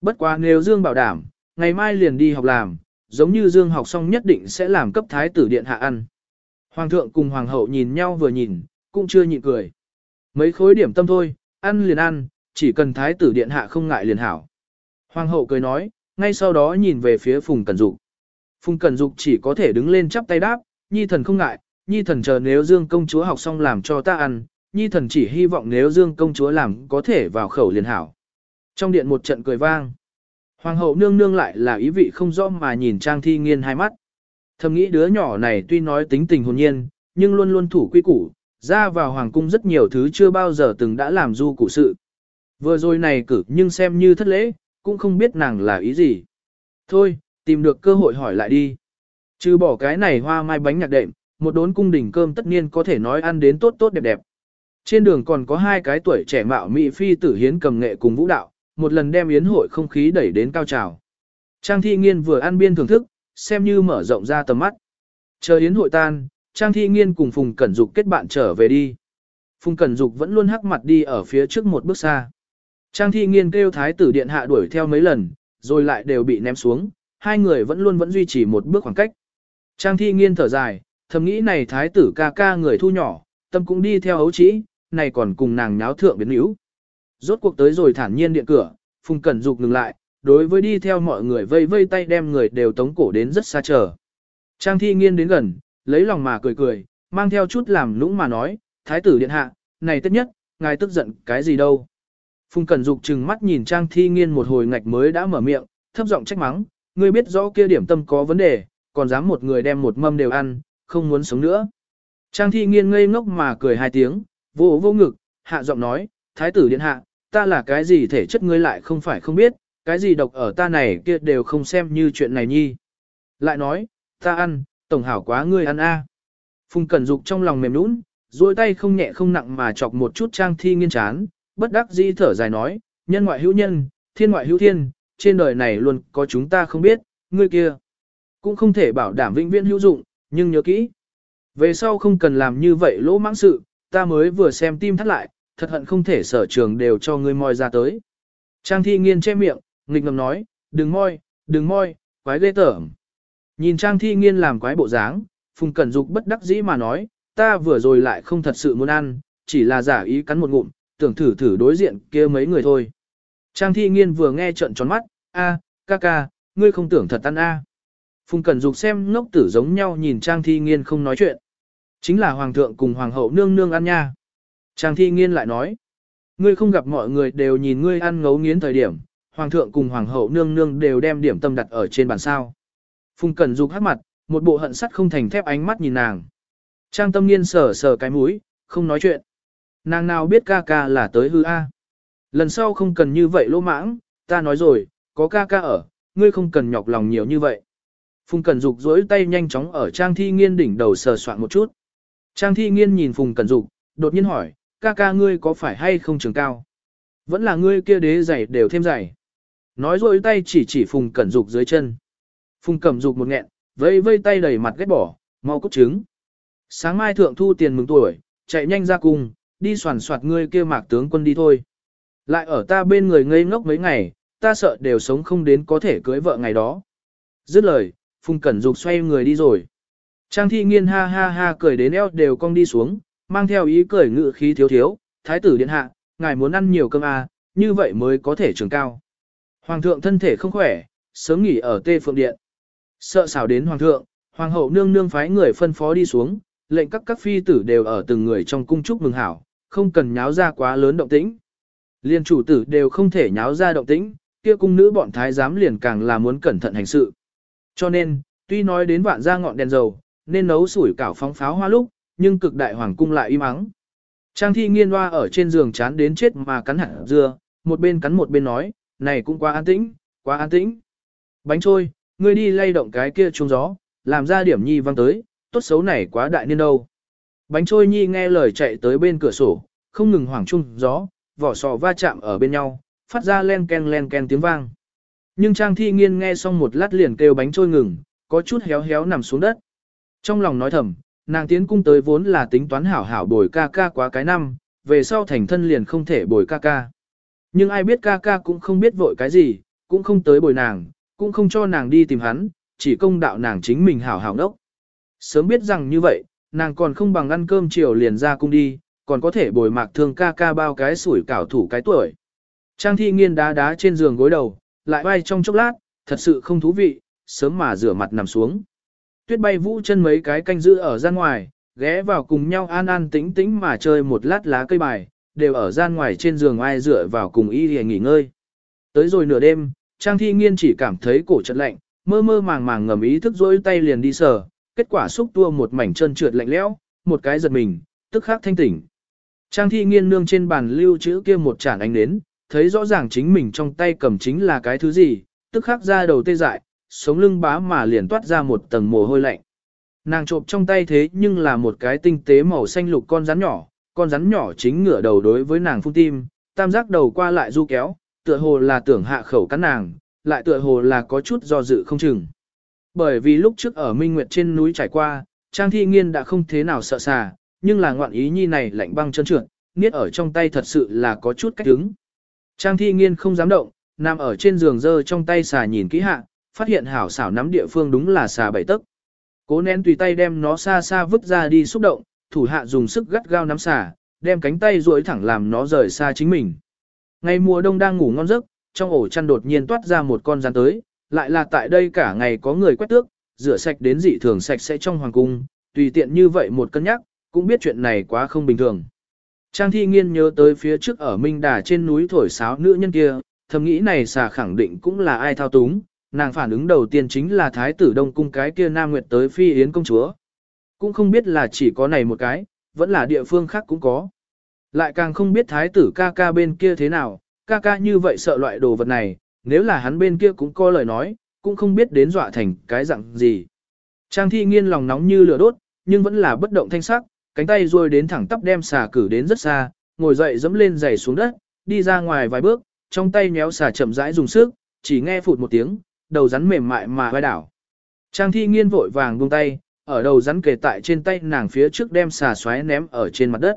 Speaker 1: Bất quá nếu dương bảo đảm, ngày mai liền đi học làm, giống như dương học xong nhất định sẽ làm cấp thái tử điện hạ ăn. Hoàng thượng cùng hoàng hậu nhìn nhau vừa nhìn, cũng chưa nhịn cười. Mấy khối điểm tâm thôi, ăn liền ăn, chỉ cần thái tử điện hạ không ngại liền hảo. Hoàng hậu cười nói, ngay sau đó nhìn về phía Phùng Cẩn Dục. Phùng Cẩn Dục chỉ có thể đứng lên chắp tay đáp, nhi thần không ngại, nhi thần chờ nếu Dương công chúa học xong làm cho ta ăn, nhi thần chỉ hy vọng nếu Dương công chúa làm có thể vào khẩu liền hảo. Trong điện một trận cười vang. Hoàng hậu nương nương lại là ý vị không rõ mà nhìn Trang Thi Nghiên hai mắt. Thầm nghĩ đứa nhỏ này tuy nói tính tình hồn nhiên, nhưng luôn luôn thủ quy củ, ra vào hoàng cung rất nhiều thứ chưa bao giờ từng đã làm du cụ sự. Vừa rồi này cử nhưng xem như thất lễ, cũng không biết nàng là ý gì. Thôi, tìm được cơ hội hỏi lại đi. Trừ bỏ cái này hoa mai bánh nhạc đệm, một đốn cung đình cơm tất nhiên có thể nói ăn đến tốt tốt đẹp đẹp. Trên đường còn có hai cái tuổi trẻ mạo mỹ phi tử hiến cầm nghệ cùng vũ đạo, một lần đem yến hội không khí đẩy đến cao trào. Trang thi nghiên vừa ăn biên thưởng thức, xem như mở rộng ra tầm mắt. Chờ yến hội tan, Trang Thi Nghiên cùng Phùng Cẩn Dục kết bạn trở về đi. Phùng Cẩn Dục vẫn luôn hắc mặt đi ở phía trước một bước xa. Trang Thi Nghiên kêu thái tử điện hạ đuổi theo mấy lần, rồi lại đều bị ném xuống, hai người vẫn luôn vẫn duy trì một bước khoảng cách. Trang Thi Nghiên thở dài, thầm nghĩ này thái tử ca ca người thu nhỏ, tâm cũng đi theo ấu trĩ, này còn cùng nàng nháo thượng biến yếu. Rốt cuộc tới rồi thản nhiên điện cửa, Phùng Cẩn Dục ngừng lại, đối với đi theo mọi người vây vây tay đem người đều tống cổ đến rất xa chờ. Trang thi nghiên đến gần, lấy lòng mà cười cười, mang theo chút làm lũng mà nói, thái tử điện hạ, này tất nhất, ngài tức giận cái gì đâu. Phùng Cẩn Dục trừng mắt nhìn Trang Thi Nghiên một hồi ngạch mới đã mở miệng, thấp giọng trách mắng, ngươi biết rõ kia điểm tâm có vấn đề, còn dám một người đem một mâm đều ăn, không muốn sống nữa. Trang Thi Nghiên ngây ngốc mà cười hai tiếng, vô vô ngực, hạ giọng nói, thái tử điện hạ, ta là cái gì thể chất ngươi lại không phải không biết, cái gì độc ở ta này kia đều không xem như chuyện này nhi. Lại nói, ta ăn, tổng hảo quá ngươi ăn a. Phùng Cẩn Dục trong lòng mềm nũng, duỗi tay không nhẹ không nặng mà chọc một chút Trang Thi Nghiên chán, bất đắc dĩ thở dài nói, nhân ngoại hữu nhân, thiên ngoại hữu thiên, trên đời này luôn có chúng ta không biết, ngươi kia. Cũng không thể bảo đảm vĩnh viễn hữu dụng, nhưng nhớ kỹ. Về sau không cần làm như vậy lỗ mãng sự, ta mới vừa xem tim thắt lại, thật hận không thể sở trường đều cho ngươi moi ra tới. Trang thi nghiên che miệng, nghịch ngầm nói, đừng moi, đừng moi, quái ghê tởm. Nhìn Trang thi nghiên làm quái bộ dáng, Phùng Cẩn Dục bất đắc dĩ mà nói, ta vừa rồi lại không thật sự muốn ăn, chỉ là giả ý cắn một ngụm, tưởng thử thử đối diện kia mấy người thôi. Trang thi nghiên vừa nghe trận tròn mắt, a, ca ca, ngươi không tưởng thật ăn a. Phùng Cẩn Dục xem ngốc tử giống nhau nhìn Trang thi nghiên không nói chuyện. Chính là hoàng thượng cùng hoàng hậu nương nương ăn nha. Trang thi nghiên lại nói, ngươi không gặp mọi người đều nhìn ngươi ăn ngấu nghiến thời điểm, hoàng thượng cùng hoàng hậu nương nương đều đem điểm tâm đặt ở trên bàn sao. Phùng Cẩn Dục hát mặt, một bộ hận sắt không thành thép ánh mắt nhìn nàng. Trang tâm nghiên sờ sờ cái mũi, không nói chuyện. Nàng nào biết ca ca là tới hư A. Lần sau không cần như vậy lỗ mãng, ta nói rồi, có ca ca ở, ngươi không cần nhọc lòng nhiều như vậy. Phùng Cẩn Dục dối tay nhanh chóng ở Trang Thi Nghiên đỉnh đầu sờ soạn một chút. Trang Thi Nghiên nhìn Phùng Cẩn Dục, đột nhiên hỏi, ca ca ngươi có phải hay không trường cao? Vẫn là ngươi kia đế giày đều thêm giày. Nói rồi tay chỉ chỉ Phùng Cẩn Dục dưới chân. Phùng Cẩm Dục một nghẹn, vây vây tay đầy mặt ghét bỏ, mau cút trứng. Sáng mai thượng thu tiền mừng tuổi, chạy nhanh ra cung, đi soàn soạt ngươi kia mạc tướng quân đi thôi. Lại ở ta bên người ngây ngốc mấy ngày, ta sợ đều sống không đến có thể cưới vợ ngày đó. Dứt lời, Phùng Cẩn Dục xoay người đi rồi. Trang thi nghiên ha ha ha cười đến eo đều cong đi xuống, mang theo ý cười ngự khí thiếu thiếu, thái tử điện hạ, ngài muốn ăn nhiều cơm à, như vậy mới có thể trường cao. Hoàng thượng thân thể không khỏe, sớm nghỉ ở tê phượng điện. Sợ xảo đến hoàng thượng, hoàng hậu nương nương phái người phân phó đi xuống, lệnh các các phi tử đều ở từng người trong cung trúc mừng hảo, không cần nháo ra quá lớn động tĩnh. Liên chủ tử đều không thể nháo ra động tĩnh, kia cung nữ bọn thái giám liền càng là muốn cẩn thận hành sự. Cho nên, tuy nói đến vạn ra ngọn đèn dầu, nên nấu sủi cảo phóng pháo hoa lúc, nhưng cực đại hoàng cung lại im ắng. Trang thi nghiên hoa ở trên giường chán đến chết mà cắn hẳn dưa, một bên cắn một bên nói, này cũng quá an tĩnh, quá an tĩnh. Bánh trôi, ngươi đi lay động cái kia chuông gió, làm ra điểm nhi văng tới, tốt xấu này quá đại niên đâu. Bánh trôi nhi nghe lời chạy tới bên cửa sổ, không ngừng hoảng chung gió, vỏ sò va chạm ở bên nhau, phát ra len ken len ken tiếng vang. Nhưng Trang Thi Nghiên nghe xong một lát liền kêu bánh trôi ngừng, có chút héo héo nằm xuống đất. Trong lòng nói thầm, nàng tiến cung tới vốn là tính toán hảo hảo bồi ca ca quá cái năm, về sau thành thân liền không thể bồi ca ca. Nhưng ai biết ca ca cũng không biết vội cái gì, cũng không tới bồi nàng, cũng không cho nàng đi tìm hắn, chỉ công đạo nàng chính mình hảo hảo đốc. Sớm biết rằng như vậy, nàng còn không bằng ăn cơm chiều liền ra cung đi, còn có thể bồi mạc thương ca ca bao cái sủi cảo thủ cái tuổi. Trang thi nghiên đá đá trên giường gối đầu, lại bay trong chốc lát, thật sự không thú vị, sớm mà rửa mặt nằm xuống. Tuyết bay vũ chân mấy cái canh giữ ở gian ngoài, ghé vào cùng nhau an an tĩnh tĩnh mà chơi một lát lá cây bài, đều ở gian ngoài trên giường ai dựa vào cùng y để nghỉ ngơi. Tới rồi nửa đêm, Trang thi nghiên chỉ cảm thấy cổ chật lạnh, mơ mơ màng màng ngầm ý thức rỗi tay liền đi sờ, kết quả xúc tua một mảnh chân trượt lạnh lẽo, một cái giật mình, tức khắc thanh tỉnh. Trang thi nghiên nương trên bàn lưu chữ kia một chản ánh đến, thấy rõ ràng chính mình trong tay cầm chính là cái thứ gì, tức khắc ra đầu tê dại, sống lưng bá mà liền toát ra một tầng mồ hôi lạnh. Nàng trộm trong tay thế nhưng là một cái tinh tế màu xanh lục con rắn nhỏ, con rắn nhỏ chính ngửa đầu đối với nàng phun tim, tam giác đầu qua lại du kéo, tựa hồ là tưởng hạ khẩu cắn nàng, lại tựa hồ là có chút do dự không chừng. Bởi vì lúc trước ở Minh Nguyệt trên núi trải qua, Trang Thi Nghiên đã không thế nào sợ xà, nhưng là ngoạn ý nhi này lạnh băng chân trượt, niết ở trong tay thật sự là có chút cách đứng. Trang Thi Nghiên không dám động, nằm ở trên giường dơ trong tay xà nhìn kỹ hạ, phát hiện hảo xảo nắm địa phương đúng là xà bảy tấc. Cố nén tùy tay đem nó xa xa vứt ra đi xúc động, thủ hạ dùng sức gắt gao nắm xà, đem cánh tay duỗi thẳng làm nó rời xa chính mình. Ngày mùa đông đang ngủ ngon giấc, trong ổ chăn đột nhiên toát ra một con rắn tới, lại là tại đây cả ngày có người quét tước, rửa sạch đến dị thường sạch sẽ trong hoàng cung, tùy tiện như vậy một cân nhắc, cũng biết chuyện này quá không bình thường. Trang thi nghiên nhớ tới phía trước ở Minh Đà trên núi thổi sáo nữ nhân kia, thầm nghĩ này xà khẳng định cũng là ai thao túng, nàng phản ứng đầu tiên chính là thái tử đông cung cái kia Nam Nguyệt tới phi yến công chúa. Cũng không biết là chỉ có này một cái, vẫn là địa phương khác cũng có. Lại càng không biết thái tử ca ca bên kia thế nào, ca ca như vậy sợ loại đồ vật này, nếu là hắn bên kia cũng có lời nói, cũng không biết đến dọa thành cái dạng gì. Trang thi nghiên lòng nóng như lửa đốt, nhưng vẫn là bất động thanh sắc, cánh tay rồi đến thẳng tắp đem xà cử đến rất xa, ngồi dậy dẫm lên giày xuống đất, đi ra ngoài vài bước, trong tay nhéo xà chậm rãi dùng sức, chỉ nghe phụt một tiếng, đầu rắn mềm mại mà vai đảo. Trang thi nghiên vội vàng buông tay, ở đầu rắn kề tại trên tay nàng phía trước đem xà xoáy ném ở trên mặt đất.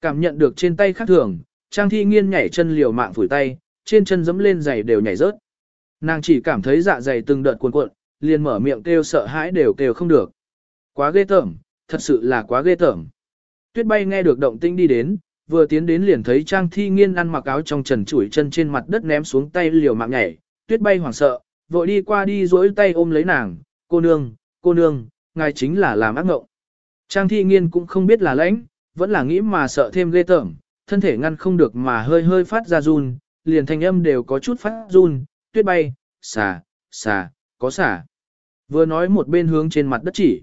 Speaker 1: Cảm nhận được trên tay khác thường, Trang thi nghiên nhảy chân liều mạng phủi tay, trên chân dẫm lên giày đều nhảy rớt. Nàng chỉ cảm thấy dạ dày từng đợt cuộn cuộn, liền mở miệng kêu sợ hãi đều kêu không được. Quá ghê tởm, thật sự là quá ghê tởm. Tuyết bay nghe được động tĩnh đi đến, vừa tiến đến liền thấy Trang Thi Nghiên ăn mặc áo trong trần chuỗi chân trên mặt đất ném xuống tay liều mạng nhảy, Tuyết bay hoảng sợ, vội đi qua đi duỗi tay ôm lấy nàng, "Cô nương, cô nương, ngài chính là làm ác ngộng." Trang Thi Nghiên cũng không biết là lãnh, vẫn là nghĩ mà sợ thêm ghê tởm, thân thể ngăn không được mà hơi hơi phát ra run, liền thanh âm đều có chút phát run, "Tuyết bay, xà, xà, có xà." Vừa nói một bên hướng trên mặt đất chỉ.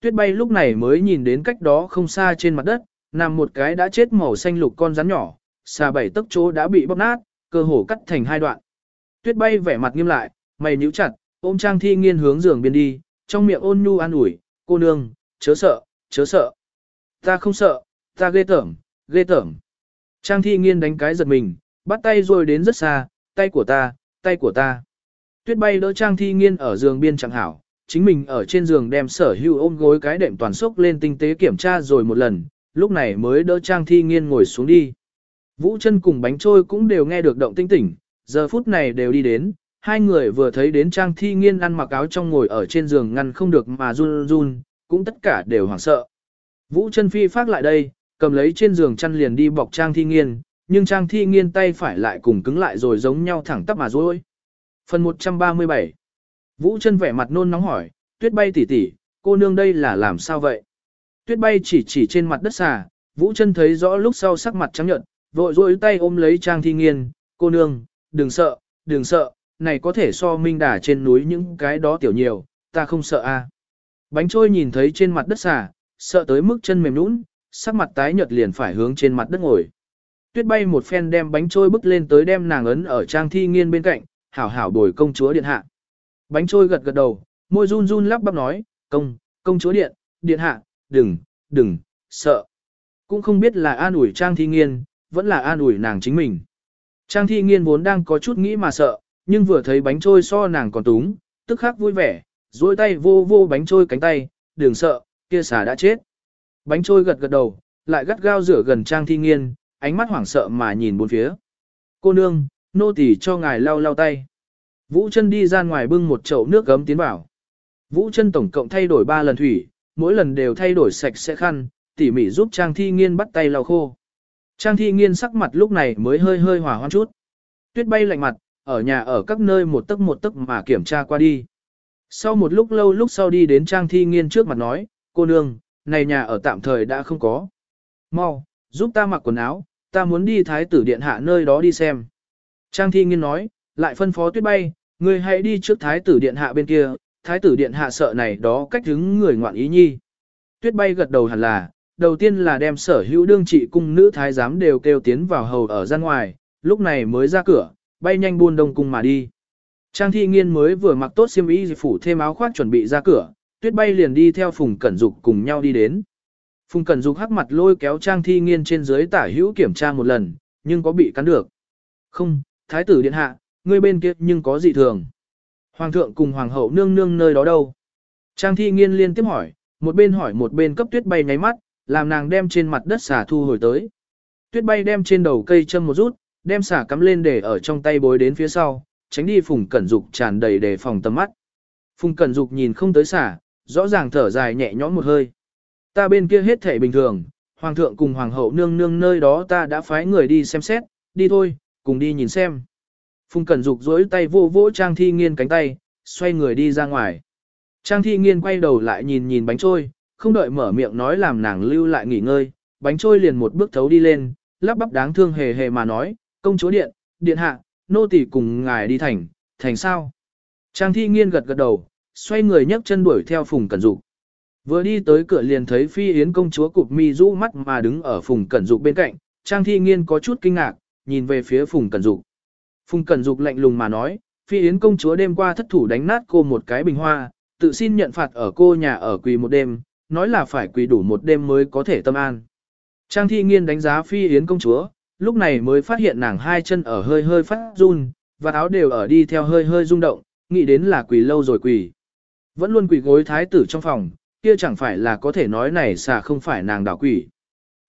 Speaker 1: Tuyết bay lúc này mới nhìn đến cách đó không xa trên mặt đất, nằm một cái đã chết màu xanh lục con rắn nhỏ, xà bảy tấc chỗ đã bị bóp nát, cơ hồ cắt thành hai đoạn. Tuyết bay vẻ mặt nghiêm lại, mày nhíu chặt, ôm Trang Thi Nghiên hướng giường biên đi, trong miệng ôn nhu an ủi, cô nương, chớ sợ, chớ sợ. Ta không sợ, ta ghê tởm, ghê tởm. Trang Thi Nghiên đánh cái giật mình, bắt tay rồi đến rất xa, tay của ta, tay của ta. Tuyết bay đỡ Trang Thi Nghiên ở giường biên chẳng hảo, chính mình ở trên giường đem sở hữu ôm gối cái đệm toàn sốc lên tinh tế kiểm tra rồi một lần, lúc này mới đỡ Trang Thi Nghiên ngồi xuống đi. Vũ chân cùng bánh trôi cũng đều nghe được động tinh tỉnh, giờ phút này đều đi đến, hai người vừa thấy đến Trang Thi Nghiên ăn mặc áo trong ngồi ở trên giường ngăn không được mà run run, cũng tất cả đều hoảng sợ. Vũ chân phi phát lại đây, cầm lấy trên giường chăn liền đi bọc Trang Thi Nghiên, nhưng Trang Thi Nghiên tay phải lại cùng cứng lại rồi giống nhau thẳng tắp mà rối. Phần 137 Vũ chân vẻ mặt nôn nóng hỏi, tuyết bay tỉ tỉ, cô nương đây là làm sao vậy? Tuyết bay chỉ chỉ trên mặt đất xà, Vũ chân thấy rõ lúc sau sắc mặt trắng nhợt, vội rối tay ôm lấy Trang Thi Nghiên, cô nương, đừng sợ, đừng sợ, này có thể so minh đà trên núi những cái đó tiểu nhiều, ta không sợ a. Bánh trôi nhìn thấy trên mặt đất xà, sợ tới mức chân mềm nũng, sắc mặt tái nhợt liền phải hướng trên mặt đất ngồi. Tuyết bay một phen đem bánh trôi bước lên tới đem nàng ấn ở Trang Thi Nghiên bên cạnh, hảo hảo bồi công chúa điện hạ. Bánh trôi gật gật đầu, môi run run lắp bắp nói, công, công chúa điện, điện hạ, đừng, đừng, sợ. Cũng không biết là an ủi Trang Thi Nghiên, vẫn là an ủi nàng chính mình. Trang Thi Nghiên vốn đang có chút nghĩ mà sợ, nhưng vừa thấy bánh trôi so nàng còn túng, tức khắc vui vẻ, duỗi tay vô vô bánh trôi cánh tay, đừng sợ, kia xà đã chết. Bánh trôi gật gật đầu, lại gắt gao rửa gần Trang Thi Nghiên, ánh mắt hoảng sợ mà nhìn bốn phía. Cô nương, nô tỳ cho ngài lau lau tay. Vũ chân đi ra ngoài bưng một chậu nước gấm tiến vào. Vũ chân tổng cộng thay đổi 3 lần thủy, mỗi lần đều thay đổi sạch sẽ khăn, tỉ mỉ giúp Trang Thi Nghiên bắt tay lau khô. Trang Thi Nghiên sắc mặt lúc này mới hơi hơi hòa hoan chút. Tuyết bay lạnh mặt, ở nhà ở các nơi một tấc một tấc mà kiểm tra qua đi. Sau một lúc lâu lúc sau đi đến Trang Thi Nghiên trước mặt nói, cô nương, này nhà ở tạm thời đã không có. Mau, giúp ta mặc quần áo, ta muốn đi thái tử điện hạ nơi đó đi xem. Trang Thi Nghiên nói, lại phân phó tuyết bay, Ngươi hãy đi trước thái tử điện hạ bên kia, thái tử điện hạ sợ này đó cách hứng người ngoạn ý nhi. Tuyết bay gật đầu hẳn là, đầu tiên là đem sở hữu đương trị cung nữ thái giám đều kêu tiến vào hầu ở gian ngoài, lúc này mới ra cửa, bay nhanh buôn đông cung mà đi. Trang thi nghiên mới vừa mặc tốt xiêm y phủ thêm áo khoác chuẩn bị ra cửa, tuyết bay liền đi theo Phùng Cẩn Dục cùng nhau đi đến. Phùng Cẩn Dục hắc mặt lôi kéo Trang thi nghiên trên dưới tả hữu kiểm tra một lần, nhưng có bị cắn được. Không, thái tử điện hạ, ngươi bên kia nhưng có gì thường. Hoàng thượng cùng hoàng hậu nương nương nơi đó đâu? Trang thi nghiên liên tiếp hỏi, một bên hỏi một bên cấp tuyết bay nháy mắt, làm nàng đem trên mặt đất xả thu hồi tới. Tuyết bay đem trên đầu cây châm một rút, đem xả cắm lên để ở trong tay bối đến phía sau, tránh đi phùng cẩn dục tràn đầy để phòng tầm mắt. Phùng cẩn dục nhìn không tới xả, rõ ràng thở dài nhẹ nhõm một hơi. Ta bên kia hết thể bình thường, hoàng thượng cùng hoàng hậu nương nương nơi đó ta đã phái người đi xem xét, đi thôi, cùng đi nhìn xem. Phùng Cẩn Dục dối tay vô vỗ Trang Thi Nghiên cánh tay, xoay người đi ra ngoài. Trang thi nghiên quay đầu lại nhìn nhìn bánh trôi, không đợi mở miệng nói làm nàng lưu lại nghỉ ngơi, bánh trôi liền một bước thấu đi lên, lắp bắp đáng thương hề hề mà nói, công chúa điện, điện hạ, nô tỳ cùng ngài đi thành, thành sao? Trang thi nghiên gật gật đầu, xoay người nhấc chân đuổi theo Phùng Cẩn Dục. Vừa đi tới cửa liền thấy Phi Yến công chúa cụp mi rũ mắt mà đứng ở Phùng Cẩn Dục bên cạnh, Trang thi nghiên có chút kinh ngạc, nhìn về phía Phùng Cẩn Dục. Phùng Cẩn Dục lạnh lùng mà nói, Phi Yến công chúa đêm qua thất thủ đánh nát cô một cái bình hoa, tự xin nhận phạt ở cô nhà ở quỳ một đêm, nói là phải quỳ đủ một đêm mới có thể tâm an. Trang thi nghiên đánh giá Phi Yến công chúa, lúc này mới phát hiện nàng hai chân ở hơi hơi phát run, và áo đều ở đi theo hơi hơi rung động, nghĩ đến là quỳ lâu rồi quỳ. Vẫn luôn quỳ gối thái tử trong phòng, kia chẳng phải là có thể nói này xà không phải nàng đảo quỷ.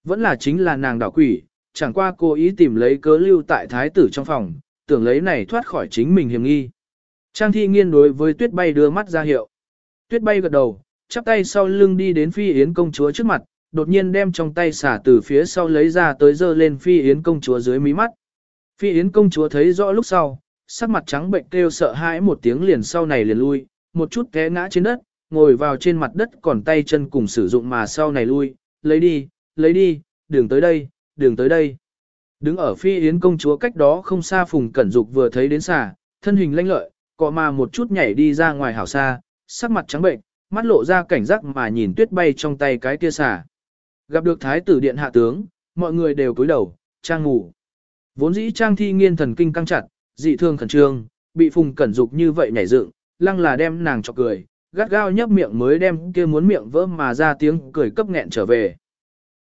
Speaker 1: Vẫn là chính là nàng đảo quỷ, chẳng qua cô ý tìm lấy cớ lưu tại thái tử trong phòng, tưởng lấy này thoát khỏi chính mình hiểm nghi. Trang thi nghiên đối với tuyết bay đưa mắt ra hiệu. Tuyết bay gật đầu, chắp tay sau lưng đi đến phi yến công chúa trước mặt, đột nhiên đem trong tay xả từ phía sau lấy ra tới dơ lên phi yến công chúa dưới mí mắt. Phi yến công chúa thấy rõ lúc sau, sắc mặt trắng bệnh kêu sợ hãi một tiếng liền sau này liền lui, một chút té ngã trên đất, ngồi vào trên mặt đất còn tay chân cùng sử dụng mà sau này lui, lấy đi, lấy đi, đường tới đây, đường tới đây. Đứng ở phi yến công chúa cách đó không xa phùng cẩn dục vừa thấy đến xà, thân hình lanh lợi, cọ mà một chút nhảy đi ra ngoài hảo xa, sắc mặt trắng bệnh, mắt lộ ra cảnh giác mà nhìn tuyết bay trong tay cái kia xà. Gặp được thái tử điện hạ tướng, mọi người đều cúi đầu, trang ngủ. Vốn dĩ trang thi nghiên thần kinh căng chặt, dị thương khẩn trương, bị phùng cẩn dục như vậy nhảy dựng, lăng là đem nàng cho cười, gắt gao nhấp miệng mới đem kia muốn miệng vỡ mà ra tiếng cười cấp nghẹn trở về.